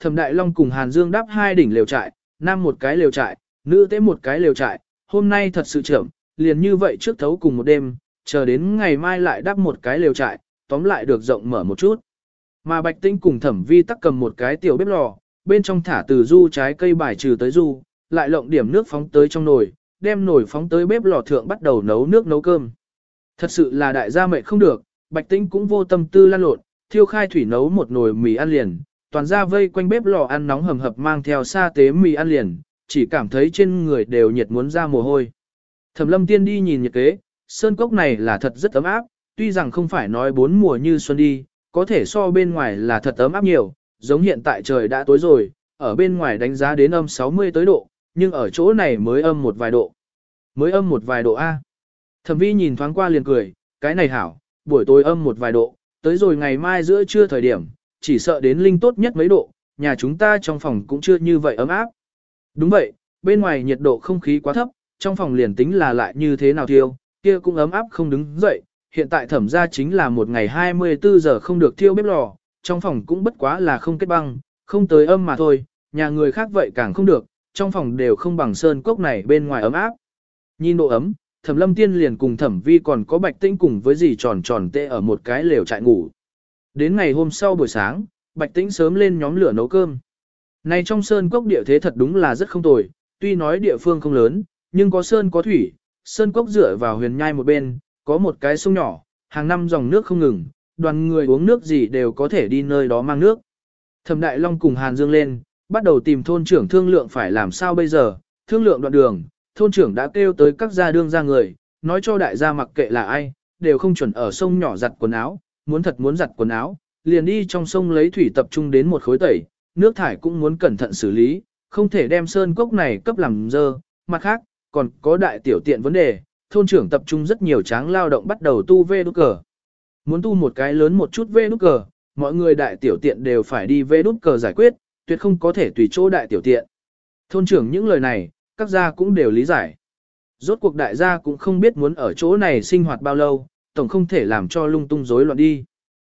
Thẩm Đại Long cùng Hàn Dương đáp hai đỉnh lều trại, nam một cái lều trại, nữ tế một cái lều trại, hôm nay thật sự trưởng, liền như vậy trước thấu cùng một đêm, chờ đến ngày mai lại đáp một cái lều trại, tóm lại được rộng mở một chút. Mà Bạch Tinh cùng Thẩm Vi tắc cầm một cái tiểu bếp lò, bên trong thả từ du trái cây bài trừ tới du, lại lộng điểm nước phóng tới trong nồi, đem nồi phóng tới bếp lò thượng bắt đầu nấu nước nấu cơm. Thật sự là đại gia mệt không được, Bạch Tinh cũng vô tâm tư lan lộn, thiêu khai thủy nấu một nồi mì ăn liền, toàn ra vây quanh bếp lò ăn nóng hầm hập mang theo sa tế mì ăn liền, chỉ cảm thấy trên người đều nhiệt muốn ra mồ hôi. Thẩm lâm tiên đi nhìn nhiệt kế, sơn cốc này là thật rất ấm áp, tuy rằng không phải nói bốn mùa như xuân đi, có thể so bên ngoài là thật ấm áp nhiều, giống hiện tại trời đã tối rồi, ở bên ngoài đánh giá đến âm 60 tới độ, nhưng ở chỗ này mới âm một vài độ. Mới âm một vài độ A. Thẩm vi nhìn thoáng qua liền cười, cái này hảo, buổi tối âm một vài độ, tới rồi ngày mai giữa trưa thời điểm, chỉ sợ đến linh tốt nhất mấy độ, nhà chúng ta trong phòng cũng chưa như vậy ấm áp. Đúng vậy, bên ngoài nhiệt độ không khí quá thấp, trong phòng liền tính là lại như thế nào thiêu, kia cũng ấm áp không đứng dậy, hiện tại thẩm ra chính là một ngày 24 giờ không được thiêu bếp lò, trong phòng cũng bất quá là không kết băng, không tới âm mà thôi, nhà người khác vậy càng không được, trong phòng đều không bằng sơn cốc này bên ngoài ấm áp. Nhìn độ ấm, thẩm lâm tiên liền cùng thẩm vi còn có bạch tĩnh cùng với gì tròn tròn tê ở một cái lều trại ngủ. Đến ngày hôm sau buổi sáng, bạch tĩnh sớm lên nhóm lửa nấu cơm. Này trong sơn cốc địa thế thật đúng là rất không tồi, tuy nói địa phương không lớn, nhưng có sơn có thủy, sơn cốc dựa vào huyền nhai một bên, có một cái sông nhỏ, hàng năm dòng nước không ngừng, đoàn người uống nước gì đều có thể đi nơi đó mang nước. Thẩm Đại Long cùng Hàn Dương lên, bắt đầu tìm thôn trưởng thương lượng phải làm sao bây giờ, thương lượng đoạn đường, thôn trưởng đã kêu tới các gia đương gia người, nói cho đại gia mặc kệ là ai, đều không chuẩn ở sông nhỏ giặt quần áo, muốn thật muốn giặt quần áo, liền đi trong sông lấy thủy tập trung đến một khối tẩy, nước thải cũng muốn cẩn thận xử lý, không thể đem sơn cốc này cấp làm dơ, mặt khác, còn có đại tiểu tiện vấn đề, thôn trưởng tập trung rất nhiều tráng lao động bắt đầu tu vê đút cờ. Muốn tu một cái lớn một chút vê đút cờ, mọi người đại tiểu tiện đều phải đi vê đút cờ giải quyết, tuyệt không có thể tùy chỗ đại tiểu tiện. Thôn trưởng những lời này, các gia cũng đều lý giải. Rốt cuộc đại gia cũng không biết muốn ở chỗ này sinh hoạt bao lâu, tổng không thể làm cho lung tung rối loạn đi.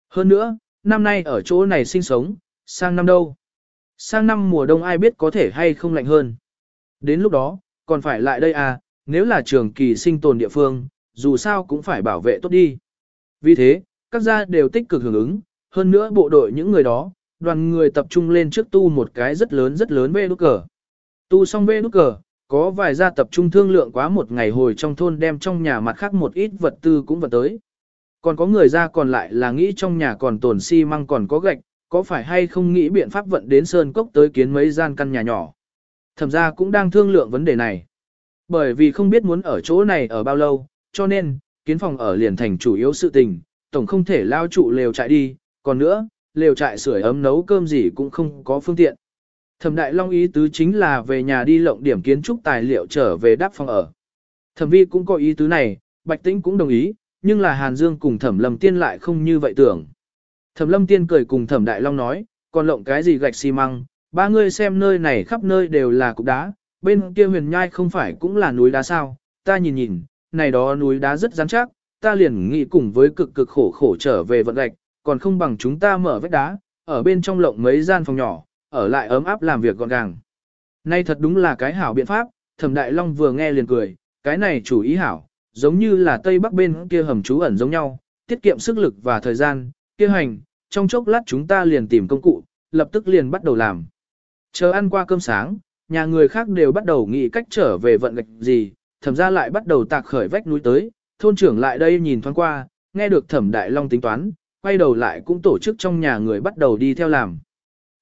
Hơn nữa, năm nay ở chỗ này sinh sống, sang năm đâu? Sang năm mùa đông ai biết có thể hay không lạnh hơn. Đến lúc đó, còn phải lại đây à, nếu là trường kỳ sinh tồn địa phương, dù sao cũng phải bảo vệ tốt đi. Vì thế, các gia đều tích cực hưởng ứng, hơn nữa bộ đội những người đó, đoàn người tập trung lên trước tu một cái rất lớn rất lớn bê nút cờ. Tu xong bê nút cờ, có vài gia tập trung thương lượng quá một ngày hồi trong thôn đem trong nhà mặt khác một ít vật tư cũng vật tới. Còn có người ra còn lại là nghĩ trong nhà còn tồn xi măng còn có gạch, có phải hay không nghĩ biện pháp vận đến Sơn Cốc tới kiến mấy gian căn nhà nhỏ. Thẩm ra cũng đang thương lượng vấn đề này. Bởi vì không biết muốn ở chỗ này ở bao lâu, cho nên, kiến phòng ở liền thành chủ yếu sự tình, tổng không thể lao trụ lều trại đi, còn nữa, lều trại sưởi ấm nấu cơm gì cũng không có phương tiện. Thẩm Đại Long ý tứ chính là về nhà đi lộng điểm kiến trúc tài liệu trở về đáp phòng ở. Thẩm Vi cũng có ý tứ này, Bạch Tĩnh cũng đồng ý, nhưng là Hàn Dương cùng Thẩm Lâm Tiên lại không như vậy tưởng. Thẩm Lâm Tiên cười cùng Thẩm Đại Long nói, còn lộng cái gì gạch xi măng, ba người xem nơi này khắp nơi đều là cục đá, bên kia huyền nhai không phải cũng là núi đá sao, ta nhìn nhìn, này đó núi đá rất rắn chắc, ta liền nghĩ cùng với cực cực khổ khổ trở về vận gạch, còn không bằng chúng ta mở vách đá, ở bên trong lộng mấy gian phòng nhỏ, ở lại ấm áp làm việc gọn gàng. Nay thật đúng là cái hảo biện pháp, Thẩm Đại Long vừa nghe liền cười, cái này chủ ý hảo, giống như là Tây Bắc bên kia hầm trú ẩn giống nhau, tiết kiệm sức lực và thời gian, kia hành, trong chốc lát chúng ta liền tìm công cụ, lập tức liền bắt đầu làm. Chờ ăn qua cơm sáng, nhà người khác đều bắt đầu nghĩ cách trở về vận gạch gì, thẩm ra lại bắt đầu tạc khởi vách núi tới, thôn trưởng lại đây nhìn thoáng qua, nghe được thẩm đại long tính toán, quay đầu lại cũng tổ chức trong nhà người bắt đầu đi theo làm.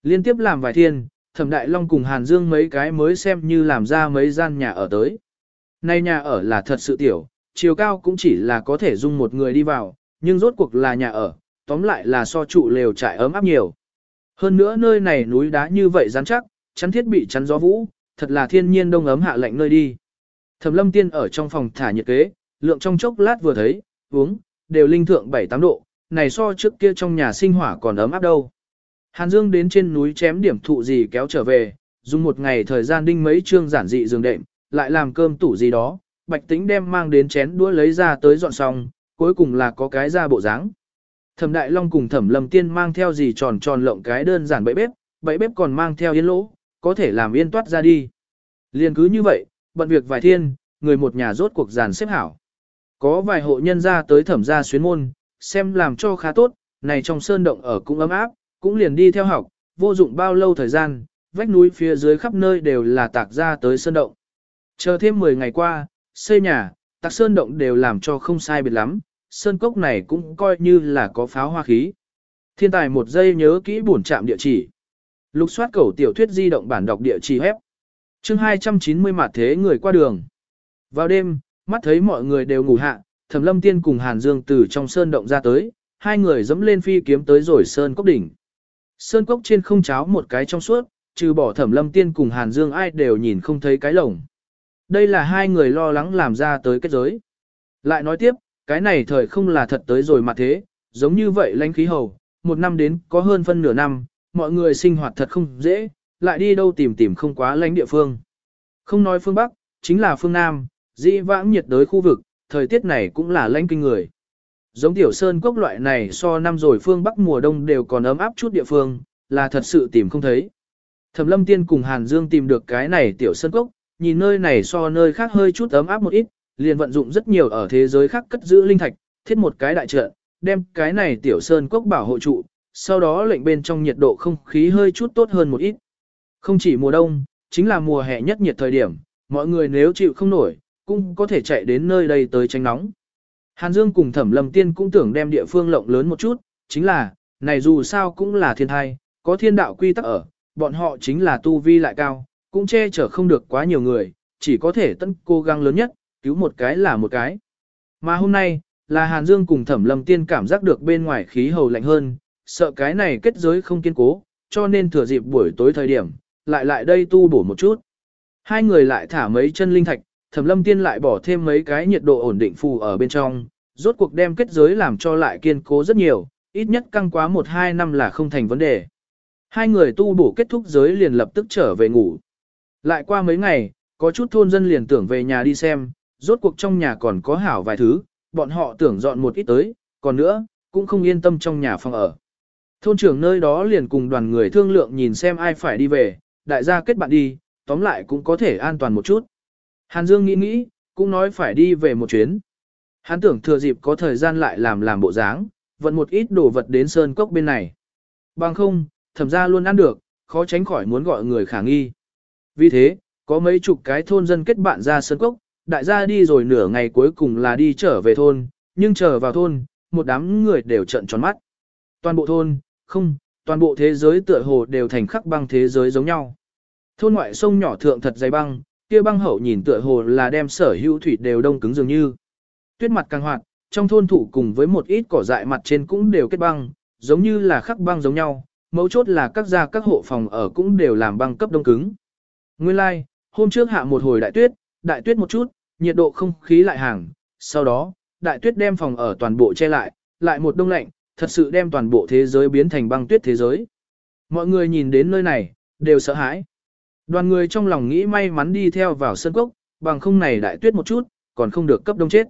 Liên tiếp làm vài thiên, thẩm đại long cùng Hàn Dương mấy cái mới xem như làm ra mấy gian nhà ở tới. Nay nhà ở là thật sự tiểu, chiều cao cũng chỉ là có thể dung một người đi vào, nhưng rốt cuộc là nhà ở, tóm lại là so trụ lều trại ấm áp nhiều. Hơn nữa nơi này núi đá như vậy rắn chắc, chắn thiết bị chắn gió vũ, thật là thiên nhiên đông ấm hạ lạnh nơi đi. Thẩm lâm tiên ở trong phòng thả nhiệt kế, lượng trong chốc lát vừa thấy, uống, đều linh thượng 7-8 độ, này so trước kia trong nhà sinh hỏa còn ấm áp đâu. Hàn Dương đến trên núi chém điểm thụ gì kéo trở về, dùng một ngày thời gian đinh mấy chương giản dị giường đệm, lại làm cơm tủ gì đó, bạch Tĩnh đem mang đến chén đũa lấy ra tới dọn xong, cuối cùng là có cái ra bộ dáng. Thẩm Đại Long cùng Thẩm Lâm Tiên mang theo gì tròn tròn lộng cái đơn giản bẫy bếp, bẫy bếp còn mang theo yên lỗ, có thể làm yên toát ra đi. Liên cứ như vậy, bận việc vài thiên, người một nhà rốt cuộc giàn xếp hảo. Có vài hộ nhân ra tới thẩm gia xuyến môn, xem làm cho khá tốt, này trong sơn động ở cũng ấm áp, cũng liền đi theo học, vô dụng bao lâu thời gian, vách núi phía dưới khắp nơi đều là tạc ra tới sơn động. Chờ thêm 10 ngày qua, xây nhà, tạc sơn động đều làm cho không sai biệt lắm, sơn cốc này cũng coi như là có pháo hoa khí. Thiên tài một giây nhớ kỹ bổn trạm địa chỉ. Lục soát cầu tiểu thuyết di động bản đọc địa chỉ hép. Chương 290 mặt thế người qua đường. Vào đêm, mắt thấy mọi người đều ngủ hạ, Thẩm Lâm Tiên cùng Hàn Dương từ trong sơn động ra tới, hai người dẫm lên phi kiếm tới rồi sơn cốc đỉnh. Sơn cốc trên không cháo một cái trong suốt, trừ bỏ Thẩm Lâm Tiên cùng Hàn Dương ai đều nhìn không thấy cái lồng. Đây là hai người lo lắng làm ra tới kết giới. Lại nói tiếp, cái này thời không là thật tới rồi mà thế, giống như vậy lãnh khí hầu, một năm đến có hơn phân nửa năm, mọi người sinh hoạt thật không dễ, lại đi đâu tìm tìm không quá lãnh địa phương. Không nói phương Bắc, chính là phương Nam, dĩ vãng nhiệt đới khu vực, thời tiết này cũng là lãnh kinh người. Giống tiểu sơn cốc loại này so năm rồi phương Bắc mùa đông đều còn ấm áp chút địa phương, là thật sự tìm không thấy. Thẩm lâm tiên cùng Hàn Dương tìm được cái này tiểu sơn cốc, nhìn nơi này so nơi khác hơi chút ấm áp một ít, liền vận dụng rất nhiều ở thế giới khác cất giữ linh thạch, thiết một cái đại trận, đem cái này tiểu sơn cốc bảo hộ trụ, sau đó lệnh bên trong nhiệt độ không khí hơi chút tốt hơn một ít. Không chỉ mùa đông, chính là mùa hè nhất nhiệt thời điểm, mọi người nếu chịu không nổi, cũng có thể chạy đến nơi đây tới tránh nóng. Hàn Dương cùng Thẩm Lâm Tiên cũng tưởng đem địa phương lộng lớn một chút, chính là, này dù sao cũng là thiên thai, có thiên đạo quy tắc ở, bọn họ chính là tu vi lại cao, cũng che chở không được quá nhiều người, chỉ có thể tận cố gắng lớn nhất, cứu một cái là một cái. Mà hôm nay, là Hàn Dương cùng Thẩm Lâm Tiên cảm giác được bên ngoài khí hầu lạnh hơn, sợ cái này kết giới không kiên cố, cho nên thừa dịp buổi tối thời điểm, lại lại đây tu bổ một chút. Hai người lại thả mấy chân linh thạch, Thẩm Lâm Tiên lại bỏ thêm mấy cái nhiệt độ ổn định phù ở bên trong, rốt cuộc đem kết giới làm cho lại kiên cố rất nhiều, ít nhất căng quá 1-2 năm là không thành vấn đề. Hai người tu bổ kết thúc giới liền lập tức trở về ngủ. Lại qua mấy ngày, có chút thôn dân liền tưởng về nhà đi xem, rốt cuộc trong nhà còn có hảo vài thứ, bọn họ tưởng dọn một ít tới, còn nữa, cũng không yên tâm trong nhà phòng ở. Thôn trưởng nơi đó liền cùng đoàn người thương lượng nhìn xem ai phải đi về, đại gia kết bạn đi, tóm lại cũng có thể an toàn một chút. Hàn Dương nghĩ nghĩ, cũng nói phải đi về một chuyến. Hắn tưởng thừa dịp có thời gian lại làm làm bộ dáng, vận một ít đồ vật đến sơn cốc bên này. Bằng không, thẩm ra luôn ăn được, khó tránh khỏi muốn gọi người khả nghi. Vì thế, có mấy chục cái thôn dân kết bạn ra sơn cốc, đại gia đi rồi nửa ngày cuối cùng là đi trở về thôn, nhưng trở vào thôn, một đám người đều trận tròn mắt. Toàn bộ thôn, không, toàn bộ thế giới tựa hồ đều thành khắc băng thế giới giống nhau. Thôn ngoại sông nhỏ thượng thật dày băng, kia băng hậu nhìn tựa hồ là đem sở hữu thủy đều đông cứng dường như. Tuyết mặt càng hoạt, trong thôn thủ cùng với một ít cỏ dại mặt trên cũng đều kết băng, giống như là khắc băng giống nhau, mấu chốt là các gia các hộ phòng ở cũng đều làm băng cấp đông cứng. Nguyên lai, like, hôm trước hạ một hồi đại tuyết, đại tuyết một chút, nhiệt độ không khí lại hàng, sau đó, đại tuyết đem phòng ở toàn bộ che lại, lại một đông lạnh, thật sự đem toàn bộ thế giới biến thành băng tuyết thế giới. Mọi người nhìn đến nơi này, đều sợ hãi. Đoàn người trong lòng nghĩ may mắn đi theo vào sân cốc, bằng không này đại tuyết một chút, còn không được cấp đông chết.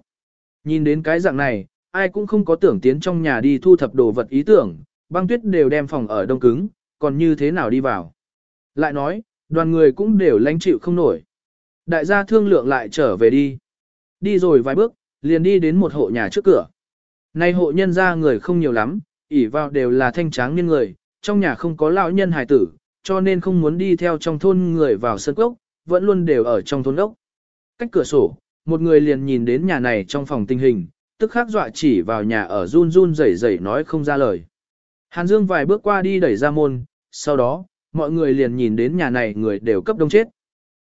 Nhìn đến cái dạng này, ai cũng không có tưởng tiến trong nhà đi thu thập đồ vật ý tưởng, băng tuyết đều đem phòng ở đông cứng, còn như thế nào đi vào. Lại nói, đoàn người cũng đều lánh chịu không nổi. Đại gia thương lượng lại trở về đi. Đi rồi vài bước, liền đi đến một hộ nhà trước cửa. Nay hộ nhân gia người không nhiều lắm, ỉ vào đều là thanh tráng niên người, trong nhà không có lão nhân hài tử, cho nên không muốn đi theo trong thôn người vào sân cốc, vẫn luôn đều ở trong thôn ốc. Cách cửa sổ, một người liền nhìn đến nhà này trong phòng tình hình, tức khắc dọa chỉ vào nhà ở run run rẩy rẩy nói không ra lời. Hàn Dương vài bước qua đi đẩy ra môn, sau đó, mọi người liền nhìn đến nhà này người đều cấp đông chết.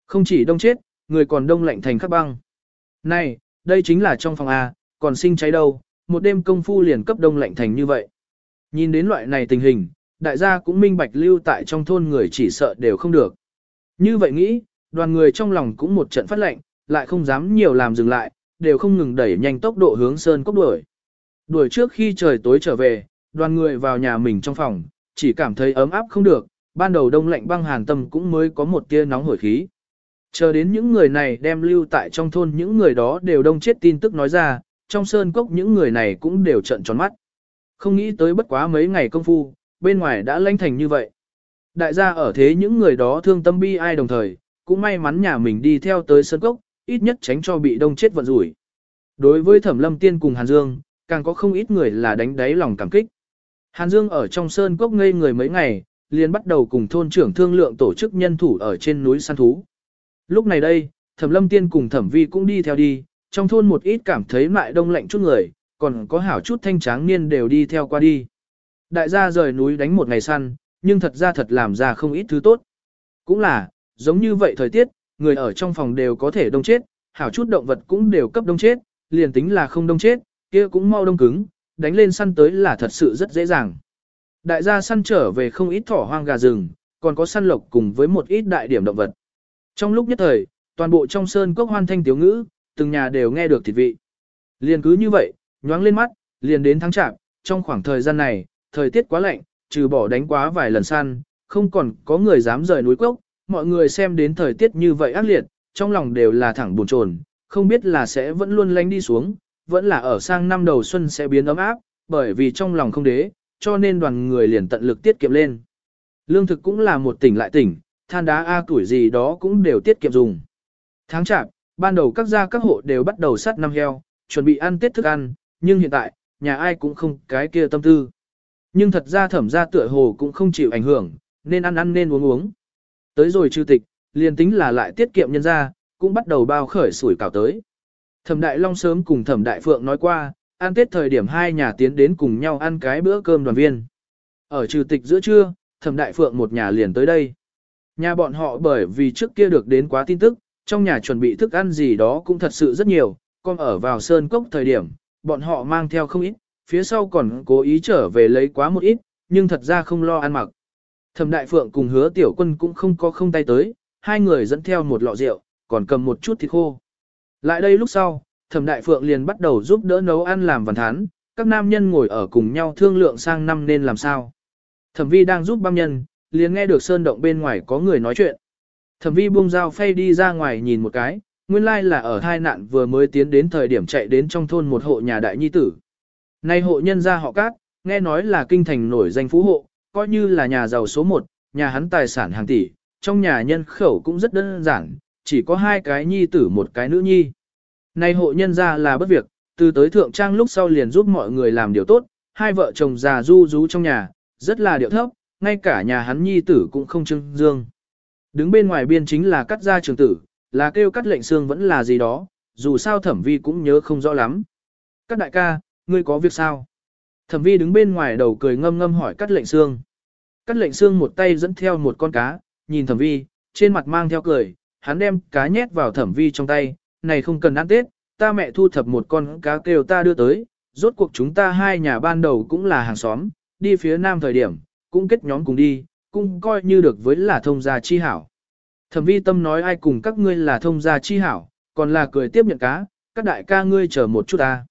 Không chỉ đông chết, người còn đông lạnh thành khắc băng. Này, đây chính là trong phòng A, còn sinh cháy đâu, một đêm công phu liền cấp đông lạnh thành như vậy. Nhìn đến loại này tình hình, đại gia cũng minh bạch lưu tại trong thôn người chỉ sợ đều không được. Như vậy nghĩ, đoàn người trong lòng cũng một trận phát lệnh, lại không dám nhiều làm dừng lại, đều không ngừng đẩy nhanh tốc độ hướng sơn cốc đuổi. Đuổi trước khi trời tối trở về, đoàn người vào nhà mình trong phòng, chỉ cảm thấy ấm áp không được, ban đầu đông lạnh băng hàn tâm cũng mới có một tia nóng hổi khí. Chờ đến những người này đem lưu tại trong thôn những người đó đều đông chết tin tức nói ra, trong sơn cốc những người này cũng đều trận tròn mắt. Không nghĩ tới bất quá mấy ngày công phu, bên ngoài đã lanh thành như vậy. Đại gia ở thế những người đó thương tâm bi ai đồng thời, cũng may mắn nhà mình đi theo tới sân cốc, ít nhất tránh cho bị đông chết vận rủi. Đối với Thẩm Lâm Tiên cùng Hàn Dương, càng có không ít người là đánh đáy lòng cảm kích. Hàn Dương ở trong sơn cốc ngây người mấy ngày, liền bắt đầu cùng thôn trưởng thương lượng tổ chức nhân thủ ở trên núi săn thú. Lúc này đây, Thẩm Lâm Tiên cùng Thẩm Vi cũng đi theo đi, trong thôn một ít cảm thấy mại đông lạnh chút người, còn có hảo chút thanh tráng niên đều đi theo qua đi. Đại gia rời núi đánh một ngày săn, nhưng thật ra thật làm ra không ít thứ tốt. Cũng là, giống như vậy thời tiết, người ở trong phòng đều có thể đông chết, hảo chút động vật cũng đều cấp đông chết, liền tính là không đông chết, kia cũng mau đông cứng, đánh lên săn tới là thật sự rất dễ dàng. Đại gia săn trở về không ít thỏ hoang gà rừng, còn có săn lộc cùng với một ít đại điểm động vật. Trong lúc nhất thời, toàn bộ trong sơn cốc hoan thanh tiếu ngữ, từng nhà đều nghe được thịt vị. Liền cứ như vậy, nhoáng lên mắt, liền đến tháng chạp, trong khoảng thời gian này, thời tiết quá lạnh, trừ bỏ đánh quá vài lần săn, không còn có người dám rời núi cốc, mọi người xem đến thời tiết như vậy ác liệt, trong lòng đều là thẳng buồn chồn, không biết là sẽ vẫn luôn lánh đi xuống, vẫn là ở sang năm đầu xuân sẽ biến ấm áp, bởi vì trong lòng không đế, cho nên đoàn người liền tận lực tiết kiệm lên. Lương thực cũng là một tỉnh lại tỉnh, than đá A tuổi gì đó cũng đều tiết kiệm dùng. Tháng chạp, ban đầu các gia các hộ đều bắt đầu sắt năm heo, chuẩn bị ăn tết thức ăn, nhưng hiện tại, nhà ai cũng không cái kia tâm tư. Nhưng thật ra thẩm ra tựa hồ cũng không chịu ảnh hưởng, nên ăn ăn nên uống uống. Tới rồi trừ tịch, liền tính là lại tiết kiệm nhân ra, cũng bắt đầu bao khởi sủi cảo tới. Thẩm Đại Long sớm cùng Thẩm Đại Phượng nói qua, ăn Tết thời điểm hai nhà tiến đến cùng nhau ăn cái bữa cơm đoàn viên. Ở trừ tịch giữa trưa, Thẩm Đại Phượng một nhà liền tới đây. Nhà bọn họ bởi vì trước kia được đến quá tin tức, trong nhà chuẩn bị thức ăn gì đó cũng thật sự rất nhiều, còn ở vào sơn cốc thời điểm, bọn họ mang theo không ít, phía sau còn cố ý trở về lấy quá một ít, nhưng thật ra không lo ăn mặc. Thẩm Đại Phượng cùng hứa tiểu quân cũng không có không tay tới, hai người dẫn theo một lọ rượu, còn cầm một chút thịt khô. Lại đây lúc sau, Thẩm Đại Phượng liền bắt đầu giúp đỡ nấu ăn làm văn thán, các nam nhân ngồi ở cùng nhau thương lượng sang năm nên làm sao. Thẩm Vi đang giúp băm nhân, liền nghe được sơn động bên ngoài có người nói chuyện. Thẩm Vi buông dao phay đi ra ngoài nhìn một cái, nguyên lai là ở hai nạn vừa mới tiến đến thời điểm chạy đến trong thôn một hộ nhà đại nhi tử. Nay hộ nhân gia họ cát, nghe nói là kinh thành nổi danh phú hộ, coi như là nhà giàu số một, nhà hắn tài sản hàng tỷ, trong nhà nhân khẩu cũng rất đơn giản, chỉ có hai cái nhi tử một cái nữ nhi. Nay hộ nhân gia là bất việc, từ tới thượng trang lúc sau liền giúp mọi người làm điều tốt, hai vợ chồng già du rú trong nhà, rất là điệu thấp, ngay cả nhà hắn nhi tử cũng không trưng dương. Đứng bên ngoài biên chính là cắt gia trường tử, là kêu cắt lệnh xương vẫn là gì đó, dù sao thẩm vi cũng nhớ không rõ lắm. Các đại ca, ngươi có việc sao? Thẩm vi đứng bên ngoài đầu cười ngâm ngâm hỏi cắt lệnh xương. Cắt lệnh xương một tay dẫn theo một con cá, nhìn thẩm vi, trên mặt mang theo cười, hắn đem cá nhét vào thẩm vi trong tay, này không cần ăn tết, ta mẹ thu thập một con cá kêu ta đưa tới, rốt cuộc chúng ta hai nhà ban đầu cũng là hàng xóm, đi phía nam thời điểm, cũng kết nhóm cùng đi, cũng coi như được với là thông gia chi hảo. Thẩm vi tâm nói ai cùng các ngươi là thông gia chi hảo, còn là cười tiếp nhận cá, các đại ca ngươi chờ một chút ta.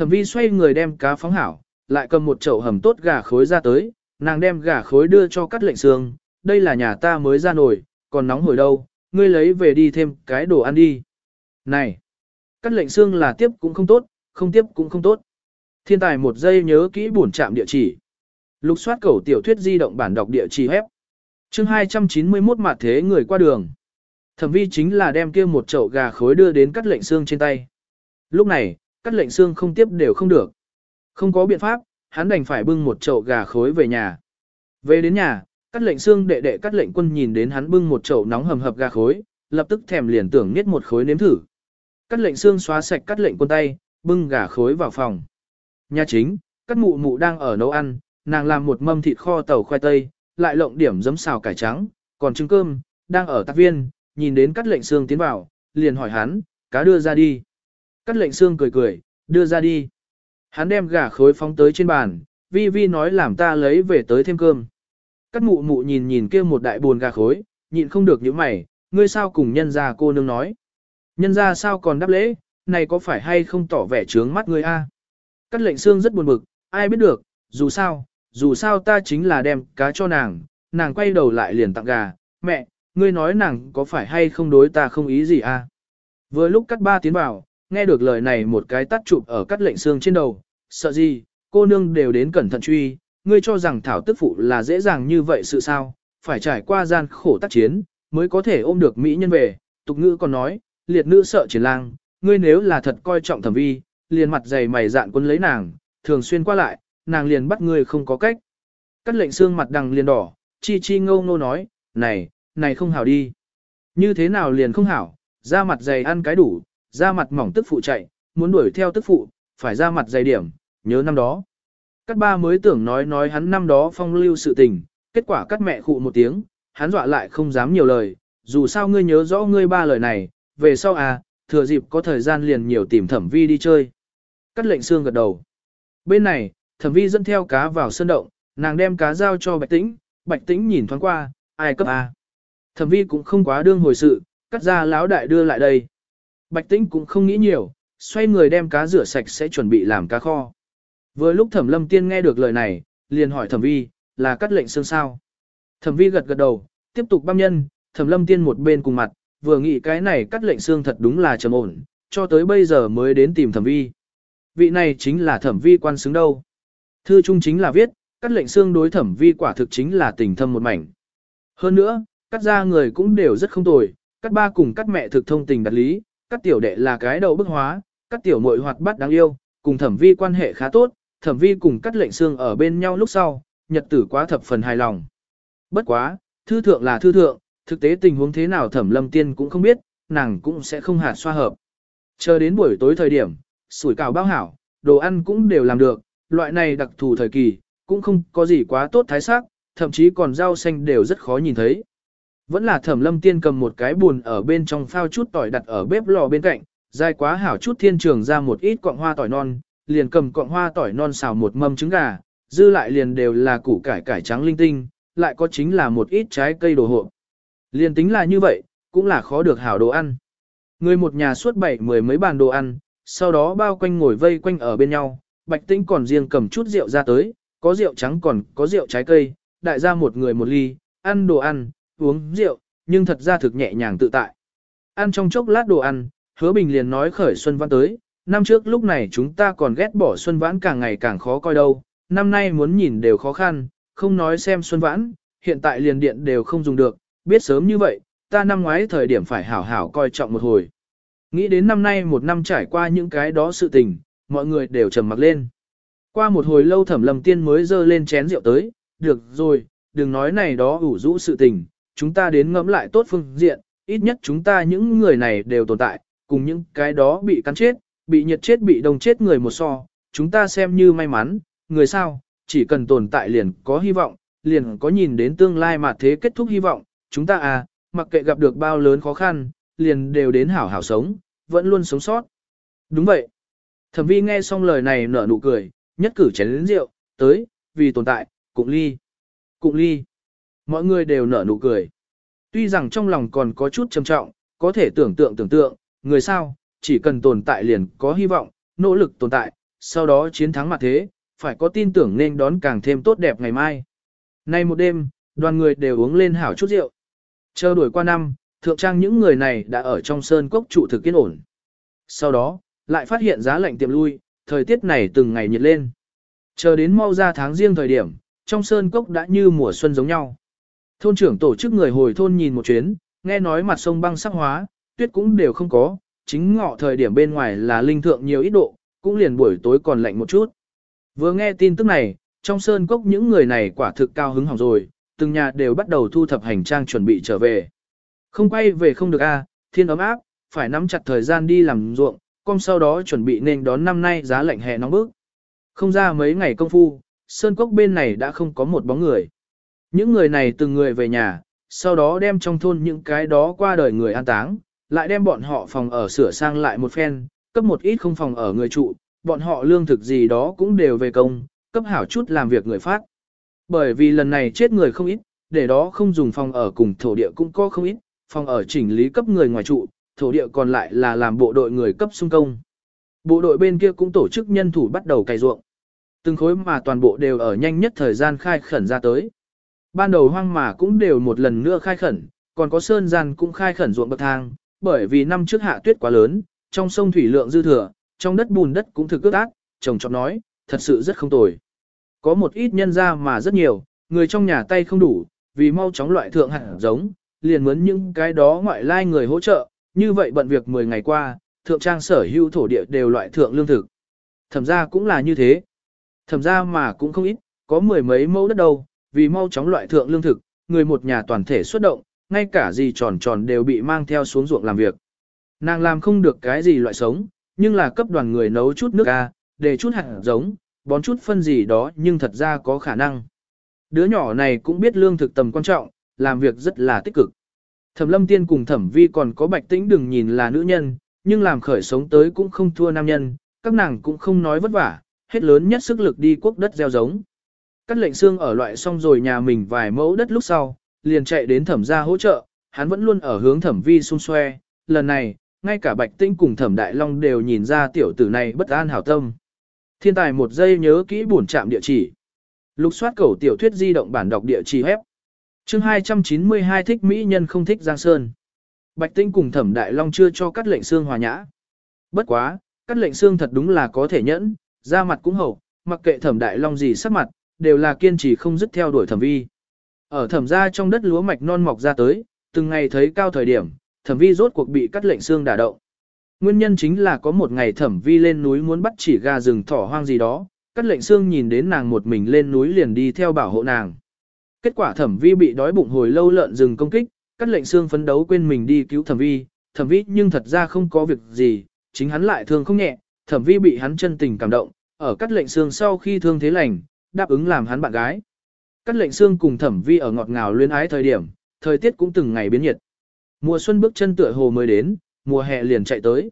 Thẩm vi xoay người đem cá phóng hảo, lại cầm một chậu hầm tốt gà khối ra tới, nàng đem gà khối đưa cho cắt lệnh xương, đây là nhà ta mới ra nổi, còn nóng hồi đâu, ngươi lấy về đi thêm cái đồ ăn đi. Này, cắt lệnh xương là tiếp cũng không tốt, không tiếp cũng không tốt. Thiên tài một giây nhớ kỹ bổn trạm địa chỉ. Lục soát cầu tiểu thuyết di động bản đọc địa chỉ hép. Chương 291 mặt thế người qua đường. Thẩm vi chính là đem kia một chậu gà khối đưa đến cắt lệnh xương trên tay. Lúc này, cắt lệnh xương không tiếp đều không được. Không có biện pháp, hắn đành phải bưng một chậu gà khối về nhà. Về đến nhà, cắt lệnh xương đệ đệ cắt lệnh quân nhìn đến hắn bưng một chậu nóng hầm hập gà khối, lập tức thèm liền tưởng niết một khối nếm thử. Cắt lệnh xương xóa sạch cắt lệnh quân tay, bưng gà khối vào phòng. Nhà chính, cắt mụ mụ đang ở nấu ăn, nàng làm một mâm thịt kho tàu khoai tây, lại lộng điểm giấm xào cải trắng, còn trứng cơm, đang ở tạc viên, nhìn đến cắt lệnh xương tiến vào, liền hỏi hắn, cá đưa ra đi. Cắt lệnh xương cười cười, đưa ra đi. Hắn đem gà khối phóng tới trên bàn, vi vi nói làm ta lấy về tới thêm cơm. Cắt mụ mụ nhìn nhìn kia một đại buồn gà khối, nhịn không được những mày, ngươi sao cùng nhân gia cô nương nói. Nhân gia sao còn đáp lễ, này có phải hay không tỏ vẻ trướng mắt ngươi a? Cắt lệnh xương rất buồn bực, ai biết được, dù sao, dù sao ta chính là đem cá cho nàng, nàng quay đầu lại liền tặng gà, mẹ, ngươi nói nàng có phải hay không đối ta không ý gì a? Vừa lúc cắt ba tiến vào, nghe được lời này một cái tắt chụp ở cắt lệnh xương trên đầu, sợ gì, cô nương đều đến cẩn thận truy, ngươi cho rằng thảo tức phụ là dễ dàng như vậy sự sao, phải trải qua gian khổ tác chiến, mới có thể ôm được mỹ nhân về. Tục ngữ còn nói, liệt nữ sợ triển lang, ngươi nếu là thật coi trọng thẩm vi, liền mặt dày mày dạn quân lấy nàng, thường xuyên qua lại, nàng liền bắt ngươi không có cách. Cắt lệnh xương mặt đằng liền đỏ, chi chi ngâu ngô nói, này, này không hảo đi. Như thế nào liền không hảo, ra mặt dày ăn cái đủ, ra mặt mỏng tức phụ chạy, muốn đuổi theo tức phụ, phải ra mặt dày điểm, nhớ năm đó. Cắt ba mới tưởng nói nói hắn năm đó phong lưu sự tình, kết quả cắt mẹ khụ một tiếng, hắn dọa lại không dám nhiều lời, dù sao ngươi nhớ rõ ngươi ba lời này, về sau à, thừa dịp có thời gian liền nhiều tìm thẩm vi đi chơi. Cắt lệnh xương gật đầu. Bên này, thẩm vi dẫn theo cá vào sân động, nàng đem cá giao cho bạch tĩnh, bạch tĩnh nhìn thoáng qua, ai cấp à? Thẩm vi cũng không quá đương hồi sự, cắt ra lão đại đưa lại đây. Bạch tĩnh cũng không nghĩ nhiều, xoay người đem cá rửa sạch sẽ chuẩn bị làm cá kho. Vừa lúc thẩm lâm tiên nghe được lời này, liền hỏi thẩm vi, là cắt lệnh xương sao. Thẩm vi gật gật đầu, tiếp tục băm nhân, thẩm lâm tiên một bên cùng mặt, vừa nghĩ cái này cắt lệnh xương thật đúng là trầm ổn, cho tới bây giờ mới đến tìm thẩm vi. Vị này chính là thẩm vi quan xứng đâu. Thư trung chính là viết, cắt lệnh xương đối thẩm vi quả thực chính là tình thâm một mảnh. Hơn nữa, cắt ra người cũng đều rất không tồi, cắt ba cùng cắt mẹ thực thông tình đặt lý, các tiểu đệ là cái đầu bức hóa, các tiểu muội hoạt bát đáng yêu, cùng thẩm vi quan hệ khá tốt, thẩm vi cùng cắt lệnh xương ở bên nhau lúc sau, nhật tử quá thập phần hài lòng. Bất quá, thư thượng là thư thượng, thực tế tình huống thế nào thẩm lâm tiên cũng không biết, nàng cũng sẽ không hạt xoa hợp. Chờ đến buổi tối thời điểm, sủi cảo bao hảo, đồ ăn cũng đều làm được, loại này đặc thù thời kỳ, cũng không có gì quá tốt thái sắc, thậm chí còn rau xanh đều rất khó nhìn thấy. Vẫn là thẩm lâm tiên cầm một cái buồn ở bên trong phao chút tỏi đặt ở bếp lò bên cạnh, dài quá hảo chút thiên trường ra một ít quạng hoa tỏi non, liền cầm quạng hoa tỏi non xào một mâm trứng gà, dư lại liền đều là củ cải cải trắng linh tinh, lại có chính là một ít trái cây đồ hộp. Liền tính là như vậy, cũng là khó được hảo đồ ăn. Người một nhà suốt bảy mười mấy bàn đồ ăn, sau đó bao quanh ngồi vây quanh ở bên nhau, bạch tĩnh còn riêng cầm chút rượu ra tới, có rượu trắng còn có rượu trái cây, đại gia một người một ly, ăn đồ ăn, uống rượu, nhưng thật ra thực nhẹ nhàng tự tại. Ăn trong chốc lát đồ ăn, hứa bình liền nói khởi Xuân Vãn tới, năm trước lúc này chúng ta còn ghét bỏ Xuân Vãn càng ngày càng khó coi đâu, năm nay muốn nhìn đều khó khăn, không nói xem Xuân Vãn, hiện tại liền điện đều không dùng được, biết sớm như vậy, ta năm ngoái thời điểm phải hảo hảo coi trọng một hồi. Nghĩ đến năm nay một năm trải qua những cái đó sự tình, mọi người đều trầm mặc lên. Qua một hồi lâu thẩm lầm tiên mới dơ lên chén rượu tới, được rồi, đừng nói này đó ủ rũ sự tình, chúng ta đến ngẫm lại tốt phương diện, ít nhất chúng ta những người này đều tồn tại, cùng những cái đó bị cắn chết, bị nhiệt chết bị đông chết người một so, chúng ta xem như may mắn, người sao, chỉ cần tồn tại liền có hy vọng, liền có nhìn đến tương lai mà thế kết thúc hy vọng, chúng ta à, mặc kệ gặp được bao lớn khó khăn, liền đều đến hảo hảo sống, vẫn luôn sống sót. Đúng vậy. Thẩm vi nghe xong lời này nở nụ cười, nhất cử chén lĩnh rượu, tới, vì tồn tại, cụng ly. Cụng ly. Mọi người đều nở nụ cười. Tuy rằng trong lòng còn có chút trầm trọng, có thể tưởng tượng tưởng tượng, người sao, chỉ cần tồn tại liền có hy vọng, nỗ lực tồn tại, sau đó chiến thắng mặt thế, phải có tin tưởng nên đón càng thêm tốt đẹp ngày mai. Nay một đêm, đoàn người đều uống lên hảo chút rượu. Chờ đuổi qua năm, thượng trang những người này đã ở trong sơn cốc trụ thực kiên ổn. Sau đó, lại phát hiện giá lạnh tiệm lui, thời tiết này từng ngày nhiệt lên. Chờ đến mau ra tháng riêng thời điểm, trong sơn cốc đã như mùa xuân giống nhau. Thôn trưởng tổ chức người hồi thôn nhìn một chuyến, nghe nói mặt sông băng sắc hóa, tuyết cũng đều không có, chính ngọ thời điểm bên ngoài là linh thượng nhiều ít độ, cũng liền buổi tối còn lạnh một chút. Vừa nghe tin tức này, trong sơn cốc những người này quả thực cao hứng hỏng rồi, từng nhà đều bắt đầu thu thập hành trang chuẩn bị trở về. Không quay về không được a, thiên ấm áp, phải nắm chặt thời gian đi làm ruộng, con sau đó chuẩn bị nên đón năm nay giá lạnh hè nóng bức. Không ra mấy ngày công phu, sơn cốc bên này đã không có một bóng người. Những người này từng người về nhà, sau đó đem trong thôn những cái đó qua đời người an táng, lại đem bọn họ phòng ở sửa sang lại một phen, cấp một ít không phòng ở người trụ, bọn họ lương thực gì đó cũng đều về công, cấp hảo chút làm việc người phát. Bởi vì lần này chết người không ít, để đó không dùng phòng ở cùng thổ địa cũng có không ít, phòng ở chỉnh lý cấp người ngoài trụ, thổ địa còn lại là làm bộ đội người cấp xung công. Bộ đội bên kia cũng tổ chức nhân thủ bắt đầu cày ruộng. Từng khối mà toàn bộ đều ở nhanh nhất thời gian khai khẩn ra tới. Ban đầu hoang mà cũng đều một lần nữa khai khẩn, còn có sơn gian cũng khai khẩn ruộng bậc thang, bởi vì năm trước hạ tuyết quá lớn, trong sông thủy lượng dư thừa, trong đất bùn đất cũng thực ước ác, chồng chọc nói, thật sự rất không tồi. Có một ít nhân ra mà rất nhiều, người trong nhà tay không đủ, vì mau chóng loại thượng hạt giống, liền mướn những cái đó ngoại lai người hỗ trợ, như vậy bận việc 10 ngày qua, thượng trang sở hữu thổ địa đều loại thượng lương thực. Thẩm ra cũng là như thế. Thẩm ra mà cũng không ít, có mười mấy mẫu đất đâu, vì mau chóng loại thượng lương thực, người một nhà toàn thể xuất động, ngay cả gì tròn tròn đều bị mang theo xuống ruộng làm việc. Nàng làm không được cái gì loại sống, nhưng là cấp đoàn người nấu chút nước ca, để chút hạt giống, bón chút phân gì đó nhưng thật ra có khả năng. Đứa nhỏ này cũng biết lương thực tầm quan trọng, làm việc rất là tích cực. Thẩm lâm tiên cùng thẩm vi còn có bạch tĩnh đừng nhìn là nữ nhân, nhưng làm khởi sống tới cũng không thua nam nhân, các nàng cũng không nói vất vả, hết lớn nhất sức lực đi quốc đất gieo giống. Cắt lệnh xương ở loại xong rồi nhà mình vài mẫu đất lúc sau, liền chạy đến thẩm gia hỗ trợ, hắn vẫn luôn ở hướng thẩm vi xung xoe, lần này, ngay cả bạch tinh cùng thẩm đại long đều nhìn ra tiểu tử này bất an hảo tâm. Thiên tài một giây nhớ kỹ bổn trạm địa chỉ. Lục soát cầu tiểu thuyết di động bản đọc địa chỉ hép. Chương 292 thích mỹ nhân không thích Giang Sơn. Bạch Tinh cùng Thẩm Đại Long chưa cho cắt lệnh xương hòa nhã. Bất quá, cắt lệnh xương thật đúng là có thể nhẫn, da mặt cũng hậu, mặc kệ Thẩm Đại Long gì sắc mặt, đều là kiên trì không dứt theo đuổi Thẩm Vi. Ở Thẩm gia trong đất lúa mạch non mọc ra tới, từng ngày thấy cao thời điểm, Thẩm Vi rốt cuộc bị cắt lệnh xương đả động. Nguyên nhân chính là có một ngày Thẩm Vi lên núi muốn bắt chỉ gà rừng thỏ hoang gì đó, cắt lệnh xương nhìn đến nàng một mình lên núi liền đi theo bảo hộ nàng. Kết quả Thẩm Vi bị đói bụng hồi lâu lợn rừng công kích, cắt lệnh xương phấn đấu quên mình đi cứu thẩm vi, thẩm vi nhưng thật ra không có việc gì, chính hắn lại thương không nhẹ, thẩm vi bị hắn chân tình cảm động, ở cắt lệnh xương sau khi thương thế lành, đáp ứng làm hắn bạn gái. Cắt lệnh xương cùng thẩm vi ở ngọt ngào luyến ái thời điểm, thời tiết cũng từng ngày biến nhiệt. Mùa xuân bước chân tựa hồ mới đến, mùa hè liền chạy tới.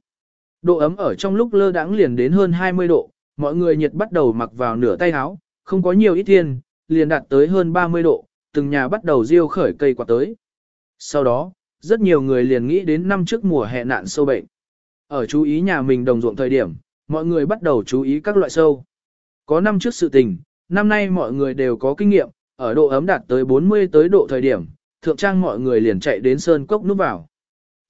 Độ ấm ở trong lúc lơ đãng liền đến hơn 20 độ, mọi người nhiệt bắt đầu mặc vào nửa tay áo, không có nhiều ít tiền, liền đạt tới hơn 30 độ, từng nhà bắt đầu riêu khởi cây quạt tới. Sau đó, rất nhiều người liền nghĩ đến năm trước mùa hè nạn sâu bệnh. Ở chú ý nhà mình đồng ruộng thời điểm, mọi người bắt đầu chú ý các loại sâu. Có năm trước sự tình, năm nay mọi người đều có kinh nghiệm, ở độ ấm đạt tới 40 tới độ thời điểm, thượng trang mọi người liền chạy đến sơn cốc núp vào.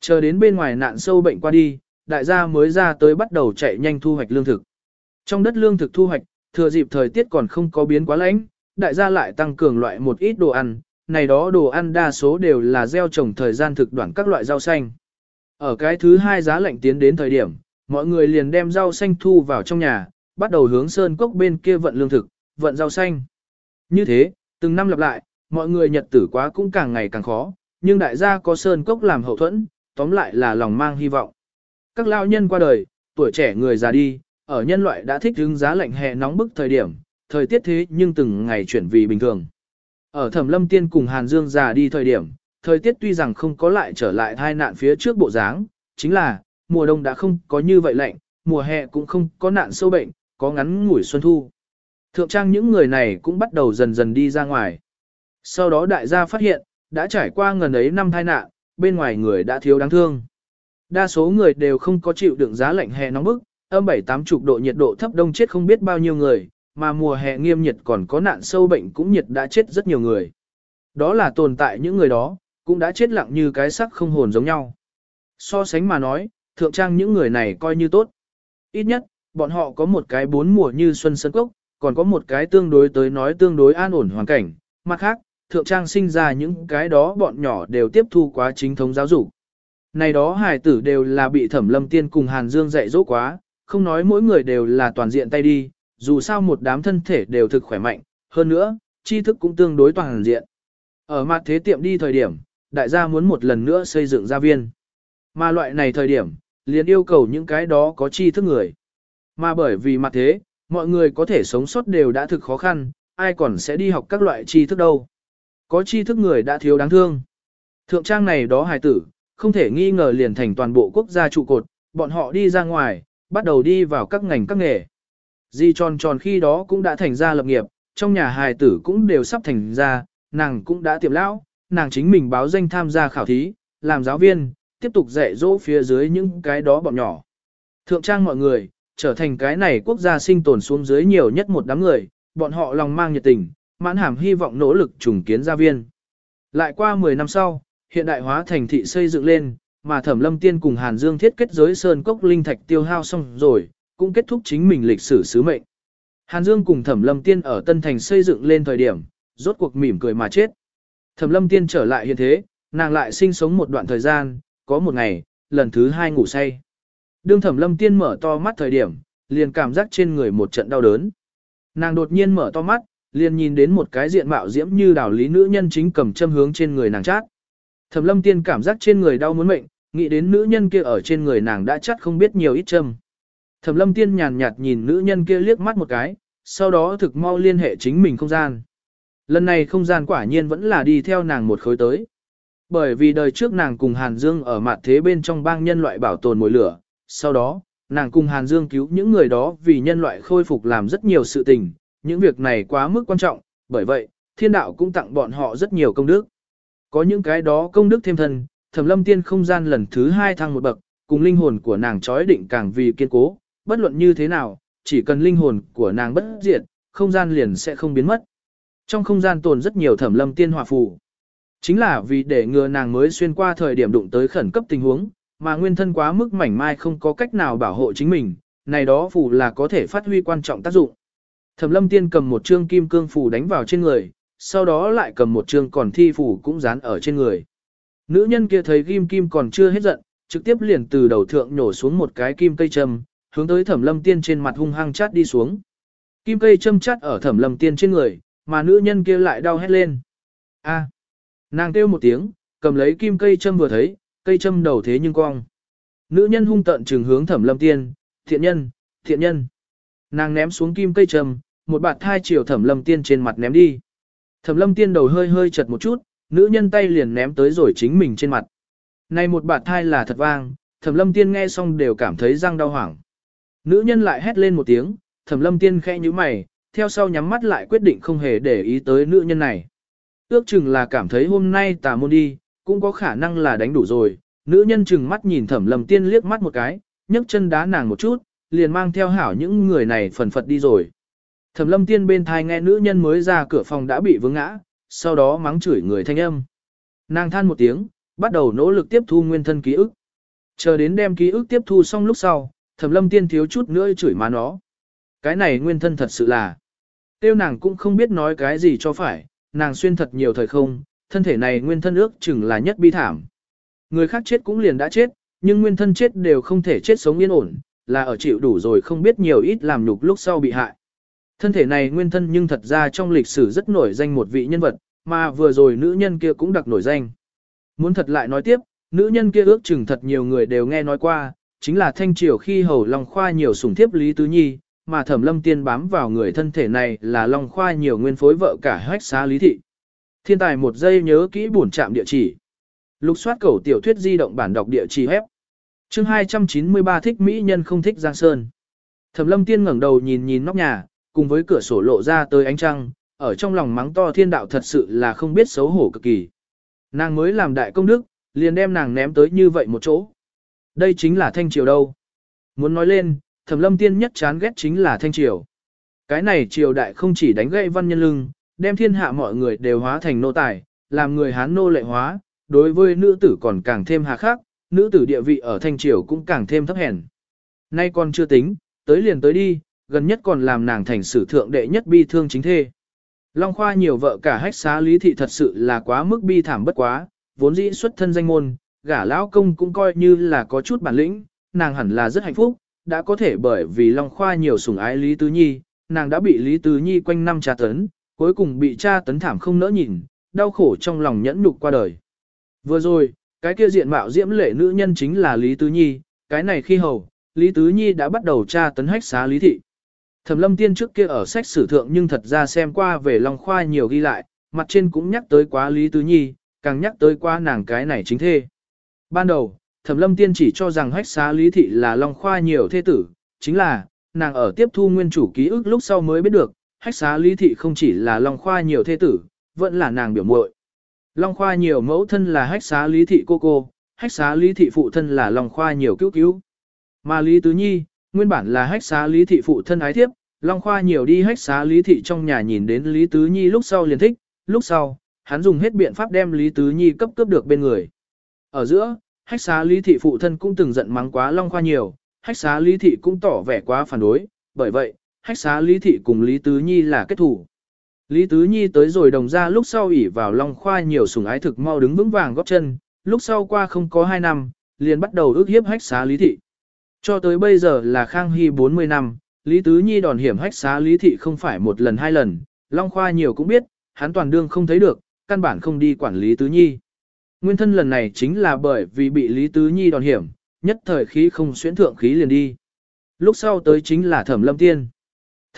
Chờ đến bên ngoài nạn sâu bệnh qua đi, đại gia mới ra tới bắt đầu chạy nhanh thu hoạch lương thực. Trong đất lương thực thu hoạch, thừa dịp thời tiết còn không có biến quá lạnh, đại gia lại tăng cường loại một ít đồ ăn, này đó đồ ăn đa số đều là gieo trồng thời gian thực đoạn các loại rau xanh. Ở cái thứ hai giá lạnh tiến đến thời điểm, mọi người liền đem rau xanh thu vào trong nhà, bắt đầu hướng sơn cốc bên kia vận lương thực, vận rau xanh. Như thế, từng năm lặp lại, mọi người nhật tử quá cũng càng ngày càng khó, nhưng đại gia có sơn cốc làm hậu thuẫn, tóm lại là lòng mang hy vọng. Các lao nhân qua đời, tuổi trẻ người già đi, ở nhân loại đã thích ứng giá lạnh hè nóng bức thời điểm, thời tiết thế nhưng từng ngày chuyển vì bình thường. Ở Thẩm Lâm Tiên cùng Hàn Dương già đi thời điểm, thời tiết tuy rằng không có lại trở lại thai nạn phía trước bộ dáng, chính là, mùa đông đã không có như vậy lạnh, mùa hè cũng không có nạn sâu bệnh, có ngắn ngủi xuân thu. Thượng trang những người này cũng bắt đầu dần dần đi ra ngoài. Sau đó đại gia phát hiện, đã trải qua ngần ấy năm tai nạn, bên ngoài người đã thiếu đáng thương. Đa số người đều không có chịu đựng giá lạnh hè nóng bức, âm 7-8 chục độ nhiệt độ thấp đông chết không biết bao nhiêu người, mà mùa hè nghiêm nhiệt còn có nạn sâu bệnh cũng nhiệt đã chết rất nhiều người. Đó là tồn tại những người đó, cũng đã chết lặng như cái sắc không hồn giống nhau. So sánh mà nói, thượng trang những người này coi như tốt. Ít nhất, bọn họ có một cái bốn mùa như xuân sân cốc, còn có một cái tương đối tới nói tương đối an ổn hoàn cảnh. Mặt khác, thượng trang sinh ra những cái đó bọn nhỏ đều tiếp thu quá chính thống giáo dục. Này đó hài tử đều là bị thẩm lâm tiên cùng Hàn Dương dạy dỗ quá, không nói mỗi người đều là toàn diện tay đi, dù sao một đám thân thể đều thực khỏe mạnh, hơn nữa, tri thức cũng tương đối toàn diện. Ở mặt thế tiệm đi thời điểm, đại gia muốn một lần nữa xây dựng gia viên. Mà loại này thời điểm, liền yêu cầu những cái đó có tri thức người. Mà bởi vì mặt thế, mọi người có thể sống sót đều đã thực khó khăn, ai còn sẽ đi học các loại tri thức đâu. Có tri thức người đã thiếu đáng thương. Thượng trang này đó hài tử, không thể nghi ngờ liền thành toàn bộ quốc gia trụ cột, bọn họ đi ra ngoài, bắt đầu đi vào các ngành các nghề. Di tròn tròn khi đó cũng đã thành ra lập nghiệp, trong nhà hài tử cũng đều sắp thành ra, nàng cũng đã tiệm lão, nàng chính mình báo danh tham gia khảo thí, làm giáo viên, tiếp tục dạy dỗ phía dưới những cái đó bọn nhỏ. Thượng trang mọi người, trở thành cái này quốc gia sinh tồn xuống dưới nhiều nhất một đám người, bọn họ lòng mang nhiệt tình, mãn hàm hy vọng nỗ lực trùng kiến gia viên. Lại qua 10 năm sau, hiện đại hóa thành thị xây dựng lên, mà Thẩm Lâm Tiên cùng Hàn Dương thiết kết giới sơn cốc linh thạch tiêu hao xong rồi, cũng kết thúc chính mình lịch sử sứ mệnh. Hàn Dương cùng Thẩm Lâm Tiên ở Tân Thành xây dựng lên thời điểm, rốt cuộc mỉm cười mà chết. Thẩm lâm tiên trở lại hiện thế, nàng lại sinh sống một đoạn thời gian, có một ngày, lần thứ hai ngủ say. Đương thẩm lâm tiên mở to mắt thời điểm, liền cảm giác trên người một trận đau đớn. Nàng đột nhiên mở to mắt, liền nhìn đến một cái diện mạo diễm như đảo lý nữ nhân chính cầm châm hướng trên người nàng chát. Thẩm lâm tiên cảm giác trên người đau muốn mệnh, nghĩ đến nữ nhân kia ở trên người nàng đã chắt không biết nhiều ít châm. Thẩm lâm tiên nhàn nhạt nhìn nữ nhân kia liếc mắt một cái, sau đó thực mau liên hệ chính mình không gian. Lần này không gian quả nhiên vẫn là đi theo nàng một khối tới. Bởi vì đời trước nàng cùng Hàn Dương ở mặt thế bên trong bang nhân loại bảo tồn mùi lửa, sau đó, nàng cùng Hàn Dương cứu những người đó vì nhân loại khôi phục làm rất nhiều sự tình, những việc này quá mức quan trọng, bởi vậy, thiên đạo cũng tặng bọn họ rất nhiều công đức. Có những cái đó công đức thêm thân, thẩm lâm tiên không gian lần thứ hai thăng một bậc, cùng linh hồn của nàng trói định càng vì kiên cố, bất luận như thế nào, chỉ cần linh hồn của nàng bất diệt, không gian liền sẽ không biến mất. Trong không gian tồn rất nhiều thẩm lâm tiên hỏa phù. Chính là vì để ngừa nàng mới xuyên qua thời điểm đụng tới khẩn cấp tình huống, mà nguyên thân quá mức mảnh mai không có cách nào bảo hộ chính mình, này đó phù là có thể phát huy quan trọng tác dụng. Thẩm lâm tiên cầm một trương kim cương phù đánh vào trên người, sau đó lại cầm một trương còn thi phù cũng dán ở trên người. Nữ nhân kia thấy kim kim còn chưa hết giận, trực tiếp liền từ đầu thượng nhổ xuống một cái kim cây châm, hướng tới thẩm lâm tiên trên mặt hung hăng chát đi xuống. Kim cây châm chát ở thẩm lâm tiên trên người, mà nữ nhân kia lại đau hét lên. A. Nàng kêu một tiếng, cầm lấy kim cây châm vừa thấy, cây châm đầu thế nhưng cong. Nữ nhân hung tận trừng hướng thẩm lâm tiên, thiện nhân, thiện nhân. Nàng ném xuống kim cây châm, một bạt thai chiều thẩm lâm tiên trên mặt ném đi. Thẩm lâm tiên đầu hơi hơi chật một chút, nữ nhân tay liền ném tới rồi chính mình trên mặt. Này một bạt thai là thật vang, thẩm lâm tiên nghe xong đều cảm thấy răng đau hoảng. Nữ nhân lại hét lên một tiếng, thẩm lâm tiên khẽ như mày, theo sau nhắm mắt lại quyết định không hề để ý tới nữ nhân này. Ước chừng là cảm thấy hôm nay tà môn đi, cũng có khả năng là đánh đủ rồi, nữ nhân chừng mắt nhìn thẩm lâm tiên liếc mắt một cái, nhấc chân đá nàng một chút, liền mang theo hảo những người này phần phật đi rồi. Thẩm lâm tiên bên thai nghe nữ nhân mới ra cửa phòng đã bị vướng ngã, sau đó mắng chửi người thanh âm. Nàng than một tiếng, bắt đầu nỗ lực tiếp thu nguyên thân ký ức. Chờ đến đem ký ức tiếp thu xong lúc sau, thẩm lâm tiên thiếu chút nữa chửi má nó. Cái này nguyên thân thật sự là. Tiêu nàng cũng không biết nói cái gì cho phải, nàng xuyên thật nhiều thời không, thân thể này nguyên thân ước chừng là nhất bi thảm. Người khác chết cũng liền đã chết, nhưng nguyên thân chết đều không thể chết sống yên ổn, là ở chịu đủ rồi không biết nhiều ít làm nhục lúc sau bị hại. Thân thể này nguyên thân nhưng thật ra trong lịch sử rất nổi danh một vị nhân vật, mà vừa rồi nữ nhân kia cũng đặc nổi danh. Muốn thật lại nói tiếp, nữ nhân kia ước chừng thật nhiều người đều nghe nói qua, chính là thanh triều khi hầu Long Khoa nhiều sủng thiếp Lý Tứ Nhi, mà thẩm lâm tiên bám vào người thân thể này là Long Khoa nhiều nguyên phối vợ cả hách xá Lý Thị. Thiên tài một giây nhớ kỹ bổn trạm địa chỉ. Lục soát cầu tiểu thuyết di động bản đọc địa chỉ hép. Chương 293 thích mỹ nhân không thích Giang Sơn. Thẩm Lâm Tiên ngẩng đầu nhìn nhìn nóc nhà, cùng với cửa sổ lộ ra tới ánh trăng, ở trong lòng mắng to thiên đạo thật sự là không biết xấu hổ cực kỳ. Nàng mới làm đại công đức, liền đem nàng ném tới như vậy một chỗ. Đây chính là thanh triều đâu. Muốn nói lên, Thẩm Lâm Tiên nhất chán ghét chính là thanh triều. Cái này triều đại không chỉ đánh gãy văn nhân lưng, đem thiên hạ mọi người đều hóa thành nô tài, làm người Hán nô lệ hóa, đối với nữ tử còn càng thêm hà khắc, nữ tử địa vị ở thanh triều cũng càng thêm thấp hèn. Nay còn chưa tính, tới liền tới đi, gần nhất còn làm nàng thành sử thượng đệ nhất bi thương chính thê. Long Khoa nhiều vợ cả hách xá lý thị thật sự là quá mức bi thảm bất quá, vốn dĩ xuất thân danh môn, gả lão công cũng coi như là có chút bản lĩnh, nàng hẳn là rất hạnh phúc, đã có thể bởi vì Long Khoa nhiều sủng ái Lý Tứ Nhi, nàng đã bị Lý Tứ Nhi quanh năm tra tấn, cuối cùng bị cha tấn thảm không nỡ nhìn, đau khổ trong lòng nhẫn nhục qua đời. Vừa rồi, cái kia diện mạo diễm lệ nữ nhân chính là Lý Tứ Nhi, cái này khi hầu, Lý Tứ Nhi đã bắt đầu tra tấn hách xá Lý Thị. Thẩm lâm tiên trước kia ở sách sử thượng nhưng thật ra xem qua về Long Khoa nhiều ghi lại, mặt trên cũng nhắc tới quá Lý Tứ Nhi, càng nhắc tới quá nàng cái này chính thê. Ban đầu, Thẩm lâm tiên chỉ cho rằng hách xá Lý Thị là Long Khoa nhiều thê tử, chính là, nàng ở tiếp thu nguyên chủ ký ức lúc sau mới biết được, hách xá Lý Thị không chỉ là Long Khoa nhiều thế tử, vẫn là nàng biểu muội. Long Khoa nhiều mẫu thân là hách xá Lý Thị cô cô, hách xá Lý Thị phụ thân là Long Khoa nhiều cứu cứu. Mà Lý Tứ Nhi, nguyên bản là hách xá Lý Thị phụ thân ái thiếp, Long Khoa nhiều đi hách xá Lý Thị trong nhà nhìn đến Lý Tứ Nhi lúc sau liền thích, lúc sau, hắn dùng hết biện pháp đem Lý Tứ Nhi cấp cướp được bên người. Ở giữa, hách xá Lý Thị phụ thân cũng từng giận mắng quá Long Khoa nhiều, hách xá Lý Thị cũng tỏ vẻ quá phản đối, bởi vậy, hách xá Lý Thị cùng Lý Tứ Nhi là kết thủ. Lý Tứ Nhi tới rồi đồng ra lúc sau ỉ vào Long Khoa nhiều sủng ái thực mau đứng vững vàng góp chân, lúc sau qua không có 2 năm, liền bắt đầu ước hiếp hách xá Lý Thị. Cho tới bây giờ là Khang Hy 40 năm, Lý Tứ Nhi đòn hiểm hách xá Lý Thị không phải một lần hai lần, Long Khoa nhiều cũng biết, hắn toàn đương không thấy được, căn bản không đi quản Lý Tứ Nhi. Nguyên thân lần này chính là bởi vì bị Lý Tứ Nhi đòn hiểm, nhất thời khí không xuyến thượng khí liền đi. Lúc sau tới chính là Thẩm Lâm Tiên.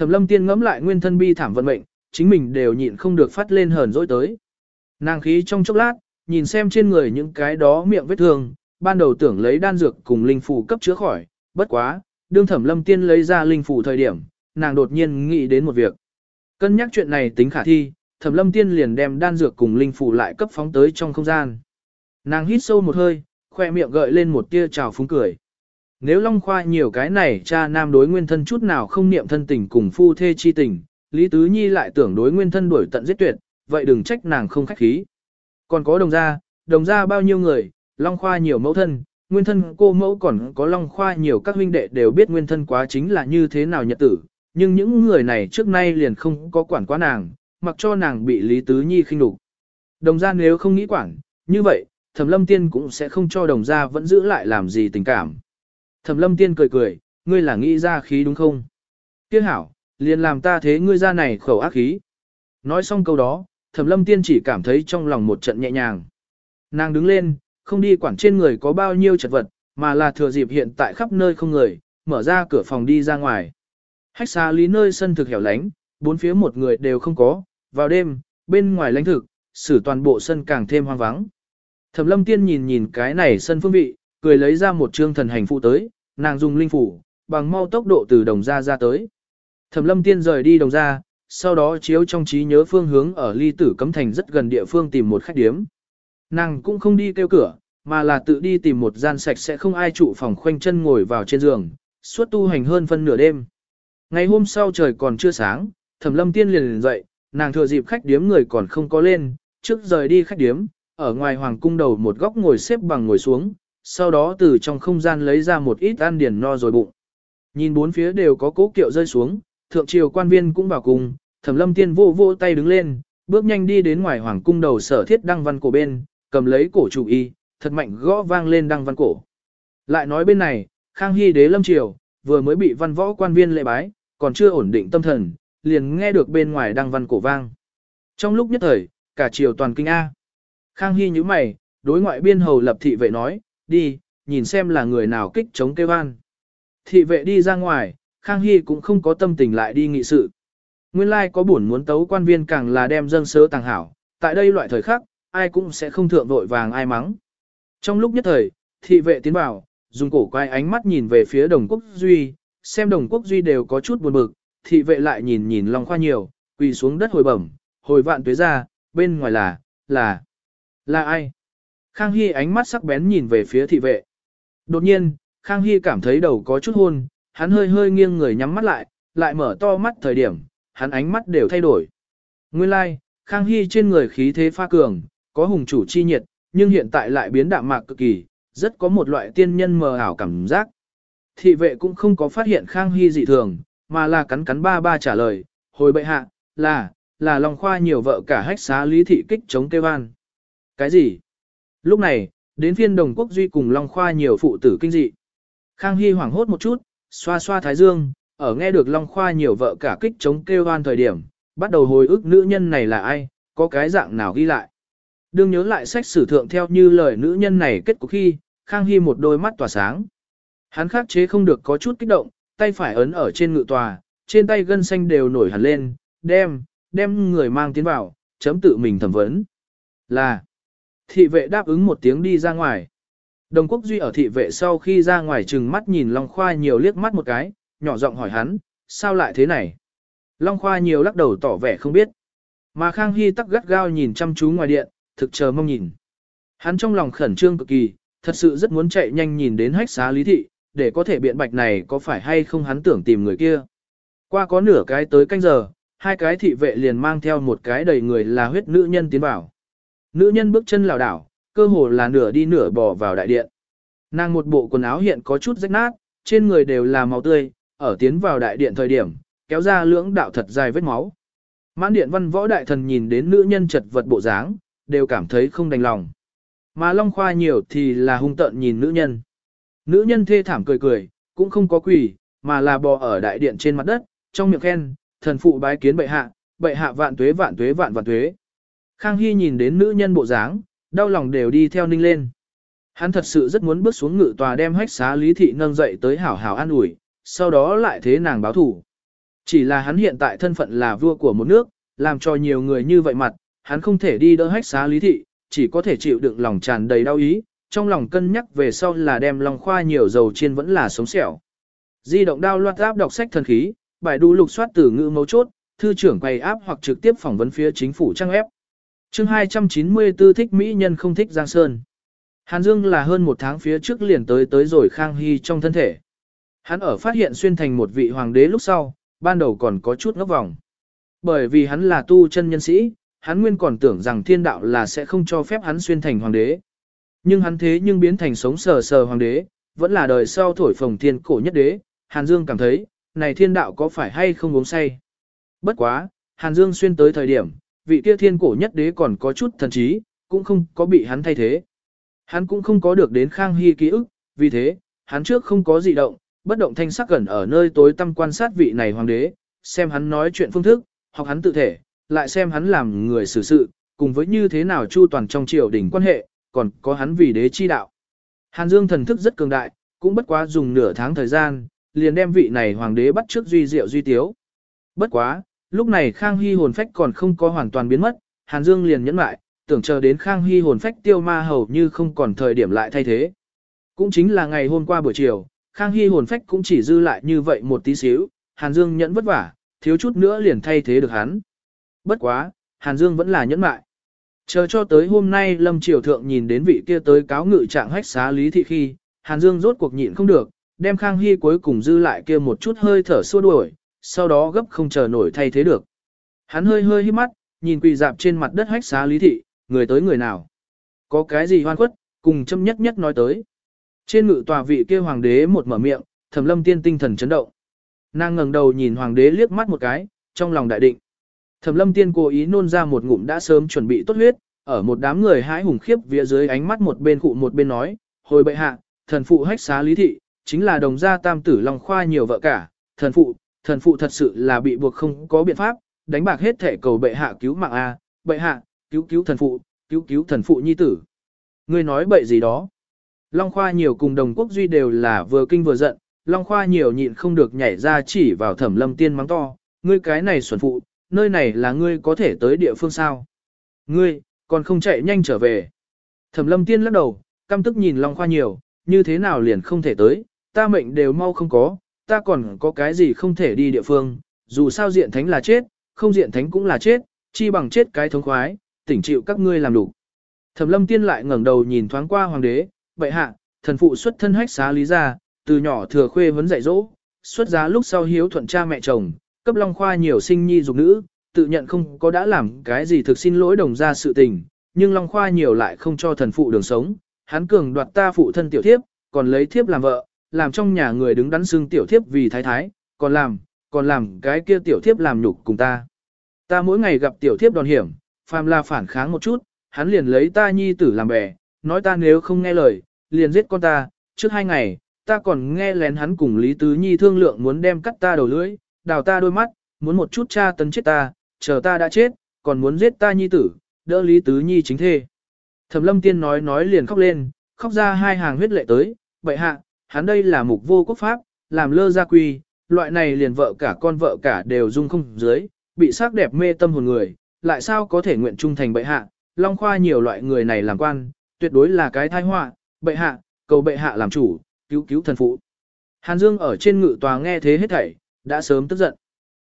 Thẩm Lâm Tiên ngẫm lại nguyên thân bi thảm vận mệnh, chính mình đều nhịn không được phát lên hờn dỗi tới. Nàng khí trong chốc lát, nhìn xem trên người những cái đó miệng vết thương, ban đầu tưởng lấy đan dược cùng linh phù cấp chữa khỏi, bất quá, đương Thẩm Lâm Tiên lấy ra linh phù thời điểm, nàng đột nhiên nghĩ đến một việc. Cân nhắc chuyện này tính khả thi, Thẩm Lâm Tiên liền đem đan dược cùng linh phù lại cấp phóng tới trong không gian. Nàng hít sâu một hơi, khoe miệng gợi lên một tia trào phúng cười. Nếu Long Khoa nhiều cái này cha nam đối nguyên thân chút nào không niệm thân tình cùng phu thê chi tình, Lý Tứ Nhi lại tưởng đối nguyên thân đuổi tận giết tuyệt, vậy đừng trách nàng không khách khí. Còn có đồng gia, đồng gia bao nhiêu người, Long Khoa nhiều mẫu thân, nguyên thân cô mẫu còn có Long Khoa nhiều các huynh đệ đều biết nguyên thân quá chính là như thế nào nhật tử, nhưng những người này trước nay liền không có quản quá nàng, mặc cho nàng bị Lý Tứ Nhi khinh đục. Đồng gia nếu không nghĩ quản, như vậy, Thẩm Lâm Tiên cũng sẽ không cho đồng gia vẫn giữ lại làm gì tình cảm. Thẩm Lâm Tiên cười cười, ngươi là nghĩ ra khí đúng không? Tiếc hảo, liền làm ta thế ngươi ra này khẩu ác khí. Nói xong câu đó, Thẩm Lâm Tiên chỉ cảm thấy trong lòng một trận nhẹ nhàng. Nàng đứng lên, không đi quản trên người có bao nhiêu chật vật, mà là thừa dịp hiện tại khắp nơi không người, mở ra cửa phòng đi ra ngoài. Hách xa lý nơi sân thực hẻo lánh, bốn phía một người đều không có, vào đêm, bên ngoài lãnh thực, xử toàn bộ sân càng thêm hoang vắng. Thẩm lâm tiên nhìn nhìn cái này sân phương vị, cười lấy ra một trương thần hành phụ tới, nàng dùng linh phủ, bằng mau tốc độ từ đồng ra ra tới. Thẩm lâm tiên rời đi đồng ra, sau đó chiếu trong trí nhớ phương hướng ở ly tử cấm thành rất gần địa phương tìm một khách điếm. Nàng cũng không đi kêu cửa, mà là tự đi tìm một gian sạch sẽ không ai trụ phòng khoanh chân ngồi vào trên giường, suốt tu hành hơn phân nửa đêm. Ngày hôm sau trời còn chưa sáng, thẩm lâm tiên liền liền dậy, nàng thừa dịp khách điếm người còn không có lên, trước rời đi khách điếm, ở ngoài hoàng cung đầu một góc ngồi xếp bằng ngồi xuống, sau đó từ trong không gian lấy ra một ít ăn điển no rồi bụng. Nhìn bốn phía đều có cố kiệu rơi xuống, thượng triều quan viên cũng vào cùng, thẩm lâm tiên vô vô tay đứng lên, bước nhanh đi đến ngoài hoàng cung đầu sở thiết đăng văn cổ bên, cầm lấy cổ chủ y, thật mạnh gõ vang lên đăng văn cổ. Lại nói bên này, Khang Hy đế lâm triều, vừa mới bị văn võ quan viên lệ bái, còn chưa ổn định tâm thần, liền nghe được bên ngoài đăng văn cổ vang. Trong lúc nhất thời, cả triều toàn kinh A. Khang Hy như mày, đối ngoại biên hầu lập thị vệ nói, đi, nhìn xem là người nào kích chống kêu an. Thị vệ đi ra ngoài, Khang Hy cũng không có tâm tình lại đi nghị sự. Nguyên lai có buồn muốn tấu quan viên càng là đem dâng sớ tàng hảo, tại đây loại thời khắc, ai cũng sẽ không thượng vội vàng ai mắng. Trong lúc nhất thời, thị vệ tiến vào, dùng cổ quay ánh mắt nhìn về phía đồng quốc duy, xem đồng quốc duy đều có chút buồn bực, thị vệ lại nhìn nhìn Long Khoa nhiều, quỳ xuống đất hồi bẩm, hồi vạn tuế ra, bên ngoài là, là, là ai? Khang Hy ánh mắt sắc bén nhìn về phía thị vệ. Đột nhiên, Khang Hy cảm thấy đầu có chút hôn, hắn hơi hơi nghiêng người nhắm mắt lại, lại mở to mắt thời điểm, hắn ánh mắt đều thay đổi. Nguyên lai, like, Khang Hy trên người khí thế pha cường, có hùng chủ chi nhiệt, nhưng hiện tại lại biến đạm mạc cực kỳ, rất có một loại tiên nhân mờ ảo cảm giác. Thị vệ cũng không có phát hiện Khang Hy dị thường, mà là cắn cắn ba ba trả lời, hồi bệ hạ, là, là Long Khoa nhiều vợ cả hách xá lý thị kích chống kêu an. Cái gì? Lúc này, đến phiên đồng quốc duy cùng Long Khoa nhiều phụ tử kinh dị. Khang Hy hoảng hốt một chút, xoa xoa thái dương, ở nghe được Long Khoa nhiều vợ cả kích chống kêu oan thời điểm, bắt đầu hồi ức nữ nhân này là ai, có cái dạng nào ghi lại. Đương nhớ lại sách sử thượng theo như lời nữ nhân này kết cục khi, Khang Hy một đôi mắt tỏa sáng. Hắn khắc chế không được có chút kích động, tay phải ấn ở trên ngự tòa, trên tay gân xanh đều nổi hẳn lên, đem, đem người mang tiến vào, chấm tự mình thẩm vấn. Là, thị vệ đáp ứng một tiếng đi ra ngoài. Đồng quốc duy ở thị vệ sau khi ra ngoài trừng mắt nhìn Long Khoa nhiều liếc mắt một cái, nhỏ giọng hỏi hắn, sao lại thế này? Long Khoa nhiều lắc đầu tỏ vẻ không biết. Mà Khang Hy tắc gắt gao nhìn chăm chú ngoài điện, thực chờ mong nhìn. Hắn trong lòng khẩn trương cực kỳ, thật sự rất muốn chạy nhanh nhìn đến hách xá lý thị, để có thể biện bạch này có phải hay không hắn tưởng tìm người kia. Qua có nửa cái tới canh giờ, hai cái thị vệ liền mang theo một cái đầy người là huyết nữ nhân tiến vào. Nữ nhân bước chân lảo đảo, cơ hồ là nửa đi nửa bò vào đại điện. Nàng một bộ quần áo hiện có chút rách nát, trên người đều là máu tươi, ở tiến vào đại điện thời điểm, kéo ra lưỡng đạo thật dài vết máu. Mãn điện văn võ đại thần nhìn đến nữ nhân chật vật bộ dáng, đều cảm thấy không đành lòng. Mà Long Khoa nhiều thì là hung tợn nhìn nữ nhân. Nữ nhân thê thảm cười cười, cũng không có quỷ, mà là bò ở đại điện trên mặt đất, trong miệng khen, thần phụ bái kiến bệ hạ, bệ hạ vạn tuế vạn tuế vạn vạn tuế. Khang Hy nhìn đến nữ nhân bộ dáng, đau lòng đều đi theo ninh lên. Hắn thật sự rất muốn bước xuống ngự tòa đem hách xá lý thị nâng dậy tới hảo hảo an ủi, sau đó lại thế nàng báo thủ. Chỉ là hắn hiện tại thân phận là vua của một nước, làm cho nhiều người như vậy mặt, hắn không thể đi đỡ hách xá lý thị, chỉ có thể chịu đựng lòng tràn đầy đau ý, trong lòng cân nhắc về sau là đem lòng khoa nhiều dầu chiên vẫn là sống sẹo. Di động đao loạt áp đọc sách thần khí, bài đu lục soát từ ngữ mấu chốt, thư trưởng quay áp hoặc trực tiếp phỏng vấn phía chính phủ trang ép. Chương 294 thích mỹ nhân không thích Giang Sơn. Hàn Dương là hơn một tháng phía trước liền tới tới rồi Khang Hy trong thân thể. Hắn ở phát hiện xuyên thành một vị hoàng đế lúc sau, ban đầu còn có chút ngốc vòng. Bởi vì hắn là tu chân nhân sĩ, hắn nguyên còn tưởng rằng thiên đạo là sẽ không cho phép hắn xuyên thành hoàng đế. Nhưng hắn thế nhưng biến thành sống sờ sờ hoàng đế, vẫn là đời sau thổi phồng thiên cổ nhất đế, Hàn Dương cảm thấy, này thiên đạo có phải hay không uống say. Bất quá, Hàn Dương xuyên tới thời điểm, vị kia thiên cổ nhất đế còn có chút thần trí, cũng không có bị hắn thay thế. Hắn cũng không có được đến Khang Hy ký ức, vì thế, hắn trước không có gì động, bất động thanh sắc gần ở nơi tối tăm quan sát vị này hoàng đế, xem hắn nói chuyện phương thức, học hắn tự thể, lại xem hắn làm người xử sự, cùng với như thế nào chu toàn trong triều đình quan hệ, còn có hắn vì đế chi đạo. Hàn Dương thần thức rất cường đại, cũng bất quá dùng nửa tháng thời gian, liền đem vị này hoàng đế bắt trước duy diệu duy tiếu. Bất quá, lúc này Khang Hy hồn phách còn không có hoàn toàn biến mất, Hàn Dương liền nhẫn lại, tưởng chờ đến Khang Hy hồn phách tiêu ma hầu như không còn thời điểm lại thay thế. Cũng chính là ngày hôm qua buổi chiều, Khang Hy hồn phách cũng chỉ dư lại như vậy một tí xíu, Hàn Dương nhẫn vất vả, thiếu chút nữa liền thay thế được hắn. Bất quá, Hàn Dương vẫn là nhẫn mại. Chờ cho tới hôm nay Lâm Triều Thượng nhìn đến vị kia tới cáo ngự trạng hách xá lý thị khi, Hàn Dương rốt cuộc nhịn không được, đem Khang Hy cuối cùng dư lại kia một chút hơi thở xua đuổi, sau đó gấp không chờ nổi thay thế được. Hắn hơi hơi hít mắt, nhìn quỳ dạp trên mặt đất hách xá lý thị, người tới người nào. Có cái gì hoan khuất, cùng châm nhất nhất nói tới. Trên ngự tòa vị kia hoàng đế một mở miệng, thẩm lâm tiên tinh thần chấn động. Nàng ngẩng đầu nhìn hoàng đế liếc mắt một cái, trong lòng đại định. Thẩm lâm tiên cố ý nôn ra một ngụm đã sớm chuẩn bị tốt huyết, ở một đám người hái hùng khiếp vía dưới ánh mắt một bên cụ một bên nói, hồi bệ hạ, thần phụ hách xá lý thị, chính là đồng gia tam tử long khoa nhiều vợ cả, thần phụ, thần phụ thật sự là bị buộc không có biện pháp, đánh bạc hết thể cầu bệ hạ cứu mạng a, bệ hạ, cứu cứu thần phụ, cứu cứu thần phụ nhi tử. Ngươi nói bậy gì đó? Long khoa nhiều cùng đồng quốc duy đều là vừa kinh vừa giận, Long khoa nhiều nhịn không được nhảy ra chỉ vào thẩm lâm tiên mắng to, ngươi cái này xuẩn phụ, nơi này là ngươi có thể tới địa phương sao? Ngươi, còn không chạy nhanh trở về. Thẩm lâm tiên lắc đầu, căm tức nhìn Long khoa nhiều, như thế nào liền không thể tới, ta mệnh đều mau không có, ta còn có cái gì không thể đi địa phương, dù sao diện thánh là chết, không diện thánh cũng là chết, chi bằng chết cái thống khoái, tỉnh chịu các ngươi làm đủ. Thẩm lâm tiên lại ngẩng đầu nhìn thoáng qua hoàng đế, bệ hạ, thần phụ xuất thân hách xá lý ra, từ nhỏ thừa khuê vấn dạy dỗ, xuất giá lúc sau hiếu thuận cha mẹ chồng, cấp long khoa nhiều sinh nhi dục nữ, tự nhận không có đã làm cái gì thực xin lỗi đồng ra sự tình, nhưng long khoa nhiều lại không cho thần phụ đường sống, hắn cường đoạt ta phụ thân tiểu thiếp, còn lấy thiếp làm vợ, làm trong nhà người đứng đắn xưng tiểu thiếp vì thái thái, còn làm, còn làm cái kia tiểu thiếp làm nhục cùng ta. Ta mỗi ngày gặp tiểu thiếp đòn hiểm, phàm là phản kháng một chút, hắn liền lấy ta nhi tử làm bè, nói ta nếu không nghe lời, liền giết con ta, trước hai ngày, ta còn nghe lén hắn cùng Lý Tứ Nhi thương lượng muốn đem cắt ta đầu lưỡi, đào ta đôi mắt, muốn một chút cha tấn chết ta, chờ ta đã chết, còn muốn giết ta nhi tử, đỡ Lý Tứ Nhi chính thê. Thẩm lâm tiên nói nói liền khóc lên, khóc ra hai hàng huyết lệ tới, bậy hạ, hắn đây là mục vô quốc pháp, làm lơ gia quy, loại này liền vợ cả con vợ cả đều dung không dưới, bị sắc đẹp mê tâm hồn người, lại sao có thể nguyện trung thành bệ hạ, Long Khoa nhiều loại người này làm quan, tuyệt đối là cái tai họa, bệ hạ, cầu bệ hạ làm chủ, cứu cứu thần phụ. Hàn Dương ở trên ngự tòa nghe thế hết thảy, đã sớm tức giận.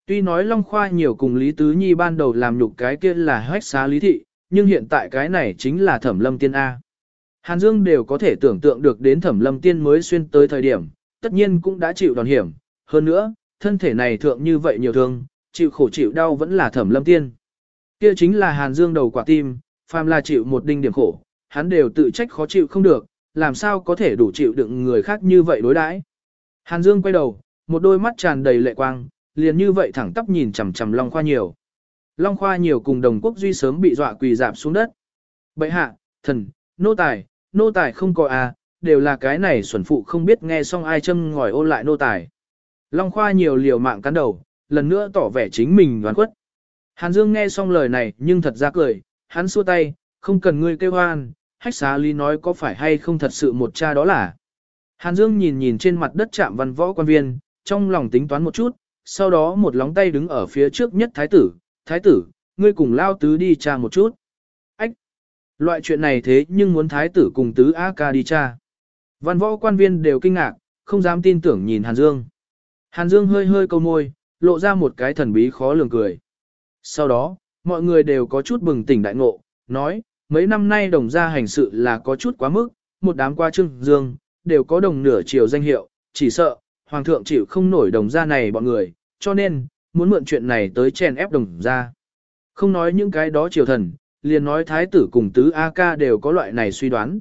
Tuy nói Long Khoa nhiều cùng Lý Tứ Nhi ban đầu làm nhục cái kia là hách xá lý thị, nhưng hiện tại cái này chính là thẩm lâm tiên A. Hàn Dương đều có thể tưởng tượng được đến thẩm lâm tiên mới xuyên tới thời điểm, tất nhiên cũng đã chịu đòn hiểm. Hơn nữa, thân thể này thượng như vậy nhiều thương, chịu khổ chịu đau vẫn là thẩm lâm tiên. Kia chính là Hàn Dương đầu quả tim, phàm là chịu một đinh điểm khổ, hắn đều tự trách khó chịu không được, làm sao có thể đủ chịu đựng người khác như vậy đối đãi. Hàn Dương quay đầu, một đôi mắt tràn đầy lệ quang, liền như vậy thẳng tắp nhìn chằm chằm Long Khoa nhiều. Long Khoa nhiều cùng đồng quốc duy sớm bị dọa quỳ dạp xuống đất. Bệ hạ, thần, nô tài, nô tài không có à, đều là cái này xuẩn phụ không biết nghe xong ai châm ngòi ôn lại nô tài. Long Khoa nhiều liều mạng cắn đầu, lần nữa tỏ vẻ chính mình đoán quất. Hàn Dương nghe xong lời này nhưng thật ra cười, hắn xua tay, không cần ngươi kêu hoan, hách xá lý nói có phải hay không thật sự một cha đó là. Hàn Dương nhìn nhìn trên mặt đất chạm văn võ quan viên, trong lòng tính toán một chút, sau đó một lóng tay đứng ở phía trước nhất thái tử, thái tử, ngươi cùng lao tứ đi tra một chút. Loại chuyện này thế nhưng muốn thái tử cùng tứ A ca đi tra. Văn võ quan viên đều kinh ngạc, không dám tin tưởng nhìn Hàn Dương. Hàn Dương hơi hơi câu môi, lộ ra một cái thần bí khó lường cười. Sau đó, mọi người đều có chút bừng tỉnh đại ngộ, nói, mấy năm nay đồng gia hành sự là có chút quá mức, một đám qua trưng dương, đều có đồng nửa chiều danh hiệu, chỉ sợ, hoàng thượng chịu không nổi đồng gia này bọn người, cho nên, muốn mượn chuyện này tới chèn ép đồng gia. Không nói những cái đó triều thần, liền nói thái tử cùng tứ A ca đều có loại này suy đoán.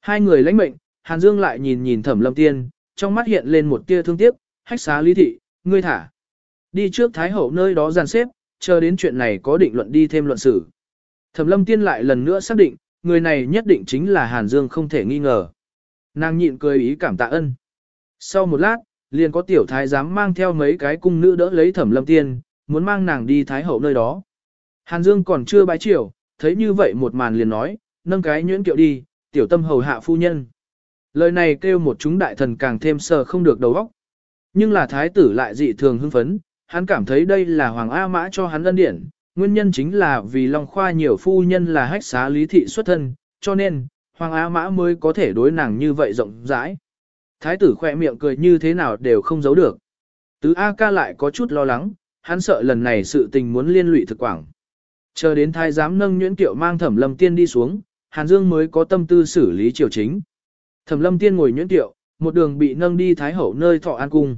Hai người lãnh mệnh, Hàn Dương lại nhìn nhìn thẩm lâm tiên, trong mắt hiện lên một tia thương tiếc, hách xá lý thị, ngươi thả. Đi trước thái hậu nơi đó dàn xếp, chờ đến chuyện này có định luận đi thêm luận xử. Thẩm lâm tiên lại lần nữa xác định, người này nhất định chính là Hàn Dương không thể nghi ngờ. Nàng nhịn cười ý cảm tạ ân. Sau một lát, liền có tiểu thái giám mang theo mấy cái cung nữ đỡ lấy thẩm lâm tiên, muốn mang nàng đi thái hậu nơi đó. Hàn Dương còn chưa bái triều thấy như vậy một màn liền nói, nâng cái nhuyễn kiệu đi, tiểu tâm hầu hạ phu nhân. Lời này kêu một chúng đại thần càng thêm sờ không được đầu óc. Nhưng là thái tử lại dị thường hưng phấn, hắn cảm thấy đây là hoàng A mã cho hắn ân điển, nguyên nhân chính là vì Long Khoa nhiều phu nhân là hách xá lý thị xuất thân, cho nên, Hoàng a Mã mới có thể đối nàng như vậy rộng rãi. Thái tử khỏe miệng cười như thế nào đều không giấu được. Tứ A ca lại có chút lo lắng, hắn sợ lần này sự tình muốn liên lụy thực quảng. Chờ đến thái giám nâng nhuyễn tiệu mang thẩm lâm tiên đi xuống, Hàn Dương mới có tâm tư xử lý triều chính. Thẩm lâm tiên ngồi nhuyễn tiệu, một đường bị nâng đi Thái Hậu nơi thọ an cung.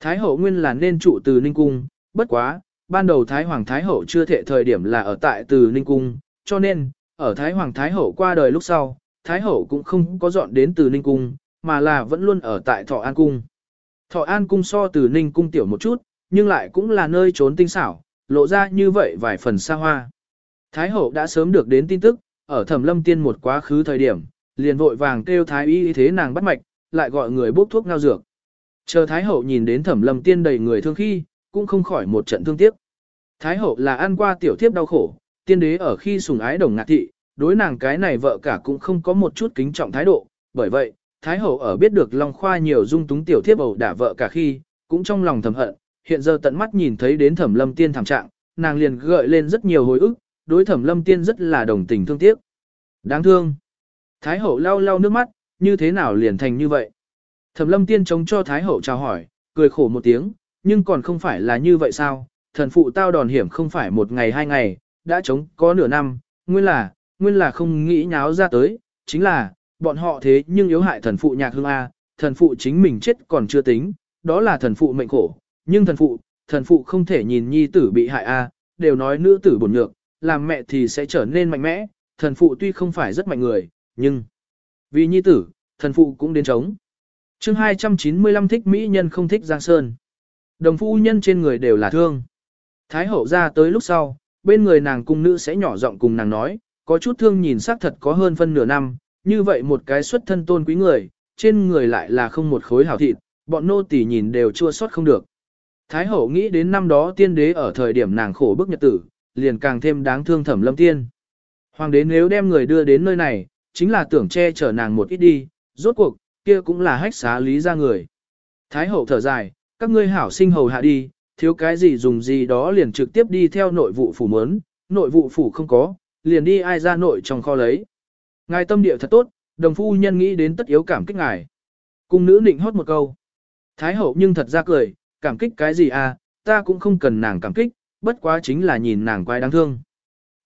Thái Hậu nguyên là nên trụ từ Ninh Cung, bất quá, ban đầu Thái Hoàng Thái Hậu chưa thể thời điểm là ở tại từ Ninh Cung, cho nên, ở Thái Hoàng Thái Hậu qua đời lúc sau, Thái Hậu cũng không có dọn đến từ Ninh Cung, mà là vẫn luôn ở tại Thọ An Cung. Thọ An Cung so từ Ninh Cung tiểu một chút, nhưng lại cũng là nơi trốn tinh xảo, lộ ra như vậy vài phần xa hoa. Thái Hậu đã sớm được đến tin tức, ở Thẩm Lâm Tiên một quá khứ thời điểm, liền vội vàng kêu Thái y thế nàng bắt mạch, lại gọi người bốc thuốc ngao dược. Chờ Thái Hậu nhìn đến Thẩm Lâm Tiên đầy người thương khi, cũng không khỏi một trận thương tiếc. Thái hậu là ăn qua tiểu thiếp đau khổ, tiên đế ở khi sùng ái đồng ngạc thị, đối nàng cái này vợ cả cũng không có một chút kính trọng thái độ, bởi vậy, Thái hậu ở biết được Long Khoa nhiều dung túng tiểu thiếp ẩu đả vợ cả khi, cũng trong lòng thầm hận, hiện giờ tận mắt nhìn thấy đến thẩm lâm tiên thảm trạng, nàng liền gợi lên rất nhiều hồi ức, đối thẩm lâm tiên rất là đồng tình thương tiếc. Đáng thương. Thái hậu lau lau nước mắt, như thế nào liền thành như vậy? Thẩm lâm tiên chống cho Thái hậu chào hỏi, cười khổ một tiếng, nhưng còn không phải là như vậy sao, thần phụ tao đòn hiểm không phải một ngày hai ngày, đã chống có nửa năm, nguyên là, nguyên là không nghĩ nháo ra tới, chính là, bọn họ thế nhưng yếu hại thần phụ nhạc hương A, thần phụ chính mình chết còn chưa tính, đó là thần phụ mệnh khổ, nhưng thần phụ, thần phụ không thể nhìn nhi tử bị hại A, đều nói nữ tử bổn nhược, làm mẹ thì sẽ trở nên mạnh mẽ, thần phụ tuy không phải rất mạnh người, nhưng vì nhi tử, thần phụ cũng đến chống. chương 295 thích mỹ nhân không thích Giang Sơn. Đồng phu nhân trên người đều là thương. Thái hậu ra tới lúc sau, bên người nàng cung nữ sẽ nhỏ giọng cùng nàng nói, có chút thương nhìn xác thật có hơn phân nửa năm, như vậy một cái xuất thân tôn quý người, trên người lại là không một khối hảo thịt, bọn nô tỳ nhìn đều chua xót không được. Thái hậu nghĩ đến năm đó tiên đế ở thời điểm nàng khổ bức nhật tử, liền càng thêm đáng thương thẩm lâm tiên. Hoàng đế nếu đem người đưa đến nơi này, chính là tưởng che chở nàng một ít đi, rốt cuộc, kia cũng là hách xá lý ra người. Thái hậu thở dài, các ngươi hảo sinh hầu hạ đi, thiếu cái gì dùng gì đó liền trực tiếp đi theo nội vụ phủ mớn, nội vụ phủ không có, liền đi ai ra nội trong kho lấy. Ngài tâm địa thật tốt, đồng phu nhân nghĩ đến tất yếu cảm kích ngài. Cung nữ nịnh hót một câu. Thái hậu nhưng thật ra cười, cảm kích cái gì à, ta cũng không cần nàng cảm kích, bất quá chính là nhìn nàng quái đáng thương.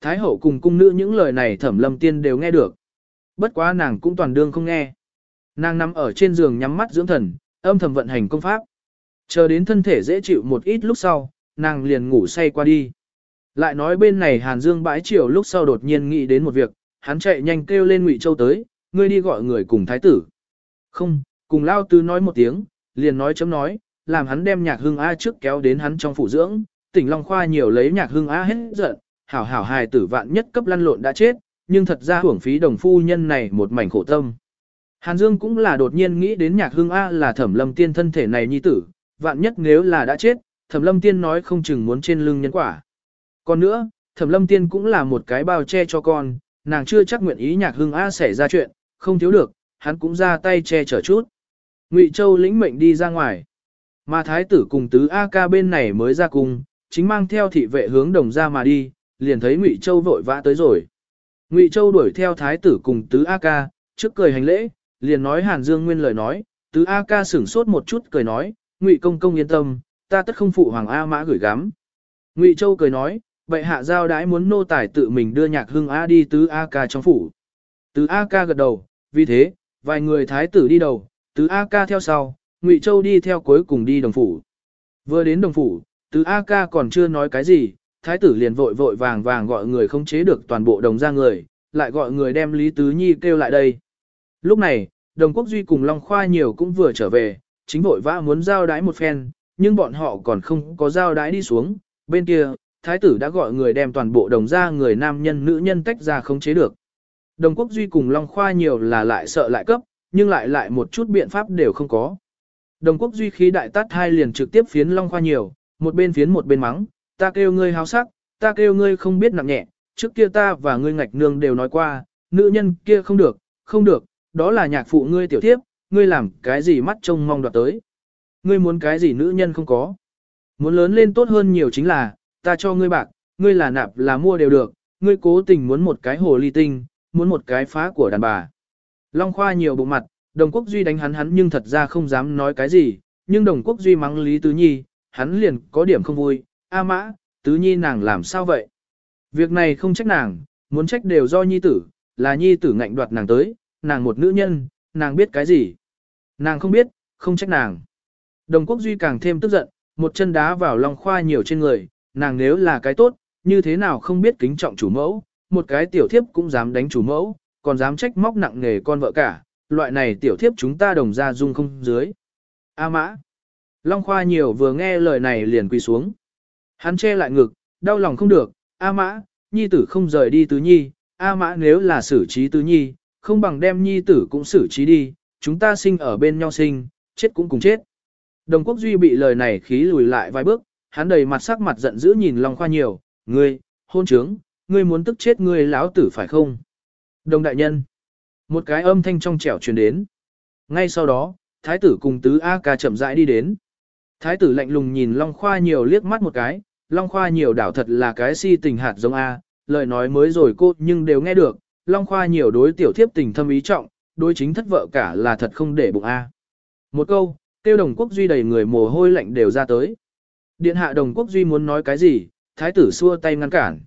Thái hậu cùng cung nữ những lời này thẩm lâm tiên đều nghe được. Bất quá nàng cũng toàn đương không nghe. Nàng nằm ở trên giường nhắm mắt dưỡng thần, âm thầm vận hành công pháp. Chờ đến thân thể dễ chịu một ít lúc sau, nàng liền ngủ say qua đi. Lại nói bên này Hàn Dương bãi chiều lúc sau đột nhiên nghĩ đến một việc, hắn chạy nhanh kêu lên Ngụy Châu tới, ngươi đi gọi người cùng thái tử. Không, cùng Lao Tư nói một tiếng, liền nói chấm nói, làm hắn đem nhạc hưng A trước kéo đến hắn trong phủ dưỡng, tỉnh Long Khoa nhiều lấy nhạc hưng á hết giận, hảo hảo hài tử vạn nhất cấp lăn lộn đã chết, nhưng thật ra hưởng phí đồng phu nhân này một mảnh khổ tâm. Hàn Dương cũng là đột nhiên nghĩ đến nhạc hưng A là thẩm lâm tiên thân thể này nhi tử, vạn nhất nếu là đã chết, thẩm lâm tiên nói không chừng muốn trên lưng nhân quả. Còn nữa, thẩm lâm tiên cũng là một cái bao che cho con, nàng chưa chắc nguyện ý nhạc hưng A xảy ra chuyện, không thiếu được, hắn cũng ra tay che chở chút. Ngụy Châu lĩnh mệnh đi ra ngoài. Mà thái tử cùng tứ A ca bên này mới ra cung, chính mang theo thị vệ hướng đồng ra mà đi, liền thấy Ngụy Châu vội vã tới rồi. Ngụy Châu đuổi theo thái tử cùng tứ A ca, trước cười hành lễ, liền nói Hàn Dương Nguyên lời nói, tứ A ca sửng sốt một chút cười nói, Ngụy công công yên tâm, ta tất không phụ hoàng A mã gửi gắm. Ngụy Châu cười nói, vậy hạ giao đãi muốn nô tài tự mình đưa nhạc hương A đi tứ A ca trong phủ. Tứ A ca gật đầu, vì thế, vài người thái tử đi đầu, tứ A ca theo sau, Ngụy Châu đi theo cuối cùng đi đồng phủ. Vừa đến đồng phủ, tứ A ca còn chưa nói cái gì, thái tử liền vội vội vàng vàng gọi người không chế được toàn bộ đồng ra người, lại gọi người đem Lý Tứ Nhi kêu lại đây. Lúc này, đồng quốc duy cùng Long Khoa nhiều cũng vừa trở về, chính vội vã muốn giao đái một phen, nhưng bọn họ còn không có giao đái đi xuống, bên kia, thái tử đã gọi người đem toàn bộ đồng ra người nam nhân nữ nhân tách ra không chế được. Đồng quốc duy cùng Long Khoa nhiều là lại sợ lại cấp, nhưng lại lại một chút biện pháp đều không có. Đồng quốc duy khí đại tát hai liền trực tiếp phiến Long Khoa nhiều, một bên phiến một bên mắng, ta kêu ngươi háo sắc, ta kêu ngươi không biết nặng nhẹ, trước kia ta và ngươi ngạch nương đều nói qua, nữ nhân kia không được, không được, đó là nhạc phụ ngươi tiểu thiếp, ngươi làm cái gì mắt trông mong đoạt tới. Ngươi muốn cái gì nữ nhân không có. Muốn lớn lên tốt hơn nhiều chính là, ta cho ngươi bạc, ngươi là nạp là mua đều được, ngươi cố tình muốn một cái hồ ly tinh, muốn một cái phá của đàn bà. Long Khoa nhiều bộ mặt, đồng quốc duy đánh hắn hắn nhưng thật ra không dám nói cái gì, nhưng đồng quốc duy mắng Lý Tứ Nhi, hắn liền có điểm không vui, A mã, Tứ Nhi nàng làm sao vậy? Việc này không trách nàng, muốn trách đều do Nhi tử, là Nhi tử ngạnh đoạt nàng tới, nàng một nữ nhân, nàng biết cái gì? Nàng không biết, không trách nàng. Đồng quốc duy càng thêm tức giận, một chân đá vào Long Khoa nhiều trên người, nàng nếu là cái tốt, như thế nào không biết kính trọng chủ mẫu, một cái tiểu thiếp cũng dám đánh chủ mẫu, còn dám trách móc nặng nề con vợ cả, loại này tiểu thiếp chúng ta đồng ra dung không dưới. A mã. Long Khoa nhiều vừa nghe lời này liền quỳ xuống. Hắn che lại ngực, đau lòng không được, A mã, nhi tử không rời đi tứ nhi, A mã nếu là xử trí tứ nhi, không bằng đem nhi tử cũng xử trí đi, chúng ta sinh ở bên nhau sinh, chết cũng cùng chết. Đồng quốc duy bị lời này khí lùi lại vài bước, hắn đầy mặt sắc mặt giận dữ nhìn Long Khoa nhiều, ngươi, hôn trướng, ngươi muốn tức chết ngươi lão tử phải không? Đồng đại nhân, một cái âm thanh trong trẻo truyền đến. Ngay sau đó, thái tử cùng tứ A ca chậm rãi đi đến. Thái tử lạnh lùng nhìn Long Khoa nhiều liếc mắt một cái, Long Khoa nhiều đảo thật là cái si tình hạt giống A, lời nói mới rồi cô nhưng đều nghe được, Long Khoa nhiều đối tiểu thiếp tình thâm ý trọng, đối chính thất vợ cả là thật không để bụng A. Một câu, tiêu đồng quốc duy đầy người mồ hôi lạnh đều ra tới. Điện hạ đồng quốc duy muốn nói cái gì, thái tử xua tay ngăn cản.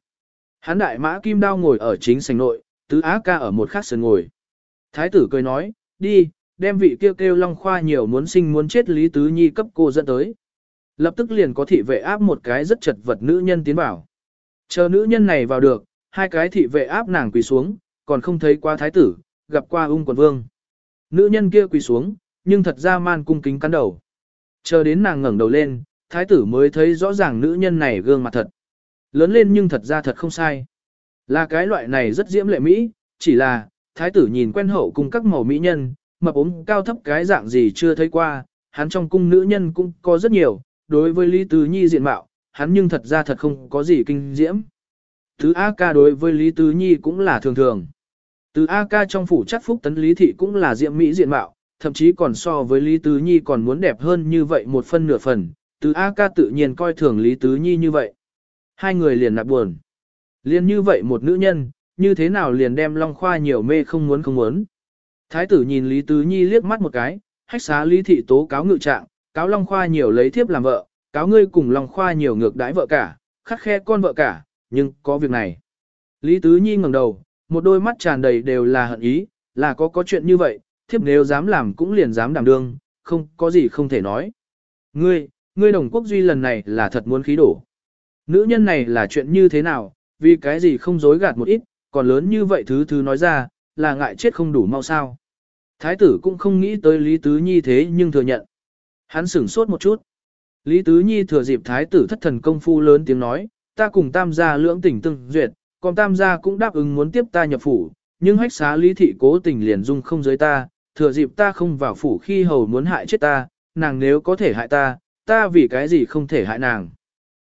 Hán đại mã kim đao ngồi ở chính sảnh nội, tứ á ca ở một khát sườn ngồi. Thái tử cười nói, đi, đem vị kêu kêu long khoa nhiều muốn sinh muốn chết Lý Tứ Nhi cấp cô dẫn tới. Lập tức liền có thị vệ áp một cái rất chật vật nữ nhân tiến vào. Chờ nữ nhân này vào được, hai cái thị vệ áp nàng quỳ xuống, còn không thấy qua thái tử, gặp qua ung quần vương. Nữ nhân kia quỳ xuống, nhưng thật ra man cung kính cắn đầu. Chờ đến nàng ngẩng đầu lên, thái tử mới thấy rõ ràng nữ nhân này gương mặt thật. Lớn lên nhưng thật ra thật không sai. Là cái loại này rất diễm lệ mỹ, chỉ là, thái tử nhìn quen hậu cùng các màu mỹ nhân, mập ốm cao thấp cái dạng gì chưa thấy qua, hắn trong cung nữ nhân cũng có rất nhiều, đối với Lý Tứ Nhi diện mạo, hắn nhưng thật ra thật không có gì kinh diễm. Thứ A ca đối với Lý Tứ Nhi cũng là thường thường. Từ A ca trong phủ chắc phúc tấn Lý Thị cũng là diệm mỹ diện mạo, thậm chí còn so với Lý Tứ Nhi còn muốn đẹp hơn như vậy một phân nửa phần, từ A ca tự nhiên coi thường Lý Tứ Nhi như vậy. Hai người liền nạp buồn. Liên như vậy một nữ nhân, như thế nào liền đem Long Khoa nhiều mê không muốn không muốn. Thái tử nhìn Lý Tứ Nhi liếc mắt một cái, hách xá Lý Thị tố cáo ngự trạng, cáo Long Khoa nhiều lấy thiếp làm vợ, cáo ngươi cùng Long Khoa nhiều ngược đãi vợ cả, khắc khe con vợ cả, nhưng có việc này. Lý Tứ Nhi ngẩng đầu, một đôi mắt tràn đầy đều là hận ý, là có có chuyện như vậy, thiếp nếu dám làm cũng liền dám đảm đương, không có gì không thể nói. Ngươi, ngươi đồng quốc duy lần này là thật muốn khí đổ. Nữ nhân này là chuyện như thế nào, vì cái gì không dối gạt một ít, còn lớn như vậy thứ thứ nói ra, là ngại chết không đủ mau sao. Thái tử cũng không nghĩ tới Lý Tứ Nhi thế nhưng thừa nhận. Hắn sửng sốt một chút. Lý Tứ Nhi thừa dịp thái tử thất thần công phu lớn tiếng nói, ta cùng tam gia lưỡng tình tương duyệt, còn tam gia cũng đáp ứng muốn tiếp ta nhập phủ, nhưng hách xá lý thị cố tình liền dung không giới ta, thừa dịp ta không vào phủ khi hầu muốn hại chết ta, nàng nếu có thể hại ta, ta vì cái gì không thể hại nàng.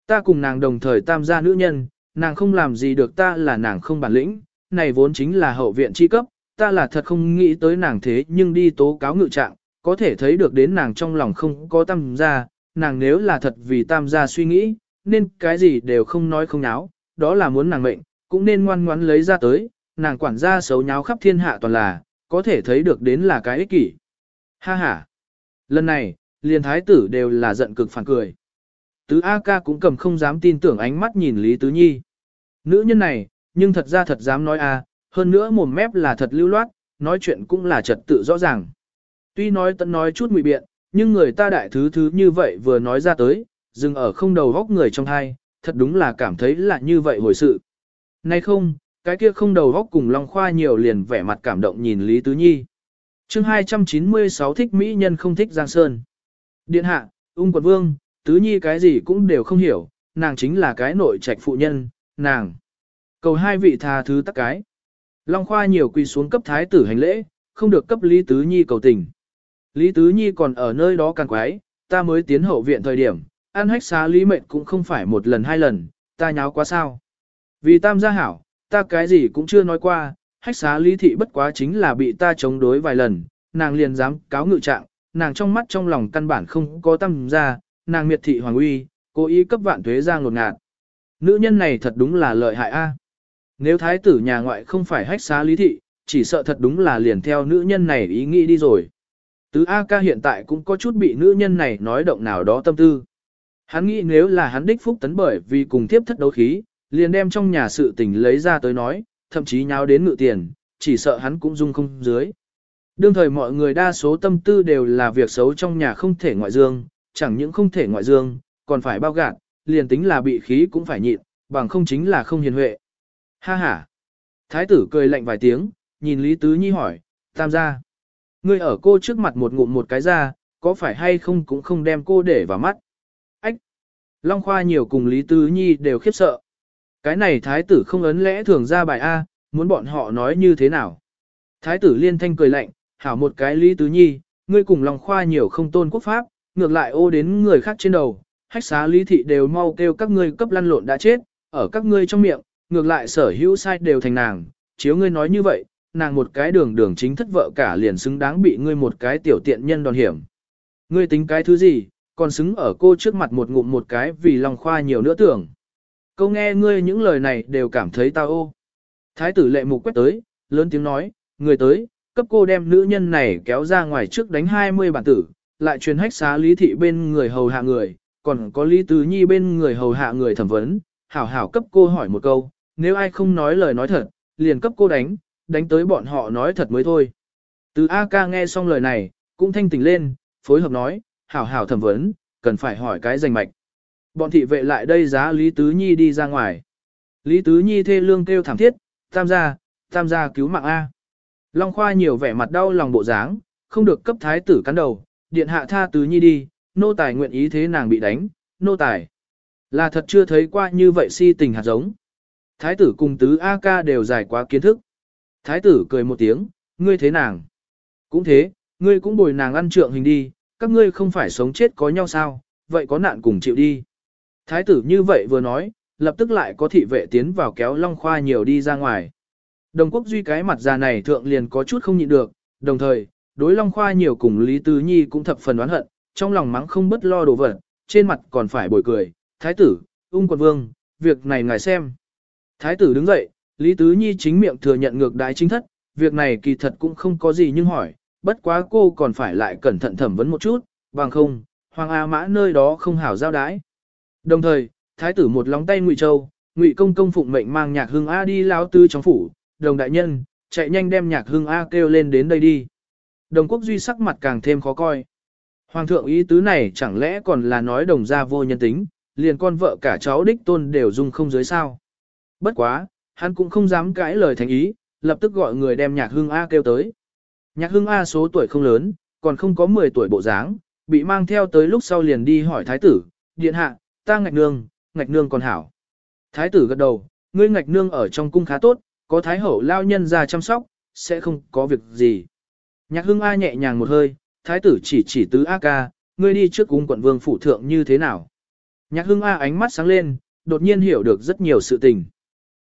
Ta cùng nàng đồng thời tam gia nữ nhân, nàng không làm gì được ta là nàng không bản lĩnh, này vốn chính là hậu viện chi cấp, ta là thật không nghĩ tới nàng thế nhưng đi tố cáo ngự trạng, có thể thấy được đến nàng trong lòng không có tam gia, nàng nếu là thật vì tam gia suy nghĩ, nên cái gì đều không nói không náo, đó là muốn nàng mệnh, cũng nên ngoan ngoãn lấy ra tới, nàng quản gia xấu nháo khắp thiên hạ toàn là, có thể thấy được đến là cái ích kỷ. Ha ha! Lần này, liền thái tử đều là giận cực phản cười. Tứ A ca cũng cầm không dám tin tưởng ánh mắt nhìn Lý Tứ Nhi. Nữ nhân này, nhưng thật ra thật dám nói a, hơn nữa mồm mép là thật lưu loát, nói chuyện cũng là trật tự rõ ràng. Tuy nói tận nói chút ngụy biện, nhưng người ta đại thứ thứ như vậy vừa nói ra tới, dừng ở không đầu góc người trong hai, thật đúng là cảm thấy là như vậy hồi sự. Nay không, cái kia không đầu góc cùng Long Khoa nhiều liền vẻ mặt cảm động nhìn Lý Tứ Nhi. chương 296 thích Mỹ nhân không thích Giang Sơn. Điện hạ, ung quận vương, Tứ Nhi cái gì cũng đều không hiểu, nàng chính là cái nội trạch phụ nhân, nàng. Cầu hai vị tha thứ tắc cái. Long Khoa nhiều quỳ xuống cấp thái tử hành lễ, không được cấp Lý Tứ Nhi cầu tình. Lý Tứ Nhi còn ở nơi đó càng quái, ta mới tiến hậu viện thời điểm, ăn hách xá Lý Mệnh cũng không phải một lần hai lần, ta nháo quá sao. Vì tam gia hảo, ta cái gì cũng chưa nói qua, hách xá Lý Thị bất quá chính là bị ta chống đối vài lần, nàng liền dám cáo ngự trạng, nàng trong mắt trong lòng căn bản không có tâm ra, nàng miệt thị hoàng uy, cố ý cấp vạn tuế giang ngột ngạt. Nữ nhân này thật đúng là lợi hại a. Nếu thái tử nhà ngoại không phải hách xá lý thị, chỉ sợ thật đúng là liền theo nữ nhân này ý nghĩ đi rồi. Tứ A ca hiện tại cũng có chút bị nữ nhân này nói động nào đó tâm tư. Hắn nghĩ nếu là hắn đích phúc tấn bởi vì cùng tiếp thất đấu khí, liền đem trong nhà sự tình lấy ra tới nói, thậm chí nháo đến ngự tiền, chỉ sợ hắn cũng dung không dưới. Đương thời mọi người đa số tâm tư đều là việc xấu trong nhà không thể ngoại dương, chẳng những không thể ngoại dương, còn phải bao gạt, liền tính là bị khí cũng phải nhịn, bằng không chính là không hiền huệ. Ha ha! Thái tử cười lạnh vài tiếng, nhìn Lý Tứ Nhi hỏi, tam gia. Ngươi ở cô trước mặt một ngụm một cái ra, có phải hay không cũng không đem cô để vào mắt. Ách! Long Khoa nhiều cùng Lý Tứ Nhi đều khiếp sợ. Cái này thái tử không ấn lẽ thường ra bài A, muốn bọn họ nói như thế nào. Thái tử liên thanh cười lạnh, hảo một cái Lý Tứ Nhi, ngươi cùng Long Khoa nhiều không tôn quốc pháp, ngược lại ô đến người khác trên đầu, hách xá lý thị đều mau kêu các ngươi cấp lăn lộn đã chết, ở các ngươi trong miệng, ngược lại sở hữu sai đều thành nàng, chiếu ngươi nói như vậy, nàng một cái đường đường chính thất vợ cả liền xứng đáng bị ngươi một cái tiểu tiện nhân đòn hiểm. Ngươi tính cái thứ gì, còn xứng ở cô trước mặt một ngụm một cái vì lòng khoa nhiều nữa tưởng. Câu nghe ngươi những lời này đều cảm thấy tao ô. Thái tử lệ mục quét tới, lớn tiếng nói, người tới, cấp cô đem nữ nhân này kéo ra ngoài trước đánh 20 bản tử, lại truyền hách xá lý thị bên người hầu hạ người, còn có lý tứ nhi bên người hầu hạ người thẩm vấn, hảo hảo cấp cô hỏi một câu, nếu ai không nói lời nói thật, liền cấp cô đánh, đánh tới bọn họ nói thật mới thôi. Từ A ca nghe xong lời này, cũng thanh tỉnh lên, phối hợp nói, hảo hảo thẩm vấn, cần phải hỏi cái danh mạch. Bọn thị vệ lại đây giá Lý Tứ Nhi đi ra ngoài. Lý Tứ Nhi thê lương kêu thảm thiết, tam gia, tam gia cứu mạng A. Long Khoa nhiều vẻ mặt đau lòng bộ dáng, không được cấp thái tử cắn đầu, điện hạ tha Tứ Nhi đi, nô tài nguyện ý thế nàng bị đánh, nô tài. Là thật chưa thấy qua như vậy si tình hạt giống. Thái tử cùng tứ A ca đều dài quá kiến thức. Thái tử cười một tiếng, ngươi thế nàng. Cũng thế, ngươi cũng bồi nàng ăn trượng hình đi, các ngươi không phải sống chết có nhau sao, vậy có nạn cùng chịu đi. Thái tử như vậy vừa nói, lập tức lại có thị vệ tiến vào kéo Long Khoa nhiều đi ra ngoài. Đồng quốc duy cái mặt già này thượng liền có chút không nhịn được, đồng thời, đối Long Khoa nhiều cùng Lý Tứ Nhi cũng thập phần oán hận, trong lòng mắng không bất lo đồ vật, trên mặt còn phải bồi cười, thái tử, ung quận vương, việc này ngài xem. Thái tử đứng dậy, Lý Tứ Nhi chính miệng thừa nhận ngược đại chính thất, việc này kỳ thật cũng không có gì nhưng hỏi, bất quá cô còn phải lại cẩn thận thẩm vấn một chút, bằng không, Hoàng A Mã nơi đó không hảo giao đái. Đồng thời, thái tử một lóng tay Ngụy Châu, Ngụy Công công phụng mệnh mang nhạc hương A đi lao tư trong phủ, đồng đại nhân, chạy nhanh đem nhạc hương A kêu lên đến đây đi. Đồng quốc duy sắc mặt càng thêm khó coi. Hoàng thượng ý tứ này chẳng lẽ còn là nói đồng gia vô nhân tính, liền con vợ cả cháu đích tôn đều dung không dưới sao. Bất quá, hắn cũng không dám cãi lời thành ý, lập tức gọi người đem nhạc hưng A kêu tới. Nhạc hưng A số tuổi không lớn, còn không có 10 tuổi bộ dáng, bị mang theo tới lúc sau liền đi hỏi thái tử, điện hạ, ta ngạch nương, ngạch nương còn hảo. Thái tử gật đầu, ngươi ngạch nương ở trong cung khá tốt, có thái hậu lao nhân ra chăm sóc, sẽ không có việc gì. Nhạc hưng A nhẹ nhàng một hơi, thái tử chỉ chỉ tứ A ca, ngươi đi trước cung quận vương phủ thượng như thế nào. Nhạc hưng A ánh mắt sáng lên, đột nhiên hiểu được rất nhiều sự tình.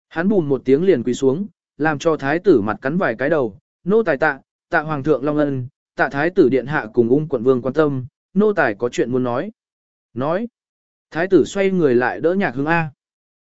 Hắn bùn một tiếng liền quỳ xuống, làm cho thái tử mặt cắn vài cái đầu, nô tài tạ, tạ hoàng thượng long ân, tạ thái tử điện hạ cùng ung quận vương quan tâm, nô tài có chuyện muốn nói. Nói. Thái tử xoay người lại đỡ nhạc hưng A.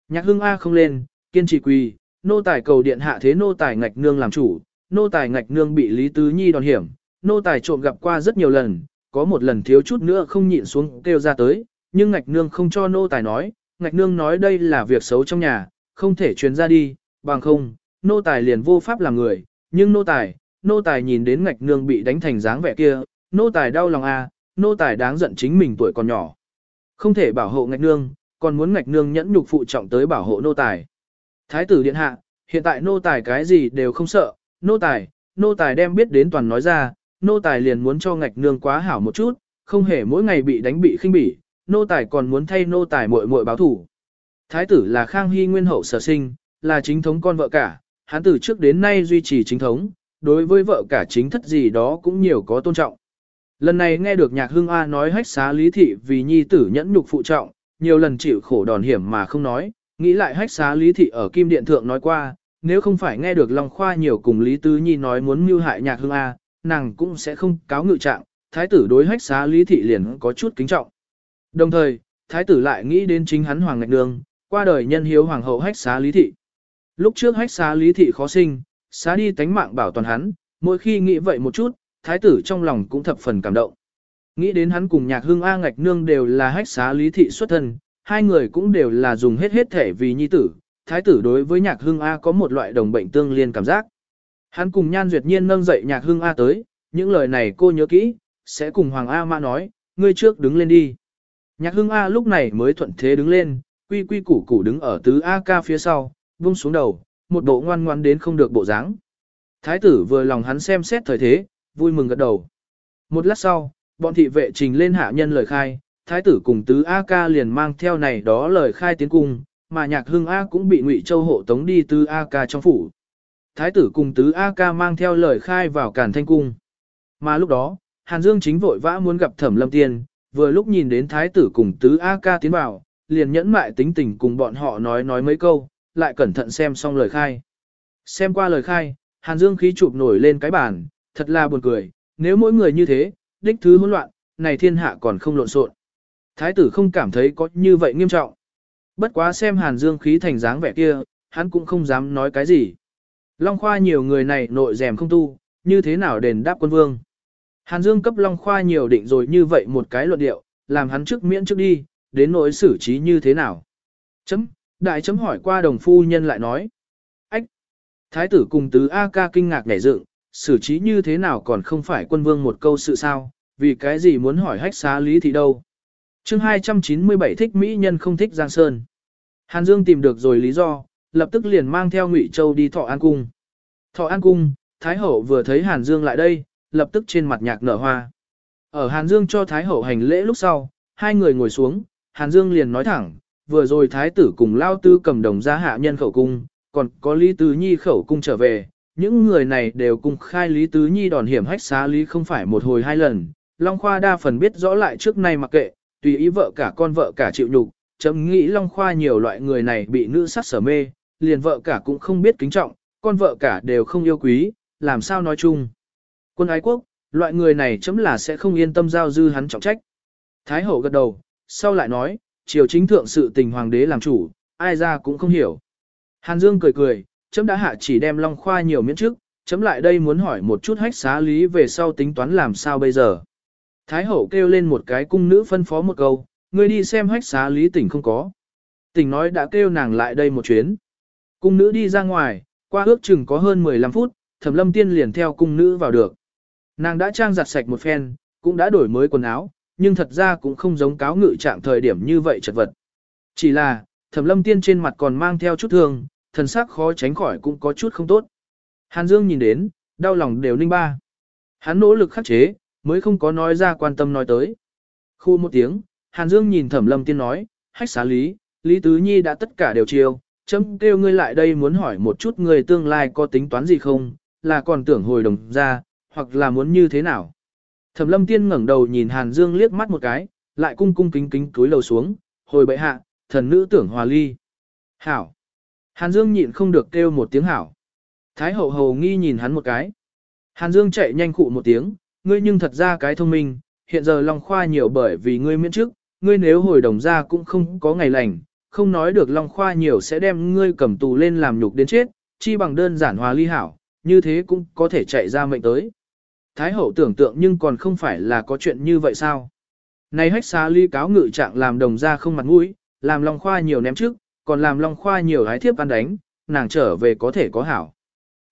Nhạc hưng A không lên, kiên trì quỳ, nô tài cầu điện hạ thế nô tài ngạch nương làm chủ, nô tài ngạch nương bị Lý Tứ Nhi đòn hiểm, nô tài trộm gặp qua rất nhiều lần, có một lần thiếu chút nữa không nhịn xuống kêu ra tới, nhưng ngạch nương không cho nô tài nói, ngạch nương nói đây là việc xấu trong nhà, không thể truyền ra đi, bằng không, nô tài liền vô pháp làm người, nhưng nô tài, nô tài nhìn đến ngạch nương bị đánh thành dáng vẻ kia, nô tài đau lòng a, à, nô tài đáng giận chính mình tuổi còn nhỏ. Không thể bảo hộ ngạch nương, còn muốn ngạch nương nhẫn nhục phụ trọng tới bảo hộ nô tài. Thái tử điện hạ, hiện tại nô tài cái gì đều không sợ, nô tài, nô tài đem biết đến toàn nói ra, nô tài liền muốn cho ngạch nương quá hảo một chút, không hề mỗi ngày bị đánh bị khinh bỉ, nô tài còn muốn thay nô tài muội muội báo thủ. Thái tử là Khang Hy nguyên hậu sở sinh, là chính thống con vợ cả, hắn từ trước đến nay duy trì chính thống, đối với vợ cả chính thất gì đó cũng nhiều có tôn trọng. Lần này nghe được nhạc hương A nói hách xá lý thị vì nhi tử nhẫn nhục phụ trọng, nhiều lần chịu khổ đòn hiểm mà không nói, nghĩ lại hách xá lý thị ở Kim Điện Thượng nói qua, nếu không phải nghe được Long Khoa nhiều cùng Lý Tứ Nhi nói muốn mưu hại nhạc hương A, nàng cũng sẽ không cáo ngự trạng, thái tử đối hách xá lý thị liền có chút kính trọng. Đồng thời, thái tử lại nghĩ đến chính hắn Hoàng Ngạch Nương, qua đời nhân hiếu Hoàng hậu hách xá lý thị. Lúc trước hách xá lý thị khó sinh, xá đi tánh mạng bảo toàn hắn, mỗi khi nghĩ vậy một chút, thái tử trong lòng cũng thập phần cảm động. Nghĩ đến hắn cùng nhạc hương A Ngạch Nương đều là hách xá lý thị xuất thân, hai người cũng đều là dùng hết hết thể vì nhi tử, thái tử đối với nhạc hương A có một loại đồng bệnh tương liên cảm giác. Hắn cùng nhan duyệt nhiên nâng dậy nhạc hương A tới, những lời này cô nhớ kỹ, sẽ cùng Hoàng A Mã nói, ngươi trước đứng lên đi. Nhạc hương A lúc này mới thuận thế đứng lên, quy quy củ củ đứng ở tứ A ca phía sau, vung xuống đầu, một bộ ngoan ngoan đến không được bộ dáng. Thái tử vừa lòng hắn xem xét thời thế, vui mừng gật đầu. Một lát sau, bọn thị vệ trình lên hạ nhân lời khai, thái tử cùng tứ A ca liền mang theo này đó lời khai tiến cung, mà nhạc hưng A cũng bị ngụy châu hộ tống đi tứ A ca trong phủ. Thái tử cùng tứ A ca mang theo lời khai vào cản thanh cung. Mà lúc đó, Hàn Dương chính vội vã muốn gặp thẩm lâm tiên, vừa lúc nhìn đến thái tử cùng tứ A ca tiến vào, liền nhẫn mại tính tình cùng bọn họ nói nói mấy câu, lại cẩn thận xem xong lời khai. Xem qua lời khai, Hàn Dương khí chụp nổi lên cái bàn, thật là buồn cười, nếu mỗi người như thế, đích thứ hỗn loạn, này thiên hạ còn không lộn xộn. Thái tử không cảm thấy có như vậy nghiêm trọng. Bất quá xem Hàn Dương khí thành dáng vẻ kia, hắn cũng không dám nói cái gì. Long Khoa nhiều người này nội rèm không tu, như thế nào đền đáp quân vương. Hàn Dương cấp Long Khoa nhiều định rồi như vậy một cái luận điệu, làm hắn trước miễn trước đi, đến nỗi xử trí như thế nào. Chấm, đại chấm hỏi qua đồng phu nhân lại nói. Ách! Thái tử cùng tứ A ca kinh ngạc nhảy dựng, xử trí như thế nào còn không phải quân vương một câu sự sao, vì cái gì muốn hỏi hách xá lý thì đâu. chương 297 thích Mỹ nhân không thích Giang Sơn. Hàn Dương tìm được rồi lý do, lập tức liền mang theo Ngụy Châu đi Thọ An Cung. Thọ An Cung, Thái Hậu vừa thấy Hàn Dương lại đây, lập tức trên mặt nhạc nở hoa. Ở Hàn Dương cho Thái Hậu hành lễ lúc sau, hai người ngồi xuống, Hàn Dương liền nói thẳng, vừa rồi Thái tử cùng Lao Tư cầm đồng ra hạ nhân khẩu cung, còn có Lý Tứ Nhi khẩu cung trở về, những người này đều cùng khai Lý Tứ Nhi đòn hiểm hách xá Lý không phải một hồi hai lần, Long Khoa đa phần biết rõ lại trước nay mặc kệ, tùy ý vợ cả con vợ cả chịu nhục, chấm nghĩ Long Khoa nhiều loại người này bị nữ sát sở mê, liền vợ cả cũng không biết kính trọng, con vợ cả đều không yêu quý, làm sao nói chung. Quân ái quốc, loại người này chấm là sẽ không yên tâm giao dư hắn trọng trách. Thái hậu gật đầu, sau lại nói, triều chính thượng sự tình hoàng đế làm chủ, ai ra cũng không hiểu. Hàn Dương cười cười, chấm đã hạ chỉ đem Long Khoa nhiều miễn trước, chấm lại đây muốn hỏi một chút hách xá lý về sau tính toán làm sao bây giờ. Thái hậu kêu lên một cái cung nữ phân phó một câu, người đi xem hách xá lý tỉnh không có. Tỉnh nói đã kêu nàng lại đây một chuyến. Cung nữ đi ra ngoài, qua ước chừng có hơn 15 phút, thẩm lâm tiên liền theo cung nữ vào được. Nàng đã trang giặt sạch một phen, cũng đã đổi mới quần áo, nhưng thật ra cũng không giống cáo ngự trạng thời điểm như vậy chật vật. Chỉ là, thẩm lâm tiên trên mặt còn mang theo chút thương, thần sắc khó tránh khỏi cũng có chút không tốt. Hàn Dương nhìn đến, đau lòng đều ninh ba. Hắn nỗ lực khắc chế, mới không có nói ra quan tâm nói tới. Khu một tiếng, Hàn Dương nhìn Thẩm Lâm Tiên nói, hách xá lý, Lý Tứ Nhi đã tất cả đều chiêu, chấm kêu ngươi lại đây muốn hỏi một chút người tương lai có tính toán gì không, là còn tưởng hồi đồng ra, hoặc là muốn như thế nào. Thẩm Lâm Tiên ngẩng đầu nhìn Hàn Dương liếc mắt một cái, lại cung cung kính kính túi lầu xuống, hồi bệ hạ, thần nữ tưởng hòa ly. Hảo. Hàn Dương nhịn không được kêu một tiếng hảo. Thái hậu hầu nghi nhìn hắn một cái. Hàn Dương chạy nhanh cụ một tiếng, ngươi nhưng thật ra cái thông minh, hiện giờ Long Khoa nhiều bởi vì ngươi miễn trước, ngươi nếu hồi đồng ra cũng không có ngày lành, không nói được Long Khoa nhiều sẽ đem ngươi cầm tù lên làm nhục đến chết, chi bằng đơn giản hòa ly hảo, như thế cũng có thể chạy ra mệnh tới. Thái hậu tưởng tượng nhưng còn không phải là có chuyện như vậy sao? Này hách xá ly cáo ngự trạng làm đồng ra không mặt mũi, làm Long Khoa nhiều ném trước, còn làm Long Khoa nhiều hái thiếp ăn đánh, nàng trở về có thể có hảo.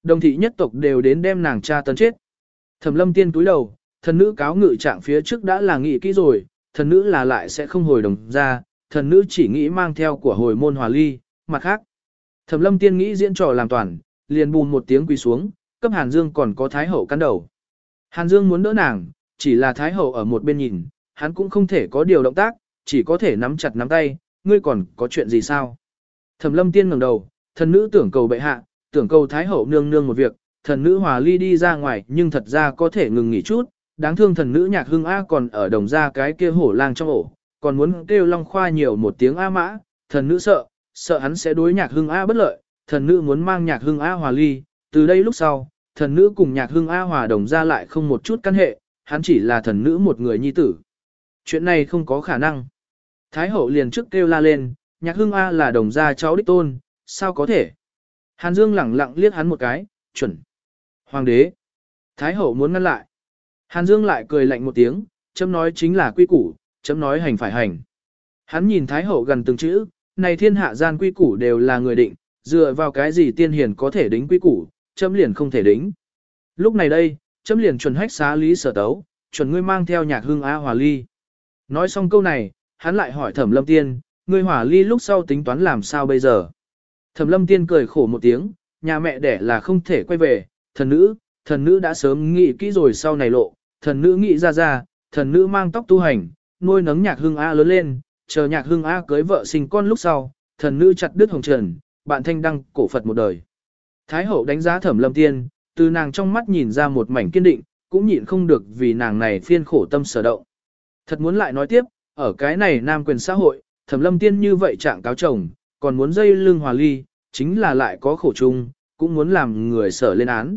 Đồng thị nhất tộc đều đến đem nàng cha tấn chết. Thẩm lâm tiên túi đầu, thần nữ cáo ngự trạng phía trước đã là nghị kỹ rồi, thần nữ là lại sẽ không hồi đồng ra, thần nữ chỉ nghĩ mang theo của hồi môn hòa ly, mặt khác. Thẩm lâm tiên nghĩ diễn trò làm toàn, liền bùn một tiếng quỳ xuống, cấp Hàn Dương còn có Thái Hậu căn đầu. Hàn Dương muốn đỡ nàng, chỉ là Thái Hậu ở một bên nhìn, hắn cũng không thể có điều động tác, chỉ có thể nắm chặt nắm tay, ngươi còn có chuyện gì sao? Thẩm lâm tiên ngẩng đầu, thần nữ tưởng cầu bệ hạ, tưởng cầu Thái Hậu nương nương một việc, thần nữ hòa ly đi ra ngoài nhưng thật ra có thể ngừng nghỉ chút, đáng thương thần nữ nhạc hưng A còn ở đồng ra cái kia hổ lang trong ổ, còn muốn kêu Long Khoa nhiều một tiếng A mã, thần nữ sợ, sợ hắn sẽ đối nhạc hưng A bất lợi, thần nữ muốn mang nhạc hưng A hòa ly, từ đây lúc sau, thần nữ cùng nhạc hưng A hòa đồng ra lại không một chút căn hệ, hắn chỉ là thần nữ một người nhi tử. Chuyện này không có khả năng. Thái hậu liền trước kêu la lên, nhạc hưng A là đồng gia cháu đích tôn, sao có thể? Hàn Dương lẳng lặng liếc hắn một cái, chuẩn. Hoàng đế. Thái hậu muốn ngăn lại. Hàn Dương lại cười lạnh một tiếng, châm nói chính là quy củ, chấm nói hành phải hành. Hắn nhìn Thái hậu gần từng chữ, này thiên hạ gian quy củ đều là người định, dựa vào cái gì tiên hiền có thể đính quy củ, chấm liền không thể đính. Lúc này đây, chấm liền chuẩn hách xá lý sở tấu, chuẩn ngươi mang theo nhạc hương A hòa ly. Nói xong câu này, hắn lại hỏi thẩm lâm tiên, ngươi hòa ly lúc sau tính toán làm sao bây giờ. Thẩm lâm tiên cười khổ một tiếng, nhà mẹ đẻ là không thể quay về, thần nữ, thần nữ đã sớm nghĩ kỹ rồi sau này lộ, thần nữ nghĩ ra ra, thần nữ mang tóc tu hành, nuôi nấng nhạc hương A lớn lên, chờ nhạc hương A cưới vợ sinh con lúc sau, thần nữ chặt đứt hồng trần, bạn thanh đăng cổ Phật một đời. Thái hậu đánh giá thẩm lâm tiên, từ nàng trong mắt nhìn ra một mảnh kiên định, cũng nhịn không được vì nàng này phiên khổ tâm sở động. Thật muốn lại nói tiếp, ở cái này nam quyền xã hội, thẩm lâm tiên như vậy trạng cáo chồng, còn muốn dây lưng hòa ly, chính là lại có khổ chung, cũng muốn làm người sở lên án.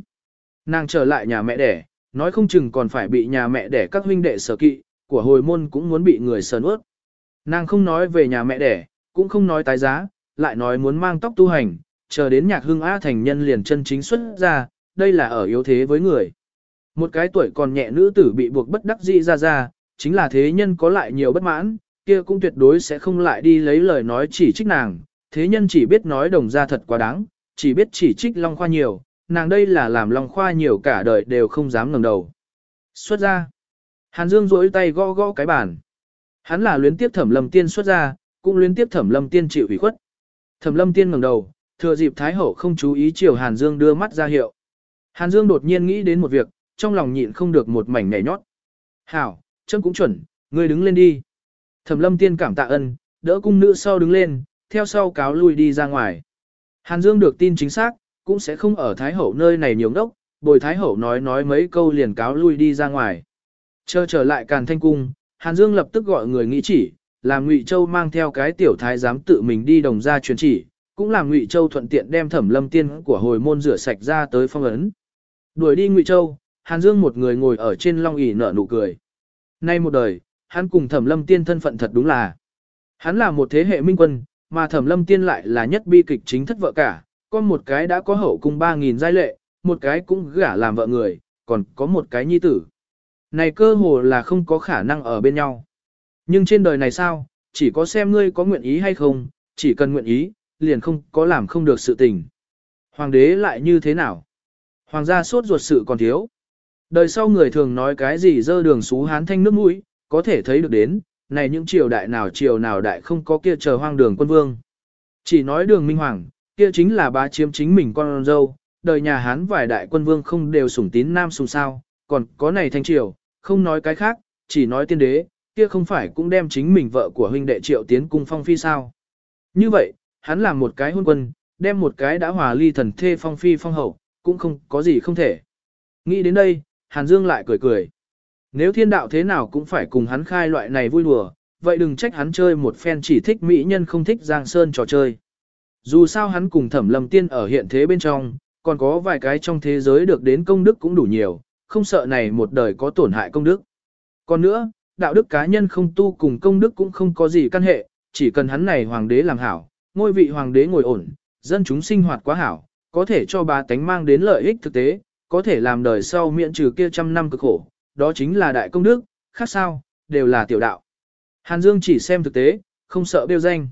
Nàng trở lại nhà mẹ đẻ, nói không chừng còn phải bị nhà mẹ đẻ các huynh đệ sở kỵ, của hồi môn cũng muốn bị người sờn nuốt. Nàng không nói về nhà mẹ đẻ, cũng không nói tái giá, lại nói muốn mang tóc tu hành, chờ đến nhạc hưng A thành nhân liền chân chính xuất ra, đây là ở yếu thế với người. Một cái tuổi còn nhẹ nữ tử bị buộc bất đắc dĩ ra ra, chính là thế nhân có lại nhiều bất mãn, kia cũng tuyệt đối sẽ không lại đi lấy lời nói chỉ trích nàng, thế nhân chỉ biết nói đồng ra thật quá đáng, chỉ biết chỉ trích Long Khoa nhiều, nàng đây là làm Long Khoa nhiều cả đời đều không dám ngẩng đầu. Xuất ra. Hàn Dương rỗi tay gõ gõ cái bàn. Hắn là luyến tiếp thẩm lâm tiên xuất ra, cũng luyến tiếp thẩm lâm tiên chịu ủy khuất. Thẩm lâm tiên ngẩng đầu, thừa dịp Thái Hậu không chú ý chiều Hàn Dương đưa mắt ra hiệu. Hàn Dương đột nhiên nghĩ đến một việc, trong lòng nhịn không được một mảnh nhảy nhót. Hảo, chấm cũng chuẩn, ngươi đứng lên đi. Thẩm lâm tiên cảm tạ ân, đỡ cung nữ sau đứng lên, theo sau cáo lui đi ra ngoài. Hàn Dương được tin chính xác, cũng sẽ không ở Thái Hậu nơi này nhiều ngốc, bồi Thái Hậu nói nói mấy câu liền cáo lui đi ra ngoài. Chờ trở lại Càn Thanh Cung, Hàn Dương lập tức gọi người nghĩ chỉ, làm Ngụy Châu mang theo cái tiểu thái giám tự mình đi đồng ra truyền chỉ, cũng làm Ngụy Châu thuận tiện đem Thẩm Lâm Tiên của hồi môn rửa sạch ra tới phong ấn. Đuổi đi Ngụy Châu, Hàn Dương một người ngồi ở trên long ỷ nở nụ cười. Nay một đời, hắn cùng Thẩm Lâm Tiên thân phận thật đúng là. Hắn là một thế hệ minh quân, mà Thẩm Lâm Tiên lại là nhất bi kịch chính thất vợ cả, có một cái đã có hậu cung 3.000 giai lệ, một cái cũng gả làm vợ người, còn có một cái nhi tử. Này cơ hồ là không có khả năng ở bên nhau. Nhưng trên đời này sao, chỉ có xem ngươi có nguyện ý hay không, chỉ cần nguyện ý, liền không có làm không được sự tình. Hoàng đế lại như thế nào? Hoàng gia sốt ruột sự còn thiếu. Đời sau người thường nói cái gì dơ đường xú hán thanh nước mũi, có thể thấy được đến, này những triều đại nào triều nào đại không có kia chờ hoang đường quân vương. Chỉ nói đường minh hoàng, kia chính là bá chiếm chính mình con dâu, đời nhà Hán vài đại quân vương không đều sủng tín nam sùng sao, còn có này thanh triều, không nói cái khác, chỉ nói tiên đế, kia không phải cũng đem chính mình vợ của huynh đệ triệu tiến cung phong phi sao. Như vậy, hắn làm một cái hôn quân, đem một cái đã hòa ly thần thê phong phi phong hậu, cũng không có gì không thể. Nghĩ đến đây, Hàn Dương lại cười cười. Nếu thiên đạo thế nào cũng phải cùng hắn khai loại này vui đùa, vậy đừng trách hắn chơi một phen chỉ thích mỹ nhân không thích giang sơn trò chơi. Dù sao hắn cùng thẩm lầm tiên ở hiện thế bên trong, còn có vài cái trong thế giới được đến công đức cũng đủ nhiều, không sợ này một đời có tổn hại công đức. Còn nữa, đạo đức cá nhân không tu cùng công đức cũng không có gì căn hệ, chỉ cần hắn này hoàng đế làm hảo, ngôi vị hoàng đế ngồi ổn, dân chúng sinh hoạt quá hảo, có thể cho bà tánh mang đến lợi ích thực tế, có thể làm đời sau miễn trừ kia trăm năm cực khổ, đó chính là đại công đức, khác sao, đều là tiểu đạo. Hàn Dương chỉ xem thực tế, không sợ bêu danh.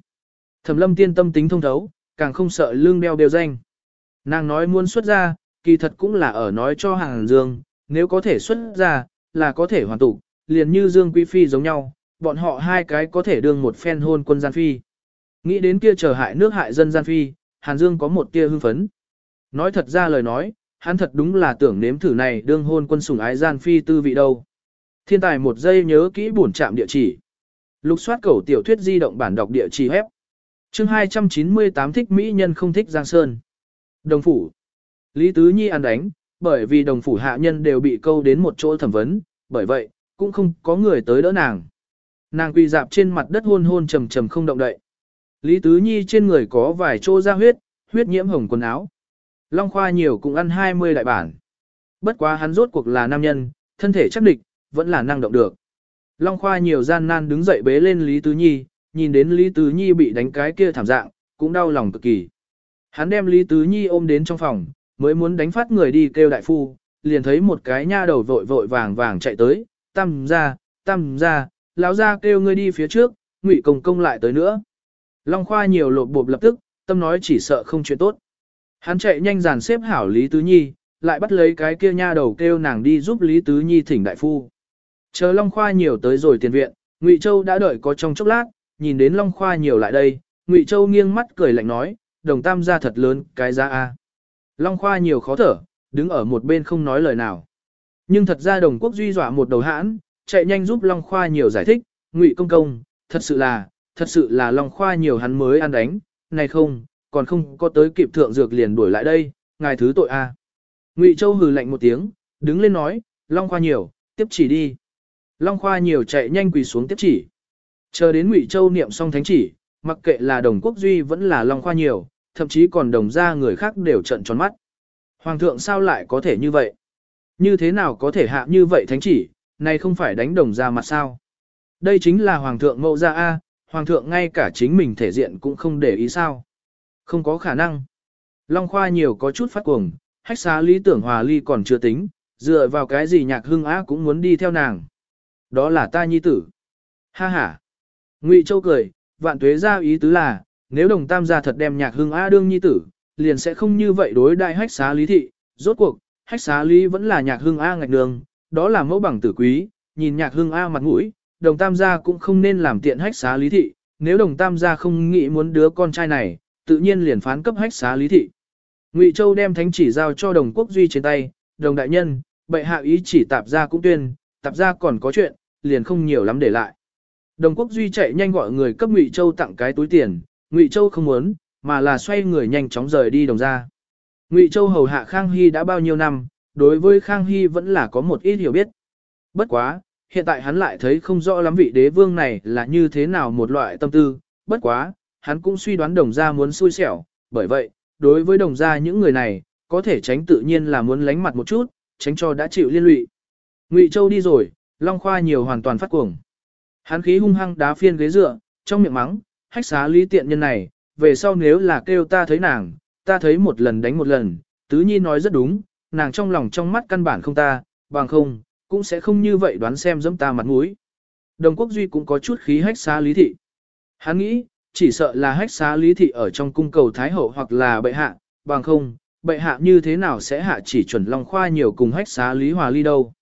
Thẩm lâm tiên tâm tính thông thấu, càng không sợ lương đeo bêu danh. Nàng nói muốn xuất ra, kỳ thật cũng là ở nói cho Hàn Dương, nếu có thể xuất ra, là có thể hoàn tụ, liền như Dương Quý Phi giống nhau, bọn họ hai cái có thể đương một phen hôn quân gian phi. Nghĩ đến kia trở hại nước hại dân gian phi, Hàn Dương có một tia hưng phấn. Nói thật ra lời nói, hắn thật đúng là tưởng nếm thử này đương hôn quân sủng ái gian phi tư vị đâu. Thiên tài một giây nhớ kỹ bổn trạm địa chỉ. Lục soát cầu tiểu thuyết di động bản đọc địa chỉ hép. Chương 298 thích mỹ nhân không thích Giang Sơn. Đồng phủ. Lý Tứ Nhi ăn đánh, bởi vì đồng phủ hạ nhân đều bị câu đến một chỗ thẩm vấn, bởi vậy, cũng không có người tới đỡ nàng. Nàng quỳ dạp trên mặt đất hôn hôn trầm trầm không động đậy. Lý Tứ Nhi trên người có vài chỗ ra huyết, huyết nhiễm hồng quần áo. Long Khoa nhiều cũng ăn 20 đại bản. Bất quá hắn rốt cuộc là nam nhân, thân thể chắc địch, vẫn là năng động được. Long Khoa nhiều gian nan đứng dậy bế lên Lý Tứ Nhi, nhìn đến Lý Tứ Nhi bị đánh cái kia thảm dạng, cũng đau lòng cực kỳ. Hắn đem Lý Tứ Nhi ôm đến trong phòng, mới muốn đánh phát người đi kêu đại phu, liền thấy một cái nha đầu vội vội vàng vàng chạy tới, tam ra, tam ra, lão ra kêu ngươi đi phía trước, ngụy công công lại tới nữa. Long Khoa nhiều lột bộp lập tức, tâm nói chỉ sợ không chuyện tốt. Hắn chạy nhanh dàn xếp hảo Lý Tứ Nhi, lại bắt lấy cái kia nha đầu kêu nàng đi giúp Lý Tứ Nhi thỉnh đại phu. Chờ Long Khoa nhiều tới rồi tiền viện, Ngụy Châu đã đợi có trong chốc lát, nhìn đến Long Khoa nhiều lại đây, Ngụy Châu nghiêng mắt cười lạnh nói, đồng tam gia thật lớn, cái giá a. Long Khoa nhiều khó thở, đứng ở một bên không nói lời nào. Nhưng thật ra đồng quốc duy dọa một đầu hãn, chạy nhanh giúp Long Khoa nhiều giải thích, Ngụy công công, thật sự là, thật sự là Long Khoa nhiều hắn mới ăn đánh, này không, còn không có tới kịp thượng dược liền đuổi lại đây, ngài thứ tội a. Ngụy Châu hừ lạnh một tiếng, đứng lên nói, Long Khoa nhiều, tiếp chỉ đi. Long Khoa nhiều chạy nhanh quỳ xuống tiếp chỉ. Chờ đến Ngụy Châu niệm xong thánh chỉ, mặc kệ là đồng quốc duy vẫn là Long Khoa nhiều, thậm chí còn đồng ra người khác đều trận tròn mắt. Hoàng thượng sao lại có thể như vậy? Như thế nào có thể hạ như vậy thánh chỉ, này không phải đánh đồng ra mặt sao? Đây chính là Hoàng thượng mẫu ra A, Hoàng thượng ngay cả chính mình thể diện cũng không để ý sao? Không có khả năng. Long Khoa nhiều có chút phát cuồng, hách xá lý tưởng hòa ly còn chưa tính, dựa vào cái gì nhạc hưng á cũng muốn đi theo nàng. Đó là ta nhi tử. Ha ha. Ngụy Châu cười, vạn tuế ra ý tứ là, nếu đồng tam gia thật đem nhạc hưng a đương nhi tử, liền sẽ không như vậy đối đại hách xá lý thị. Rốt cuộc, hách xá lý vẫn là nhạc hưng a ngạch đường, đó là mẫu bằng tử quý, nhìn nhạc hưng a mặt mũi, đồng tam gia cũng không nên làm tiện hách xá lý thị. Nếu đồng tam gia không nghĩ muốn đứa con trai này, tự nhiên liền phán cấp hách xá lý thị. Ngụy Châu đem thánh chỉ giao cho đồng quốc duy trên tay, đồng đại nhân, bệ hạ ý chỉ tạp ra cũng tuyên, tạp ra còn có chuyện, liền không nhiều lắm để lại. Đồng quốc duy chạy nhanh gọi người cấp Ngụy Châu tặng cái túi tiền, Ngụy Châu không muốn, mà là xoay người nhanh chóng rời đi đồng ra. Ngụy Châu hầu hạ Khang Hy đã bao nhiêu năm, đối với Khang Hy vẫn là có một ít hiểu biết. Bất quá, hiện tại hắn lại thấy không rõ lắm vị đế vương này là như thế nào một loại tâm tư, bất quá, hắn cũng suy đoán đồng gia muốn xui xẻo, bởi vậy, đối với đồng gia những người này, có thể tránh tự nhiên là muốn lánh mặt một chút, tránh cho đã chịu liên lụy. Ngụy Châu đi rồi, Long Khoa nhiều hoàn toàn phát cuồng. Hắn khí hung hăng đá phiên ghế dựa, trong miệng mắng, hách xá lý tiện nhân này, về sau nếu là kêu ta thấy nàng, ta thấy một lần đánh một lần, tứ nhi nói rất đúng, nàng trong lòng trong mắt căn bản không ta, bằng không, cũng sẽ không như vậy đoán xem dẫm ta mặt mũi. Đồng quốc duy cũng có chút khí hách xá lý thị. Hắn nghĩ, chỉ sợ là hách xá lý thị ở trong cung cầu Thái Hậu hoặc là bệ hạ, bằng không, bệ hạ như thế nào sẽ hạ chỉ chuẩn Long Khoa nhiều cùng hách xá lý hòa ly đâu.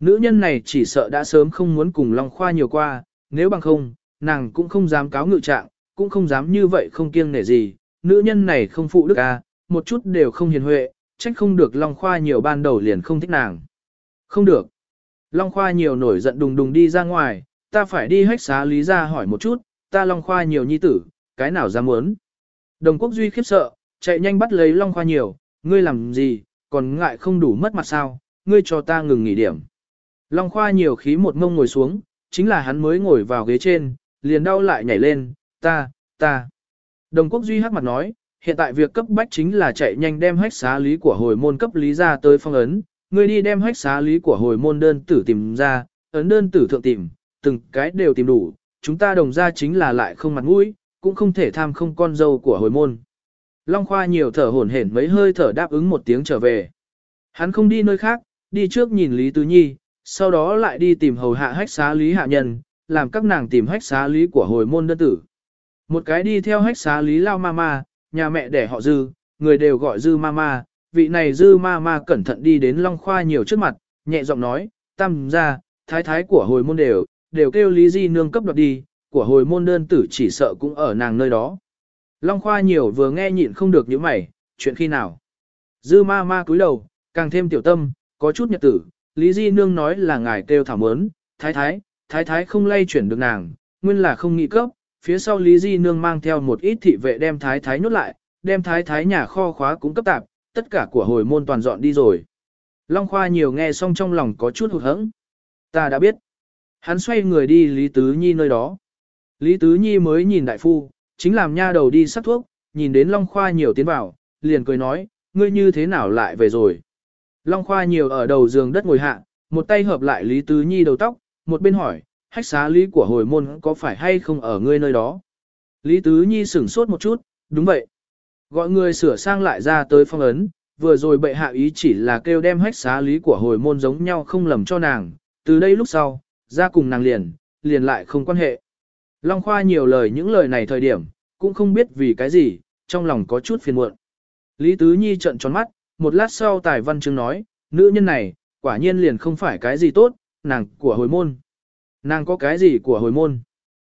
Nữ nhân này chỉ sợ đã sớm không muốn cùng Long Khoa nhiều qua, nếu bằng không, nàng cũng không dám cáo ngự trạng, cũng không dám như vậy không kiêng nể gì, nữ nhân này không phụ đức à, một chút đều không hiền huệ, trách không được Long Khoa nhiều ban đầu liền không thích nàng. Không được. Long Khoa nhiều nổi giận đùng đùng đi ra ngoài, ta phải đi hách xá lý ra hỏi một chút, ta Long Khoa nhiều nhi tử, cái nào dám muốn. Đồng quốc duy khiếp sợ, chạy nhanh bắt lấy Long Khoa nhiều, ngươi làm gì, còn ngại không đủ mất mặt sao, ngươi cho ta ngừng nghỉ điểm. Long Khoa nhiều khí một mông ngồi xuống, chính là hắn mới ngồi vào ghế trên, liền đau lại nhảy lên, ta, ta. Đồng quốc duy hắc mặt nói, hiện tại việc cấp bách chính là chạy nhanh đem hách xá lý của hồi môn cấp lý ra tới phong ấn, ngươi đi đem hách xá lý của hồi môn đơn tử tìm ra, ấn đơn tử thượng tìm, từng cái đều tìm đủ, chúng ta đồng ra chính là lại không mặt mũi, cũng không thể tham không con dâu của hồi môn. Long Khoa nhiều thở hổn hển mấy hơi thở đáp ứng một tiếng trở về. Hắn không đi nơi khác, đi trước nhìn Lý Tứ Nhi, sau đó lại đi tìm hầu hạ hách xá Lý Hạ Nhân, làm các nàng tìm hách xá Lý của hồi môn đơn tử. Một cái đi theo hách xá Lý Lao Mama, nhà mẹ đẻ họ Dư, người đều gọi Dư Mama, vị này Dư Mama cẩn thận đi đến Long Khoa nhiều trước mặt, nhẹ giọng nói, tam ra, thái thái của hồi môn đều, đều kêu Lý Di nương cấp đoạt đi, của hồi môn đơn tử chỉ sợ cũng ở nàng nơi đó. Long Khoa nhiều vừa nghe nhịn không được những mày, chuyện khi nào. Dư ma ma cúi đầu, càng thêm tiểu tâm, có chút nhật tử, Lý Di Nương nói là ngài kêu thảo mớn, thái thái, thái thái không lay chuyển được nàng, nguyên là không nghĩ cấp, phía sau Lý Di Nương mang theo một ít thị vệ đem thái thái nhốt lại, đem thái thái nhà kho khóa cũng cấp tạp, tất cả của hồi môn toàn dọn đi rồi. Long Khoa nhiều nghe xong trong lòng có chút hụt hẫng. Ta đã biết. Hắn xoay người đi Lý Tứ Nhi nơi đó. Lý Tứ Nhi mới nhìn đại phu, chính làm nha đầu đi sắc thuốc, nhìn đến Long Khoa nhiều tiến vào, liền cười nói, ngươi như thế nào lại về rồi. Long Khoa nhiều ở đầu giường đất ngồi hạ, một tay hợp lại Lý Tứ Nhi đầu tóc, một bên hỏi, hách xá lý của hồi môn có phải hay không ở ngươi nơi đó. Lý Tứ Nhi sửng sốt một chút, đúng vậy. Gọi người sửa sang lại ra tới phong ấn, vừa rồi bệ hạ ý chỉ là kêu đem hách xá lý của hồi môn giống nhau không lầm cho nàng, từ đây lúc sau, ra cùng nàng liền, liền lại không quan hệ. Long Khoa nhiều lời những lời này thời điểm, cũng không biết vì cái gì, trong lòng có chút phiền muộn. Lý Tứ Nhi trợn tròn mắt, một lát sau Tài Văn Chương nói, nữ nhân này, quả nhiên liền không phải cái gì tốt, nàng của hồi môn. Nàng có cái gì của hồi môn?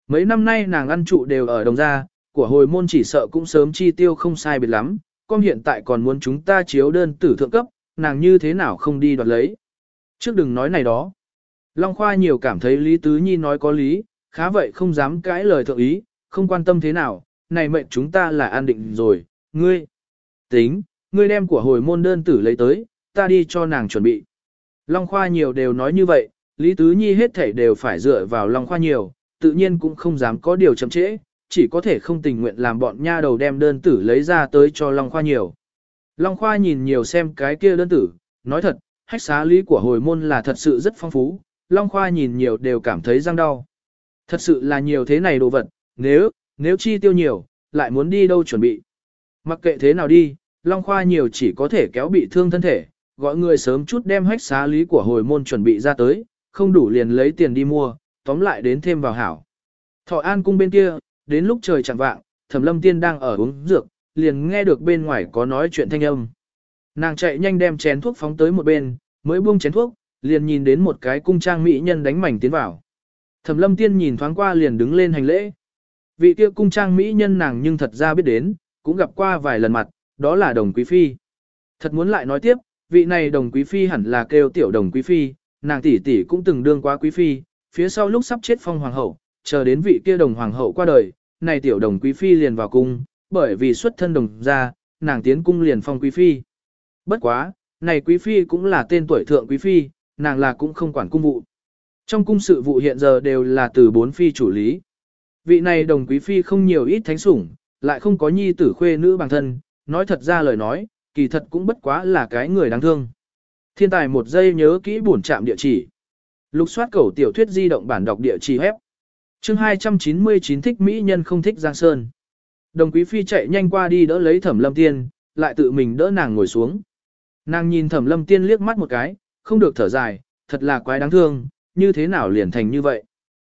Mấy năm nay nàng ăn trụ đều ở đồng gia, của hồi môn chỉ sợ cũng sớm chi tiêu không sai biệt lắm, con hiện tại còn muốn chúng ta chiếu đơn tử thượng cấp, nàng như thế nào không đi đoạt lấy. Trước đừng nói này đó. Long Khoa nhiều cảm thấy Lý Tứ Nhi nói có lý, khá vậy không dám cãi lời thượng ý, không quan tâm thế nào, này mệnh chúng ta là an định rồi, ngươi. Tính, ngươi đem của hồi môn đơn tử lấy tới, ta đi cho nàng chuẩn bị. Long Khoa nhiều đều nói như vậy, Lý Tứ Nhi hết thảy đều phải dựa vào Long Khoa nhiều, tự nhiên cũng không dám có điều chậm trễ, chỉ có thể không tình nguyện làm bọn nha đầu đem đơn tử lấy ra tới cho Long Khoa nhiều. Long Khoa nhìn nhiều xem cái kia đơn tử, nói thật, hách xá lý của hồi môn là thật sự rất phong phú, Long Khoa nhìn nhiều đều cảm thấy răng đau. Thật sự là nhiều thế này đồ vật, nếu, nếu chi tiêu nhiều, lại muốn đi đâu chuẩn bị. Mặc kệ thế nào đi, Long Khoa nhiều chỉ có thể kéo bị thương thân thể, gọi người sớm chút đem hách xá lý của hồi môn chuẩn bị ra tới, không đủ liền lấy tiền đi mua, tóm lại đến thêm vào hảo. Thọ An cung bên kia, đến lúc trời chẳng vạng, Thẩm Lâm Tiên đang ở uống dược, liền nghe được bên ngoài có nói chuyện thanh âm. Nàng chạy nhanh đem chén thuốc phóng tới một bên, mới buông chén thuốc, liền nhìn đến một cái cung trang mỹ nhân đánh mảnh tiến vào. Thẩm lâm tiên nhìn thoáng qua liền đứng lên hành lễ. Vị kia cung trang mỹ nhân nàng nhưng thật ra biết đến, cũng gặp qua vài lần mặt, đó là đồng quý phi. Thật muốn lại nói tiếp, vị này đồng quý phi hẳn là kêu tiểu đồng quý phi, nàng tỷ tỷ cũng từng đương quá quý phi, phía sau lúc sắp chết phong hoàng hậu, chờ đến vị kia đồng hoàng hậu qua đời, này tiểu đồng quý phi liền vào cung, bởi vì xuất thân đồng ra, nàng tiến cung liền phong quý phi. Bất quá, này quý phi cũng là tên tuổi thượng quý phi, nàng là cũng không quản cung vụ. Trong cung sự vụ hiện giờ đều là từ bốn phi chủ lý. Vị này đồng quý phi không nhiều ít thánh sủng, lại không có nhi tử khuê nữ bằng thân, nói thật ra lời nói, kỳ thật cũng bất quá là cái người đáng thương. Thiên tài một giây nhớ kỹ bổn trạm địa chỉ. Lục soát cầu tiểu thuyết di động bản đọc địa chỉ hép. Chương 299 thích mỹ nhân không thích Giang Sơn. Đồng quý phi chạy nhanh qua đi đỡ lấy Thẩm Lâm Tiên, lại tự mình đỡ nàng ngồi xuống. Nàng nhìn Thẩm Lâm Tiên liếc mắt một cái, không được thở dài, thật là quái đáng thương, như thế nào liền thành như vậy.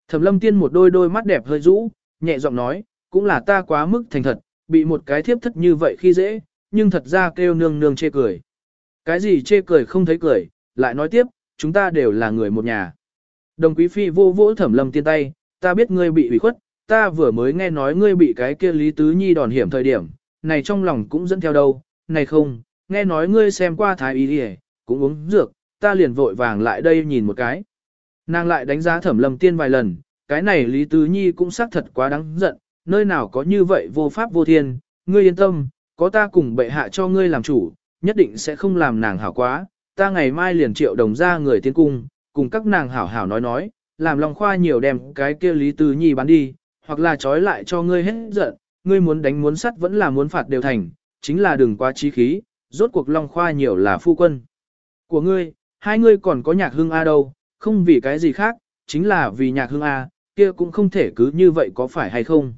Thẩm lâm tiên một đôi đôi mắt đẹp hơi rũ, nhẹ giọng nói, cũng là ta quá mức thành thật, bị một cái thiếp thất như vậy khi dễ, nhưng thật ra kêu nương nương chê cười. Cái gì chê cười không thấy cười, lại nói tiếp, chúng ta đều là người một nhà. Đồng quý phi vô vỗ thẩm lâm tiên tay, ta biết ngươi bị ủy khuất, ta vừa mới nghe nói ngươi bị cái kia Lý Tứ Nhi đòn hiểm thời điểm, này trong lòng cũng dẫn theo đâu, này không, nghe nói ngươi xem qua thái y đi cũng uống dược, ta liền vội vàng lại đây nhìn một cái. Nàng lại đánh giá thẩm lâm tiên vài lần, cái này Lý Tứ Nhi cũng xác thật quá đáng giận, nơi nào có như vậy vô pháp vô thiên, ngươi yên tâm, có ta cùng bệ hạ cho ngươi làm chủ, nhất định sẽ không làm nàng hảo quá, ta ngày mai liền triệu đồng ra người tiến cung, cùng các nàng hảo hảo nói nói, làm Long Khoa nhiều đem cái kia Lý Tứ Nhi bán đi, hoặc là trói lại cho ngươi hết giận, ngươi muốn đánh muốn sắt vẫn là muốn phạt đều thành, chính là đừng quá trí khí, rốt cuộc Long Khoa nhiều là phu quân. Của ngươi, hai ngươi còn có nhạc hương A đâu, không vì cái gì khác, chính là vì nhạc hương A, kia cũng không thể cứ như vậy có phải hay không.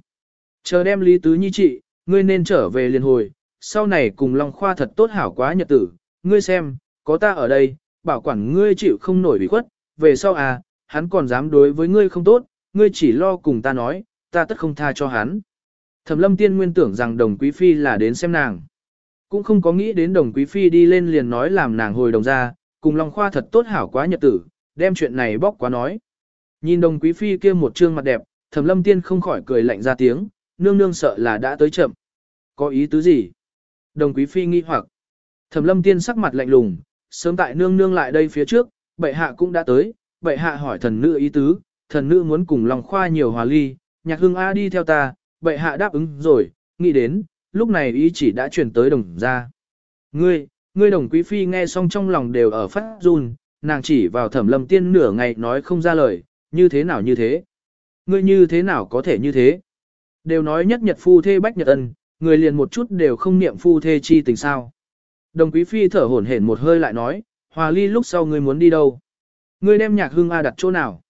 Chờ đem Lý Tứ Nhi trị, ngươi nên trở về liền hồi, sau này cùng Long Khoa thật tốt hảo quá nhật tử, ngươi xem, có ta ở đây, bảo quản ngươi chịu không nổi bị khuất, về sau à, hắn còn dám đối với ngươi không tốt, ngươi chỉ lo cùng ta nói, ta tất không tha cho hắn. Thẩm lâm tiên nguyên tưởng rằng đồng quý phi là đến xem nàng. Cũng không có nghĩ đến đồng quý phi đi lên liền nói làm nàng hồi đồng ra, cùng Long Khoa thật tốt hảo quá nhật tử, đem chuyện này bóc quá nói. Nhìn đồng quý phi kia một trương mặt đẹp, thẩm lâm tiên không khỏi cười lạnh ra tiếng, nương nương sợ là đã tới chậm. Có ý tứ gì? Đồng quý phi nghi hoặc. Thẩm lâm tiên sắc mặt lạnh lùng, sớm tại nương nương lại đây phía trước, bệ hạ cũng đã tới, bệ hạ hỏi thần nữ ý tứ, thần nữ muốn cùng lòng khoa nhiều hòa ly, nhạc hương A đi theo ta, bệ hạ đáp ứng rồi, nghĩ đến, lúc này ý chỉ đã chuyển tới đồng ra. Ngươi, ngươi đồng quý phi nghe xong trong lòng đều ở phát run, nàng chỉ vào thẩm lâm tiên nửa ngày nói không ra lời, như thế nào như thế? Ngươi như thế nào có thể như thế? Đều nói nhất nhật phu thê bách nhật ân, người liền một chút đều không niệm phu thê chi tình sao. Đồng quý phi thở hổn hển một hơi lại nói, hòa ly lúc sau ngươi muốn đi đâu? Ngươi đem nhạc hương A đặt chỗ nào?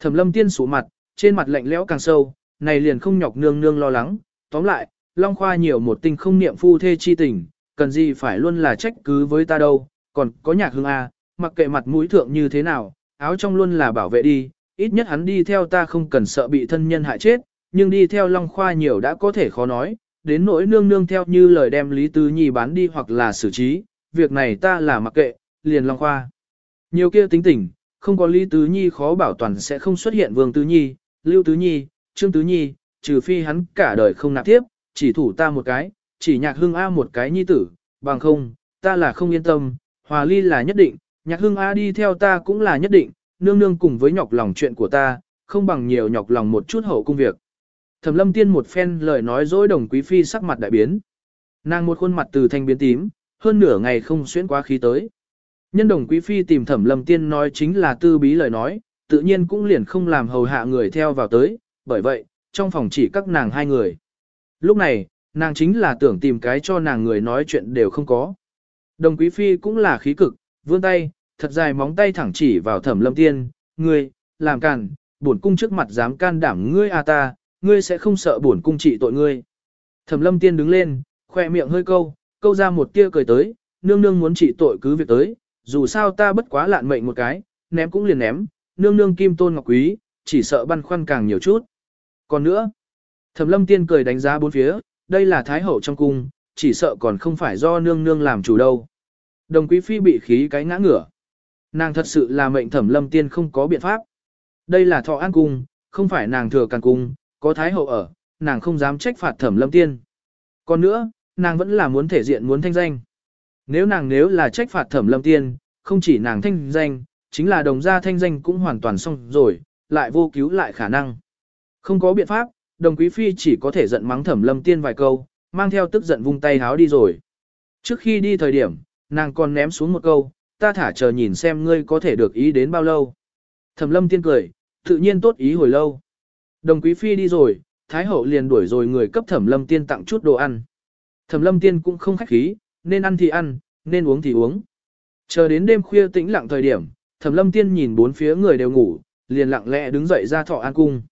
Thẩm lâm tiên sủ mặt, trên mặt lạnh lẽo càng sâu, này liền không nhọc nương nương lo lắng. Tóm lại, Long Khoa nhiều một tình không niệm phu thê chi tình, cần gì phải luôn là trách cứ với ta đâu, còn có nhạc hương A, mặc kệ mặt mũi thượng như thế nào, áo trong luôn là bảo vệ đi, ít nhất hắn đi theo ta không cần sợ bị thân nhân hại chết, nhưng đi theo Long Khoa nhiều đã có thể khó nói, đến nỗi nương nương theo như lời đem Lý Tứ Nhi bán đi hoặc là xử trí, việc này ta là mặc kệ, liền Long Khoa. Nhiều kia tính tình, không có Lý Tứ Nhi khó bảo toàn sẽ không xuất hiện Vương Tứ Nhi, Lưu Tứ Nhi, Trương Tứ Nhi, trừ phi hắn cả đời không nạp tiếp, chỉ thủ ta một cái, chỉ nhạc hương A một cái nhi tử, bằng không, ta là không yên tâm, hòa ly là nhất định, nhạc hương A đi theo ta cũng là nhất định, nương nương cùng với nhọc lòng chuyện của ta, không bằng nhiều nhọc lòng một chút hậu công việc. Thẩm lâm tiên một phen lời nói dối đồng quý phi sắc mặt đại biến. Nàng một khuôn mặt từ thanh biến tím, hơn nửa ngày không xuyên quá khí tới. Nhân đồng quý phi tìm thẩm lâm tiên nói chính là tư bí lời nói, tự nhiên cũng liền không làm hầu hạ người theo vào tới, bởi vậy, trong phòng chỉ các nàng hai người. Lúc này, nàng chính là tưởng tìm cái cho nàng người nói chuyện đều không có. Đồng quý phi cũng là khí cực, vươn tay, thật dài móng tay thẳng chỉ vào thẩm lâm tiên, ngươi, làm càn, bổn cung trước mặt dám can đảm ngươi à ta, ngươi sẽ không sợ bổn cung trị tội ngươi. Thẩm lâm tiên đứng lên, khoe miệng hơi câu, câu ra một tia cười tới, nương nương muốn trị tội cứ việc tới, dù sao ta bất quá lạn mệnh một cái, ném cũng liền ném, nương nương kim tôn ngọc quý, chỉ sợ băn khoăn càng nhiều chút. Còn nữa, thẩm lâm tiên cười đánh giá bốn phía, đây là thái hậu trong cung, chỉ sợ còn không phải do nương nương làm chủ đâu. Đồng quý phi bị khí cái ngã ngửa. Nàng thật sự là mệnh thẩm lâm tiên không có biện pháp. Đây là thọ an cung, không phải nàng thừa càng cung, có thái hậu ở, nàng không dám trách phạt thẩm lâm tiên. Còn nữa, nàng vẫn là muốn thể diện muốn thanh danh. Nếu nàng nếu là trách phạt thẩm lâm tiên, không chỉ nàng thanh danh, chính là đồng gia thanh danh cũng hoàn toàn xong rồi, lại vô cứu lại khả năng. Không có biện pháp, đồng quý phi chỉ có thể giận mắng thẩm lâm tiên vài câu, mang theo tức giận vung tay háo đi rồi. Trước khi đi thời điểm, nàng còn ném xuống một câu, ta thả chờ nhìn xem ngươi có thể được ý đến bao lâu. Thẩm lâm tiên cười, tự nhiên tốt ý hồi lâu. Đồng quý phi đi rồi, Thái hậu liền đuổi rồi người cấp thẩm lâm tiên tặng chút đồ ăn. Thẩm lâm tiên cũng không khách khí, nên ăn thì ăn, nên uống thì uống. Chờ đến đêm khuya tĩnh lặng thời điểm, thẩm lâm tiên nhìn bốn phía người đều ngủ, liền lặng lẽ đứng dậy ra thọ an cung.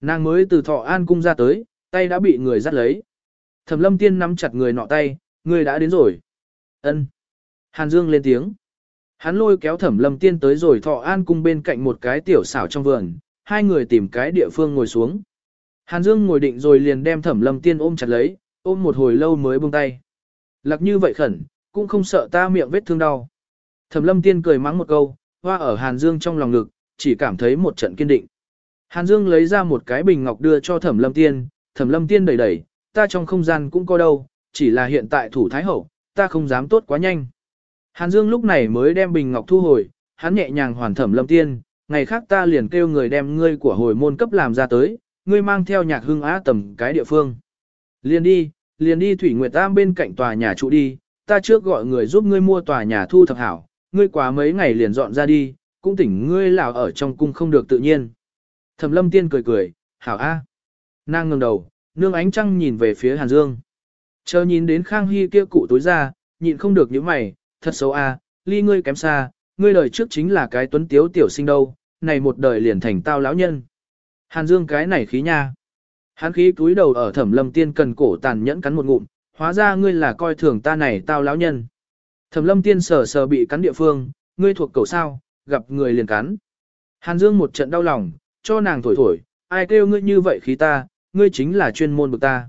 Nàng mới từ thọ an cung ra tới, tay đã bị người dắt lấy. Thẩm lâm tiên nắm chặt người nọ tay, người đã đến rồi. ân Hàn Dương lên tiếng. Hắn lôi kéo thẩm lâm tiên tới rồi thọ an cung bên cạnh một cái tiểu xảo trong vườn, hai người tìm cái địa phương ngồi xuống. Hàn Dương ngồi định rồi liền đem thẩm lâm tiên ôm chặt lấy, ôm một hồi lâu mới buông tay. Lặc như vậy khẩn, cũng không sợ ta miệng vết thương đau. Thẩm lâm tiên cười mắng một câu, hoa ở Hàn Dương trong lòng ngực, chỉ cảm thấy một trận kiên định. Hàn Dương lấy ra một cái bình ngọc đưa cho thẩm lâm tiên, thẩm lâm tiên đẩy đẩy, ta trong không gian cũng có đâu, chỉ là hiện tại thủ thái hậu, ta không dám tốt quá nhanh. Hàn Dương lúc này mới đem bình ngọc thu hồi, hắn nhẹ nhàng hoàn thẩm lâm tiên, ngày khác ta liền kêu người đem ngươi của hồi môn cấp làm ra tới, ngươi mang theo nhạc hưng á tầm cái địa phương. Liền đi, liền đi Thủy Nguyệt Tam bên cạnh tòa nhà trụ đi, ta trước gọi người giúp ngươi mua tòa nhà thu thập hảo, ngươi quá mấy ngày liền dọn ra đi, cũng tỉnh ngươi lào ở trong cung không được tự nhiên. Thẩm lâm tiên cười cười, hảo a. Nàng ngẩng đầu, nương ánh trăng nhìn về phía Hàn Dương. Chờ nhìn đến Khang Hy kia cụ tối ra, nhịn không được những mày, thật xấu a, ly ngươi kém xa, ngươi đời trước chính là cái tuấn tiếu tiểu sinh đâu, này một đời liền thành tao lão nhân. Hàn Dương cái này khí nha. Hắn khí túi đầu ở thẩm lâm tiên cần cổ tàn nhẫn cắn một ngụm, hóa ra ngươi là coi thường ta này tao lão nhân. Thẩm lâm tiên sờ sờ bị cắn địa phương, ngươi thuộc cầu sao, gặp người liền cắn. Hàn Dương một trận đau lòng, cho nàng thổi thổi, ai kêu ngươi như vậy khí ta, ngươi chính là chuyên môn bực ta.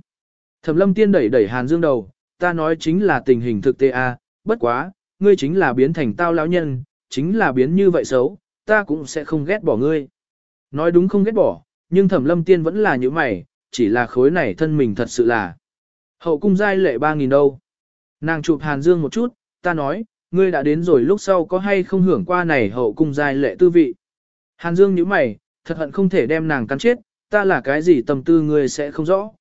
Thẩm lâm tiên đẩy đẩy Hàn Dương đầu, ta nói chính là tình hình thực tế a, bất quá, ngươi chính là biến thành tao lão nhân, chính là biến như vậy xấu, ta cũng sẽ không ghét bỏ ngươi. Nói đúng không ghét bỏ, nhưng thẩm lâm tiên vẫn là như mày, chỉ là khối này thân mình thật sự là. Hậu cung giai lệ 3.000 đâu. Nàng chụp Hàn Dương một chút, ta nói, ngươi đã đến rồi lúc sau có hay không hưởng qua này hậu cung giai lệ tư vị. Hàn Dương như mày, thật hận không thể đem nàng cắn chết, ta là cái gì tâm tư ngươi sẽ không rõ.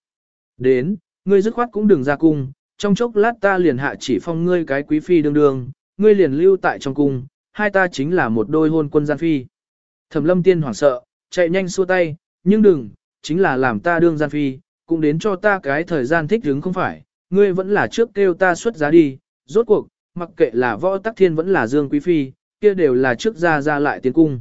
Đến, ngươi dứt khoát cũng đừng ra cung, trong chốc lát ta liền hạ chỉ phong ngươi cái quý phi đương đương, ngươi liền lưu tại trong cung, hai ta chính là một đôi hôn quân gian phi. Thẩm lâm tiên hoảng sợ, chạy nhanh xua tay, nhưng đừng, chính là làm ta đương gian phi, cũng đến cho ta cái thời gian thích đứng không phải, ngươi vẫn là trước kêu ta xuất giá đi, rốt cuộc, mặc kệ là võ tắc thiên vẫn là dương quý phi, kia đều là trước ra ra lại tiến cung.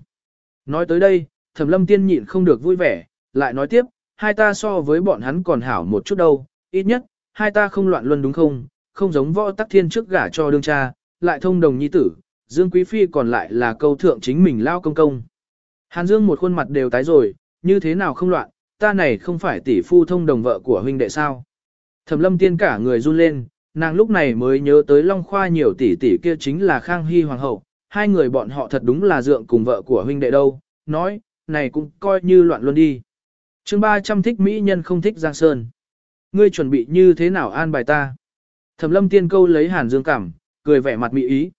Nói tới đây, thẩm lâm tiên nhịn không được vui vẻ, lại nói tiếp, hai ta so với bọn hắn còn hảo một chút đâu, ít nhất, hai ta không loạn luân đúng không, không giống võ tắc thiên trước gả cho đương cha, lại thông đồng nhi tử, Dương Quý Phi còn lại là câu thượng chính mình lao công công. Hàn Dương một khuôn mặt đều tái rồi, như thế nào không loạn, ta này không phải tỷ phu thông đồng vợ của huynh đệ sao. Thẩm lâm tiên cả người run lên, nàng lúc này mới nhớ tới Long Khoa nhiều tỷ tỷ kia chính là Khang Hy Hoàng hậu, hai người bọn họ thật đúng là dượng cùng vợ của huynh đệ đâu, nói, này cũng coi như loạn luôn đi. chương 300 thích mỹ nhân không thích Giang Sơn. Ngươi chuẩn bị như thế nào an bài ta? Thẩm lâm tiên câu lấy Hàn Dương cảm, cười vẻ mặt mỹ ý.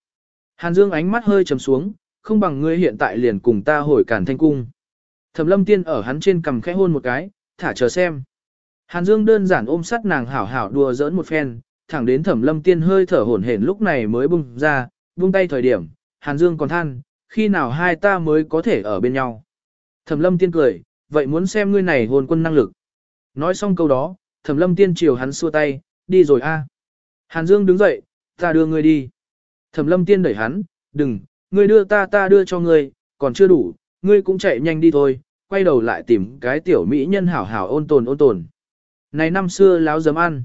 Hàn Dương ánh mắt hơi trầm xuống, không bằng ngươi hiện tại liền cùng ta hồi cản thanh cung. Thẩm lâm tiên ở hắn trên cầm khẽ hôn một cái, thả chờ xem. Hàn Dương đơn giản ôm sát nàng hảo hảo đùa giỡn một phen, thẳng đến thẩm lâm tiên hơi thở hổn hển lúc này mới bung ra, buông tay thời điểm, Hàn Dương còn than, khi nào hai ta mới có thể ở bên nhau. Thẩm lâm tiên cười, vậy muốn xem ngươi này hồn quân năng lực. Nói xong câu đó, thẩm lâm tiên chiều hắn xua tay, đi rồi a. Hàn Dương đứng dậy, ta đưa ngươi đi. Thẩm lâm tiên đẩy hắn, đừng, ngươi đưa ta ta đưa cho ngươi, còn chưa đủ, ngươi cũng chạy nhanh đi thôi, quay đầu lại tìm cái tiểu mỹ nhân hảo hảo ôn tồn ôn tồn. Này năm xưa láo dấm ăn.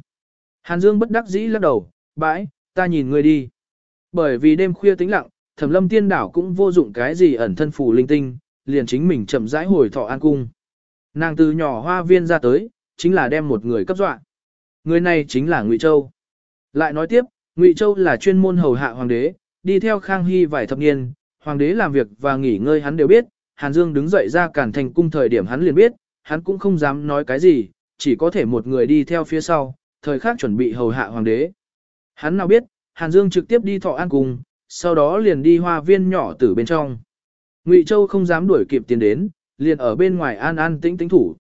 Hàn Dương bất đắc dĩ lắc đầu, bãi, ta nhìn ngươi đi. Bởi vì đêm khuya tĩnh lặng, thẩm lâm tiên đảo cũng vô dụng cái gì ẩn thân phù linh tinh, liền chính mình chậm rãi hồi thọ an cung. Nàng từ nhỏ hoa viên ra tới, chính là đem một người cấp dọa. Người này chính là Ngụy Châu. Lại nói tiếp, Ngụy Châu là chuyên môn hầu hạ hoàng đế, đi theo Khang Hy vài thập niên, hoàng đế làm việc và nghỉ ngơi hắn đều biết, Hàn Dương đứng dậy ra cản thành cung thời điểm hắn liền biết, hắn cũng không dám nói cái gì, chỉ có thể một người đi theo phía sau, thời khắc chuẩn bị hầu hạ hoàng đế. Hắn nào biết, Hàn Dương trực tiếp đi thọ an cung, sau đó liền đi hoa viên nhỏ từ bên trong. Ngụy Châu không dám đuổi kịp tiến đến, liền ở bên ngoài an an tĩnh tĩnh thủ.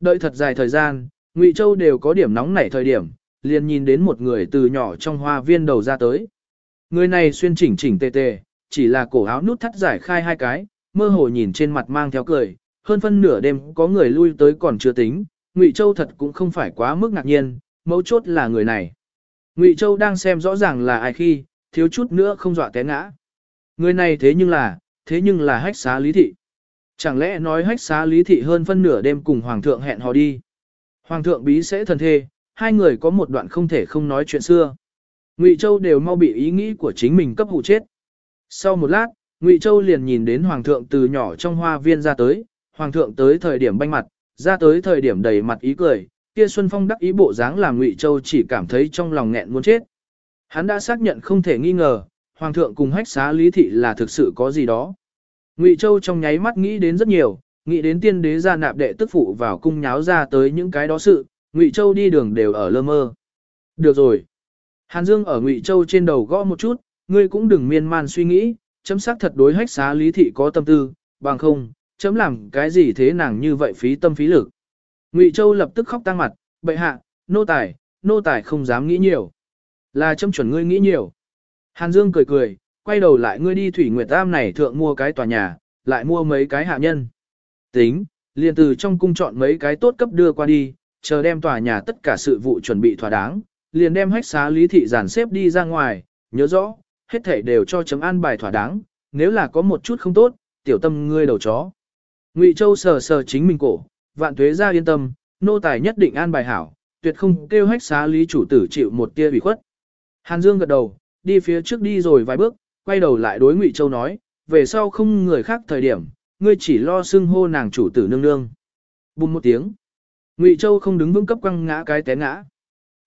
Đợi thật dài thời gian, Ngụy Châu đều có điểm nóng nảy thời điểm, liền nhìn đến một người từ nhỏ trong hoa viên đầu ra tới. Người này xuyên chỉnh chỉnh tề tề, chỉ là cổ áo nút thắt giải khai hai cái, mơ hồ nhìn trên mặt mang theo cười, hơn phân nửa đêm có người lui tới còn chưa tính, Ngụy Châu thật cũng không phải quá mức ngạc nhiên, mấu chốt là người này. Ngụy Châu đang xem rõ ràng là ai khi, thiếu chút nữa không dọa té ngã. Người này thế nhưng là, thế nhưng là hách xá lý thị. Chẳng lẽ nói hách xá lý thị hơn phân nửa đêm cùng hoàng thượng hẹn hò đi. Hoàng thượng bí sẽ thần thê, hai người có một đoạn không thể không nói chuyện xưa. Ngụy Châu đều mau bị ý nghĩ của chính mình cấp hụ chết. Sau một lát, Ngụy Châu liền nhìn đến Hoàng thượng từ nhỏ trong hoa viên ra tới, Hoàng thượng tới thời điểm banh mặt, ra tới thời điểm đầy mặt ý cười, kia Xuân Phong đắc ý bộ dáng làm Ngụy Châu chỉ cảm thấy trong lòng nghẹn muốn chết. Hắn đã xác nhận không thể nghi ngờ, Hoàng thượng cùng hách xá lý thị là thực sự có gì đó. Ngụy Châu trong nháy mắt nghĩ đến rất nhiều, nghĩ đến tiên đế gia nạp đệ tức phụ vào cung nháo ra tới những cái đó sự, Ngụy Châu đi đường đều ở lơ mơ. Được rồi. Hàn Dương ở Ngụy Châu trên đầu gõ một chút, ngươi cũng đừng miên man suy nghĩ, chấm xác thật đối hách xá lý thị có tâm tư, bằng không, chấm làm cái gì thế nàng như vậy phí tâm phí lực. Ngụy Châu lập tức khóc tăng mặt, bệ hạ, nô tài, nô tài không dám nghĩ nhiều. Là chấm chuẩn ngươi nghĩ nhiều. Hàn Dương cười cười, quay đầu lại ngươi đi Thủy Nguyệt Tam này thượng mua cái tòa nhà, lại mua mấy cái hạ nhân. Tính, liền từ trong cung chọn mấy cái tốt cấp đưa qua đi, chờ đem tòa nhà tất cả sự vụ chuẩn bị thỏa đáng, liền đem hách xá lý thị giản xếp đi ra ngoài, nhớ rõ, hết thảy đều cho chấm an bài thỏa đáng, nếu là có một chút không tốt, tiểu tâm ngươi đầu chó. Ngụy Châu sờ sờ chính mình cổ, vạn tuế ra yên tâm, nô tài nhất định an bài hảo, tuyệt không kêu hách xá lý chủ tử chịu một tia bị khuất. Hàn Dương gật đầu, đi phía trước đi rồi vài bước, quay đầu lại đối Ngụy Châu nói, về sau không người khác thời điểm, ngươi chỉ lo xưng hô nàng chủ tử nương nương. Bùm một tiếng. Ngụy Châu không đứng vững cấp quăng ngã cái té ngã.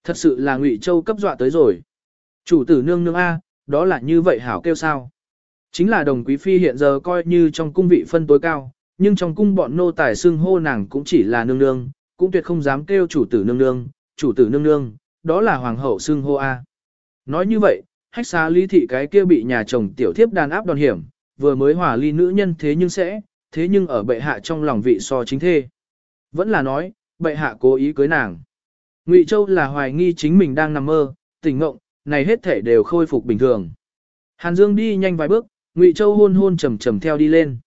Thật sự là Ngụy Châu cấp dọa tới rồi. Chủ tử nương nương A, đó là như vậy hảo kêu sao. Chính là đồng quý phi hiện giờ coi như trong cung vị phân tối cao, nhưng trong cung bọn nô tài xưng hô nàng cũng chỉ là nương nương, cũng tuyệt không dám kêu chủ tử nương nương, chủ tử nương nương, đó là hoàng hậu xưng hô A. Nói như vậy, hách xá lý thị cái kia bị nhà chồng tiểu thiếp đàn áp đòn hiểm, vừa mới hòa ly nữ nhân thế nhưng sẽ, thế nhưng ở bệ hạ trong lòng vị so chính thê. Vẫn là nói, bệ hạ cố ý cưới nàng. Ngụy Châu là hoài nghi chính mình đang nằm mơ, tỉnh ngộng, này hết thể đều khôi phục bình thường. Hàn Dương đi nhanh vài bước, Ngụy Châu hôn hôn trầm trầm theo đi lên.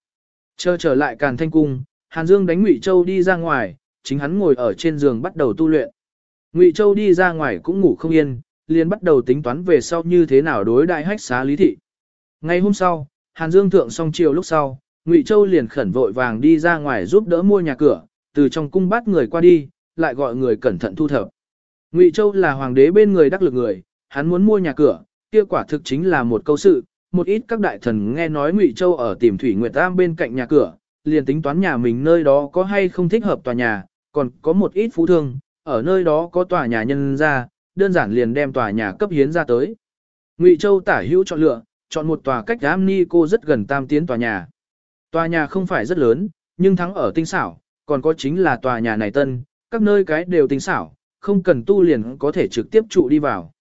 Chờ trở lại Càn Thanh cung, Hàn Dương đánh Ngụy Châu đi ra ngoài, chính hắn ngồi ở trên giường bắt đầu tu luyện. Ngụy Châu đi ra ngoài cũng ngủ không yên, liền bắt đầu tính toán về sau như thế nào đối đại hách xá lý thị. Ngày hôm sau, Hàn Dương thượng xong chiều lúc sau, Ngụy Châu liền khẩn vội vàng đi ra ngoài giúp đỡ mua nhà cửa, từ trong cung bắt người qua đi, lại gọi người cẩn thận thu thập. Ngụy Châu là hoàng đế bên người đắc lực người, hắn muốn mua nhà cửa, kia quả thực chính là một câu sự, một ít các đại thần nghe nói Ngụy Châu ở tìm Thủy Nguyệt Tam bên cạnh nhà cửa, liền tính toán nhà mình nơi đó có hay không thích hợp tòa nhà, còn có một ít phú thương, ở nơi đó có tòa nhà nhân ra, đơn giản liền đem tòa nhà cấp hiến ra tới. Ngụy Châu tả hữu chọn lựa, chọn một tòa cách Am Ni cô rất gần tam tiến tòa nhà. Tòa nhà không phải rất lớn, nhưng thắng ở tinh xảo, còn có chính là tòa nhà này tân, các nơi cái đều tinh xảo, không cần tu liền có thể trực tiếp trụ đi vào.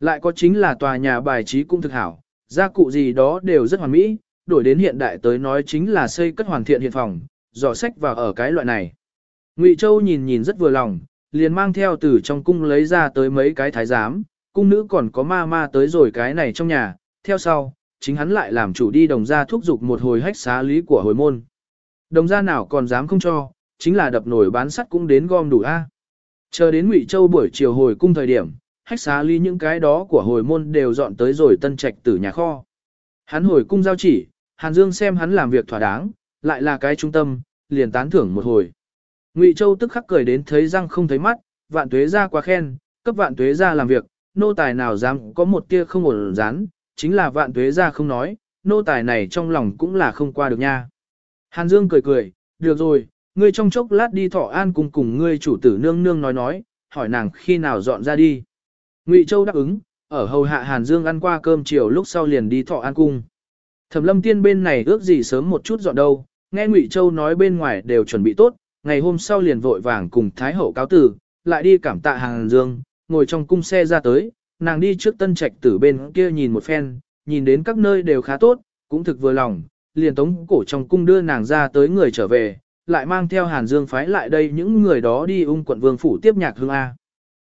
Lại có chính là tòa nhà bài trí cũng thực hảo, gia cụ gì đó đều rất hoàn mỹ, đổi đến hiện đại tới nói chính là xây cất hoàn thiện hiện phòng, dò sách vào ở cái loại này. Ngụy Châu nhìn nhìn rất vừa lòng, liền mang theo từ trong cung lấy ra tới mấy cái thái giám, cung nữ còn có ma ma tới rồi cái này trong nhà, theo sau, chính hắn lại làm chủ đi đồng gia thúc giục một hồi hách xá lý của hồi môn. Đồng gia nào còn dám không cho, chính là đập nổi bán sắt cũng đến gom đủ a. Chờ đến Ngụy Châu buổi chiều hồi cung thời điểm, hách xá ly những cái đó của hồi môn đều dọn tới rồi tân trạch tử nhà kho. Hắn hồi cung giao chỉ, Hàn Dương xem hắn làm việc thỏa đáng, lại là cái trung tâm, liền tán thưởng một hồi. Ngụy Châu tức khắc cười đến thấy răng không thấy mắt, vạn tuế ra quá khen, cấp vạn tuế ra làm việc, nô tài nào dám có một tia không ổn rán, chính là vạn tuế ra không nói, nô tài này trong lòng cũng là không qua được nha. Hàn Dương cười cười, được rồi, ngươi trong chốc lát đi thọ an cùng cùng ngươi chủ tử nương nương nói nói, hỏi nàng khi nào dọn ra đi. Ngụy Châu đáp ứng, ở hầu hạ Hàn Dương ăn qua cơm chiều lúc sau liền đi thọ an cung. Thẩm lâm tiên bên này ước gì sớm một chút dọn đâu, nghe Ngụy Châu nói bên ngoài đều chuẩn bị tốt, ngày hôm sau liền vội vàng cùng Thái Hậu cáo tử, lại đi cảm tạ Hàn Dương, ngồi trong cung xe ra tới, nàng đi trước tân trạch tử bên kia nhìn một phen, nhìn đến các nơi đều khá tốt, cũng thực vừa lòng, liền tống cổ trong cung đưa nàng ra tới người trở về, lại mang theo Hàn Dương phái lại đây những người đó đi ung quận vương phủ tiếp nhạc hương A.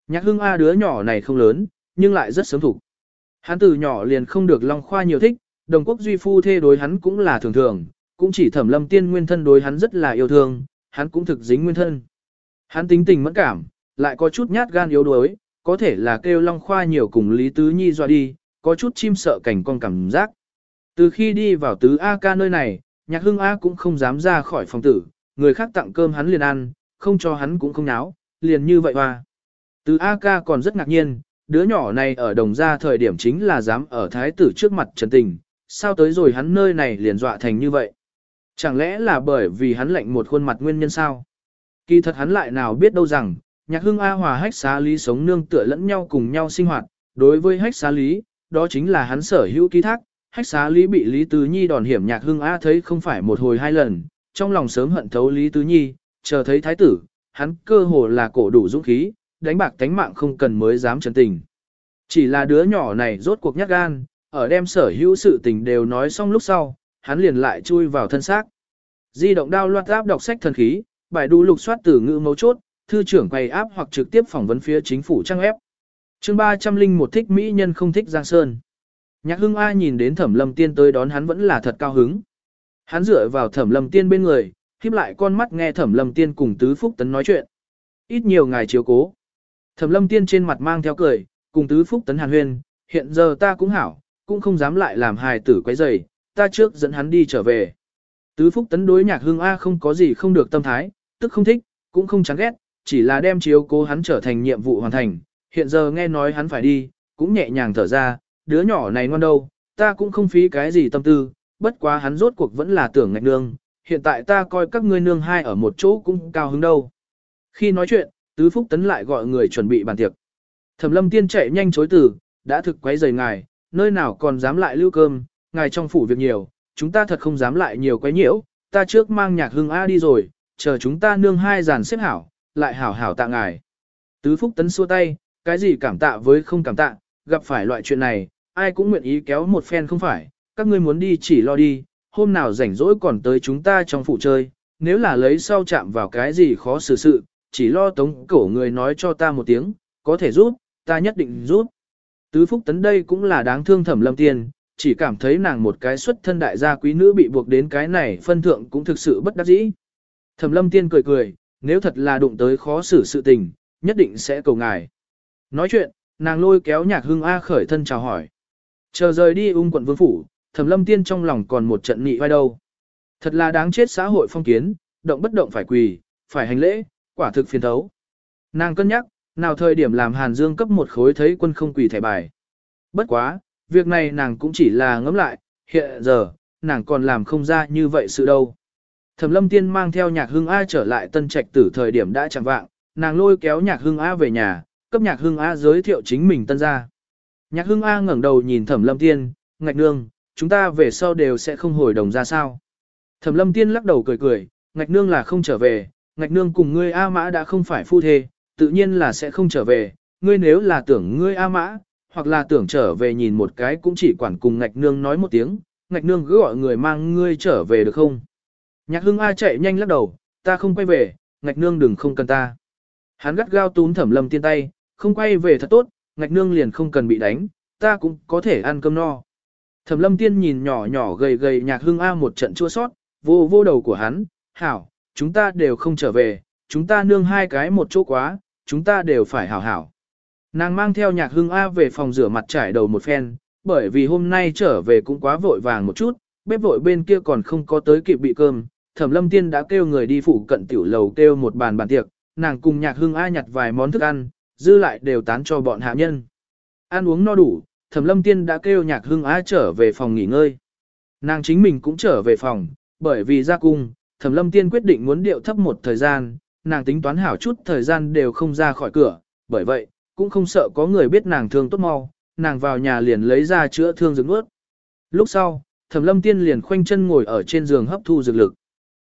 Nhạc hương A đứa nhỏ này không lớn, nhưng lại rất sớm thủ. Hắn từ nhỏ liền không được Long Khoa nhiều thích, đồng quốc duy phu thê đối hắn cũng là thường thường, cũng chỉ thẩm lâm tiên nguyên thân đối hắn rất là yêu thương, hắn cũng thực dính nguyên thân. Hắn tính tình mẫn cảm, lại có chút nhát gan yếu đuối, có thể là kêu Long Khoa nhiều cùng Lý Tứ Nhi dọa đi, có chút chim sợ cảnh con cảm giác. Từ khi đi vào Tứ A ca nơi này, nhạc hưng A cũng không dám ra khỏi phòng tử, người khác tặng cơm hắn liền ăn, không cho hắn cũng không náo, liền như vậy hoa. Từ A ca còn rất ngạc nhiên, đứa nhỏ này ở đồng gia thời điểm chính là dám ở thái tử trước mặt trần tình, sao tới rồi hắn nơi này liền dọa thành như vậy. Chẳng lẽ là bởi vì hắn lệnh một khuôn mặt nguyên nhân sao? Kỳ thật hắn lại nào biết đâu rằng, nhạc Hương A hòa hách xá lý sống nương tựa lẫn nhau cùng nhau sinh hoạt, đối với hách xá lý, đó chính là hắn sở hữu ký thác, hách xá lý bị Lý Tứ Nhi đòn hiểm nhạc hưng A thấy không phải một hồi hai lần, trong lòng sớm hận thấu Lý Tứ Nhi, chờ thấy thái tử, hắn cơ hồ là cổ đủ dũng khí, đánh bạc tánh mạng không cần mới dám chân tình. Chỉ là đứa nhỏ này rốt cuộc nhát gan, ở đem sở hữu sự tình đều nói xong lúc sau, hắn liền lại chui vào thân xác. Di động đao loạt áp đọc sách thần khí, bài đu lục soát từ ngữ mấu chốt, thư trưởng quay áp hoặc trực tiếp phỏng vấn phía chính phủ trang ép. chương 300 linh một thích mỹ nhân không thích Giang Sơn. Nhạc hưng A nhìn đến thẩm lâm tiên tới đón hắn vẫn là thật cao hứng. Hắn dựa vào thẩm lâm tiên bên người, khiếp lại con mắt nghe thẩm lâm tiên cùng tứ phúc tấn nói chuyện. Ít nhiều ngài chiếu cố. Thẩm lâm tiên trên mặt mang theo cười, cùng tứ phúc tấn hàn huyên, hiện giờ ta cũng hảo, cũng không dám lại làm hài tử quấy rầy, ta trước dẫn hắn đi trở về. Tứ phúc tấn đối nhạc hương A không có gì không được tâm thái, tức không thích, cũng không chán ghét, chỉ là đem chiếu cố hắn trở thành nhiệm vụ hoàn thành. Hiện giờ nghe nói hắn phải đi, cũng nhẹ nhàng thở ra, đứa nhỏ này ngoan đâu, ta cũng không phí cái gì tâm tư, bất quá hắn rốt cuộc vẫn là tưởng ngạch nương, hiện tại ta coi các ngươi nương hai ở một chỗ cũng cao hứng đâu. Khi nói chuyện, tứ phúc tấn lại gọi người chuẩn bị bàn tiệc. Thẩm lâm tiên chạy nhanh chối từ, đã thực quấy rầy ngài, nơi nào còn dám lại lưu cơm, ngài trong phủ việc nhiều, chúng ta thật không dám lại nhiều quấy nhiễu, ta trước mang nhạc hương A đi rồi, chờ chúng ta nương hai giàn xếp hảo, lại hảo hảo tạ ngài. Tứ Phúc Tấn xua tay, cái gì cảm tạ với không cảm tạ, gặp phải loại chuyện này, ai cũng nguyện ý kéo một phen không phải, các ngươi muốn đi chỉ lo đi, hôm nào rảnh rỗi còn tới chúng ta trong phủ chơi, nếu là lấy sau chạm vào cái gì khó xử sự, chỉ lo tống cổ người nói cho ta một tiếng, có thể giúp, ta nhất định giúp. Tứ Phúc Tấn đây cũng là đáng thương thẩm lâm tiên, chỉ cảm thấy nàng một cái xuất thân đại gia quý nữ bị buộc đến cái này phân thượng cũng thực sự bất đắc dĩ. Thẩm lâm tiên cười cười, nếu thật là đụng tới khó xử sự tình, nhất định sẽ cầu ngài. Nói chuyện, nàng lôi kéo nhạc hưng A khởi thân chào hỏi. Chờ rời đi ung quận vương phủ, thẩm lâm tiên trong lòng còn một trận nị vai đâu. Thật là đáng chết xã hội phong kiến, động bất động phải quỳ, phải hành lễ, quả thực phiền thấu. Nàng cân nhắc, nào thời điểm làm Hàn Dương cấp một khối thấy quân không quỳ thẻ bài. Bất quá, việc này nàng cũng chỉ là ngẫm lại, hiện giờ, nàng còn làm không ra như vậy sự đâu. Thẩm lâm tiên mang theo nhạc Hương A trở lại tân trạch tử thời điểm đã chẳng vạng, nàng lôi kéo nhạc Hương A về nhà, cấp nhạc Hương A giới thiệu chính mình tân gia. Nhạc Hương A ngẩng đầu nhìn thẩm lâm tiên, ngạch nương, chúng ta về sau đều sẽ không hồi đồng ra sao. Thẩm lâm tiên lắc đầu cười cười, ngạch nương là không trở về, ngạch nương cùng ngươi A mã đã không phải phu thê, tự nhiên là sẽ không trở về, ngươi nếu là tưởng ngươi A mã, hoặc là tưởng trở về nhìn một cái cũng chỉ quản cùng ngạch nương nói một tiếng, ngạch nương cứ gọi người mang ngươi trở về được không? Nhạc hưng A chạy nhanh lắc đầu, ta không quay về, ngạch nương đừng không cần ta. Hắn gắt gao túm thẩm lâm tiên tay, không quay về thật tốt, ngạch nương liền không cần bị đánh, ta cũng có thể ăn cơm no. Thẩm lâm tiên nhìn nhỏ nhỏ gầy gầy nhạc Hương A một trận chua sót, vô vô đầu của hắn, hảo, chúng ta đều không trở về, chúng ta nương hai cái một chỗ quá, chúng ta đều phải hảo hảo. Nàng mang theo nhạc Hương A về phòng rửa mặt trải đầu một phen, bởi vì hôm nay trở về cũng quá vội vàng một chút, bếp vội bên kia còn không có tới kịp bị cơm, thẩm lâm tiên đã kêu người đi phụ cận tiểu lầu kêu một bàn bàn tiệc, nàng cùng nhạc Hương A nhặt vài món thức ăn, dư lại đều tán cho bọn hạ nhân. Ăn uống no đủ, thẩm lâm tiên đã kêu nhạc hưng Á trở về phòng nghỉ ngơi. Nàng chính mình cũng trở về phòng, bởi vì ra cung, thẩm lâm tiên quyết định muốn điệu thấp một thời gian, nàng tính toán hảo chút thời gian đều không ra khỏi cửa, bởi vậy, cũng không sợ có người biết nàng thương tốt mau, nàng vào nhà liền lấy ra chữa thương dược ướt. Lúc sau, thẩm lâm tiên liền khoanh chân ngồi ở trên giường hấp thu dược lực.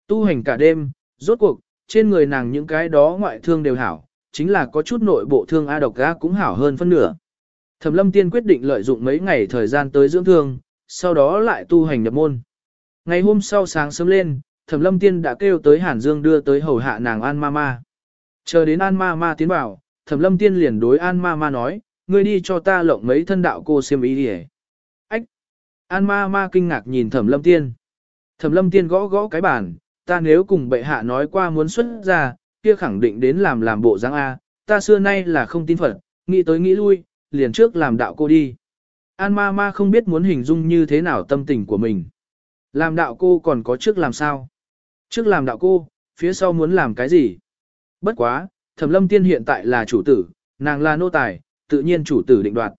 Tu hành cả đêm, rốt cuộc, trên người nàng những cái đó ngoại thương đều hảo, chính là có chút nội bộ thương A độc A cũng hảo hơn phân nửa. Thẩm lâm tiên quyết định lợi dụng mấy ngày thời gian tới dưỡng thương, sau đó lại tu hành nhập môn. Ngày hôm sau sáng sớm lên, Thẩm lâm tiên đã kêu tới Hàn Dương đưa tới hầu hạ nàng An Mama. Chờ đến An Mama tiến vào, Thẩm lâm tiên liền đối An Mama nói, ngươi đi cho ta lộng mấy thân đạo cô xiêm ý đi Ách! An Mama kinh ngạc nhìn Thẩm lâm tiên. Thẩm lâm tiên gõ gõ cái bàn, ta nếu cùng bệ hạ nói qua muốn xuất ra, kia khẳng định đến làm làm bộ dáng A, ta xưa nay là không tin Phật, nghĩ tới nghĩ lui, liền trước làm đạo cô đi. An ma ma không biết muốn hình dung như thế nào tâm tình của mình. Làm đạo cô còn có trước làm sao? Trước làm đạo cô, phía sau muốn làm cái gì? Bất quá, thẩm lâm tiên hiện tại là chủ tử, nàng là nô tài, tự nhiên chủ tử định đoạt.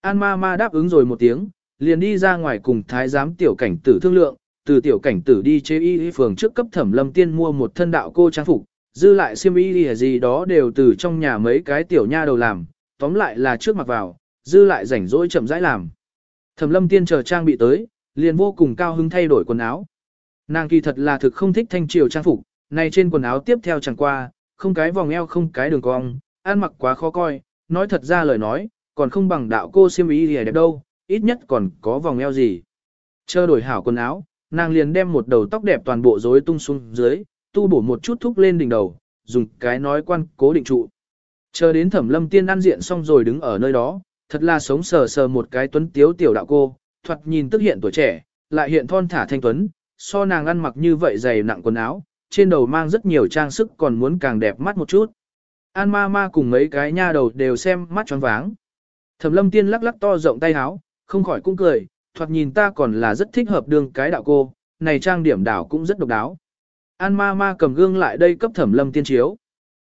An ma ma đáp ứng rồi một tiếng, liền đi ra ngoài cùng thái giám tiểu cảnh tử thương lượng, từ tiểu cảnh tử đi chế y phường trước cấp thẩm lâm tiên mua một thân đạo cô trang phục, dư lại xiêm y gì đó đều từ trong nhà mấy cái tiểu nha đầu làm, tóm lại là trước mặt vào, dư lại rảnh rỗi chậm rãi làm. Thẩm lâm tiên chờ trang bị tới, liền vô cùng cao hứng thay đổi quần áo. Nàng kỳ thật là thực không thích thanh triều trang phục, này trên quần áo tiếp theo chẳng qua, không cái vòng eo không cái đường cong, ăn mặc quá khó coi, nói thật ra lời nói, còn không bằng đạo cô xiêm y đẹp đâu, ít nhất còn có vòng eo gì. Chờ đổi hảo quần áo, nàng liền đem một đầu tóc đẹp toàn bộ rối tung xuống dưới, tu bổ một chút thúc lên đỉnh đầu, dùng cái nói quan cố định trụ. Chờ đến thẩm lâm tiên ăn diện xong rồi đứng ở nơi đó, thật là sống sờ sờ một cái tuấn tiếu tiểu đạo cô, thoạt nhìn tức hiện tuổi trẻ, lại hiện thon thả thanh tuấn, so nàng ăn mặc như vậy dày nặng quần áo, trên đầu mang rất nhiều trang sức còn muốn càng đẹp mắt một chút. An ma ma cùng mấy cái nha đầu đều xem mắt tròn váng. Thẩm lâm tiên lắc lắc to rộng tay áo, không khỏi cũng cười, thoạt nhìn ta còn là rất thích hợp đường cái đạo cô, này trang điểm đảo cũng rất độc đáo. An ma ma cầm gương lại đây cấp thẩm lâm tiên chiếu.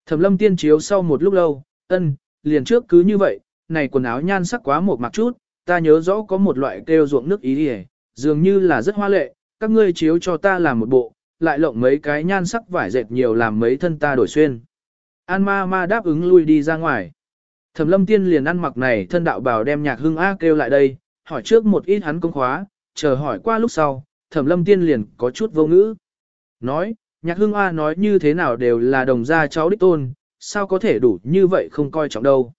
Thẩm lâm tiên chiếu sau một lúc lâu, ân, liền trước cứ như vậy, này quần áo nhan sắc quá một mặc chút, ta nhớ rõ có một loại kêu ruộng nước ý đi dường như là rất hoa lệ, các ngươi chiếu cho ta làm một bộ, lại lộng mấy cái nhan sắc vải dệt nhiều làm mấy thân ta đổi xuyên. An ma ma đáp ứng lui đi ra ngoài. Thẩm lâm tiên liền ăn mặc này thân đạo bào đem nhạc hưng A kêu lại đây, hỏi trước một ít hắn công khóa, chờ hỏi qua lúc sau, thẩm lâm tiên liền có chút vô ngữ. Nói, nhạc hưng A nói như thế nào đều là đồng gia cháu đích tôn, sao có thể đủ như vậy không coi trọng đâu.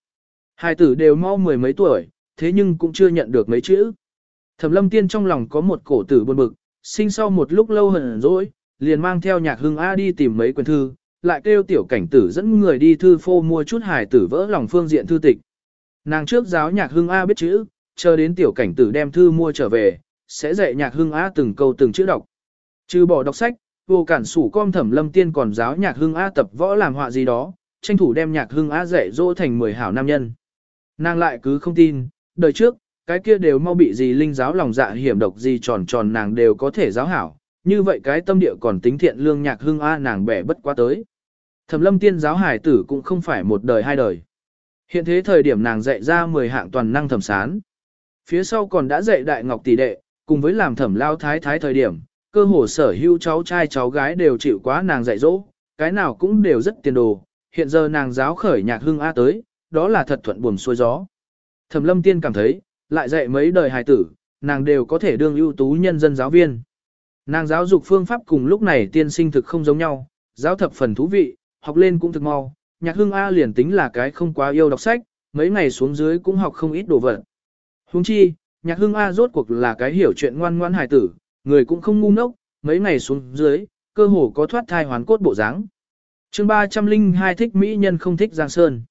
Hai tử đều mau mười mấy tuổi, thế nhưng cũng chưa nhận được mấy chữ. Thẩm lâm tiên trong lòng có một cổ tử buồn bực, sinh sau một lúc lâu hận rỗi, liền mang theo nhạc hưng A đi tìm mấy quyển thư, lại kêu tiểu cảnh tử dẫn người đi thư phô mua chút hài tử vỡ lòng phương diện thư tịch. Nàng trước giáo nhạc hưng A biết chữ, chờ đến tiểu cảnh tử đem thư mua trở về, sẽ dạy nhạc hưng A từng câu từng chữ đọc. Trừ bỏ đọc sách, vô cản sủ com thẩm lâm tiên còn giáo nhạc hưng A tập võ làm họa gì đó, tranh thủ đem nhạc hưng A dạy dỗ thành mười hảo nam nhân. Nàng lại cứ không tin, đời trước, cái kia đều mau bị gì linh giáo lòng dạ hiểm độc gì tròn tròn nàng đều có thể giáo hảo, như vậy cái tâm địa còn tính thiện lương nhạc hưng A nàng bẻ bất quá tới. Thẩm lâm tiên giáo hải tử cũng không phải một đời hai đời. Hiện thế thời điểm nàng dạy ra 10 hạng toàn năng thẩm sán. Phía sau còn đã dạy đại ngọc tỷ đệ, cùng với làm thẩm lao thái thái thời điểm, cơ hồ sở hữu cháu trai cháu gái đều chịu quá nàng dạy dỗ, cái nào cũng đều rất tiền đồ. Hiện giờ nàng giáo khởi nhạc hưng A tới, đó là thật thuận buồm xuôi gió. Thẩm lâm tiên cảm thấy, lại dạy mấy đời hài tử, nàng đều có thể đương ưu tú nhân dân giáo viên. Nàng giáo dục phương pháp cùng lúc này tiên sinh thực không giống nhau, giáo thập phần thú vị, học lên cũng thực mau. Nhạc hương A liền tính là cái không quá yêu đọc sách, mấy ngày xuống dưới cũng học không ít đồ vật. Huống chi, nhạc hương A rốt cuộc là cái hiểu chuyện ngoan ngoan hài tử, người cũng không ngu ngốc, mấy ngày xuống dưới, cơ hồ có thoát thai hoàn cốt bộ dáng. Chương 302 thích mỹ nhân không thích Giang Sơn.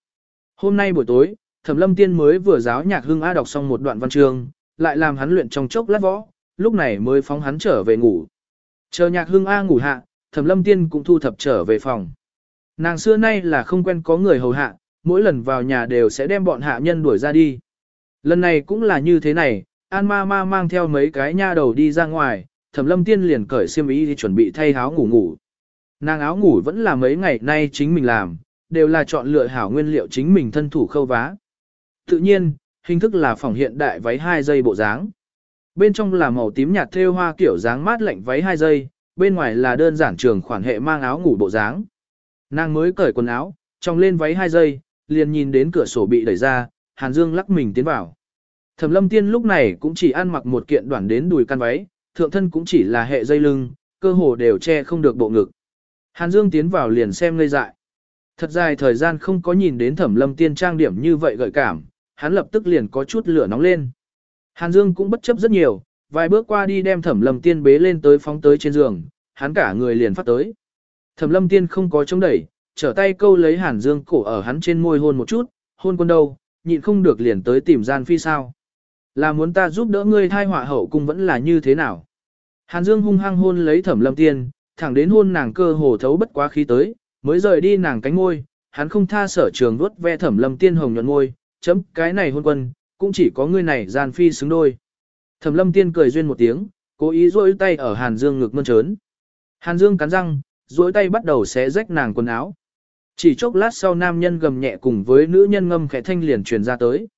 Hôm nay buổi tối, Thẩm Lâm Tiên mới vừa giáo nhạc hương A đọc xong một đoạn văn chương, lại làm hắn luyện trong chốc lát võ, lúc này mới phóng hắn trở về ngủ. Chờ nhạc hương A ngủ hạ, Thẩm Lâm Tiên cũng thu thập trở về phòng. Nàng xưa nay là không quen có người hầu hạ, mỗi lần vào nhà đều sẽ đem bọn hạ nhân đuổi ra đi. Lần này cũng là như thế này, An ma ma mang theo mấy cái nha đầu đi ra ngoài, Thẩm Lâm Tiên liền cởi xiêm y đi chuẩn bị thay áo ngủ ngủ. Nàng áo ngủ vẫn là mấy ngày nay chính mình làm, đều là chọn lựa hảo nguyên liệu chính mình thân thủ khâu vá. Tự nhiên, hình thức là phòng hiện đại váy hai giây bộ dáng. Bên trong là màu tím nhạt thêu hoa kiểu dáng mát lạnh váy hai giây, bên ngoài là đơn giản trường khoản hệ mang áo ngủ bộ dáng. Nàng mới cởi quần áo, trong lên váy hai giây, liền nhìn đến cửa sổ bị đẩy ra, Hàn Dương lắc mình tiến vào. Thẩm Lâm Tiên lúc này cũng chỉ ăn mặc một kiện đoạn đến đùi căn váy, thượng thân cũng chỉ là hệ dây lưng, cơ hồ đều che không được bộ ngực. Hàn Dương tiến vào liền xem ngây dại. Thật dài thời gian không có nhìn đến Thẩm Lâm Tiên trang điểm như vậy gợi cảm, hắn lập tức liền có chút lửa nóng lên. Hàn Dương cũng bất chấp rất nhiều, vài bước qua đi đem Thẩm Lâm Tiên bế lên tới phóng tới trên giường, hắn cả người liền phát tới. Thẩm Lâm Tiên không có chống đẩy, trở tay câu lấy Hàn Dương cổ ở hắn trên môi hôn một chút, hôn quân đâu, nhịn không được liền tới tìm gian phi sao. Là muốn ta giúp đỡ ngươi thai họa hậu cung vẫn là như thế nào. Hàn Dương hung hăng hôn lấy Thẩm Lâm Tiên, thẳng đến hôn nàng cơ hồ thấu bất quá khí tới, mới rời đi nàng cánh môi, hắn không tha sở trường vuốt ve Thẩm Lâm Tiên hồng nhuận môi, chấm cái này hôn quân, cũng chỉ có ngươi này gian phi xứng đôi. Thẩm lâm tiên cười duyên một tiếng, cố ý duỗi tay ở Hàn Dương ngực mơn trớn. Hàn Dương cắn răng, duỗi tay bắt đầu xé rách nàng quần áo. Chỉ chốc lát sau nam nhân gầm nhẹ cùng với nữ nhân ngâm khẽ thanh liền truyền ra tới.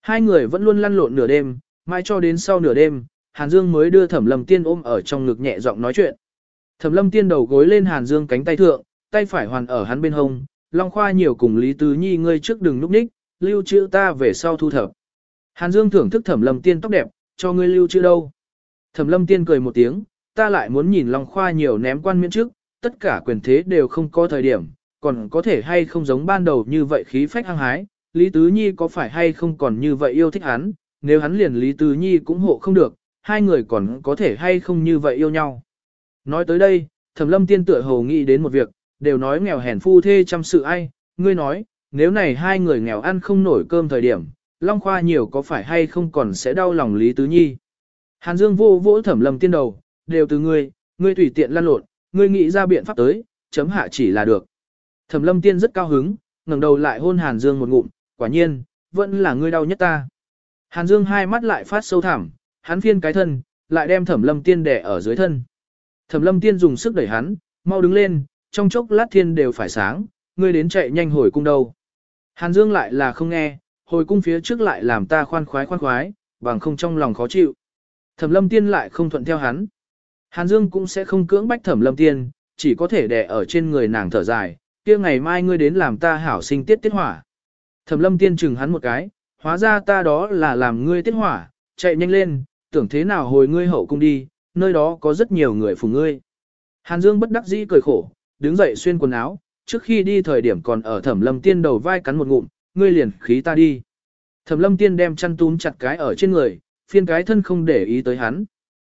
Hai người vẫn luôn lăn lộn nửa đêm, mãi cho đến sau nửa đêm, Hàn Dương mới đưa Thẩm Lâm Tiên ôm ở trong ngực nhẹ giọng nói chuyện. Thẩm Lâm Tiên đầu gối lên Hàn Dương cánh tay thượng, tay phải hoàn ở hắn bên hông, Long Khoa nhiều cùng Lý Tứ Nhi ngươi trước đừng núp ních, lưu trữ ta về sau thu thập. Hàn Dương thưởng thức thẩm lâm tiên tóc đẹp, cho ngươi lưu trữ đâu. Thẩm lâm tiên cười một tiếng, ta lại muốn nhìn Long Khoa nhiều ném quan miễn trước, tất cả quyền thế đều không có thời điểm, còn có thể hay không giống ban đầu như vậy khí phách hăng hái, Lý Tứ Nhi có phải hay không còn như vậy yêu thích hắn, nếu hắn liền Lý Tứ Nhi cũng hộ không được, hai người còn có thể hay không như vậy yêu nhau. Nói tới đây, Thẩm Lâm Tiên tựa hồ nghĩ đến một việc, đều nói nghèo hèn phu thê chăm sự ai, ngươi nói, nếu này hai người nghèo ăn không nổi cơm thời điểm, Long Khoa nhiều có phải hay không còn sẽ đau lòng Lý Tứ Nhi. Hàn Dương vô vỗ Thẩm Lâm Tiên đầu, đều từ ngươi, ngươi tùy tiện lăn lộn, ngươi nghĩ ra biện pháp tới, chấm hạ chỉ là được. Thẩm Lâm Tiên rất cao hứng, ngẩng đầu lại hôn Hàn Dương một ngụm, quả nhiên, vẫn là ngươi đau nhất ta. Hàn Dương hai mắt lại phát sâu thẳm, hắn phiên cái thân, lại đem Thẩm Lâm Tiên đè ở dưới thân. Thẩm Lâm Tiên dùng sức đẩy hắn, mau đứng lên, trong chốc lát thiên đều phải sáng, ngươi đến chạy nhanh hồi cung đâu. Hàn Dương lại là không nghe, hồi cung phía trước lại làm ta khoan khoái khoan khoái, bằng không trong lòng khó chịu. Thẩm Lâm Tiên lại không thuận theo hắn. Hàn Dương cũng sẽ không cưỡng bách Thẩm Lâm Tiên, chỉ có thể đè ở trên người nàng thở dài, kia ngày mai ngươi đến làm ta hảo sinh tiết tiết hỏa. Thẩm Lâm Tiên chừng hắn một cái, hóa ra ta đó là làm ngươi tiết hỏa, chạy nhanh lên, tưởng thế nào hồi ngươi hậu cung đi, nơi đó có rất nhiều người phụng ngươi. Hàn Dương bất đắc dĩ cười khổ, đứng dậy xuyên quần áo, trước khi đi thời điểm còn ở Thẩm Lâm Tiên đầu vai cắn một ngụm, ngươi liền khí ta đi. Thẩm Lâm Tiên đem chăn túm chặt cái ở trên người, phiên cái thân không để ý tới hắn.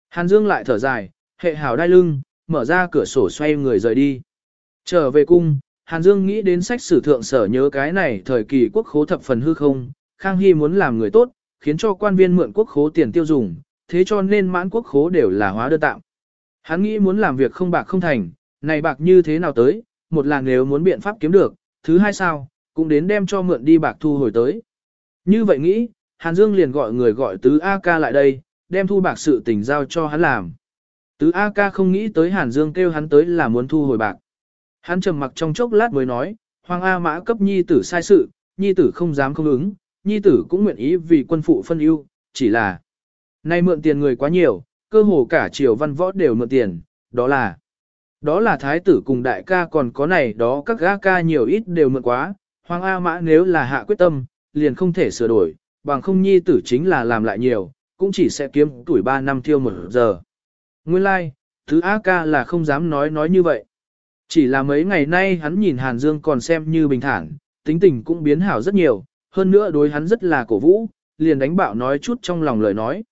Hàn Dương lại thở dài, hệ hảo đai lưng, mở ra cửa sổ xoay người rời đi. Trở về cung, Hàn Dương nghĩ đến sách sử thượng sở nhớ cái này thời kỳ quốc khố thập phần hư không, Khang Hy muốn làm người tốt, khiến cho quan viên mượn quốc khố tiền tiêu dùng, thế cho nên mãn quốc khố đều là hóa đơn tạm. Hắn nghĩ muốn làm việc không bạc không thành, này bạc như thế nào tới, một là nếu muốn biện pháp kiếm được, thứ hai sao, cũng đến đem cho mượn đi bạc thu hồi tới. Như vậy nghĩ, Hàn Dương liền gọi người gọi tứ A ca lại đây, đem thu bạc sự tình giao cho hắn làm. Tứ A ca không nghĩ tới Hàn Dương kêu hắn tới là muốn thu hồi bạc. Hắn trầm mặc trong chốc lát mới nói, Hoàng A mã cấp nhi tử sai sự, nhi tử không dám không ứng, nhi tử cũng nguyện ý vì quân phụ phân ưu, chỉ là nay mượn tiền người quá nhiều, cơ hồ cả triều văn võ đều mượn tiền, đó là đó là thái tử cùng đại ca còn có này đó các gã ca nhiều ít đều mượn quá, Hoàng A mã nếu là hạ quyết tâm, liền không thể sửa đổi, bằng không nhi tử chính là làm lại nhiều, cũng chỉ sẽ kiếm tuổi 3 năm tiêu một giờ. Nguyên lai, like, thứ A ca là không dám nói nói như vậy. Chỉ là mấy ngày nay hắn nhìn Hàn Dương còn xem như bình thản, tính tình cũng biến hảo rất nhiều, hơn nữa đối hắn rất là cổ vũ, liền đánh bạo nói chút trong lòng lời nói.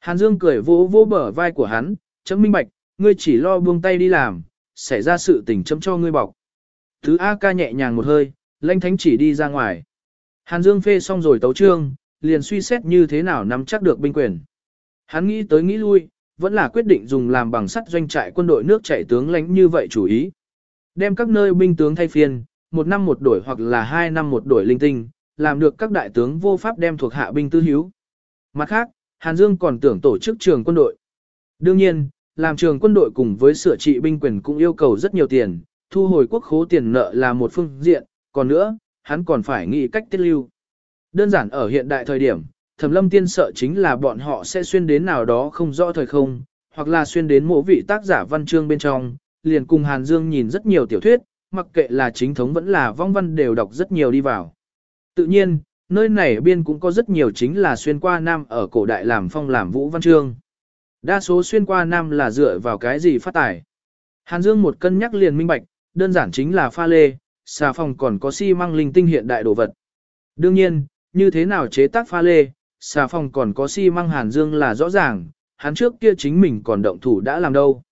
Hàn Dương cười vỗ vỗ bờ vai của hắn, chấm minh bạch, ngươi chỉ lo buông tay đi làm, xảy ra sự tình chấm cho ngươi bọc. Thứ A ca nhẹ nhàng một hơi, lanh thánh chỉ đi ra ngoài. Hàn Dương phê xong rồi tấu trương, liền suy xét như thế nào nắm chắc được binh quyền. Hắn nghĩ tới nghĩ lui, vẫn là quyết định dùng làm bằng sắt doanh trại quân đội nước chạy tướng lãnh như vậy chủ ý. Đem các nơi binh tướng thay phiên, một năm một đổi hoặc là hai năm một đổi linh tinh, làm được các đại tướng vô pháp đem thuộc hạ binh tư hiếu. Mặt khác, Hàn Dương còn tưởng tổ chức trường quân đội. Đương nhiên, làm trường quân đội cùng với sửa trị binh quyền cũng yêu cầu rất nhiều tiền, thu hồi quốc khố tiền nợ là một phương diện, còn nữa, hắn còn phải nghĩ cách tiết lưu. Đơn giản ở hiện đại thời điểm, Thẩm Lâm Tiên sợ chính là bọn họ sẽ xuyên đến nào đó không rõ thời không, hoặc là xuyên đến mộ vị tác giả văn chương bên trong, liền cùng Hàn Dương nhìn rất nhiều tiểu thuyết, mặc kệ là chính thống vẫn là vong văn đều đọc rất nhiều đi vào. Tự nhiên, nơi này biên cũng có rất nhiều chính là xuyên qua nam ở cổ đại làm phong làm vũ văn chương. Đa số xuyên qua nam là dựa vào cái gì phát tài. Hàn Dương một cân nhắc liền minh bạch, đơn giản chính là pha lê, xà phòng còn có xi măng linh tinh hiện đại đồ vật. Đương nhiên, như thế nào chế tác pha lê, xà phòng còn có xi măng Hàn Dương là rõ ràng, hắn trước kia chính mình còn động thủ đã làm đâu.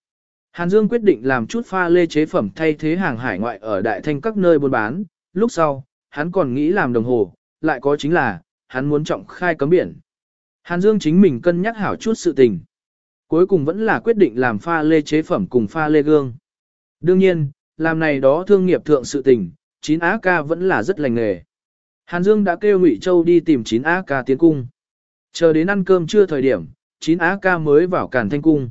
Hàn Dương quyết định làm chút pha lê chế phẩm thay thế hàng hải ngoại ở đại thanh các nơi buôn bán, lúc sau, hắn còn nghĩ làm đồng hồ, lại có chính là, hắn muốn trọng khai cấm biển. Hàn Dương chính mình cân nhắc hảo chút sự tình. Cuối cùng vẫn là quyết định làm pha lê chế phẩm cùng pha lê gương. Đương nhiên, làm này đó thương nghiệp thượng sự tình, 9 Á ca vẫn là rất lành nghề. Hàn Dương đã kêu Ngụy Châu đi tìm 9 Á ca tiến cung. Chờ đến ăn cơm trưa thời điểm, 9 Á ca mới vào Càn Thanh cung.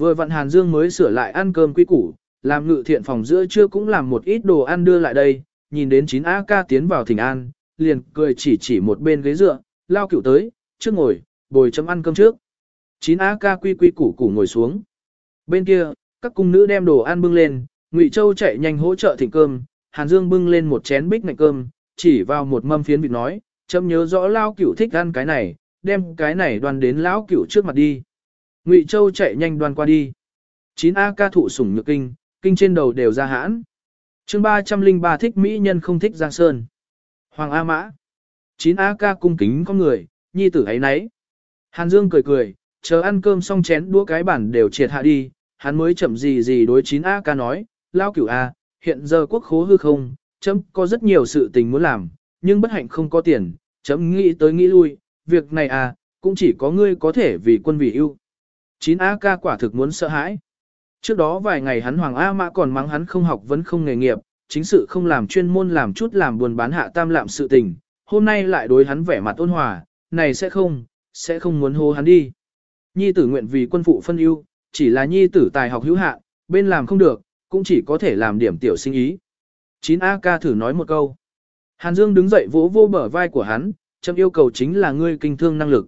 Vừa vặn Hàn Dương mới sửa lại ăn cơm quy củ, làm ngự thiện phòng giữa trưa cũng làm một ít đồ ăn đưa lại đây, nhìn đến 9 Á ca tiến vào thỉnh an, liền cười chỉ chỉ một bên ghế dựa, lao cựu tới, trước ngồi, bồi chấm ăn cơm trước. 9 Á ca quy quy củ củ ngồi xuống. Bên kia, các cung nữ đem đồ ăn bưng lên, Ngụy Châu chạy nhanh hỗ trợ thỉnh cơm, Hàn Dương bưng lên một chén bích ngạch cơm, chỉ vào một mâm phiến vịt nói, chấm nhớ rõ lao cửu thích ăn cái này, đem cái này đoan đến lão cửu trước mặt đi. Ngụy Châu chạy nhanh đoan qua đi. 9A ca thụ sủng nhược kinh, kinh trên đầu đều ra hãn. chương 303 thích mỹ nhân không thích Giang Sơn. Hoàng A Mã. 9A ca cung kính con người, nhi tử ấy nấy. Hàn Dương cười cười, chờ ăn cơm xong chén đũa cái bản đều triệt hạ đi, hắn mới chậm gì gì đối chín A ca nói, lao cửu A, hiện giờ quốc khố hư không, chấm có rất nhiều sự tình muốn làm, nhưng bất hạnh không có tiền, chấm nghĩ tới nghĩ lui, việc này à, cũng chỉ có ngươi có thể vì quân vì ưu. Chín A ca quả thực muốn sợ hãi. Trước đó vài ngày hắn Hoàng A Mã còn mắng hắn không học vẫn không nghề nghiệp, chính sự không làm chuyên môn làm chút làm buồn bán hạ tam lạm sự tình, hôm nay lại đối hắn vẻ mặt ôn hòa, này sẽ không, sẽ không muốn hô hắn đi. Nhi tử nguyện vì quân phụ phân ưu, chỉ là nhi tử tài học hữu hạ, bên làm không được, cũng chỉ có thể làm điểm tiểu sinh ý. 9A ca thử nói một câu. Hàn Dương đứng dậy vỗ vô bờ vai của hắn, chậm yêu cầu chính là ngươi kinh thương năng lực.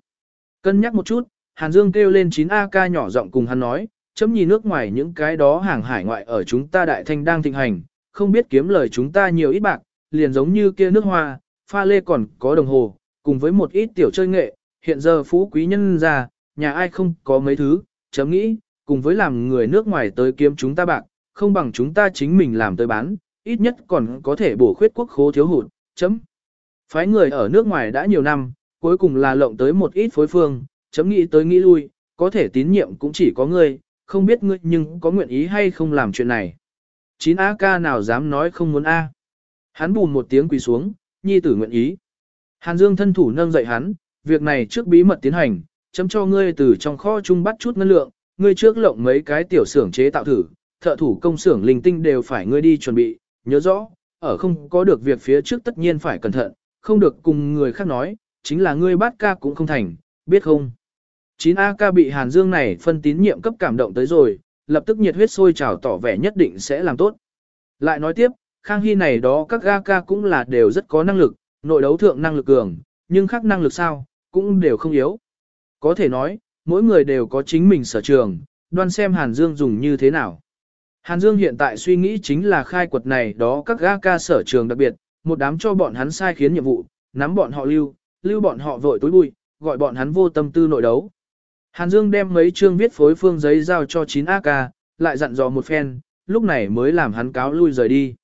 Cân nhắc một chút, Hàn Dương kêu lên 9A ca nhỏ giọng cùng hắn nói, chấm nhìn nước ngoài những cái đó hàng hải ngoại ở chúng ta đại thanh đang thịnh hành, không biết kiếm lời chúng ta nhiều ít bạc, liền giống như kia nước hoa, pha lê còn có đồng hồ, cùng với một ít tiểu chơi nghệ, hiện giờ phú quý nhân già, nhà ai không có mấy thứ, chấm nghĩ, cùng với làm người nước ngoài tới kiếm chúng ta bạc, không bằng chúng ta chính mình làm tới bán, ít nhất còn có thể bổ khuyết quốc khố thiếu hụt, chấm. Phái người ở nước ngoài đã nhiều năm, cuối cùng là lộng tới một ít phối phương, chấm nghĩ tới nghĩ lui, có thể tín nhiệm cũng chỉ có ngươi, không biết ngươi nhưng có nguyện ý hay không làm chuyện này. Chín A ca nào dám nói không muốn A. Hắn bùn một tiếng quỳ xuống, nhi tử nguyện ý. Hàn Dương thân thủ nâng dậy hắn, việc này trước bí mật tiến hành, chấm cho ngươi từ trong kho chung bắt chút ngân lượng, ngươi trước lộng mấy cái tiểu xưởng chế tạo thử, thợ thủ công xưởng linh tinh đều phải ngươi đi chuẩn bị, nhớ rõ, ở không có được việc phía trước tất nhiên phải cẩn thận, không được cùng người khác nói, chính là ngươi bát ca cũng không thành, biết không? 9A ca bị Hàn Dương này phân tín nhiệm cấp cảm động tới rồi, lập tức nhiệt huyết sôi trào tỏ vẻ nhất định sẽ làm tốt. Lại nói tiếp, Khang Hy này đó các AK ca cũng là đều rất có năng lực, nội đấu thượng năng lực cường, nhưng khác năng lực sao, cũng đều không yếu. Có thể nói, mỗi người đều có chính mình sở trường, đoan xem Hàn Dương dùng như thế nào. Hàn Dương hiện tại suy nghĩ chính là khai quật này đó các AK ca sở trường đặc biệt, một đám cho bọn hắn sai khiến nhiệm vụ, nắm bọn họ lưu, lưu bọn họ vội tối bụi, gọi bọn hắn vô tâm tư nội đấu. Hàn Dương đem mấy chương viết phối phương giấy giao cho 9AK, lại dặn dò một phen, lúc này mới làm hắn cáo lui rời đi.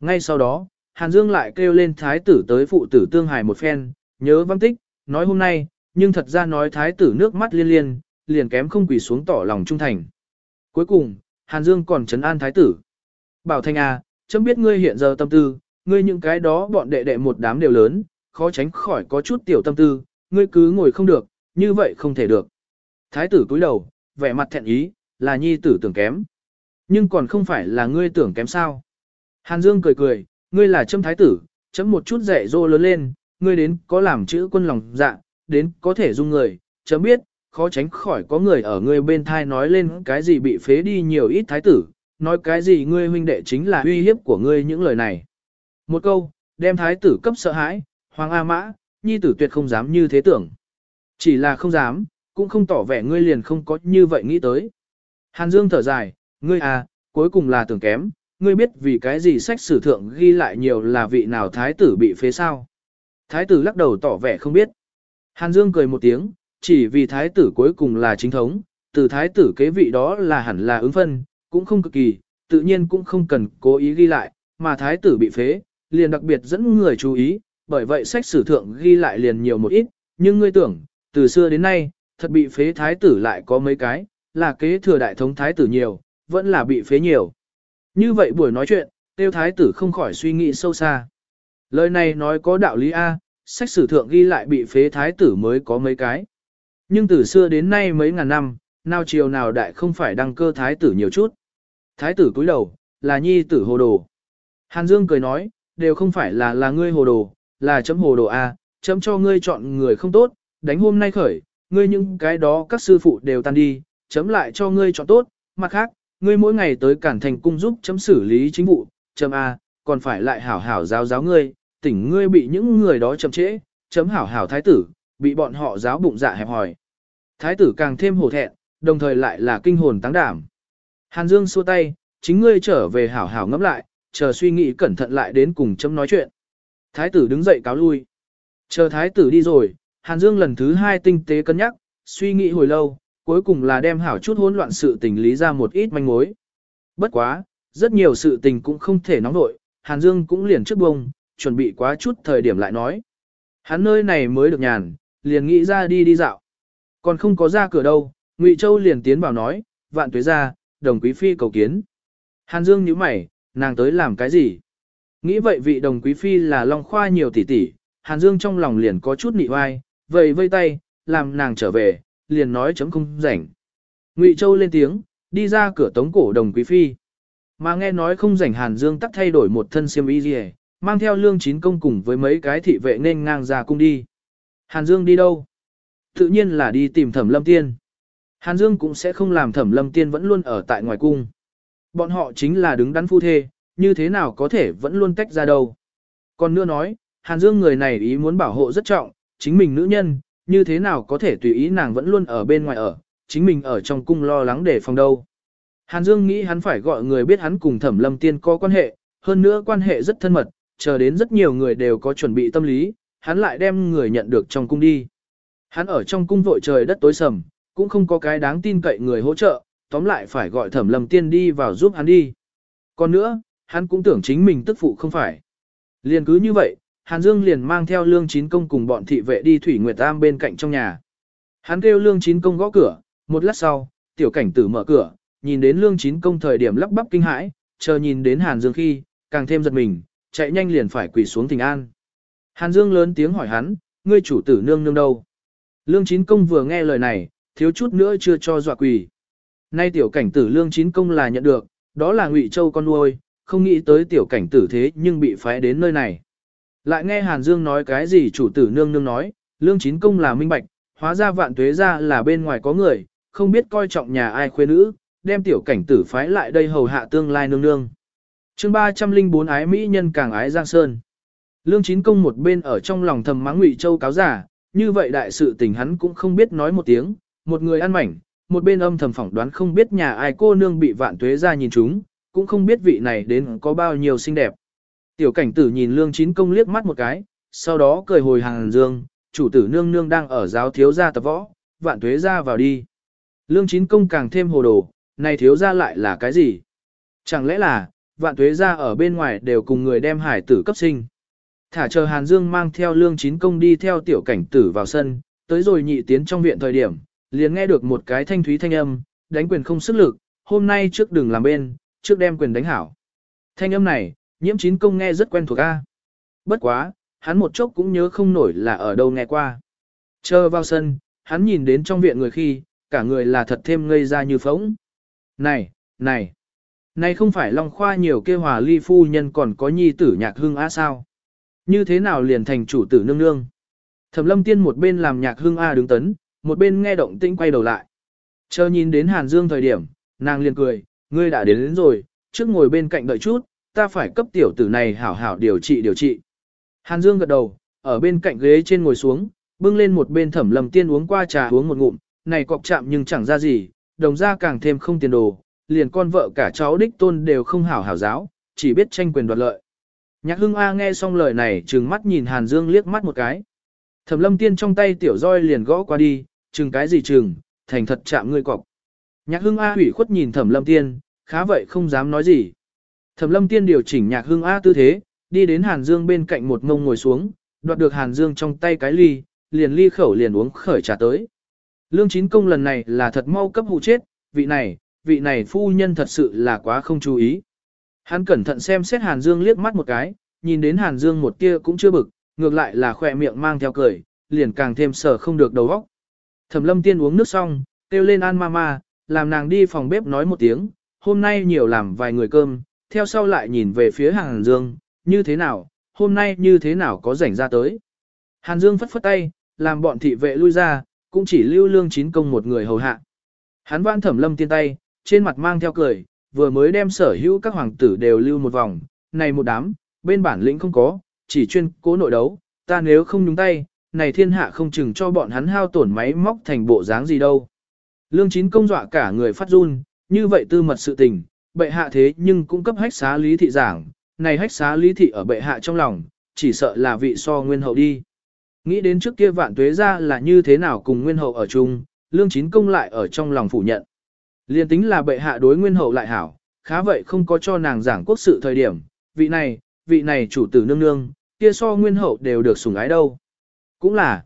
Ngay sau đó, Hàn Dương lại kêu lên thái tử tới phụ tử tương hài một phen, nhớ văn tích, nói hôm nay, nhưng thật ra nói thái tử nước mắt liên liên, liền kém không quỳ xuống tỏ lòng trung thành. Cuối cùng, Hàn Dương còn trấn an thái tử. Bảo Thanh à, chấm biết ngươi hiện giờ tâm tư, ngươi những cái đó bọn đệ đệ một đám đều lớn, khó tránh khỏi có chút tiểu tâm tư, ngươi cứ ngồi không được, như vậy không thể được. Thái tử cúi đầu, vẻ mặt thẹn ý, là nhi tử tưởng kém. Nhưng còn không phải là ngươi tưởng kém sao. Hàn Dương cười cười, ngươi là châm thái tử, chấm một chút dạy dỗ lớn lên, ngươi đến có làm chữ quân lòng dạ, đến có thể dung người, chấm biết, khó tránh khỏi có người ở ngươi bên thai nói lên cái gì bị phế đi nhiều ít thái tử, nói cái gì ngươi huynh đệ chính là uy hiếp của ngươi những lời này. Một câu, đem thái tử cấp sợ hãi, hoàng A mã, nhi tử tuyệt không dám như thế tưởng. Chỉ là không dám, cũng không tỏ vẻ ngươi liền không có như vậy nghĩ tới. Hàn Dương thở dài, ngươi à, cuối cùng là tưởng kém, ngươi biết vì cái gì sách sử thượng ghi lại nhiều là vị nào thái tử bị phế sao. Thái tử lắc đầu tỏ vẻ không biết. Hàn Dương cười một tiếng, chỉ vì thái tử cuối cùng là chính thống, từ thái tử kế vị đó là hẳn là ứng phân, cũng không cực kỳ, tự nhiên cũng không cần cố ý ghi lại, mà thái tử bị phế, liền đặc biệt dẫn người chú ý, bởi vậy sách sử thượng ghi lại liền nhiều một ít, nhưng ngươi tưởng, từ xưa đến nay, thật bị phế thái tử lại có mấy cái, là kế thừa đại thống thái tử nhiều, vẫn là bị phế nhiều. Như vậy buổi nói chuyện, tiêu thái tử không khỏi suy nghĩ sâu xa. Lời này nói có đạo lý A, sách sử thượng ghi lại bị phế thái tử mới có mấy cái. Nhưng từ xưa đến nay mấy ngàn năm, nào chiều nào đại không phải đăng cơ thái tử nhiều chút. Thái tử cúi đầu, là nhi tử hồ đồ. Hàn Dương cười nói, đều không phải là là ngươi hồ đồ, là chấm hồ đồ A, chấm cho ngươi chọn người không tốt, đánh hôm nay khởi, ngươi những cái đó các sư phụ đều tan đi, chấm lại cho ngươi chọn tốt, mặt khác, ngươi mỗi ngày tới cản thành cung giúp chấm xử lý chính vụ, chấm A, còn phải lại hảo hảo giáo giáo ngươi, tỉnh ngươi bị những người đó chậm trễ, chấm hảo hảo thái tử, bị bọn họ giáo bụng dạ hẹp hòi. Thái tử càng thêm hổ thẹn, đồng thời lại là kinh hồn táng đảm. Hàn Dương xua tay, chính ngươi trở về hảo hảo ngẫm lại, chờ suy nghĩ cẩn thận lại đến cùng chấm nói chuyện. Thái tử đứng dậy cáo lui. Chờ thái tử đi rồi, Hàn Dương lần thứ hai tinh tế cân nhắc, suy nghĩ hồi lâu, cuối cùng là đem hảo chút hỗn loạn sự tình lý ra một ít manh mối. Bất quá, rất nhiều sự tình cũng không thể nóng nội, Hàn Dương cũng liền trước bông, chuẩn bị quá chút thời điểm lại nói. Hắn nơi này mới được nhàn, liền nghĩ ra đi đi dạo. Còn không có ra cửa đâu, Ngụy Châu liền tiến vào nói, vạn tuế ra, đồng quý phi cầu kiến. Hàn Dương nhíu mày, nàng tới làm cái gì? Nghĩ vậy vị đồng quý phi là Long Khoa nhiều tỷ tỷ, Hàn Dương trong lòng liền có chút nị oai, vầy vây tay, làm nàng trở về, liền nói chấm không rảnh. Ngụy Châu lên tiếng, đi ra cửa tống cổ đồng quý phi. Mà nghe nói không rảnh Hàn Dương tắt thay đổi một thân xiêm y gì, mang theo lương chín công cùng với mấy cái thị vệ nên ngang ra cung đi. Hàn Dương đi đâu? Tự nhiên là đi tìm thẩm lâm tiên. Hàn Dương cũng sẽ không làm thẩm lâm tiên vẫn luôn ở tại ngoài cung. Bọn họ chính là đứng đắn phu thê, như thế nào có thể vẫn luôn tách ra đâu. Còn nữa nói, Hàn Dương người này ý muốn bảo hộ rất trọng, chính mình nữ nhân, như thế nào có thể tùy ý nàng vẫn luôn ở bên ngoài ở, chính mình ở trong cung lo lắng để phòng đâu. Hàn Dương nghĩ hắn phải gọi người biết hắn cùng Thẩm Lâm Tiên có quan hệ, hơn nữa quan hệ rất thân mật, chờ đến rất nhiều người đều có chuẩn bị tâm lý, hắn lại đem người nhận được trong cung đi. Hắn ở trong cung vội trời đất tối sầm, cũng không có cái đáng tin cậy người hỗ trợ, tóm lại phải gọi Thẩm Lâm Tiên đi vào giúp hắn đi. Còn nữa, hắn cũng tưởng chính mình tức phụ không phải. Liền cứ như vậy, Hàn Dương liền mang theo Lương Chín Công cùng bọn thị vệ đi Thủy Nguyệt Tam bên cạnh trong nhà. Hắn kêu Lương Chín Công gõ cửa, một lát sau, tiểu cảnh tử mở cửa, nhìn đến Lương Chín Công thời điểm lắp bắp kinh hãi, chờ nhìn đến Hàn Dương khi, càng thêm giật mình, chạy nhanh liền phải quỳ xuống thỉnh an. Hàn Dương lớn tiếng hỏi hắn, ngươi chủ tử nương nương đâu? Lương Chín Công vừa nghe lời này, thiếu chút nữa chưa cho dọa quỳ. Nay tiểu cảnh tử Lương Chín Công là nhận được, đó là Ngụy Châu con nuôi, không nghĩ tới tiểu cảnh tử thế nhưng bị phái đến nơi này. Lại nghe Hàn Dương nói cái gì chủ tử nương nương nói, lương chín công là minh bạch, hóa ra vạn tuế ra là bên ngoài có người, không biết coi trọng nhà ai khuê nữ, đem tiểu cảnh tử phái lại đây hầu hạ tương lai nương nương. chương 304 ái Mỹ nhân càng ái Giang Sơn. Lương chín công một bên ở trong lòng thầm mắng ngụy châu cáo giả, như vậy đại sự tình hắn cũng không biết nói một tiếng, một người ăn mảnh, một bên âm thầm phỏng đoán không biết nhà ai cô nương bị vạn tuế ra nhìn chúng, cũng không biết vị này đến có bao nhiêu xinh đẹp. Tiểu cảnh tử nhìn lương chín công liếc mắt một cái, sau đó cười hồi hàng dương, chủ tử nương nương đang ở giáo thiếu gia tập võ, vạn tuế ra vào đi. Lương chín công càng thêm hồ đồ, này thiếu gia lại là cái gì? Chẳng lẽ là, vạn tuế ra ở bên ngoài đều cùng người đem hải tử cấp sinh. Thả chờ Hàn Dương mang theo lương chín công đi theo tiểu cảnh tử vào sân, tới rồi nhị tiến trong viện thời điểm, liền nghe được một cái thanh thúy thanh âm, đánh quyền không sức lực, hôm nay trước đừng làm bên, trước đem quyền đánh hảo. Thanh âm này, nhiễm chín công nghe rất quen thuộc A. Bất quá, hắn một chốc cũng nhớ không nổi là ở đâu nghe qua. Chờ vào sân, hắn nhìn đến trong viện người khi, cả người là thật thêm ngây ra như phóng. Này, này, này không phải Long Khoa nhiều kêu hòa ly phu nhân còn có nhi tử nhạc hưng A sao? Như thế nào liền thành chủ tử nương nương? Thẩm lâm tiên một bên làm nhạc hưng A đứng tấn, một bên nghe động tĩnh quay đầu lại. Chờ nhìn đến Hàn Dương thời điểm, nàng liền cười, ngươi đã đến, đến rồi, trước ngồi bên cạnh đợi chút, ta phải cấp tiểu tử này hảo hảo điều trị điều trị. Hàn Dương gật đầu, ở bên cạnh ghế trên ngồi xuống, bưng lên một bên thẩm lầm tiên uống qua trà uống một ngụm, này cọp chạm nhưng chẳng ra gì, đồng ra càng thêm không tiền đồ, liền con vợ cả cháu đích tôn đều không hảo hảo giáo, chỉ biết tranh quyền đoạt lợi. Nhạc hưng A nghe xong lời này trừng mắt nhìn Hàn Dương liếc mắt một cái. Thẩm lâm tiên trong tay tiểu roi liền gõ qua đi, chừng cái gì chừng, thành thật chạm ngươi cọp. Nhạc hưng A hủy khuất nhìn thẩm lâm tiên, khá vậy không dám nói gì. Thẩm lâm tiên điều chỉnh nhạc hương A tư thế, đi đến Hàn Dương bên cạnh một mông ngồi xuống, đoạt được Hàn Dương trong tay cái ly, liền ly khẩu liền uống khởi trà tới. Lương chín công lần này là thật mau cấp hụ chết, vị này, vị này phu nhân thật sự là quá không chú ý. Hắn cẩn thận xem xét Hàn Dương liếc mắt một cái, nhìn đến Hàn Dương một tia cũng chưa bực, ngược lại là khỏe miệng mang theo cười, liền càng thêm sở không được đầu óc. Thẩm lâm tiên uống nước xong, kêu lên An Mama, làm nàng đi phòng bếp nói một tiếng, hôm nay nhiều làm vài người cơm, theo sau lại nhìn về phía Hàn Dương, như thế nào, hôm nay như thế nào có rảnh ra tới. Hàn Dương phất phất tay, làm bọn thị vệ lui ra, cũng chỉ lưu lương chín công một người hầu hạ. Hắn vãn thẩm lâm tiên tay, trên mặt mang theo cười, vừa mới đem sở hữu các hoàng tử đều lưu một vòng, này một đám, bên bản lĩnh không có, chỉ chuyên cố nội đấu, ta nếu không nhúng tay, này thiên hạ không chừng cho bọn hắn hao tổn máy móc thành bộ dáng gì đâu. Lương chín công dọa cả người phát run, như vậy tư mật sự tình, bệ hạ thế nhưng cũng cấp hách xá lý thị giảng, này hách xá lý thị ở bệ hạ trong lòng, chỉ sợ là vị so nguyên hậu đi. Nghĩ đến trước kia vạn tuế ra là như thế nào cùng nguyên hậu ở chung, lương chín công lại ở trong lòng phủ nhận. Liên tính là bệ hạ đối nguyên hậu lại hảo, khá vậy không có cho nàng giảng quốc sự thời điểm, vị này, vị này chủ tử nương nương, kia so nguyên hậu đều được sủng ái đâu. Cũng là,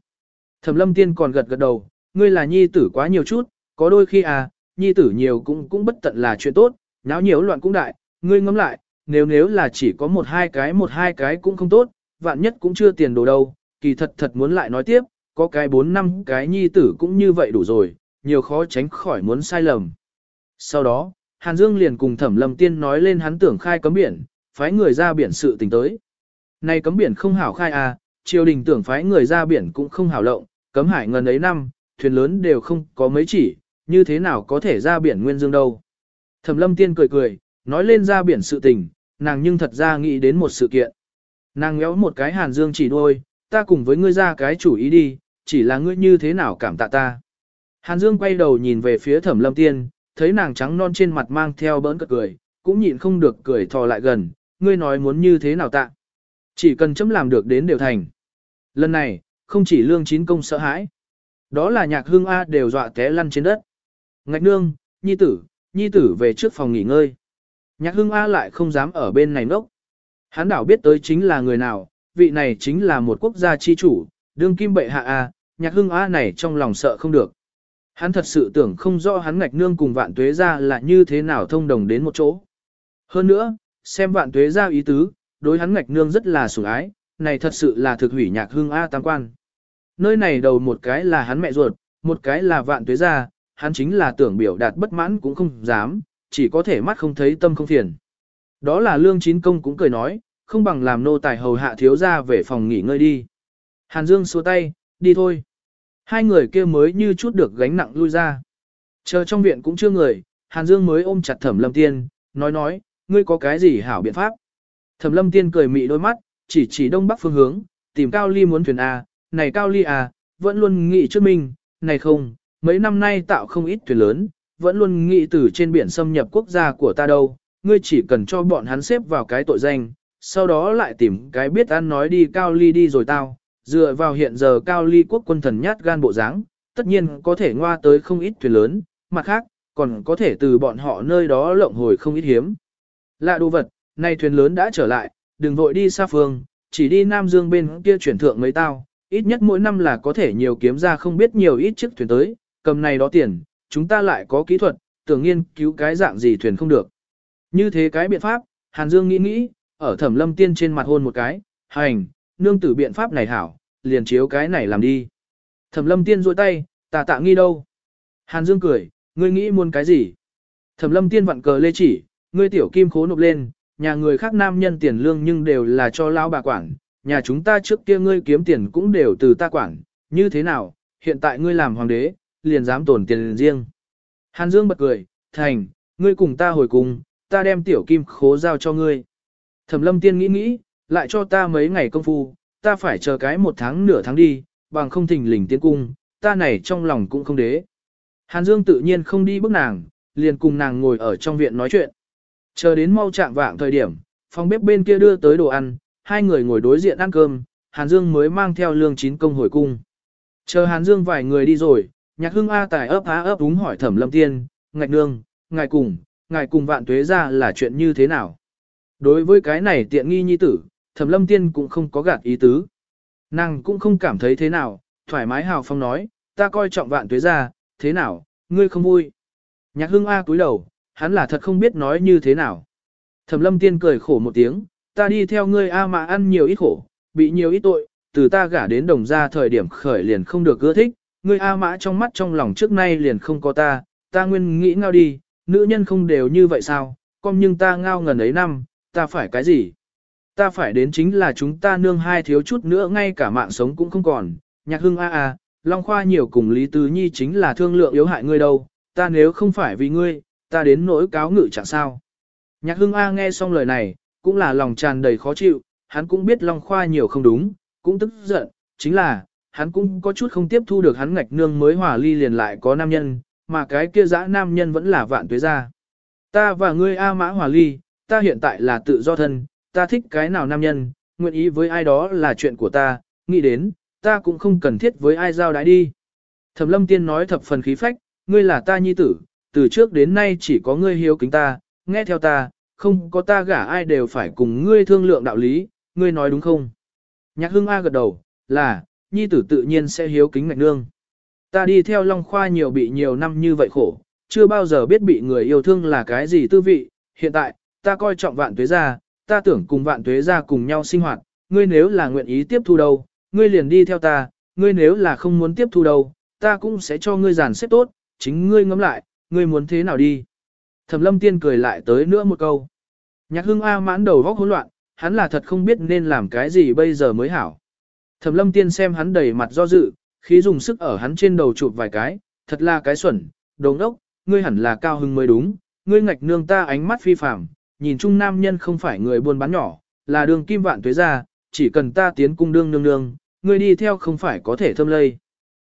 thẩm lâm tiên còn gật gật đầu, ngươi là nhi tử quá nhiều chút, có đôi khi à, nhi tử nhiều cũng cũng bất tận là chuyện tốt, náo nhiều loạn cũng đại, ngươi ngẫm lại, nếu nếu là chỉ có một hai cái một hai cái cũng không tốt, vạn nhất cũng chưa tiền đồ đâu, kỳ thật thật muốn lại nói tiếp, có cái bốn năm cái nhi tử cũng như vậy đủ rồi, nhiều khó tránh khỏi muốn sai lầm. Sau đó, Hàn Dương liền cùng Thẩm Lâm Tiên nói lên hắn tưởng khai cấm biển, phái người ra biển sự tình tới. Này cấm biển không hảo khai à, triều đình tưởng phái người ra biển cũng không hảo lộng, cấm hải ngần ấy năm, thuyền lớn đều không có mấy chỉ, như thế nào có thể ra biển nguyên dương đâu. Thẩm Lâm Tiên cười cười, nói lên ra biển sự tình, nàng nhưng thật ra nghĩ đến một sự kiện. Nàng ngéo một cái Hàn Dương chỉ đôi, ta cùng với ngươi ra cái chủ ý đi, chỉ là ngươi như thế nào cảm tạ ta. Hàn Dương quay đầu nhìn về phía Thẩm Lâm Tiên, thấy nàng trắng non trên mặt mang theo bỡn cợt cười, cũng nhịn không được cười thò lại gần, ngươi nói muốn như thế nào tạ. Chỉ cần chấm làm được đến đều thành. Lần này, không chỉ lương chín công sợ hãi. Đó là nhạc hương A đều dọa té lăn trên đất. Ngạch nương, nhi tử, nhi tử về trước phòng nghỉ ngơi. Nhạc Hưng A lại không dám ở bên này nốc. Hắn đảo biết tới chính là người nào, vị này chính là một quốc gia chi chủ, đương kim bệ hạ A, nhạc Hưng A này trong lòng sợ không được. Hắn thật sự tưởng không rõ hắn ngạch nương cùng vạn tuế ra là như thế nào thông đồng đến một chỗ. Hơn nữa, xem vạn tuế ra ý tứ, đối hắn ngạch nương rất là sủng ái, này thật sự là thực hủy nhạc hương A tam quan. Nơi này đầu một cái là hắn mẹ ruột, một cái là vạn tuế ra, hắn chính là tưởng biểu đạt bất mãn cũng không dám, chỉ có thể mắt không thấy tâm không phiền. Đó là lương chín công cũng cười nói, không bằng làm nô tài hầu hạ thiếu ra về phòng nghỉ ngơi đi. Hàn Dương xua tay, đi thôi. Hai người kia mới như chút được gánh nặng lui ra. Chờ trong viện cũng chưa người, Hàn Dương mới ôm chặt Thẩm Lâm Tiên, nói nói, ngươi có cái gì hảo biện pháp. Thẩm Lâm Tiên cười mị đôi mắt, chỉ chỉ đông bắc phương hướng, tìm Cao Ly muốn thuyền A, này Cao Ly à, vẫn luôn nghĩ trước mình, này không, mấy năm nay tạo không ít thuyền lớn, vẫn luôn nghĩ từ trên biển xâm nhập quốc gia của ta đâu, ngươi chỉ cần cho bọn hắn xếp vào cái tội danh, sau đó lại tìm cái biết ăn nói đi Cao Ly đi rồi tao, dựa vào hiện giờ Cao Ly quốc quân thần nhát gan bộ dáng, tất nhiên có thể ngoa tới không ít thuyền lớn, mặt khác, còn có thể từ bọn họ nơi đó lộng hồi không ít hiếm. Lạ đồ vật, nay thuyền lớn đã trở lại, đừng vội đi xa phương, chỉ đi Nam Dương bên kia chuyển thượng mấy tao, ít nhất mỗi năm là có thể nhiều kiếm ra không biết nhiều ít chiếc thuyền tới, cầm này đó tiền, chúng ta lại có kỹ thuật, tưởng nghiên cứu cái dạng gì thuyền không được. Như thế cái biện pháp, Hàn Dương nghĩ nghĩ, ở thẩm lâm tiên trên mặt hôn một cái, hành, nương tử biện pháp này hảo, liền chiếu cái này làm đi. Thẩm lâm tiên rôi tay, tà tạ nghi đâu. Hàn Dương cười, ngươi nghĩ muốn cái gì? Thẩm lâm tiên vặn cờ lê chỉ, ngươi tiểu kim khố nộp lên, nhà người khác nam nhân tiền lương nhưng đều là cho lão bà quản, nhà chúng ta trước kia ngươi kiếm tiền cũng đều từ ta quản, như thế nào, hiện tại ngươi làm hoàng đế, liền dám tổn tiền riêng. Hàn Dương bật cười, thành, ngươi cùng ta hồi cùng, ta đem tiểu kim khố giao cho ngươi. Thẩm lâm tiên nghĩ nghĩ, lại cho ta mấy ngày công phu, ta phải chờ cái một tháng nửa tháng đi, bằng không thình lình tiến cung, ta này trong lòng cũng không đế. Hàn Dương tự nhiên không đi bước nàng, liền cùng nàng ngồi ở trong viện nói chuyện. Chờ đến mau trạng vạng thời điểm, phòng bếp bên kia đưa tới đồ ăn, hai người ngồi đối diện ăn cơm, Hàn Dương mới mang theo lương chín công hồi cung. Chờ Hàn Dương vài người đi rồi, nhạc hưng A tài ấp á ấp đúng hỏi thẩm lâm tiên, ngạch nương, ngài cùng, ngài cùng vạn tuế ra là chuyện như thế nào. Đối với cái này tiện nghi nhi tử, thẩm lâm tiên cũng không có gạt ý tứ. Nàng cũng không cảm thấy thế nào, thoải mái hào phong nói, ta coi trọng vạn tuế ra, thế nào, ngươi không vui. Nhạc hưng A cúi đầu, hắn là thật không biết nói như thế nào. Thẩm lâm tiên cười khổ một tiếng, ta đi theo ngươi A mà ăn nhiều ít khổ, bị nhiều ít tội, từ ta gả đến đồng gia thời điểm khởi liền không được ưa thích, ngươi A mã trong mắt trong lòng trước nay liền không có ta, ta nguyên nghĩ ngao đi, nữ nhân không đều như vậy sao, con nhưng ta ngao ngần ấy năm, ta phải cái gì? Ta phải đến chính là chúng ta nương hai thiếu chút nữa ngay cả mạng sống cũng không còn, nhạc hưng A A, Long Khoa nhiều cùng Lý Tứ Nhi chính là thương lượng yếu hại ngươi đâu, ta nếu không phải vì ngươi, ta đến nỗi cáo ngự chẳng sao. Nhạc hưng A nghe xong lời này, cũng là lòng tràn đầy khó chịu, hắn cũng biết Long Khoa nhiều không đúng, cũng tức giận, chính là, hắn cũng có chút không tiếp thu được hắn ngạch nương mới hòa ly liền lại có nam nhân, mà cái kia dã nam nhân vẫn là vạn tuế gia. Ta và ngươi A mã hòa ly, ta hiện tại là tự do thân, ta thích cái nào nam nhân, nguyện ý với ai đó là chuyện của ta, nghĩ đến, ta cũng không cần thiết với ai giao đái đi. Thẩm lâm tiên nói thập phần khí phách, ngươi là ta nhi tử, từ trước đến nay chỉ có ngươi hiếu kính ta, nghe theo ta, không có ta gả ai đều phải cùng ngươi thương lượng đạo lý, ngươi nói đúng không? Nhạc hưng A gật đầu, là, nhi tử tự nhiên sẽ hiếu kính ngạch nương. Ta đi theo Long Khoa nhiều bị nhiều năm như vậy khổ, chưa bao giờ biết bị người yêu thương là cái gì tư vị, hiện tại, ta coi trọng vạn tuế gia, ta tưởng cùng vạn tuế gia cùng nhau sinh hoạt, ngươi nếu là nguyện ý tiếp thu đâu, ngươi liền đi theo ta, ngươi nếu là không muốn tiếp thu đâu, ta cũng sẽ cho ngươi giàn xếp tốt, chính ngươi ngẫm lại, ngươi muốn thế nào đi. Thẩm lâm tiên cười lại tới nữa một câu. Nhạc hưng A mãn đầu vóc hỗn loạn, hắn là thật không biết nên làm cái gì bây giờ mới hảo. Thẩm lâm tiên xem hắn đầy mặt do dự, khí dùng sức ở hắn trên đầu chụp vài cái, thật là cái xuẩn, đồ ốc, ngươi hẳn là cao hưng mới đúng, ngươi ngạch nương ta ánh mắt phi phàm, nhìn chung nam nhân không phải người buôn bán nhỏ, là đường kim vạn tuế ra, chỉ cần ta tiến cung đương nương nương, ngươi đi theo không phải có thể thâm lây.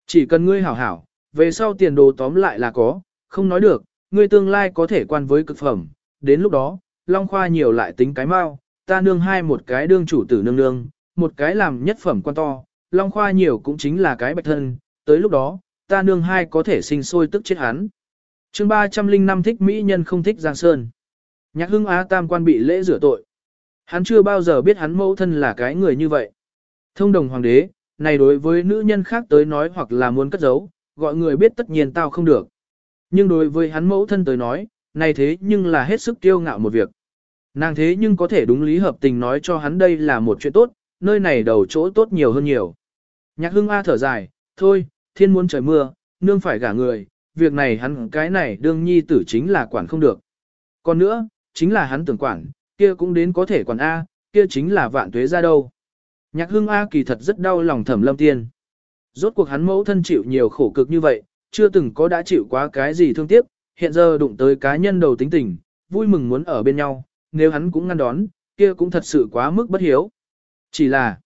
Chỉ cần ngươi hảo hảo, về sau tiền đồ tóm lại là có, không nói được, ngươi tương lai có thể quan với cực phẩm, đến lúc đó, Long Khoa nhiều lại tính cái mau, ta nương hai một cái đương chủ tử nương nương, một cái làm nhất phẩm quan to, Long Khoa nhiều cũng chính là cái bạch thân, tới lúc đó, ta nương hai có thể sinh sôi tức chết hắn. chương 305 thích Mỹ nhân không thích Giang Sơn. Nhạc hưng Á Tam quan bị lễ rửa tội. Hắn chưa bao giờ biết hắn mẫu thân là cái người như vậy. Thông đồng hoàng đế, này đối với nữ nhân khác tới nói hoặc là muốn cất giấu, gọi người biết tất nhiên tao không được. Nhưng đối với hắn mẫu thân tới nói, này thế nhưng là hết sức kiêu ngạo một việc. Nàng thế nhưng có thể đúng lý hợp tình nói cho hắn đây là một chuyện tốt, nơi này đầu chỗ tốt nhiều hơn nhiều. Nhạc hưng A thở dài, thôi, thiên muốn trời mưa, nương phải gả người, việc này hắn cái này đương nhi tử chính là quản không được. Còn nữa, chính là hắn tưởng quản, kia cũng đến có thể quản A, kia chính là vạn tuế ra đâu. Nhạc hưng A kỳ thật rất đau lòng thẩm lâm tiên. Rốt cuộc hắn mẫu thân chịu nhiều khổ cực như vậy, chưa từng có đã chịu quá cái gì thương tiếc, hiện giờ đụng tới cá nhân đầu tính tình, vui mừng muốn ở bên nhau, nếu hắn cũng ngăn đón, kia cũng thật sự quá mức bất hiếu. Chỉ là,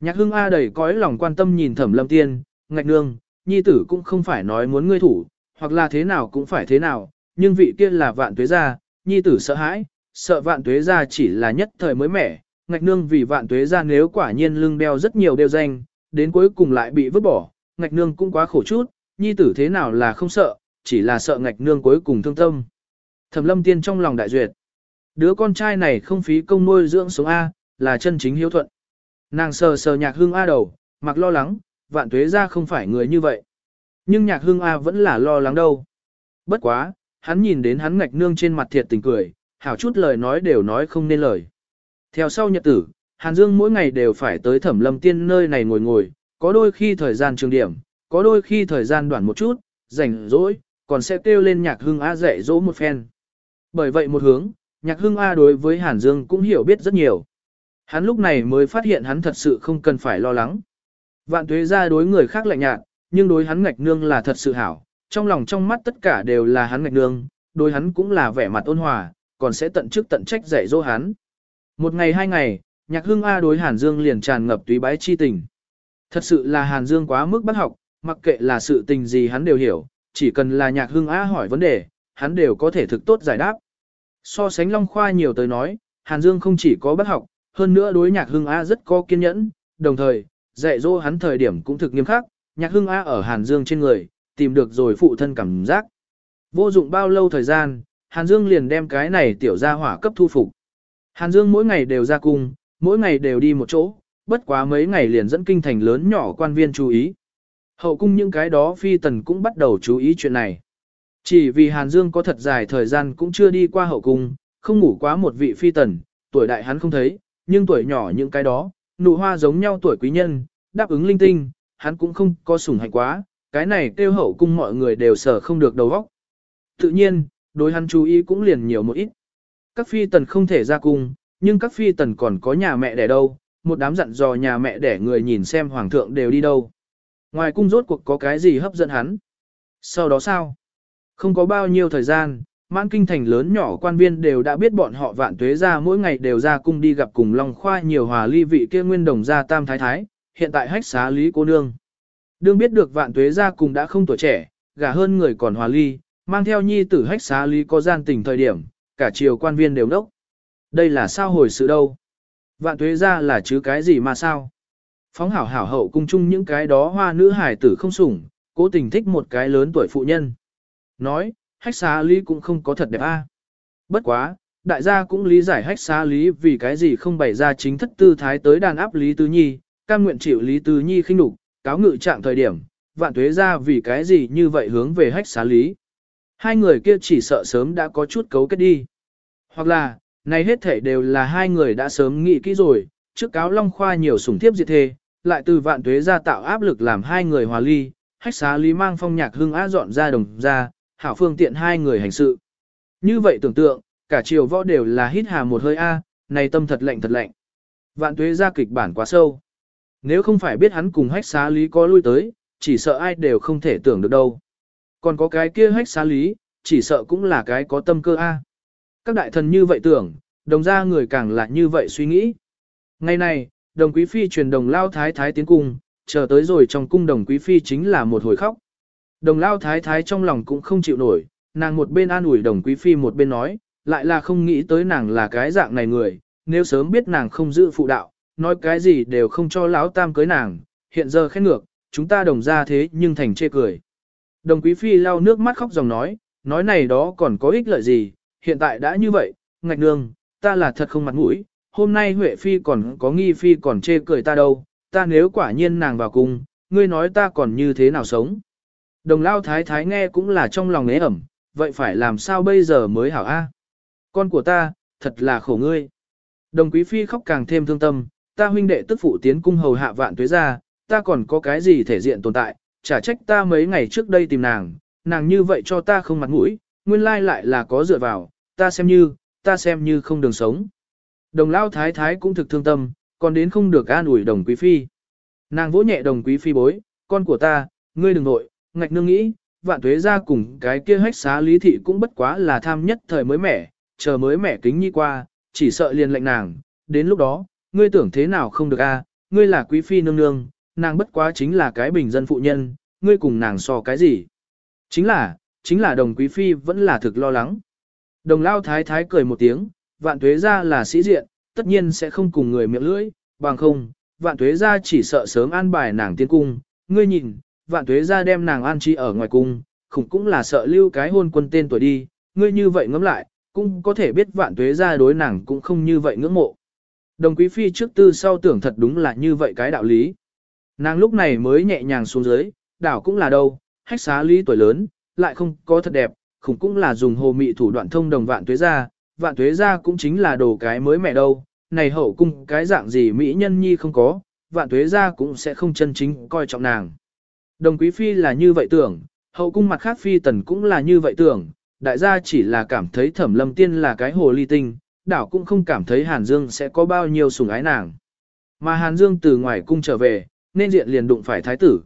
nhạc hưng A đầy cõi lòng quan tâm nhìn thẩm lâm tiên, ngạch nương, nhi tử cũng không phải nói muốn ngươi thủ, hoặc là thế nào cũng phải thế nào, nhưng vị kia là vạn tuế gia, nhi tử sợ hãi, sợ vạn tuế gia chỉ là nhất thời mới mẻ, ngạch nương vì vạn tuế gia nếu quả nhiên lưng đeo rất nhiều đeo danh, đến cuối cùng lại bị vứt bỏ, ngạch nương cũng quá khổ chút, nhi tử thế nào là không sợ, chỉ là sợ ngạch nương cuối cùng thương tâm. Thẩm lâm tiên trong lòng đại duyệt. Đứa con trai này không phí công nuôi dưỡng sống A, là chân chính hiếu thuận. Nàng sờ sờ nhạc hương A đầu, mặc lo lắng, vạn tuế ra không phải người như vậy. Nhưng nhạc hương A vẫn là lo lắng đâu. Bất quá, hắn nhìn đến hắn ngạch nương trên mặt thiệt tình cười, hảo chút lời nói đều nói không nên lời. Theo sau nhật tử, Hàn Dương mỗi ngày đều phải tới thẩm lâm tiên nơi này ngồi ngồi, có đôi khi thời gian trường điểm, có đôi khi thời gian đoạn một chút, rảnh rỗi, còn sẽ kêu lên nhạc hương A dạy dỗ một phen. Bởi vậy một hướng, nhạc hương A đối với Hàn Dương cũng hiểu biết rất nhiều. Hắn lúc này mới phát hiện hắn thật sự không cần phải lo lắng. Vạn tuế ra đối người khác lạnh nhạt, nhưng đối hắn ngạch nương là thật sự hảo, trong lòng trong mắt tất cả đều là hắn ngạch nương, đối hắn cũng là vẻ mặt ôn hòa, còn sẽ tận chức tận trách dạy dỗ hắn. Một ngày hai ngày, nhạc hưng A đối Hàn Dương liền tràn ngập túy bái chi tình. Thật sự là Hàn Dương quá mức bắt học, mặc kệ là sự tình gì hắn đều hiểu, chỉ cần là nhạc hưng A hỏi vấn đề, hắn đều có thể thực tốt giải đáp. So sánh Long Khoa nhiều tới nói, Hàn Dương không chỉ có bắt học, hơn nữa đối nhạc hưng A rất có kiên nhẫn, đồng thời, dạy dỗ hắn thời điểm cũng thực nghiêm khắc, nhạc hưng A ở Hàn Dương trên người, tìm được rồi phụ thân cảm giác. Vô dụng bao lâu thời gian, Hàn Dương liền đem cái này tiểu ra hỏa cấp thu phục. Hàn Dương mỗi ngày đều ra cung, mỗi ngày đều đi một chỗ, bất quá mấy ngày liền dẫn kinh thành lớn nhỏ quan viên chú ý. Hậu cung những cái đó phi tần cũng bắt đầu chú ý chuyện này. Chỉ vì Hàn Dương có thật dài thời gian cũng chưa đi qua hậu cung, không ngủ quá một vị phi tần, tuổi đại hắn không thấy, nhưng tuổi nhỏ những cái đó, nụ hoa giống nhau tuổi quý nhân, đáp ứng linh tinh, hắn cũng không có sủng hạnh quá, cái này kêu hậu cung mọi người đều sở không được đầu óc. Tự nhiên, đối hắn chú ý cũng liền nhiều một ít. Các phi tần không thể ra cung, nhưng các phi tần còn có nhà mẹ đẻ đâu, một đám dặn dò nhà mẹ đẻ người nhìn xem hoàng thượng đều đi đâu. Ngoài cung rốt cuộc có cái gì hấp dẫn hắn. Sau đó sao? Không có bao nhiêu thời gian, mãn kinh thành lớn nhỏ quan viên đều đã biết bọn họ vạn tuế ra mỗi ngày đều ra cung đi gặp cùng Long Khoa nhiều hòa ly vị kia nguyên đồng gia tam thái thái, hiện tại hách xá lý cô nương. Đương biết được vạn tuế ra cùng đã không tuổi trẻ, gả hơn người còn hòa ly, mang theo nhi tử hách xá lý có gian tình thời điểm, cả triều quan viên đều đốc. Đây là sao hồi sự đâu? Vạn tuế ra là chứ cái gì mà sao? Phóng hảo hảo hậu cung chung những cái đó hoa nữ hải tử không sủng, cố tình thích một cái lớn tuổi phụ nhân. Nói, hách xá lý cũng không có thật đẹp a. Bất quá, đại gia cũng lý giải hách xá lý vì cái gì không bày ra chính thất tư thái tới đàn áp lý tứ nhi, cam nguyện chịu lý tứ nhi khinh đục, cáo ngự trạng thời điểm, vạn tuế ra vì cái gì như vậy hướng về hách xá lý. Hai người kia chỉ sợ sớm đã có chút cấu kết đi. Hoặc là, này hết thể đều là hai người đã sớm nghĩ kỹ rồi, trước cáo Long Khoa nhiều sủng tiếp diệt thê, lại từ vạn tuế ra tạo áp lực làm hai người hòa ly, hách xá lý mang phong nhạc hưng á dọn ra đồng ra, hảo phương tiện hai người hành sự. Như vậy tưởng tượng, cả triều võ đều là hít hà một hơi A, này tâm thật lạnh thật lạnh. Vạn tuế ra kịch bản quá sâu. Nếu không phải biết hắn cùng hách xá lý có lui tới, chỉ sợ ai đều không thể tưởng được đâu. Còn có cái kia hách xá lý, chỉ sợ cũng là cái có tâm cơ A. Các đại thần như vậy tưởng, đồng ra người càng là như vậy suy nghĩ. Ngày này, đồng quý phi truyền đồng lao thái thái tiến cung, chờ tới rồi trong cung đồng quý phi chính là một hồi khóc. Đồng lao thái thái trong lòng cũng không chịu nổi, nàng một bên an ủi đồng quý phi một bên nói, lại là không nghĩ tới nàng là cái dạng này người, nếu sớm biết nàng không giữ phụ đạo, nói cái gì đều không cho lão tam cưới nàng, hiện giờ khét ngược, chúng ta đồng ra thế nhưng thành chê cười. Đồng quý phi lau nước mắt khóc dòng nói, nói này đó còn có ích lợi gì, hiện tại đã như vậy, ngạch nương, ta là thật không mặt mũi, hôm nay Huệ phi còn có nghi phi còn chê cười ta đâu, ta nếu quả nhiên nàng vào cung, ngươi nói ta còn như thế nào sống. Đồng lao thái thái nghe cũng là trong lòng nế ẩm, vậy phải làm sao bây giờ mới hảo a? Con của ta, thật là khổ ngươi. Đồng quý phi khóc càng thêm thương tâm, ta huynh đệ tức phụ tiến cung hầu hạ vạn tuế ra, ta còn có cái gì thể diện tồn tại, chả trách ta mấy ngày trước đây tìm nàng, nàng như vậy cho ta không mặt mũi, nguyên lai lại là có dựa vào, ta xem như, ta xem như không đường sống. Đồng lao thái thái cũng thực thương tâm, còn đến không được an ủi đồng quý phi. Nàng vỗ nhẹ đồng quý phi bối, con của ta, ngươi đừng nội, ngạch nương nghĩ, vạn tuế ra cùng cái kia hách xá lý thị cũng bất quá là tham nhất thời mới mẻ, chờ mới mẻ kính nhi qua, chỉ sợ liền lệnh nàng, đến lúc đó, ngươi tưởng thế nào không được a? ngươi là quý phi nương nương, nàng bất quá chính là cái bình dân phụ nhân, ngươi cùng nàng so cái gì? Chính là, chính là đồng quý phi vẫn là thực lo lắng. Đồng lao thái thái cười một tiếng, vạn tuế ra là sĩ diện, tất nhiên sẽ không cùng người miệng lưỡi, bằng không, vạn tuế ra chỉ sợ sớm an bài nàng tiên cung, ngươi nhìn, vạn tuế ra đem nàng an trí ở ngoài cung, khủng cũng là sợ lưu cái hôn quân tên tuổi đi, ngươi như vậy ngẫm lại, cũng có thể biết vạn tuế ra đối nàng cũng không như vậy ngưỡng mộ. Đồng quý phi trước tư sau tưởng thật đúng là như vậy cái đạo lý. Nàng lúc này mới nhẹ nhàng xuống dưới, đảo cũng là đâu, hách xá lý tuổi lớn, lại không có thật đẹp, khủng cũng là dùng hồ mị thủ đoạn thông đồng vạn tuế ra, vạn tuế ra cũng chính là đồ cái mới mẹ đâu, này hậu cung cái dạng gì mỹ nhân nhi không có, vạn tuế ra cũng sẽ không chân chính coi trọng nàng. Đồng quý phi là như vậy tưởng, hậu cung mặt khác phi tần cũng là như vậy tưởng, đại gia chỉ là cảm thấy thẩm lâm tiên là cái hồ ly tinh, đảo cũng không cảm thấy Hàn Dương sẽ có bao nhiêu sủng ái nàng. Mà Hàn Dương từ ngoài cung trở về, nên diện liền đụng phải thái tử.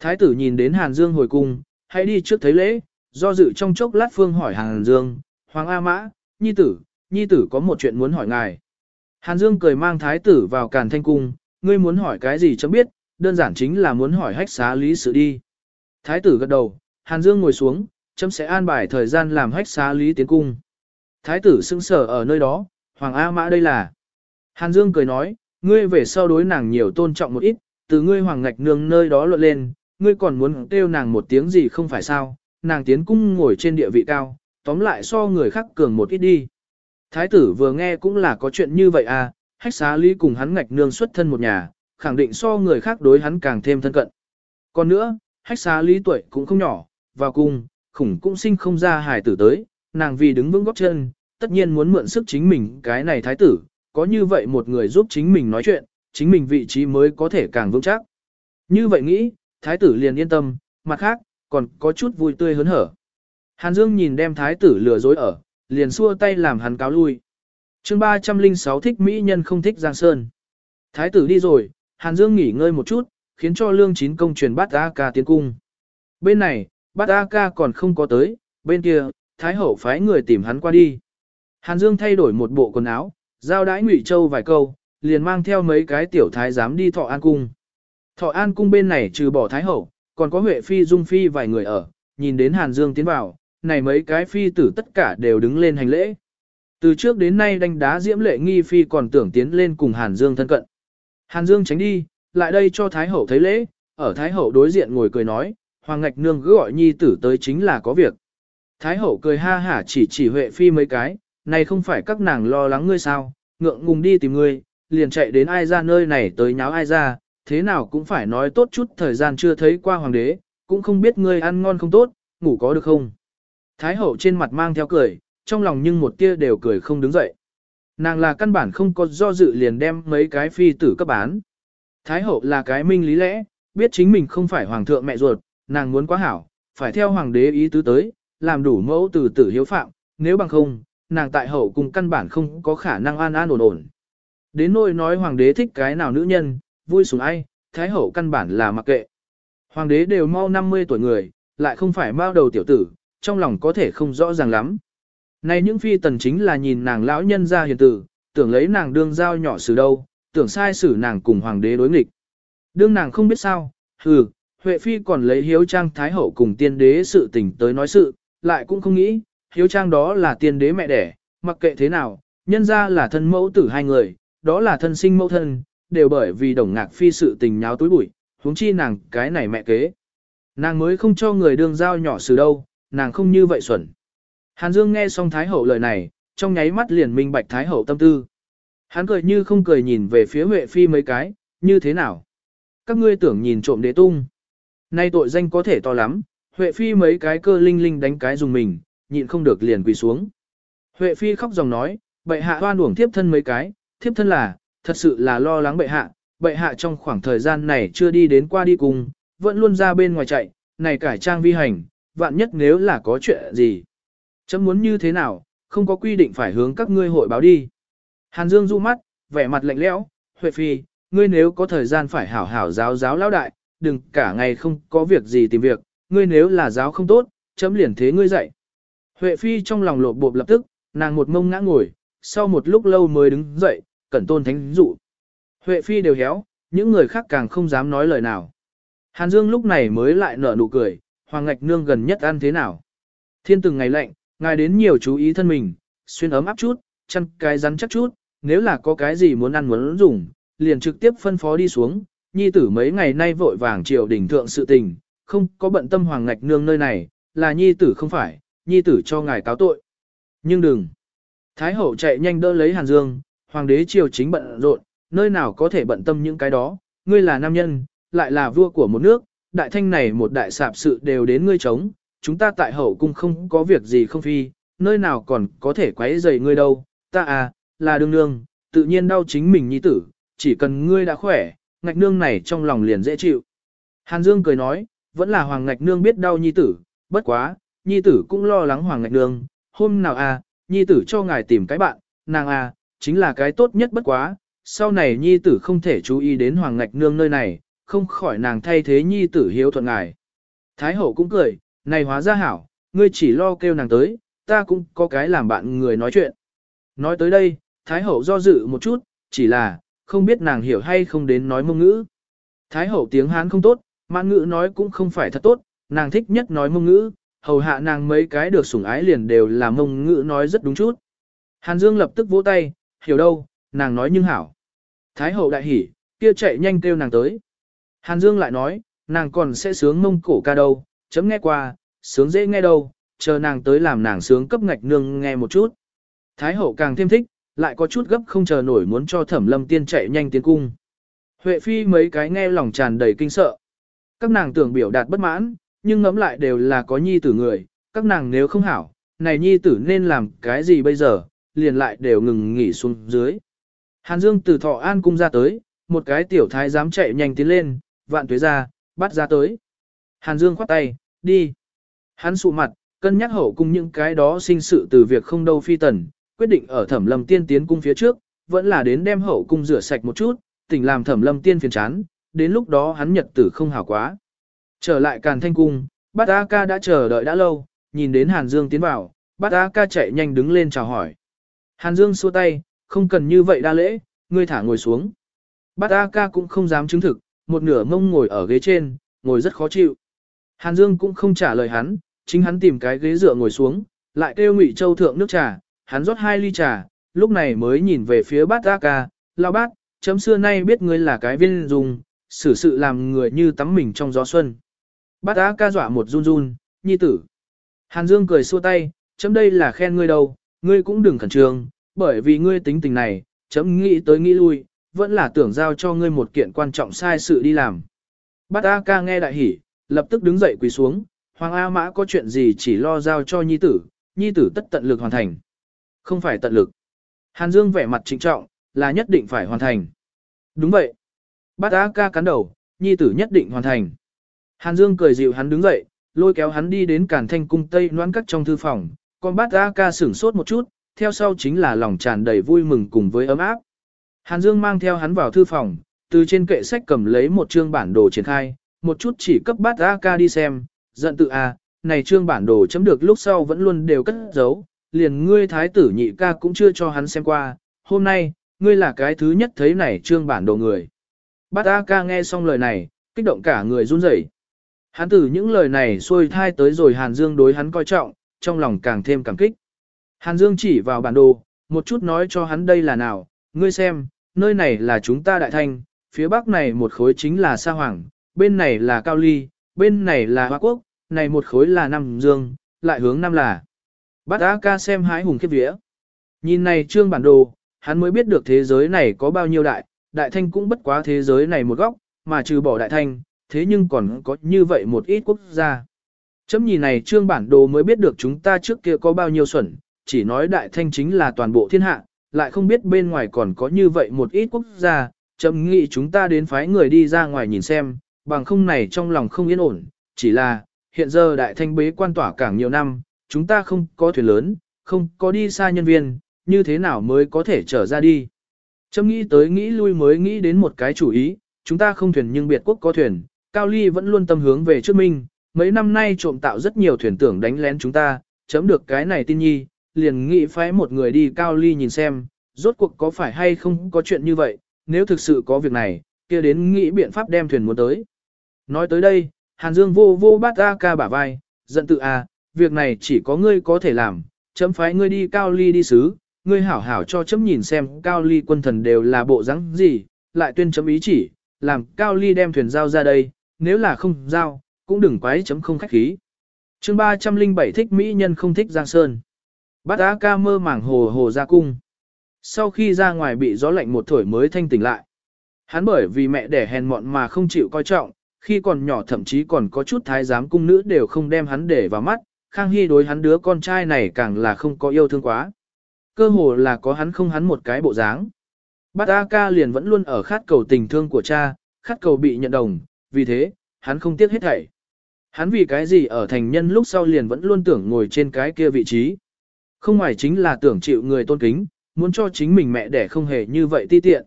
Thái tử nhìn đến Hàn Dương hồi cung, hãy đi trước thấy lễ, do dự trong chốc lát phương hỏi Hàn Dương, Hoàng A Mã, Nhi tử, Nhi tử có một chuyện muốn hỏi ngài. Hàn Dương cười mang thái tử vào càn thanh cung, ngươi muốn hỏi cái gì chấm biết, đơn giản chính là muốn hỏi hách xá lý sự đi. Thái tử gật đầu, Hàn Dương ngồi xuống, chấm sẽ an bài thời gian làm hách xá lý tiến cung. Thái tử sững sờ ở nơi đó, Hoàng A Mã đây là. Hàn Dương cười nói, ngươi về sau đối nàng nhiều tôn trọng một ít, từ ngươi Hoàng Ngạch Nương nơi đó luận lên, ngươi còn muốn kêu nàng một tiếng gì không phải sao, nàng tiến cung ngồi trên địa vị cao, tóm lại so người khác cường một ít đi. Thái tử vừa nghe cũng là có chuyện như vậy à, hách xá lý cùng hắn Ngạch Nương xuất thân một nhà, khẳng định so người khác đối hắn càng thêm thân cận. Còn nữa, hách xá lý tuổi cũng không nhỏ, vào cung, khủng cũng sinh không ra hài tử tới, nàng vì đứng vững góc chân, tất nhiên muốn mượn sức chính mình cái này thái tử, có như vậy một người giúp chính mình nói chuyện, chính mình vị trí mới có thể càng vững chắc. Như vậy nghĩ, thái tử liền yên tâm, mặt khác, còn có chút vui tươi hớn hở. Hàn Dương nhìn đem thái tử lừa dối ở, liền xua tay làm hắn cáo lui. chương 306 thích mỹ nhân không thích Giang Sơn. Thái tử đi rồi, Hàn Dương nghỉ ngơi một chút, khiến cho lương chín công truyền bắt A ca tiến cung. Bên này, bắt A ca còn không có tới, bên kia, Thái hậu phái người tìm hắn qua đi. Hàn Dương thay đổi một bộ quần áo, giao đãi Ngụy Châu vài câu, liền mang theo mấy cái tiểu thái giám đi Thọ An cung. Thọ An cung bên này trừ bỏ Thái hậu, còn có Huệ phi Dung phi vài người ở, nhìn đến Hàn Dương tiến vào, này mấy cái phi tử tất cả đều đứng lên hành lễ. Từ trước đến nay đánh đá Diễm Lệ Nghi phi còn tưởng tiến lên cùng Hàn Dương thân cận. Hàn Dương tránh đi, lại đây cho Thái hậu thấy lễ, ở Thái hậu đối diện ngồi cười nói, Hoàng Ngạch Nương cứ gọi nhi tử tới chính là có việc. Thái hậu cười ha hả chỉ chỉ Huệ Phi mấy cái, này không phải các nàng lo lắng ngươi sao, ngượng ngùng đi tìm ngươi, liền chạy đến ai ra nơi này tới nháo ai ra, thế nào cũng phải nói tốt chút thời gian chưa thấy qua hoàng đế, cũng không biết ngươi ăn ngon không tốt, ngủ có được không. Thái hậu trên mặt mang theo cười, trong lòng nhưng một tia đều cười không đứng dậy. Nàng là căn bản không có do dự liền đem mấy cái phi tử cấp bán. Thái hậu là cái minh lý lẽ, biết chính mình không phải hoàng thượng mẹ ruột, nàng muốn quá hảo, phải theo hoàng đế ý tứ tới, làm đủ mẫu từ tử hiếu phạm, nếu bằng không, nàng tại hậu cùng căn bản không có khả năng an an ổn ổn. Đến nỗi nói hoàng đế thích cái nào nữ nhân, vui sủng ai, thái hậu căn bản là mặc kệ. Hoàng đế đều mau 50 tuổi người, lại không phải bao đầu tiểu tử, trong lòng có thể không rõ ràng lắm. Này những phi tần chính là nhìn nàng lão nhân ra hiền tử, tưởng lấy nàng đương giao nhỏ xử đâu, tưởng sai xử nàng cùng hoàng đế đối nghịch. Đương nàng không biết sao, hừ, Huệ Phi còn lấy hiếu trang thái hậu cùng tiên đế sự tình tới nói sự, lại cũng không nghĩ, hiếu trang đó là tiên đế mẹ đẻ, mặc kệ thế nào, nhân ra là thân mẫu tử hai người, đó là thân sinh mẫu thân, đều bởi vì đồng ngạc phi sự tình nháo túi bụi, huống chi nàng cái này mẹ kế. Nàng mới không cho người đương giao nhỏ xử đâu, nàng không như vậy xuẩn. Hàn Dương nghe xong Thái Hậu lời này, trong nháy mắt liền minh bạch Thái Hậu tâm tư. Hắn cười như không cười nhìn về phía Huệ Phi mấy cái, như thế nào? Các ngươi tưởng nhìn trộm đế tung. Nay tội danh có thể to lắm, Huệ Phi mấy cái cơ linh linh đánh cái dùng mình, nhịn không được liền quỳ xuống. Huệ Phi khóc dòng nói, bệ hạ hoan uổng thiếp thân mấy cái, thiếp thân là, thật sự là lo lắng bệ hạ, bệ hạ trong khoảng thời gian này chưa đi đến qua đi cùng, vẫn luôn ra bên ngoài chạy, này cải trang vi hành, vạn nhất nếu là có chuyện gì. Chấm muốn như thế nào, không có quy định phải hướng các ngươi hội báo đi. Hàn Dương du mắt, vẻ mặt lạnh lẽo, Huệ Phi, ngươi nếu có thời gian phải hảo hảo giáo giáo lão đại, đừng cả ngày không có việc gì tìm việc, ngươi nếu là giáo không tốt, chấm liền thế ngươi dạy. Huệ Phi trong lòng lộp bộp lập tức, nàng một mông ngã ngồi, sau một lúc lâu mới đứng dậy, cẩn tôn thánh dụ. Huệ Phi đều héo, những người khác càng không dám nói lời nào. Hàn Dương lúc này mới lại nở nụ cười, Hoàng Ngạch Nương gần nhất ăn thế nào. Thiên từng ngày lạnh, ngài đến nhiều chú ý thân mình, xuyên ấm áp chút, chăn cái rắn chắc chút, nếu là có cái gì muốn ăn muốn dùng, liền trực tiếp phân phó đi xuống. Nhi tử mấy ngày nay vội vàng triều đỉnh thượng sự tình, không có bận tâm Hoàng Ngạch Nương nơi này, là nhi tử không phải, nhi tử cho ngài cáo tội. Nhưng đừng. Thái hậu chạy nhanh đỡ lấy Hàn Dương, hoàng đế triều chính bận rộn, nơi nào có thể bận tâm những cái đó, ngươi là nam nhân, lại là vua của một nước, đại thanh này một đại sạp sự đều đến ngươi chống, chúng ta tại hậu cung không có việc gì không phi, nơi nào còn có thể quấy rầy ngươi đâu, ta à, là đương nương, tự nhiên đau chính mình nhi tử, chỉ cần ngươi đã khỏe, ngạch nương này trong lòng liền dễ chịu. Hàn Dương cười nói, vẫn là hoàng ngạch nương biết đau nhi tử, bất quá, nhi tử cũng lo lắng hoàng ngạch nương, hôm nào à, nhi tử cho ngài tìm cái bạn, nàng à, chính là cái tốt nhất bất quá, sau này nhi tử không thể chú ý đến hoàng ngạch nương nơi này, không khỏi nàng thay thế nhi tử hiếu thuận ngài. Thái hậu cũng cười, này hóa ra hảo, ngươi chỉ lo kêu nàng tới, ta cũng có cái làm bạn người nói chuyện. Nói tới đây, Thái hậu do dự một chút, chỉ là, không biết nàng hiểu hay không đến nói mông ngữ. Thái hậu tiếng Hán không tốt, mãn ngữ nói cũng không phải thật tốt, nàng thích nhất nói mông ngữ, hầu hạ nàng mấy cái được sủng ái liền đều là mông ngữ nói rất đúng chút. Hàn Dương lập tức vỗ tay, hiểu đâu, nàng nói nhưng hảo. Thái hậu đại hỉ, kia chạy nhanh kêu nàng tới. Hàn Dương lại nói, nàng còn sẽ sướng mông cổ ca đâu, chấm nghe qua, sướng dễ nghe đâu, chờ nàng tới làm nàng sướng cấp ngạch nương nghe một chút. Thái hậu càng thêm thích, lại có chút gấp không chờ nổi muốn cho thẩm lâm tiên chạy nhanh tiến cung. Huệ phi mấy cái nghe lòng tràn đầy kinh sợ. Các nàng tưởng biểu đạt bất mãn, nhưng ngẫm lại đều là có nhi tử người, các nàng nếu không hảo, này nhi tử nên làm cái gì bây giờ, liền lại đều ngừng nghỉ xuống dưới. Hàn Dương từ thọ an cung ra tới, một cái tiểu thái dám chạy nhanh tiến lên, vạn tuế ra, bắt ra tới. Hàn Dương khoát tay, đi. Hắn sụ mặt, cân nhắc hậu cung những cái đó sinh sự từ việc không đâu phi tần, quyết định ở thẩm lâm tiên tiến cung phía trước, vẫn là đến đem hậu cung rửa sạch một chút, tỉnh làm thẩm lâm tiên phiền chán, đến lúc đó hắn nhật tử không hảo quá. Trở lại càn thanh cung, bát A ca đã chờ đợi đã lâu, nhìn đến Hàn Dương tiến vào, bát A ca chạy nhanh đứng lên chào hỏi. Hàn Dương xua tay, không cần như vậy đa lễ, ngươi thả ngồi xuống. Bát A ca cũng không dám chứng thực, một nửa mông ngồi ở ghế trên, ngồi rất khó chịu. Hàn Dương cũng không trả lời hắn, chính hắn tìm cái ghế dựa ngồi xuống, lại kêu Ngụy Châu thượng nước trà, hắn rót hai ly trà, lúc này mới nhìn về phía bát A ca, lao bát, chấm xưa nay biết ngươi là cái viên dùng, xử sự làm người như tắm mình trong gió xuân. Bát A ca dọa một run run, nhi tử. Hàn Dương cười xua tay, chấm đây là khen ngươi đâu, ngươi cũng đừng khẩn trương, bởi vì ngươi tính tình này, chấm nghĩ tới nghĩ lui, vẫn là tưởng giao cho ngươi một kiện quan trọng sai sự đi làm. Bát A ca nghe đại hỉ, lập tức đứng dậy quỳ xuống, Hoàng A Mã có chuyện gì chỉ lo giao cho nhi tử, nhi tử tất tận lực hoàn thành. Không phải tận lực. Hàn Dương vẻ mặt trịnh trọng, là nhất định phải hoàn thành. Đúng vậy. Bát A ca cắn đầu, nhi tử nhất định hoàn thành. Hàn Dương cười dịu hắn đứng dậy, lôi kéo hắn đi đến cản thanh cung tây noan cắt trong thư phòng, còn bát A ca sửng sốt một chút, theo sau chính là lòng tràn đầy vui mừng cùng với ấm áp. Hàn Dương mang theo hắn vào thư phòng, từ trên kệ sách cầm lấy một chương bản đồ triển khai, một chút chỉ cấp bát A ca đi xem, giận tự A, này trương bản đồ chấm được lúc sau vẫn luôn đều cất giấu, liền ngươi thái tử nhị ca cũng chưa cho hắn xem qua, hôm nay, ngươi là cái thứ nhất thấy này trương bản đồ người. Bát A ca nghe xong lời này, kích động cả người run rẩy. Hắn từ những lời này xuôi thai tới rồi Hàn Dương đối hắn coi trọng, trong lòng càng thêm cảm kích. Hàn Dương chỉ vào bản đồ, một chút nói cho hắn đây là nào, ngươi xem, nơi này là chúng ta đại thanh, phía bắc này một khối chính là Sa Hoàng, bên này là Cao Ly, bên này là Hoa Quốc, này một khối là Nam Dương, lại hướng Nam là. Bát A ca xem hái hùng kiếp vía. Nhìn này trương bản đồ, hắn mới biết được thế giới này có bao nhiêu đại, đại thanh cũng bất quá thế giới này một góc, mà trừ bỏ đại thanh, thế nhưng còn có như vậy một ít quốc gia. Chấm nhìn này trương bản đồ mới biết được chúng ta trước kia có bao nhiêu xuẩn, chỉ nói đại thanh chính là toàn bộ thiên hạ, lại không biết bên ngoài còn có như vậy một ít quốc gia, chấm nghĩ chúng ta đến phái người đi ra ngoài nhìn xem, bằng không này trong lòng không yên ổn, chỉ là, hiện giờ đại thanh bế quan tỏa cảng nhiều năm, chúng ta không có thuyền lớn, không có đi xa nhân viên, như thế nào mới có thể trở ra đi. Châm nghĩ tới nghĩ lui mới nghĩ đến một cái chủ ý, chúng ta không thuyền nhưng biệt quốc có thuyền, Cao Ly vẫn luôn tâm hướng về trước minh, mấy năm nay trộm tạo rất nhiều thuyền tưởng đánh lén chúng ta, chấm được cái này tin nhi, liền nghĩ phái một người đi Cao Ly nhìn xem, rốt cuộc có phải hay không có chuyện như vậy, nếu thực sự có việc này, kia đến nghĩ biện pháp đem thuyền muốn tới. Nói tới đây, Hàn Dương vô vô bát A ca bả vai, giận tự A, việc này chỉ có ngươi có thể làm, chấm phái ngươi đi Cao Ly đi xứ, ngươi hảo hảo cho chấm nhìn xem Cao Ly quân thần đều là bộ rắn gì, lại tuyên chấm ý chỉ, làm Cao Ly đem thuyền giao ra đây, nếu là không giao, cũng đừng quái chấm không khách khí. chương 307 thích Mỹ nhân không thích Giang Sơn. Bát A ca mơ màng hồ hồ ra cung. Sau khi ra ngoài bị gió lạnh một thổi mới thanh tỉnh lại. Hắn bởi vì mẹ đẻ hèn mọn mà không chịu coi trọng, khi còn nhỏ thậm chí còn có chút thái giám cung nữ đều không đem hắn để vào mắt, Khang Hy đối hắn đứa con trai này càng là không có yêu thương quá. Cơ hồ là có hắn không hắn một cái bộ dáng. Bát A ca liền vẫn luôn ở khát cầu tình thương của cha, khát cầu bị nhận đồng, vì thế, hắn không tiếc hết thảy. Hắn vì cái gì ở thành nhân lúc sau liền vẫn luôn tưởng ngồi trên cái kia vị trí. Không ngoài chính là tưởng chịu người tôn kính, muốn cho chính mình mẹ đẻ không hề như vậy ti tiện.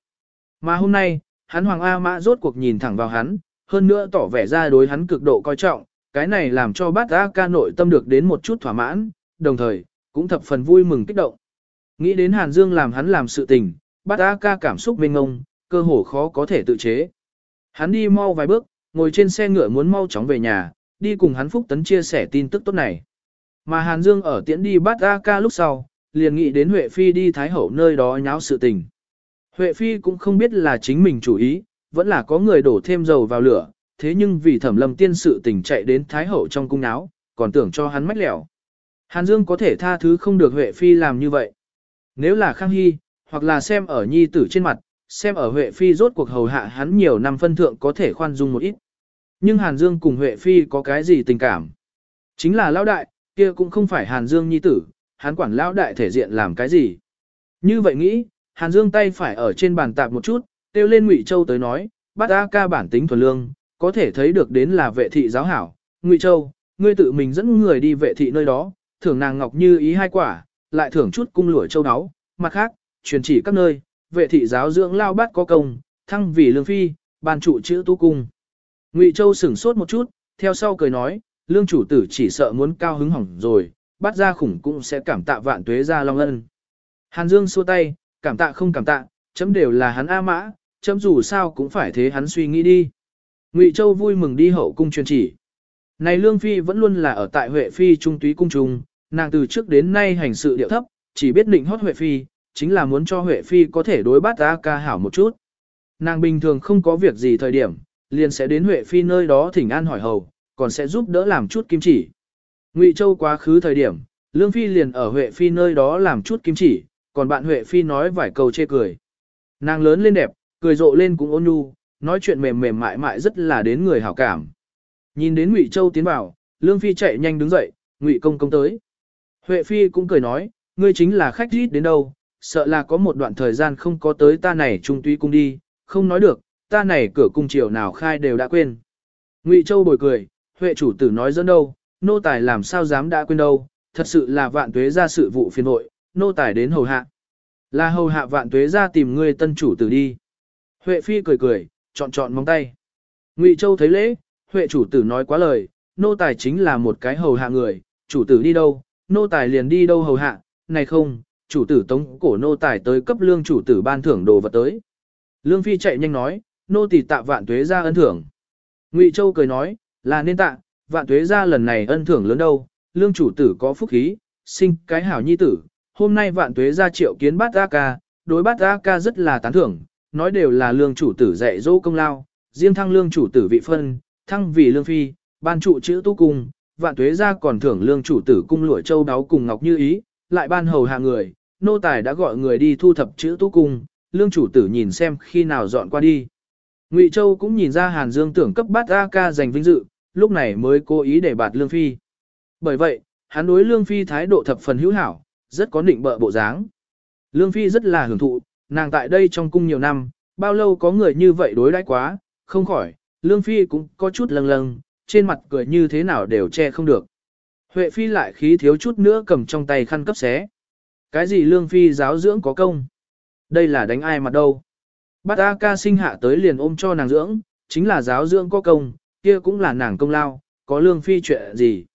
Mà hôm nay, hắn Hoàng A Mã rốt cuộc nhìn thẳng vào hắn, hơn nữa tỏ vẻ ra đối hắn cực độ coi trọng, cái này làm cho bát A ca nội tâm được đến một chút thỏa mãn, đồng thời, cũng thập phần vui mừng kích động. Nghĩ đến Hàn Dương làm hắn làm sự tình, bát A ca cảm xúc mênh ngông, cơ hồ khó có thể tự chế. Hắn đi mau vài bước, ngồi trên xe ngựa muốn mau chóng về nhà, đi cùng hắn Phúc Tấn chia sẻ tin tức tốt này. Mà Hàn Dương ở tiễn đi bát A ca lúc sau, liền nghĩ đến Huệ Phi đi Thái Hậu nơi đó nháo sự tình. Huệ Phi cũng không biết là chính mình chủ ý, vẫn là có người đổ thêm dầu vào lửa, thế nhưng vì thẩm lâm tiên sự tình chạy đến Thái Hậu trong cung náo, còn tưởng cho hắn mách lẻo. Hàn Dương có thể tha thứ không được Huệ Phi làm như vậy. Nếu là Khang Hy, hoặc là xem ở nhi tử trên mặt, xem ở Huệ Phi rốt cuộc hầu hạ hắn nhiều năm phân thượng có thể khoan dung một ít. Nhưng Hàn Dương cùng Huệ Phi có cái gì tình cảm? Chính là lão đại, kia cũng không phải Hàn Dương nhi tử, hắn quản lão đại thể diện làm cái gì? Như vậy nghĩ, Hàn Dương tay phải ở trên bàn tạp một chút, kêu lên Ngụy Châu tới nói, bắt A ca bản tính thuần lương, có thể thấy được đến là vệ thị giáo hảo. Ngụy Châu, ngươi tự mình dẫn người đi vệ thị nơi đó, thưởng nàng ngọc như ý hai quả, lại thưởng chút cung lụa châu đáo mặt khác, truyền chỉ các nơi, vệ thị giáo dưỡng lao bát có công, thăng vì lương phi, ban trụ chữ tu cung. Ngụy Châu sửng sốt một chút, theo sau cười nói, lương chủ tử chỉ sợ muốn cao hứng hỏng rồi, bắt ra khủng cũng sẽ cảm tạ vạn tuế ra long ân. Hàn Dương xua tay, cảm tạ không cảm tạ, chấm đều là hắn A mã, chấm dù sao cũng phải thế hắn suy nghĩ đi. Ngụy Châu vui mừng đi hậu cung truyền chỉ. Này Lương Phi vẫn luôn là ở tại Huệ Phi trung túy cung trung, nàng từ trước đến nay hành sự điệu thấp, chỉ biết định hót Huệ Phi, chính là muốn cho Huệ Phi có thể đối bát A ca hảo một chút. Nàng bình thường không có việc gì thời điểm, liền sẽ đến Huệ Phi nơi đó thỉnh an hỏi hầu, còn sẽ giúp đỡ làm chút kim chỉ. Ngụy Châu quá khứ thời điểm, Lương Phi liền ở Huệ Phi nơi đó làm chút kim chỉ, còn bạn Huệ Phi nói vài câu chê cười. Nàng lớn lên đẹp, cười rộ lên cũng ôn nhu, nói chuyện mềm mềm mại mại rất là đến người hảo cảm. Nhìn đến Ngụy Châu tiến vào, Lương Phi chạy nhanh đứng dậy, Ngụy công công tới. Huệ Phi cũng cười nói, ngươi chính là khách rít đến đâu, sợ là có một đoạn thời gian không có tới ta này trung tuy cung đi, không nói được, ta này cửa cung chiều nào khai đều đã quên. Ngụy Châu bồi cười, Huệ chủ tử nói dẫn đâu, nô tài làm sao dám đã quên đâu, thật sự là vạn tuế ra sự vụ phiền hội, nô tài đến hầu hạ. Là hầu hạ vạn tuế ra tìm ngươi tân chủ tử đi. Huệ Phi cười cười, chọn chọn móng tay. Ngụy Châu thấy lễ, Huệ chủ tử nói quá lời, nô tài chính là một cái hầu hạ người, chủ tử đi đâu, nô tài liền đi đâu hầu hạ, này không, chủ tử tống cổ nô tài tới cấp lương chủ tử ban thưởng đồ vật tới. Lương Phi chạy nhanh nói, nô tỳ tạ vạn tuế ra ân thưởng. Ngụy Châu cười nói, là nên tạ, vạn tuế ra lần này ân thưởng lớn đâu, lương chủ tử có phúc khí, sinh cái hảo nhi tử. Hôm nay vạn tuế ra triệu kiến bát A ca, đối bát A ca rất là tán thưởng, nói đều là lương chủ tử dạy dỗ công lao, riêng thăng lương chủ tử vị phân, thăng vì lương phi, ban trụ chữ tu cung, vạn tuế ra còn thưởng lương chủ tử cung lụa châu đáo cùng ngọc như ý, lại ban hầu hạ người, nô tài đã gọi người đi thu thập chữ tu cung, lương chủ tử nhìn xem khi nào dọn qua đi. Ngụy Châu cũng nhìn ra Hàn Dương tưởng cấp bát A ca giành vinh dự, lúc này mới cố ý để bạt Lương Phi. Bởi vậy, hắn đối Lương Phi thái độ thập phần hữu hảo, rất có định bợ bộ dáng. Lương Phi rất là hưởng thụ, nàng tại đây trong cung nhiều năm, bao lâu có người như vậy đối đãi quá, không khỏi, Lương Phi cũng có chút lâng lâng, trên mặt cười như thế nào đều che không được. Huệ Phi lại khí thiếu chút nữa cầm trong tay khăn cấp xé. Cái gì Lương Phi giáo dưỡng có công? Đây là đánh ai mặt đâu? Bát A ca sinh hạ tới liền ôm cho nàng dưỡng, chính là giáo dưỡng có công, kia cũng là nàng công lao, có Lương Phi chuyện gì?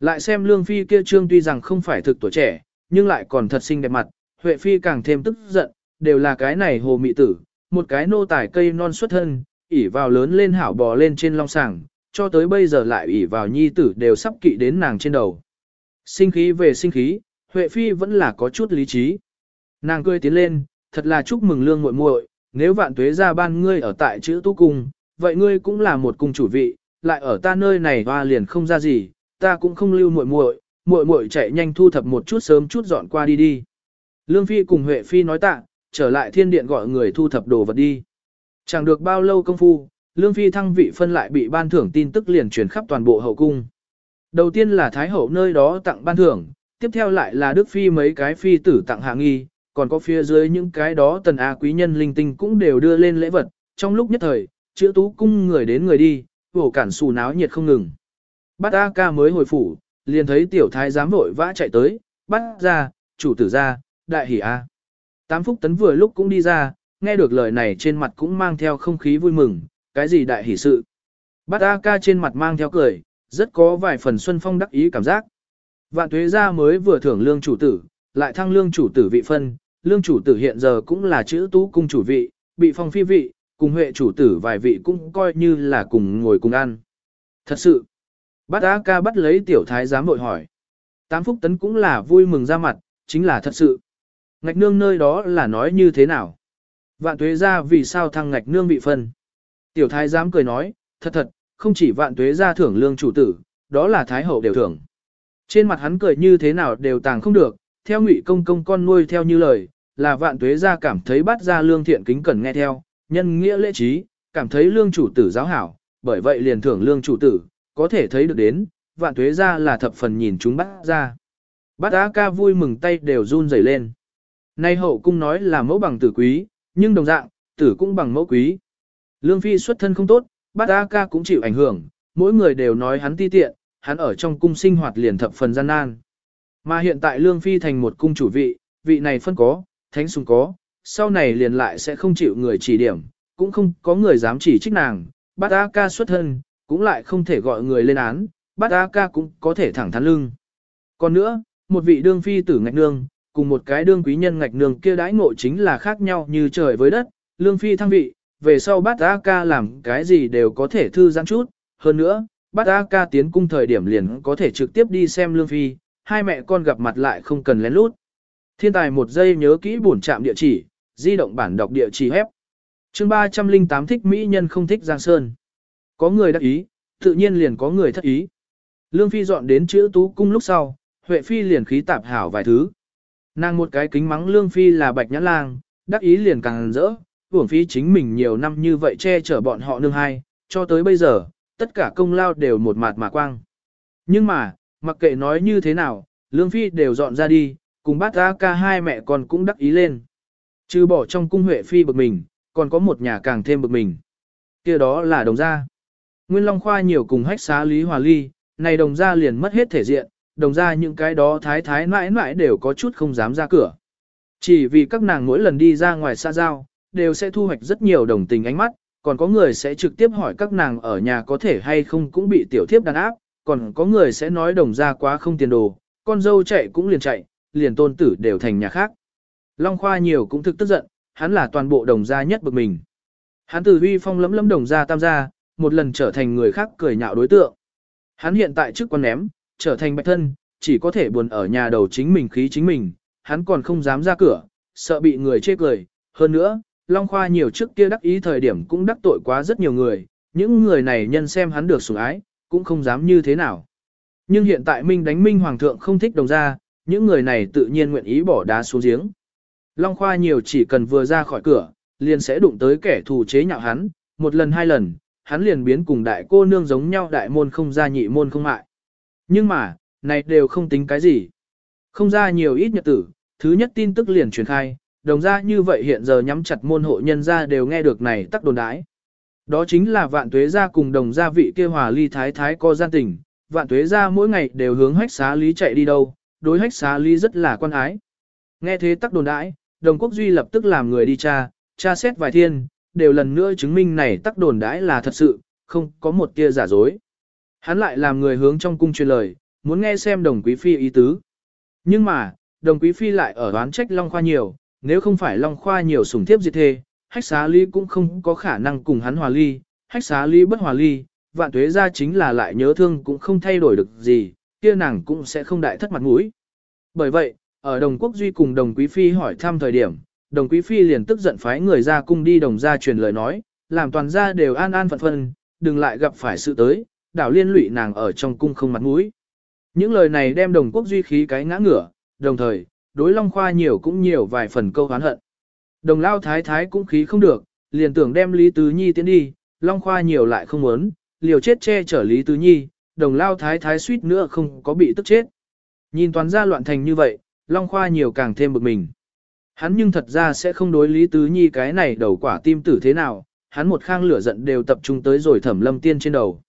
Lại xem Lương Phi kia trương tuy rằng không phải thực tuổi trẻ, nhưng lại còn thật xinh đẹp mặt, Huệ Phi càng thêm tức giận, đều là cái này hồ mị tử, một cái nô tài cây non xuất thân, ỉ vào lớn lên hảo bò lên trên long sàng, cho tới bây giờ lại ỉ vào nhi tử đều sắp kỵ đến nàng trên đầu. Sinh khí về sinh khí, Huệ Phi vẫn là có chút lý trí. Nàng cười tiến lên, thật là chúc mừng lương muội muội, nếu vạn tuế ra ban ngươi ở tại chữ tu cung, vậy ngươi cũng là một cung chủ vị, lại ở ta nơi này hoa liền không ra gì, ta cũng không lưu muội muội, muội muội chạy nhanh thu thập một chút sớm chút dọn qua đi đi. Lương Phi cùng Huệ Phi nói tạ, trở lại thiên điện gọi người thu thập đồ vật đi. Chẳng được bao lâu công phu, Lương Phi thăng vị phân lại bị ban thưởng tin tức liền truyền khắp toàn bộ hậu cung. Đầu tiên là Thái Hậu nơi đó tặng ban thưởng, tiếp theo lại là Đức Phi mấy cái phi tử tặng hạ nghi, còn có phía dưới những cái đó tần A quý nhân linh tinh cũng đều đưa lên lễ vật, trong lúc nhất thời, chữa tú cung người đến người đi, vổ cản xù náo nhiệt không ngừng. Bát A ca mới hồi phủ, liền thấy tiểu thái giám vội vã chạy tới, bắt ra, chủ tử ra, đại hỉ A. Tám phúc tấn vừa lúc cũng đi ra, nghe được lời này trên mặt cũng mang theo không khí vui mừng, cái gì đại hỉ sự. Bát A ca trên mặt mang theo cười, rất có vài phần xuân phong đắc ý cảm giác. Vạn tuế gia mới vừa thưởng lương chủ tử, lại thăng lương chủ tử vị phân, lương chủ tử hiện giờ cũng là chữ tú cung chủ vị, bị phong phi vị, cùng huệ chủ tử vài vị cũng coi như là cùng ngồi cùng ăn. Thật sự, bát A ca bắt lấy tiểu thái giám vội hỏi. Tám phúc tấn cũng là vui mừng ra mặt, chính là thật sự. Ngạch nương nơi đó là nói như thế nào? Vạn tuế ra vì sao thăng ngạch nương bị phân? Tiểu thái giám cười nói, thật thật, không chỉ vạn tuế ra thưởng lương chủ tử, đó là thái hậu đều thưởng. Trên mặt hắn cười như thế nào đều tàng không được, theo ngụy công công con nuôi theo như lời, là vạn tuế ra cảm thấy bắt ra lương thiện kính cần nghe theo, nhân nghĩa lễ trí, cảm thấy lương chủ tử giáo hảo, bởi vậy liền thưởng lương chủ tử, có thể thấy được đến, vạn tuế ra là thập phần nhìn chúng bắt ra. bắt á ca vui mừng tay đều run rẩy lên. Nay hậu cung nói là mẫu bằng tử quý, nhưng đồng dạng, tử cũng bằng mẫu quý. Lương phi xuất thân không tốt, bát A ca cũng chịu ảnh hưởng, mỗi người đều nói hắn ti tiện, hắn ở trong cung sinh hoạt liền thập phần gian nan. Mà hiện tại lương phi thành một cung chủ vị, vị này phân có, thánh sùng có, sau này liền lại sẽ không chịu người chỉ điểm, cũng không có người dám chỉ trích nàng, bát A ca xuất thân, cũng lại không thể gọi người lên án, bát A ca cũng có thể thẳng thắn lưng. Còn nữa, một vị đương phi tử ngạch nương, cùng một cái đương quý nhân ngạch nương kia đãi ngộ chính là khác nhau như trời với đất, lương phi thăng vị, về sau bát A ca làm cái gì đều có thể thư giãn chút, hơn nữa, bát A ca tiến cung thời điểm liền có thể trực tiếp đi xem lương phi, hai mẹ con gặp mặt lại không cần lén lút. Thiên tài một giây nhớ kỹ bổn trạm địa chỉ, di động bản đọc địa chỉ hép. Chương 308 thích mỹ nhân không thích Giang Sơn. Có người đắc ý, tự nhiên liền có người thất ý. Lương Phi dọn đến chữ tú cung lúc sau, Huệ Phi liền khí tạp hảo vài thứ. Nàng một cái kính mắng Lương Phi là bạch nhãn lang, đắc ý liền càng rỡ, uổng phí chính mình nhiều năm như vậy che chở bọn họ nương hai, cho tới bây giờ, tất cả công lao đều một mạt mà quang. Nhưng mà, mặc kệ nói như thế nào, Lương Phi đều dọn ra đi, cùng bát ra ca hai mẹ con cũng đắc ý lên. Trừ bỏ trong cung Huệ Phi bực mình, còn có một nhà càng thêm bực mình. kia đó là đồng gia. Nguyên Long Khoa nhiều cùng hách xá Lý Hòa Ly, này đồng gia liền mất hết thể diện, đồng ra những cái đó thái thái mãi mãi đều có chút không dám ra cửa. Chỉ vì các nàng mỗi lần đi ra ngoài xa giao, đều sẽ thu hoạch rất nhiều đồng tình ánh mắt, còn có người sẽ trực tiếp hỏi các nàng ở nhà có thể hay không cũng bị tiểu thiếp đàn áp, còn có người sẽ nói đồng ra quá không tiền đồ, con dâu chạy cũng liền chạy, liền tôn tử đều thành nhà khác. Long Khoa nhiều cũng thực tức giận, hắn là toàn bộ đồng gia nhất bực mình. Hắn từ huy phong lấm lấm đồng gia tam gia, một lần trở thành người khác cười nhạo đối tượng. Hắn hiện tại trước quan ném, trở thành bạch thân, chỉ có thể buồn ở nhà đầu chính mình khí chính mình, hắn còn không dám ra cửa, sợ bị người chê cười. Hơn nữa, Long Khoa nhiều trước kia đắc ý thời điểm cũng đắc tội quá rất nhiều người, những người này nhân xem hắn được sủng ái, cũng không dám như thế nào. Nhưng hiện tại Minh đánh Minh Hoàng thượng không thích đồng ra, những người này tự nhiên nguyện ý bỏ đá xuống giếng. Long Khoa nhiều chỉ cần vừa ra khỏi cửa, liền sẽ đụng tới kẻ thù chế nhạo hắn, một lần hai lần, hắn liền biến cùng đại cô nương giống nhau đại môn không ra nhị môn không mại. Nhưng mà, này đều không tính cái gì. Không ra nhiều ít nhật tử, thứ nhất tin tức liền truyền khai, đồng ra như vậy hiện giờ nhắm chặt môn hộ nhân ra đều nghe được này tắc đồn đái. Đó chính là vạn tuế gia cùng đồng gia vị kia hòa ly thái thái có gian tình, vạn tuế gia mỗi ngày đều hướng hách xá lý chạy đi đâu, đối hách xá lý rất là quan ái. Nghe thế tắc đồn đãi, đồng quốc duy lập tức làm người đi tra, tra xét vài thiên, đều lần nữa chứng minh này tắc đồn đãi là thật sự, không có một tia giả dối. Hắn lại làm người hướng trong cung truyền lời, muốn nghe xem đồng quý phi ý tứ. Nhưng mà, đồng quý phi lại ở đoán trách Long Khoa nhiều, nếu không phải Long Khoa nhiều sủng thiếp diệt thê, hách xá ly cũng không có khả năng cùng hắn hòa ly, hách xá ly bất hòa ly, vạn tuế ra chính là lại nhớ thương cũng không thay đổi được gì, kia nàng cũng sẽ không đại thất mặt mũi. Bởi vậy, ở đồng quốc duy cùng đồng quý phi hỏi thăm thời điểm, đồng quý phi liền tức giận phái người ra cung đi đồng ra truyền lời nói, làm toàn gia đều an an phận phân, đừng lại gặp phải sự tới, đảo liên lụy nàng ở trong cung không mặt mũi. Những lời này đem đồng quốc duy khí cái ngã ngửa, đồng thời, đối Long Khoa nhiều cũng nhiều vài phần câu hán hận. Đồng lao thái thái cũng khí không được, liền tưởng đem Lý Tứ Nhi tiến đi, Long Khoa nhiều lại không muốn, liều chết che chở Lý Tứ Nhi, đồng lao thái thái suýt nữa không có bị tức chết. Nhìn toàn gia loạn thành như vậy, Long Khoa nhiều càng thêm bực mình. Hắn nhưng thật ra sẽ không đối Lý Tứ Nhi cái này đầu quả tim tử thế nào, hắn một khang lửa giận đều tập trung tới rồi thẩm lâm tiên trên đầu.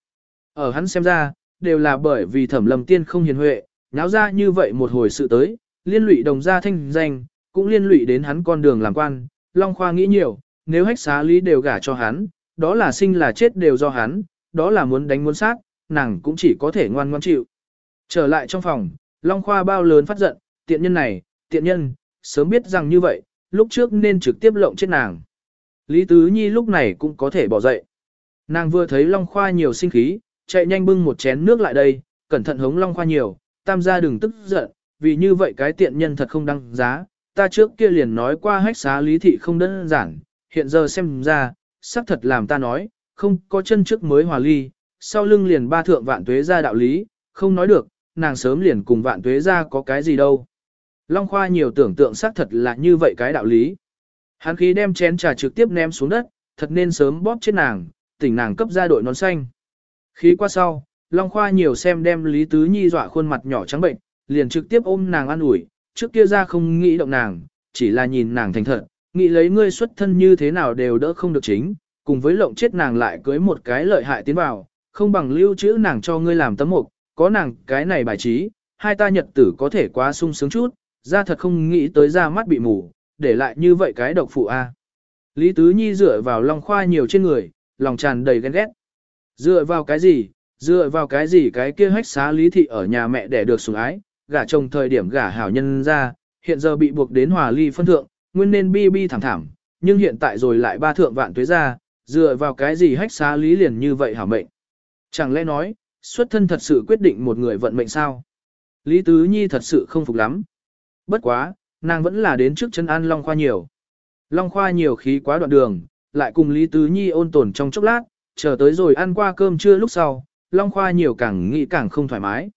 Ở hắn xem ra, đều là bởi vì thẩm lầm tiên không hiền huệ, nháo ra như vậy một hồi sự tới, liên lụy đồng gia thanh danh, cũng liên lụy đến hắn con đường làm quan, Long Khoa nghĩ nhiều, nếu hách xá lý đều gả cho hắn, đó là sinh là chết đều do hắn, đó là muốn đánh muốn sát, nàng cũng chỉ có thể ngoan ngoan chịu. Trở lại trong phòng, Long Khoa bao lớn phát giận, tiện nhân này, tiện nhân, sớm biết rằng như vậy, lúc trước nên trực tiếp lộng chết nàng. Lý Tứ Nhi lúc này cũng có thể bỏ dậy. Nàng vừa thấy Long Khoa nhiều sinh khí, chạy nhanh bưng một chén nước lại đây, cẩn thận hống Long Khoa nhiều, tam gia đừng tức giận, vì như vậy cái tiện nhân thật không đăng giá, ta trước kia liền nói qua hách xá lý thị không đơn giản, hiện giờ xem ra, xác thật làm ta nói, không có chân trước mới hòa ly, sau lưng liền ba thượng vạn tuế ra đạo lý, không nói được, nàng sớm liền cùng vạn tuế ra có cái gì đâu. Long Khoa nhiều tưởng tượng xác thật là như vậy cái đạo lý. Hắn khí đem chén trà trực tiếp ném xuống đất, thật nên sớm bóp chết nàng, tỉnh nàng cấp ra đội nón xanh. Khí qua sau, Long Khoa nhiều xem đem Lý Tứ Nhi dọa khuôn mặt nhỏ trắng bệnh, liền trực tiếp ôm nàng an ủi, trước kia ra không nghĩ động nàng, chỉ là nhìn nàng thành thật, nghĩ lấy ngươi xuất thân như thế nào đều đỡ không được chính, cùng với lộng chết nàng lại cưới một cái lợi hại tiến vào, không bằng lưu trữ nàng cho ngươi làm tấm mục, có nàng cái này bài trí, hai ta nhật tử có thể quá sung sướng chút, ra thật không nghĩ tới ra mắt bị mù, để lại như vậy cái độc phụ a. Lý Tứ Nhi dựa vào Long Khoa nhiều trên người, lòng tràn đầy ghen ghét. Dựa vào cái gì, dựa vào cái gì cái kia hách xá lý thị ở nhà mẹ để được sủng ái, gả chồng thời điểm gả hảo nhân ra, hiện giờ bị buộc đến hòa ly phân thượng, nguyên nên bi bi thảm thảm, nhưng hiện tại rồi lại ba thượng vạn tuế ra, dựa vào cái gì hách xá lý liền như vậy hảo mệnh. Chẳng lẽ nói, xuất thân thật sự quyết định một người vận mệnh sao? Lý Tứ Nhi thật sự không phục lắm. Bất quá, nàng vẫn là đến trước chân an Long Khoa nhiều. Long Khoa nhiều khí quá đoạn đường, lại cùng Lý Tứ Nhi ôn tồn trong chốc lát, chờ tới rồi ăn qua cơm trưa lúc sau, Long Khoa nhiều càng nghĩ càng không thoải mái.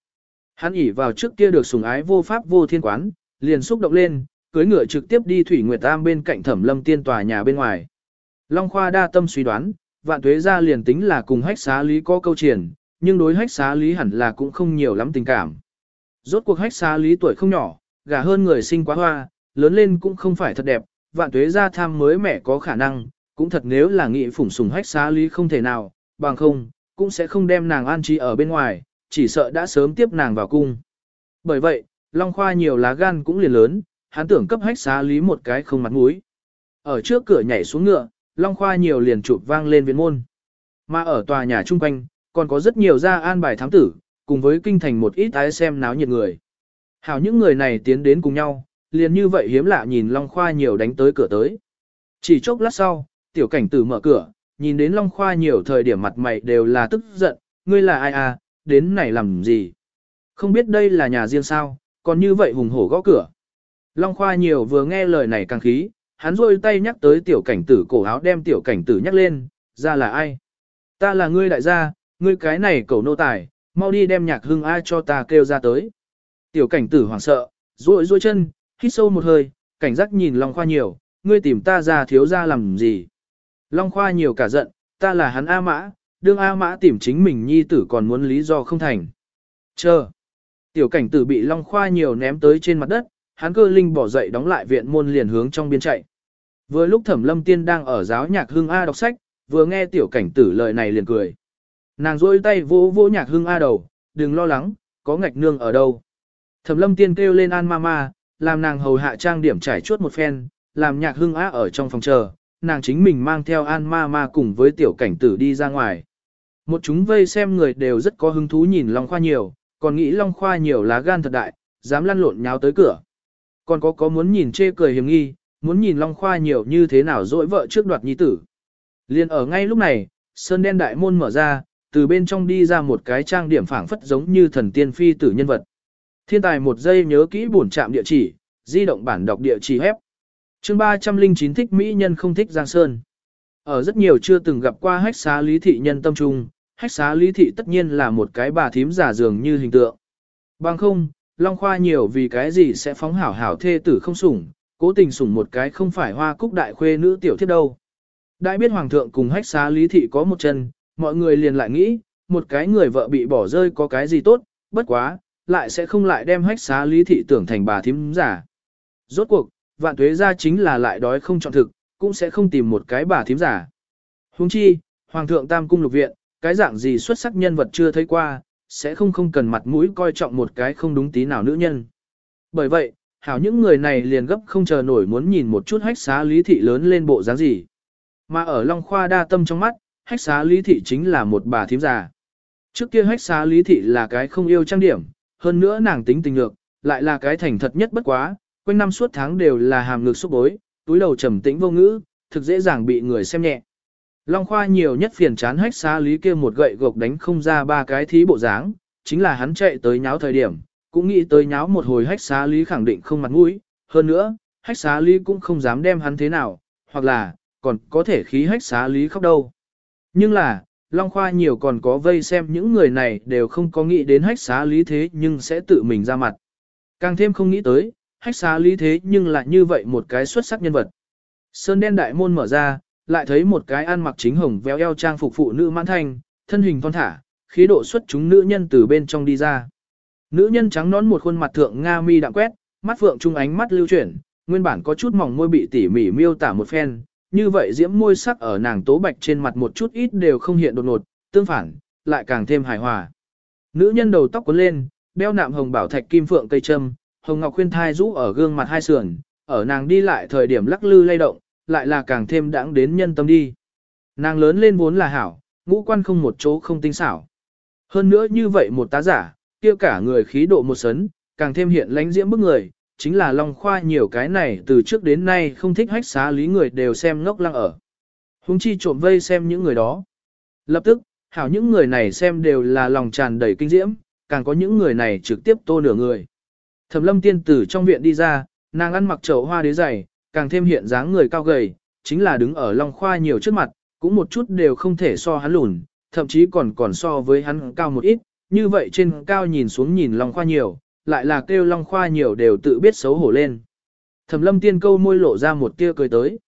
Hắn ỉ vào trước kia được sủng ái vô pháp vô thiên quán, liền xúc động lên, cưới ngựa trực tiếp đi Thủy Nguyệt Tam bên cạnh Thẩm Lâm Tiên tòa nhà bên ngoài. Long Khoa đa tâm suy đoán, vạn tuế ra liền tính là cùng hách xá lý có câu triển, nhưng đối hách xá lý hẳn là cũng không nhiều lắm tình cảm. Rốt cuộc hách xá lý tuổi không nhỏ, gả hơn người sinh quá hoa, lớn lên cũng không phải thật đẹp, vạn tuế ra tham mới mẹ có khả năng, cũng thật nếu là nghị phủng sùng hách xá lý không thể nào, bằng không, cũng sẽ không đem nàng an trí ở bên ngoài, chỉ sợ đã sớm tiếp nàng vào cung. Bởi vậy, Long Khoa nhiều lá gan cũng liền lớn, hắn tưởng cấp hách xá lý một cái không mặt mũi. Ở trước cửa nhảy xuống ngựa, Long Khoa nhiều liền chụp vang lên viện môn. Mà ở tòa nhà chung quanh, còn có rất nhiều gia an bài thám tử, cùng với kinh thành một ít ái xem náo nhiệt người. Hảo những người này tiến đến cùng nhau, liền như vậy hiếm lạ nhìn Long Khoa nhiều đánh tới cửa tới. Chỉ chốc lát sau, tiểu cảnh tử mở cửa, nhìn đến Long Khoa nhiều thời điểm mặt mày đều là tức giận, ngươi là ai à, đến này làm gì? Không biết đây là nhà riêng sao, còn như vậy hùng hổ gõ cửa. Long Khoa nhiều vừa nghe lời này càng khí, hắn rôi tay nhắc tới tiểu cảnh tử cổ áo đem tiểu cảnh tử nhắc lên, ra là ai? Ta là ngươi đại gia, ngươi cái này cầu nô tài, mau đi đem nhạc hưng ai cho ta kêu ra tới. Tiểu cảnh tử hoảng sợ, rôi rôi chân, hít sâu một hơi, cảnh giác nhìn Long Khoa nhiều, ngươi tìm ta ra thiếu ra làm gì? Long Khoa nhiều cả giận, ta là hắn A Mã, đương A Mã tìm chính mình nhi tử còn muốn lý do không thành. Chờ. Tiểu cảnh tử bị Long Khoa nhiều ném tới trên mặt đất, hắn cơ linh bỏ dậy đóng lại viện môn liền hướng trong biên chạy. Vừa lúc Thẩm Lâm Tiên đang ở giáo nhạc hương A đọc sách, vừa nghe tiểu cảnh tử lời này liền cười. Nàng rôi tay vỗ vỗ nhạc hương A đầu, đừng lo lắng, có ngạch nương ở đâu. Thẩm Lâm Tiên kêu lên An Mama, làm nàng hầu hạ trang điểm trải chuốt một phen, làm nhạc hương A ở trong phòng chờ, nàng chính mình mang theo An Mama cùng với tiểu cảnh tử đi ra ngoài. Một chúng vây xem người đều rất có hứng thú nhìn Long Khoa nhiều, còn nghĩ Long Khoa nhiều lá gan thật đại, dám lăn lộn nháo tới cửa. Còn có có muốn nhìn chê cười hiểm nghi, muốn nhìn Long Khoa nhiều như thế nào dỗi vợ trước đoạt nhi tử. Liên ở ngay lúc này, sơn đen đại môn mở ra, từ bên trong đi ra một cái trang điểm phảng phất giống như thần tiên phi tử nhân vật. Thiên tài một giây nhớ kỹ bổn trạm địa chỉ, di động bản đọc địa chỉ hép. Chương 309 thích mỹ nhân không thích Giang Sơn. Ở rất nhiều chưa từng gặp qua hách xá lý thị nhân tâm trung, hách xá lý thị tất nhiên là một cái bà thím giả dường như hình tượng. Bằng không, Long Khoa nhiều vì cái gì sẽ phóng hảo hảo thê tử không sủng, cố tình sủng một cái không phải hoa cúc đại khuê nữ tiểu thiết đâu. Đại biết hoàng thượng cùng hách xá lý thị có một chân, mọi người liền lại nghĩ, một cái người vợ bị bỏ rơi có cái gì tốt, bất quá, lại sẽ không lại đem hách xá lý thị tưởng thành bà thím giả. Rốt cuộc, vạn tuế ra chính là lại đói không chọn thực, cũng sẽ không tìm một cái bà thím giả. Huống chi, hoàng thượng tam cung lục viện, cái dạng gì xuất sắc nhân vật chưa thấy qua, sẽ không không cần mặt mũi coi trọng một cái không đúng tí nào nữ nhân. Bởi vậy, hảo những người này liền gấp không chờ nổi muốn nhìn một chút hách xá lý thị lớn lên bộ dáng gì. Mà ở Long Khoa đa tâm trong mắt, hách xá lý thị chính là một bà thím già. Trước kia hách xá lý thị là cái không yêu trang điểm, hơn nữa nàng tính tình lược, lại là cái thành thật nhất bất quá, quanh năm suốt tháng đều là hàm ngực xúc bối, túi đầu trầm tĩnh vô ngữ, thực dễ dàng bị người xem nhẹ. Long Khoa nhiều nhất phiền chán hách xá lý kia một gậy gộc đánh không ra ba cái thí bộ dáng, chính là hắn chạy tới nháo thời điểm, cũng nghĩ tới nháo một hồi hách xá lý khẳng định không mặt mũi, hơn nữa, hách xá lý cũng không dám đem hắn thế nào, hoặc là, còn có thể khí hách xá lý khóc đâu. Nhưng là, Long Khoa nhiều còn có vây xem những người này đều không có nghĩ đến hách xá lý thế nhưng sẽ tự mình ra mặt. Càng thêm không nghĩ tới, hách xá lý thế nhưng lại như vậy một cái xuất sắc nhân vật. Sơn đen đại môn mở ra, lại thấy một cái ăn mặc chính hồng véo eo trang phục phụ nữ mãn thanh, thân hình thon thả, khí độ xuất chúng nữ nhân từ bên trong đi ra. Nữ nhân trắng nón một khuôn mặt thượng nga mi đạm quét, mắt phượng trung ánh mắt lưu chuyển, nguyên bản có chút mỏng môi bị tỉ mỉ miêu tả một phen, như vậy diễm môi sắc ở nàng tố bạch trên mặt một chút ít đều không hiện đột ngột, tương phản, lại càng thêm hài hòa. Nữ nhân đầu tóc cuốn lên, đeo nạm hồng bảo thạch kim phượng cây châm, hồng ngọc khuyên thai rũ ở gương mặt hai sườn, ở nàng đi lại thời điểm lắc lư lay động, lại là càng thêm đãng đến nhân tâm đi. Nàng lớn lên vốn là hảo, ngũ quan không một chỗ không tinh xảo. Hơn nữa như vậy một tá giả, kia cả người khí độ một sấn, càng thêm hiện lánh diễm bức người, chính là Long Khoa nhiều cái này từ trước đến nay không thích hách xá lý người đều xem ngốc lăng ở. Hùng chi trộm vây xem những người đó. Lập tức, hảo những người này xem đều là lòng tràn đầy kinh diễm, càng có những người này trực tiếp tô nửa người. Thẩm lâm tiên tử trong viện đi ra, nàng ăn mặc trầu hoa đế dày, càng thêm hiện dáng người cao gầy, chính là đứng ở Long Khoa nhiều trước mặt, cũng một chút đều không thể so hắn lùn, thậm chí còn còn so với hắn cao một ít, như vậy trên cao nhìn xuống nhìn Long Khoa nhiều, lại là kêu Long Khoa nhiều đều tự biết xấu hổ lên. Thẩm lâm tiên câu môi lộ ra một tia cười tới.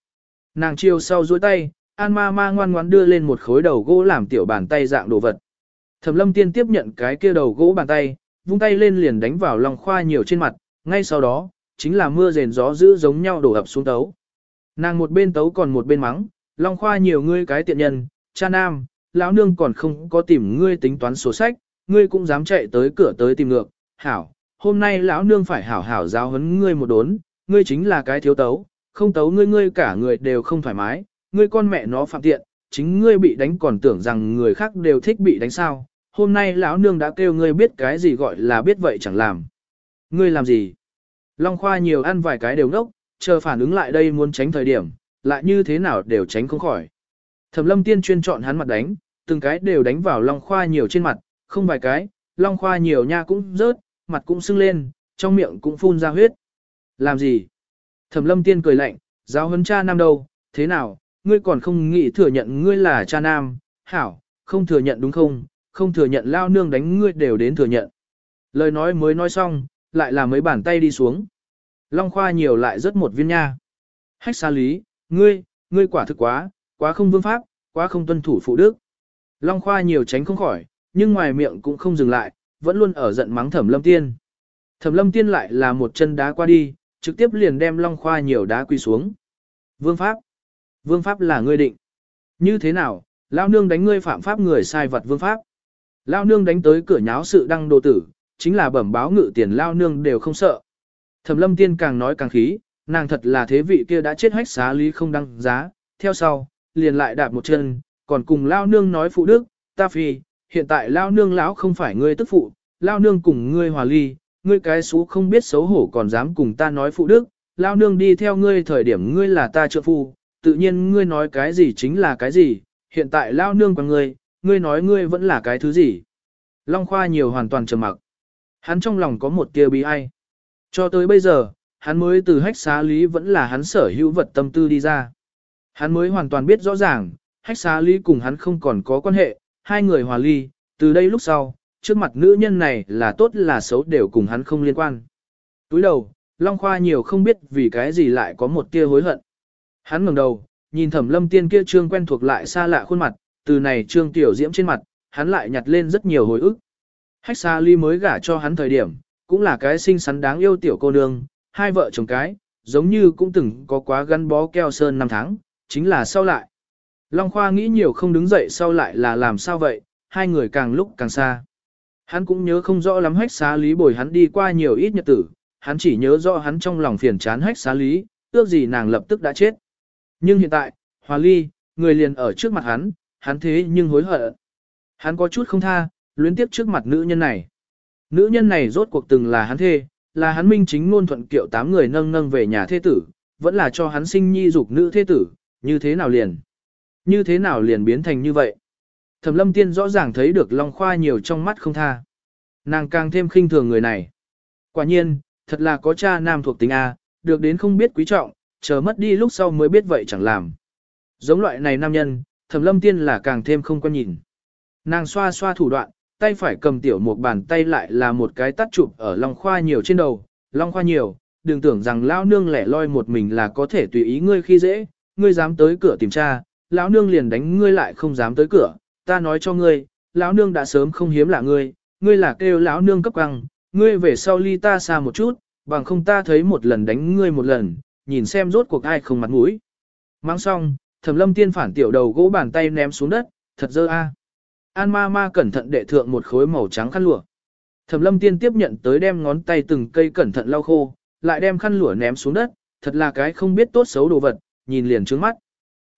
Nàng chiều sau duỗi tay, An ma ma ngoan ngoãn đưa lên một khối đầu gỗ làm tiểu bàn tay dạng đồ vật. Thẩm lâm tiên tiếp nhận cái kia đầu gỗ bàn tay, vung tay lên liền đánh vào Long Khoa nhiều trên mặt, ngay sau đó, chính là mưa rền gió dữ giống nhau đổ ập xuống tấu. Nàng một bên tấu còn một bên mắng, Long Khoa nhiều ngươi cái tiện nhân, cha nam, lão nương còn không có tìm ngươi tính toán sổ sách, ngươi cũng dám chạy tới cửa tới tìm ngược, hảo, hôm nay lão nương phải hảo hảo giáo huấn ngươi một đốn, ngươi chính là cái thiếu tấu, không tấu ngươi ngươi cả người đều không thoải mái, ngươi con mẹ nó phạm tiện, chính ngươi bị đánh còn tưởng rằng người khác đều thích bị đánh sao, hôm nay lão nương đã kêu ngươi biết cái gì gọi là biết vậy chẳng làm. Ngươi làm gì? Long Khoa nhiều ăn vài cái đều ngốc, chờ phản ứng lại đây muốn tránh thời điểm, lại như thế nào đều tránh không khỏi. Thẩm lâm tiên chuyên chọn hắn mặt đánh, từng cái đều đánh vào Long Khoa nhiều trên mặt, không vài cái, Long Khoa nhiều nha cũng rớt, mặt cũng sưng lên, trong miệng cũng phun ra huyết. Làm gì? Thẩm lâm tiên cười lạnh, giáo huấn cha nam đâu, thế nào, ngươi còn không nghĩ thừa nhận ngươi là cha nam, hảo, không thừa nhận đúng không, không thừa nhận lao nương đánh ngươi đều đến thừa nhận. Lời nói mới nói xong, lại là mấy bàn tay đi xuống. Long khoa nhiều lại rất một viên nha. Hách xa lý, ngươi, ngươi quả thực quá, quá không vương pháp, quá không tuân thủ phụ đức. Long khoa nhiều tránh không khỏi, nhưng ngoài miệng cũng không dừng lại, vẫn luôn ở giận mắng thẩm lâm tiên. Thẩm lâm tiên lại là một chân đá qua đi, trực tiếp liền đem long khoa nhiều đá quy xuống. Vương pháp. Vương pháp là ngươi định. Như thế nào, lao nương đánh ngươi phạm pháp người sai vật vương pháp. Lao nương đánh tới cửa nháo sự đăng đồ tử, chính là bẩm báo ngự tiền lao nương đều không sợ. Thẩm lâm tiên càng nói càng khí, nàng thật là thế vị kia đã chết hách xá lý không đăng giá, theo sau, liền lại đạp một chân, còn cùng lao nương nói phụ đức, ta phi, hiện tại lao nương lão không phải ngươi tức phụ, lao nương cùng ngươi hòa ly, ngươi cái xú không biết xấu hổ còn dám cùng ta nói phụ đức, lao nương đi theo ngươi thời điểm ngươi là ta trợ phu, tự nhiên ngươi nói cái gì chính là cái gì, hiện tại lao nương của ngươi, ngươi nói ngươi vẫn là cái thứ gì. Long Khoa nhiều hoàn toàn trầm mặc. Hắn trong lòng có một tia bi ai. Cho tới bây giờ, hắn mới từ hách xá lý vẫn là hắn sở hữu vật tâm tư đi ra. Hắn mới hoàn toàn biết rõ ràng, hách xá lý cùng hắn không còn có quan hệ, hai người hòa ly, từ đây lúc sau, trước mặt nữ nhân này là tốt là xấu đều cùng hắn không liên quan. Túi đầu, Long Khoa nhiều không biết vì cái gì lại có một tia hối hận. Hắn ngẩng đầu, nhìn thẩm lâm tiên kia trương quen thuộc lại xa lạ khuôn mặt, từ này trương tiểu diễm trên mặt, hắn lại nhặt lên rất nhiều hồi ức. Hách xa ly mới gả cho hắn thời điểm, cũng là cái xinh xắn đáng yêu tiểu cô nương, hai vợ chồng cái, giống như cũng từng có quá gắn bó keo sơn năm tháng, chính là sau lại. Long Khoa nghĩ nhiều không đứng dậy sau lại là làm sao vậy, hai người càng lúc càng xa. Hắn cũng nhớ không rõ lắm hách xá lý bồi hắn đi qua nhiều ít nhật tử, hắn chỉ nhớ rõ hắn trong lòng phiền chán hách xá lý, ước gì nàng lập tức đã chết. Nhưng hiện tại, Hòa Ly, người liền ở trước mặt hắn, hắn thế nhưng hối hận. Hắn có chút không tha, luyến tiếp trước mặt nữ nhân này. Nữ nhân này rốt cuộc từng là hắn thê, là hắn minh chính ngôn thuận kiệu tám người nâng nâng về nhà thế tử, vẫn là cho hắn sinh nhi dục nữ thế tử, như thế nào liền? Như thế nào liền biến thành như vậy? Thẩm lâm tiên rõ ràng thấy được Long Khoa nhiều trong mắt không tha. Nàng càng thêm khinh thường người này. Quả nhiên, thật là có cha nam thuộc tính A, được đến không biết quý trọng, chờ mất đi lúc sau mới biết vậy chẳng làm. Giống loại này nam nhân, thẩm lâm tiên là càng thêm không quan nhìn. Nàng xoa xoa thủ đoạn, tay phải cầm tiểu một bàn tay lại là một cái tắt chụp ở Long Khoa nhiều trên đầu. Long Khoa nhiều, đừng tưởng rằng lão nương lẻ loi một mình là có thể tùy ý ngươi khi dễ, ngươi dám tới cửa tìm cha, lão nương liền đánh ngươi lại không dám tới cửa, ta nói cho ngươi, lão nương đã sớm không hiếm lạ ngươi, ngươi là kêu lão nương cấp căng, ngươi về sau ly ta xa một chút, bằng không ta thấy một lần đánh ngươi một lần, nhìn xem rốt cuộc ai không mặt mũi. Mang xong, thẩm lâm tiên phản tiểu đầu gỗ bàn tay ném xuống đất, thật dơ a. An ma ma cẩn thận đệ thượng một khối màu trắng khăn lụa. Thẩm lâm tiên tiếp nhận tới đem ngón tay từng cây cẩn thận lau khô, lại đem khăn lụa ném xuống đất, thật là cái không biết tốt xấu đồ vật, nhìn liền trướng mắt.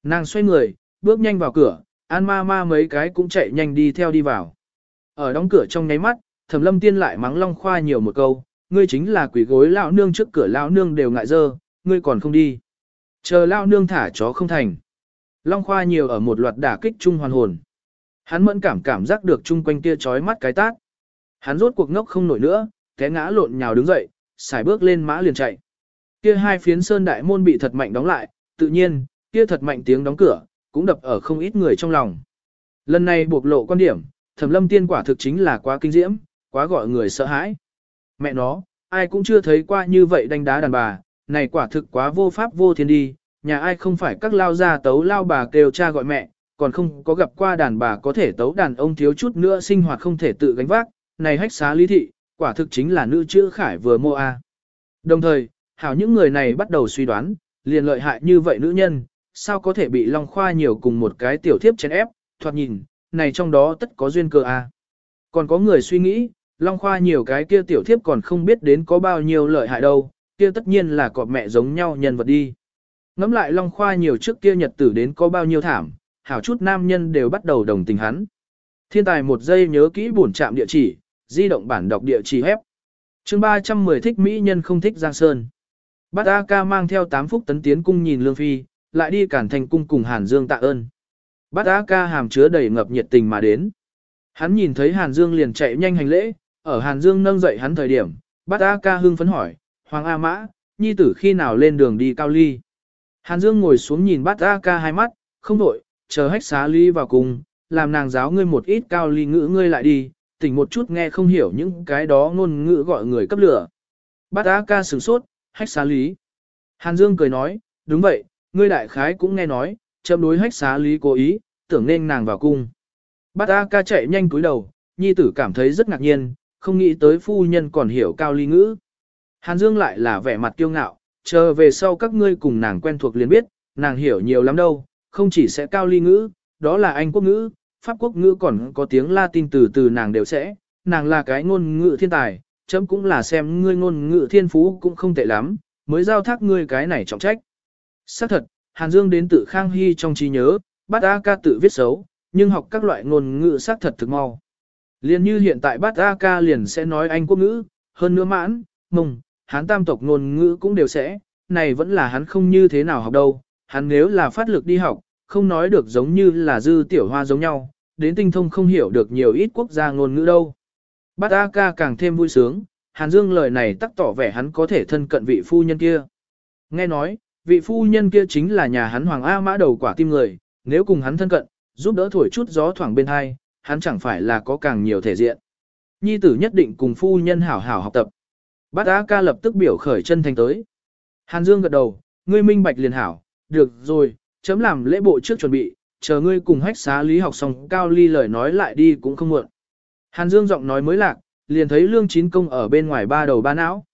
Nàng xoay người, bước nhanh vào cửa, an ma ma mấy cái cũng chạy nhanh đi theo đi vào. Ở đóng cửa trong nháy mắt, thẩm lâm tiên lại mắng long khoa nhiều một câu, ngươi chính là quỷ gối lão nương trước cửa lão nương đều ngại dơ, ngươi còn không đi. Chờ lão nương thả chó không thành. Long khoa nhiều ở một loạt đả kích chung hoàn hồn. Hắn mẫn cảm cảm giác được chung quanh kia chói mắt cái tát. Hắn rốt cuộc ngốc không nổi nữa, té ngã lộn nhào đứng dậy, xài bước lên mã liền chạy. Kia hai phiến sơn đại môn bị thật mạnh đóng lại, tự nhiên, kia thật mạnh tiếng đóng cửa, cũng đập ở không ít người trong lòng. Lần này buộc lộ quan điểm, thẩm lâm tiên quả thực chính là quá kinh diễm, quá gọi người sợ hãi. Mẹ nó, ai cũng chưa thấy qua như vậy đánh đá đàn bà, này quả thực quá vô pháp vô thiên đi, nhà ai không phải các lao gia tấu lao bà kêu cha gọi mẹ, còn không có gặp qua đàn bà có thể tấu đàn ông thiếu chút nữa sinh hoạt không thể tự gánh vác, này hách xá lý thị, quả thực chính là nữ chữ khải vừa mua a. Đồng thời, hảo những người này bắt đầu suy đoán, liền lợi hại như vậy nữ nhân, sao có thể bị Long Khoa nhiều cùng một cái tiểu thiếp chén ép, thoạt nhìn, này trong đó tất có duyên cơ a. Còn có người suy nghĩ, Long Khoa nhiều cái kia tiểu thiếp còn không biết đến có bao nhiêu lợi hại đâu, kia tất nhiên là cọp mẹ giống nhau nhân vật đi. Ngắm lại Long Khoa nhiều trước kia nhật tử đến có bao nhiêu thảm, hảo chút nam nhân đều bắt đầu đồng tình hắn. Thiên tài một giây nhớ kỹ buồn chạm địa chỉ, di động bản đọc địa chỉ hép. chương 310 thích Mỹ nhân không thích Giang Sơn. Bát A ca mang theo 8 phút tấn tiến cung nhìn Lương Phi, lại đi cản thành cung cùng Hàn Dương tạ ơn. Bát A ca hàm chứa đầy ngập nhiệt tình mà đến. Hắn nhìn thấy Hàn Dương liền chạy nhanh hành lễ, ở Hàn Dương nâng dậy hắn thời điểm, Bát A ca hưng phấn hỏi, Hoàng A Mã, nhi tử khi nào lên đường đi cao ly. Hàn Dương ngồi xuống nhìn Bát A ca hai mắt, không đổi, chờ hách xá ly vào cùng, làm nàng giáo ngươi một ít cao ly ngữ ngươi lại đi, tỉnh một chút nghe không hiểu những cái đó ngôn ngữ gọi người cấp lửa. Bát A ca sửng sốt, hách xá lý. Hàn Dương cười nói, đúng vậy, ngươi đại khái cũng nghe nói, chậm đối hách xá lý cố ý, tưởng nên nàng vào cung. Bát A ca chạy nhanh cúi đầu, nhi tử cảm thấy rất ngạc nhiên, không nghĩ tới phu nhân còn hiểu cao ly ngữ. Hàn Dương lại là vẻ mặt kiêu ngạo, chờ về sau các ngươi cùng nàng quen thuộc liền biết, nàng hiểu nhiều lắm đâu, không chỉ sẽ cao ly ngữ, đó là Anh quốc ngữ, Pháp quốc ngữ còn có tiếng Latin từ từ nàng đều sẽ, nàng là cái ngôn ngữ thiên tài, chấm cũng là xem ngươi ngôn ngữ thiên phú cũng không tệ lắm, mới giao thác ngươi cái này trọng trách. Xác thật, Hàn Dương đến tự Khang Hy trong trí nhớ, bắt A ca tự viết xấu, nhưng học các loại ngôn ngữ xác thật thực mau. Liên như hiện tại bắt A ca liền sẽ nói Anh quốc ngữ, hơn nữa mãn, mông, hán tam tộc ngôn ngữ cũng đều sẽ, này vẫn là hắn không như thế nào học đâu, hắn nếu là phát lực đi học, không nói được giống như là dư tiểu hoa giống nhau, đến tinh thông không hiểu được nhiều ít quốc gia ngôn ngữ đâu. Bát A ca càng thêm vui sướng, Hàn Dương lời này tắc tỏ vẻ hắn có thể thân cận vị phu nhân kia. Nghe nói, vị phu nhân kia chính là nhà hắn Hoàng A mã đầu quả tim người, nếu cùng hắn thân cận, giúp đỡ thổi chút gió thoảng bên hai, hắn chẳng phải là có càng nhiều thể diện. Nhi tử nhất định cùng phu nhân hảo hảo học tập. Bát A ca lập tức biểu khởi chân thành tới. Hàn Dương gật đầu, ngươi minh bạch liền hảo, được rồi, chấm làm lễ bộ trước chuẩn bị, chờ ngươi cùng hách xá lý học xong cao ly lời nói lại đi cũng không muộn. Hàn Dương giọng nói mới lạc, liền thấy Lương Chín Công ở bên ngoài ba đầu ba não.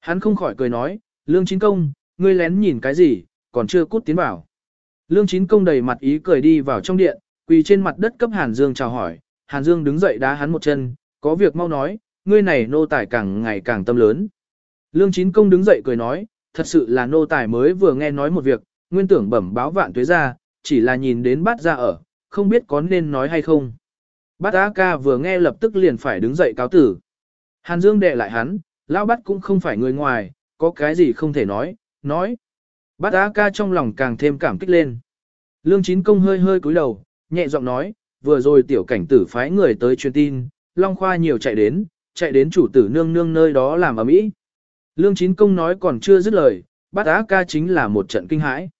Hắn không khỏi cười nói, Lương Chín Công, ngươi lén nhìn cái gì, còn chưa cút tiến vào. Lương Chín Công đầy mặt ý cười đi vào trong điện, quỳ trên mặt đất cấp Hàn Dương chào hỏi. Hàn Dương đứng dậy đá hắn một chân, có việc mau nói, ngươi này nô tài càng ngày càng tâm lớn. Lương Chín Công đứng dậy cười nói, thật sự là nô tài mới vừa nghe nói một việc, nguyên tưởng bẩm báo vạn tuế ra, chỉ là nhìn đến bát ra ở, không biết có nên nói hay không. Bát Á ca vừa nghe lập tức liền phải đứng dậy cáo tử. Hàn Dương đệ lại hắn, lão bát cũng không phải người ngoài, có cái gì không thể nói, nói. Bát Á ca trong lòng càng thêm cảm kích lên. Lương Chín Công hơi hơi cúi đầu, nhẹ giọng nói, vừa rồi tiểu cảnh tử phái người tới truyền tin, Long Khoa nhiều chạy đến, chạy đến chủ tử nương nương nơi đó làm ở mỹ. Lương Chín Công nói còn chưa dứt lời, Bát Á ca chính là một trận kinh hãi.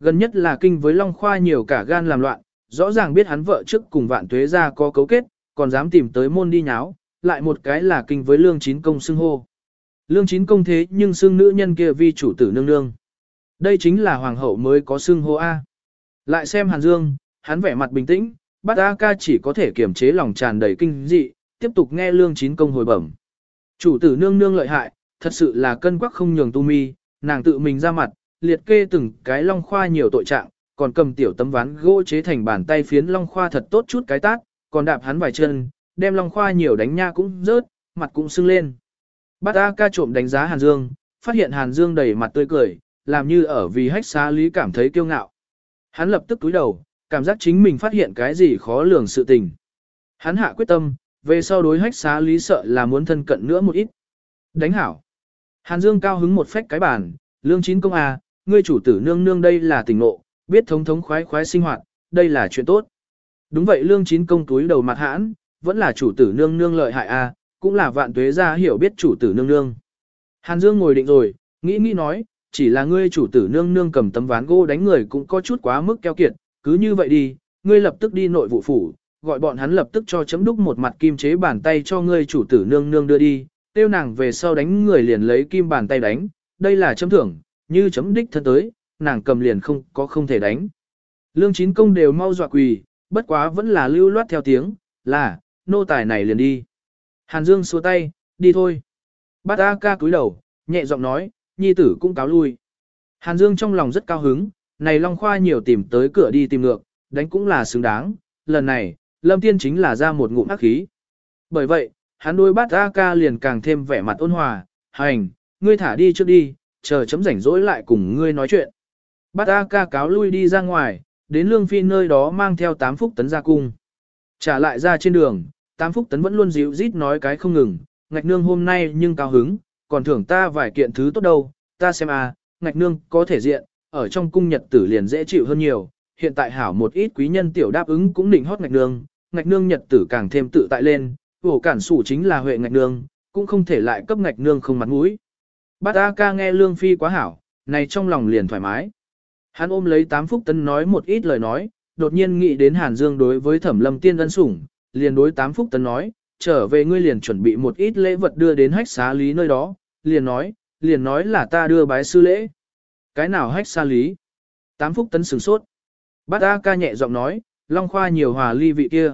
Gần nhất là kinh với Long Khoa nhiều cả gan làm loạn, rõ ràng biết hắn vợ trước cùng vạn tuế ra có cấu kết, còn dám tìm tới môn đi nháo, lại một cái là kinh với lương chín công xưng hô. Lương chín công thế nhưng xưng nữ nhân kia vi chủ tử nương nương. Đây chính là hoàng hậu mới có xưng hô A. Lại xem Hàn Dương, hắn vẻ mặt bình tĩnh, bát A ca chỉ có thể kiềm chế lòng tràn đầy kinh dị, tiếp tục nghe lương chín công hồi bẩm. Chủ tử nương nương lợi hại, thật sự là cân quắc không nhường tu mi, nàng tự mình ra mặt, liệt kê từng cái long khoa nhiều tội trạng, còn cầm tiểu tấm ván gỗ chế thành bàn tay phiến long khoa thật tốt chút cái tát, còn đạp hắn vài chân, đem long khoa nhiều đánh nha cũng rớt, mặt cũng sưng lên. Bát A ca trộm đánh giá Hàn Dương, phát hiện Hàn Dương đầy mặt tươi cười, làm như ở vì hách xá lý cảm thấy kiêu ngạo. Hắn lập tức túi đầu, cảm giác chính mình phát hiện cái gì khó lường sự tình. Hắn hạ quyết tâm, về sau đối hách xá lý sợ là muốn thân cận nữa một ít. Đánh hảo. Hàn Dương cao hứng một phách cái bàn, lương chín công à ngươi chủ tử nương nương đây là tình nộ, biết thống thống khoái khoái sinh hoạt, đây là chuyện tốt. Đúng vậy lương chín công túi đầu mặt hãn, vẫn là chủ tử nương nương lợi hại à cũng là vạn tuế gia hiểu biết chủ tử nương nương. Hàn Dương ngồi định rồi, nghĩ nghĩ nói, chỉ là ngươi chủ tử nương nương cầm tấm ván gỗ đánh người cũng có chút quá mức keo kiệt, cứ như vậy đi, ngươi lập tức đi nội vụ phủ, gọi bọn hắn lập tức cho chấm đúc một mặt kim chế bàn tay cho ngươi chủ tử nương nương đưa đi, tiêu nàng về sau đánh người liền lấy kim bàn tay đánh, đây là chấm thưởng, như chấm đích thân tới, nàng cầm liền không có không thể đánh. Lương chín công đều mau dọa quỳ, bất quá vẫn là lưu loát theo tiếng, là, nô tài này liền đi. Hàn Dương xua tay, đi thôi. Bát A ca cúi đầu, nhẹ giọng nói, nhi tử cũng cáo lui. Hàn Dương trong lòng rất cao hứng, này Long Khoa nhiều tìm tới cửa đi tìm ngược, đánh cũng là xứng đáng, lần này, Lâm Tiên chính là ra một ngụm ác khí. Bởi vậy, hắn đôi bát A ca liền càng thêm vẻ mặt ôn hòa, hành, ngươi thả đi trước đi, chờ chấm rảnh rỗi lại cùng ngươi nói chuyện. Bát A ca cáo lui đi ra ngoài, đến Lương Phi nơi đó mang theo 8 phúc tấn ra cung. Trả lại ra trên đường, 8 phúc tấn vẫn luôn dịu rít nói cái không ngừng, ngạch nương hôm nay nhưng cao hứng, còn thưởng ta vài kiện thứ tốt đâu, ta xem à, ngạch nương có thể diện, ở trong cung nhật tử liền dễ chịu hơn nhiều, hiện tại hảo một ít quý nhân tiểu đáp ứng cũng định hót ngạch nương, ngạch nương nhật tử càng thêm tự tại lên, ổ cản sủ chính là huệ ngạch nương, cũng không thể lại cấp ngạch nương không mặt mũi. Bát A ca nghe lương phi quá hảo, này trong lòng liền thoải mái. Hắn ôm lấy tám phúc tấn nói một ít lời nói, đột nhiên nghĩ đến Hàn Dương đối với thẩm lâm tiên ân sủng, liền đối tám phúc tấn nói, trở về ngươi liền chuẩn bị một ít lễ vật đưa đến hách xá lý nơi đó, liền nói, liền nói là ta đưa bái sư lễ. Cái nào hách xa lý? Tám phúc tấn sửng sốt. Bát A ca nhẹ giọng nói, Long Khoa nhiều hòa ly vị kia.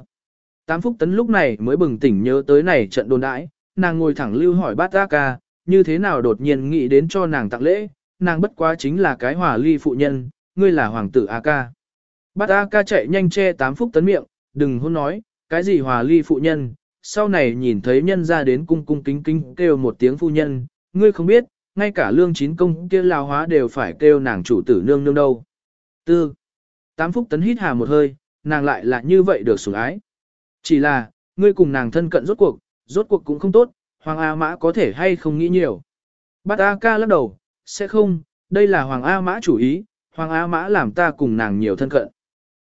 Tám phúc tấn lúc này mới bừng tỉnh nhớ tới này trận đồn đãi, nàng ngồi thẳng lưu hỏi bát A ca, như thế nào đột nhiên nghĩ đến cho nàng tặng lễ, nàng bất quá chính là cái hòa ly phụ nhân, ngươi là hoàng tử A ca. Bát A ca chạy nhanh che tám phúc tấn miệng, đừng hôn nói, cái gì hòa ly phụ nhân, sau này nhìn thấy nhân ra đến cung cung kính kính kêu một tiếng phu nhân, ngươi không biết, ngay cả lương chín công kia lao hóa đều phải kêu nàng chủ tử nương nương đâu. Tư. Tám phúc tấn hít hà một hơi, nàng lại là như vậy được sủng ái. Chỉ là, ngươi cùng nàng thân cận rốt cuộc, rốt cuộc cũng không tốt, Hoàng A Mã có thể hay không nghĩ nhiều. Bát A ca lắc đầu, sẽ không, đây là Hoàng A Mã chủ ý, Hoàng A Mã làm ta cùng nàng nhiều thân cận.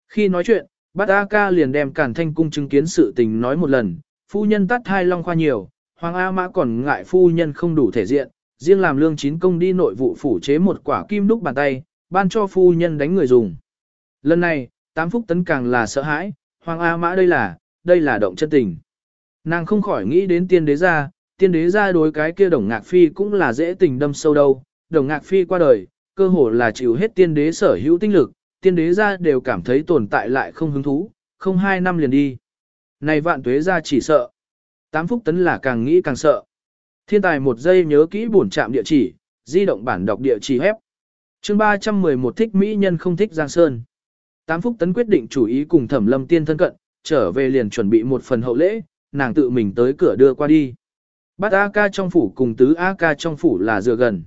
Khi nói chuyện, Bát A ca liền đem Càn Thanh cung chứng kiến sự tình nói một lần, phu nhân tắt hai long khoa nhiều, Hoàng A Mã còn ngại phu nhân không đủ thể diện, riêng làm lương chín công đi nội vụ phủ chế một quả kim đúc bàn tay, ban cho phu nhân đánh người dùng. Lần này, tám phúc tấn càng là sợ hãi, Hoàng A Mã đây là, đây là động chân tình. Nàng không khỏi nghĩ đến tiên đế gia, tiên đế gia đối cái kia đồng ngạc phi cũng là dễ tình đâm sâu đâu, đồng ngạc phi qua đời, cơ hồ là chịu hết tiên đế sở hữu tinh lực, tiên đế gia đều cảm thấy tồn tại lại không hứng thú, không hai năm liền đi. Này vạn tuế gia chỉ sợ. Tám phúc tấn là càng nghĩ càng sợ. Thiên tài một giây nhớ kỹ bổn trạm địa chỉ, di động bản đọc địa chỉ hép. Chương 311 thích mỹ nhân không thích Giang Sơn. Tám phúc tấn quyết định chủ ý cùng thẩm lâm tiên thân cận, trở về liền chuẩn bị một phần hậu lễ, nàng tự mình tới cửa đưa qua đi. Bát A ca trong phủ cùng tứ A ca trong phủ là dựa gần.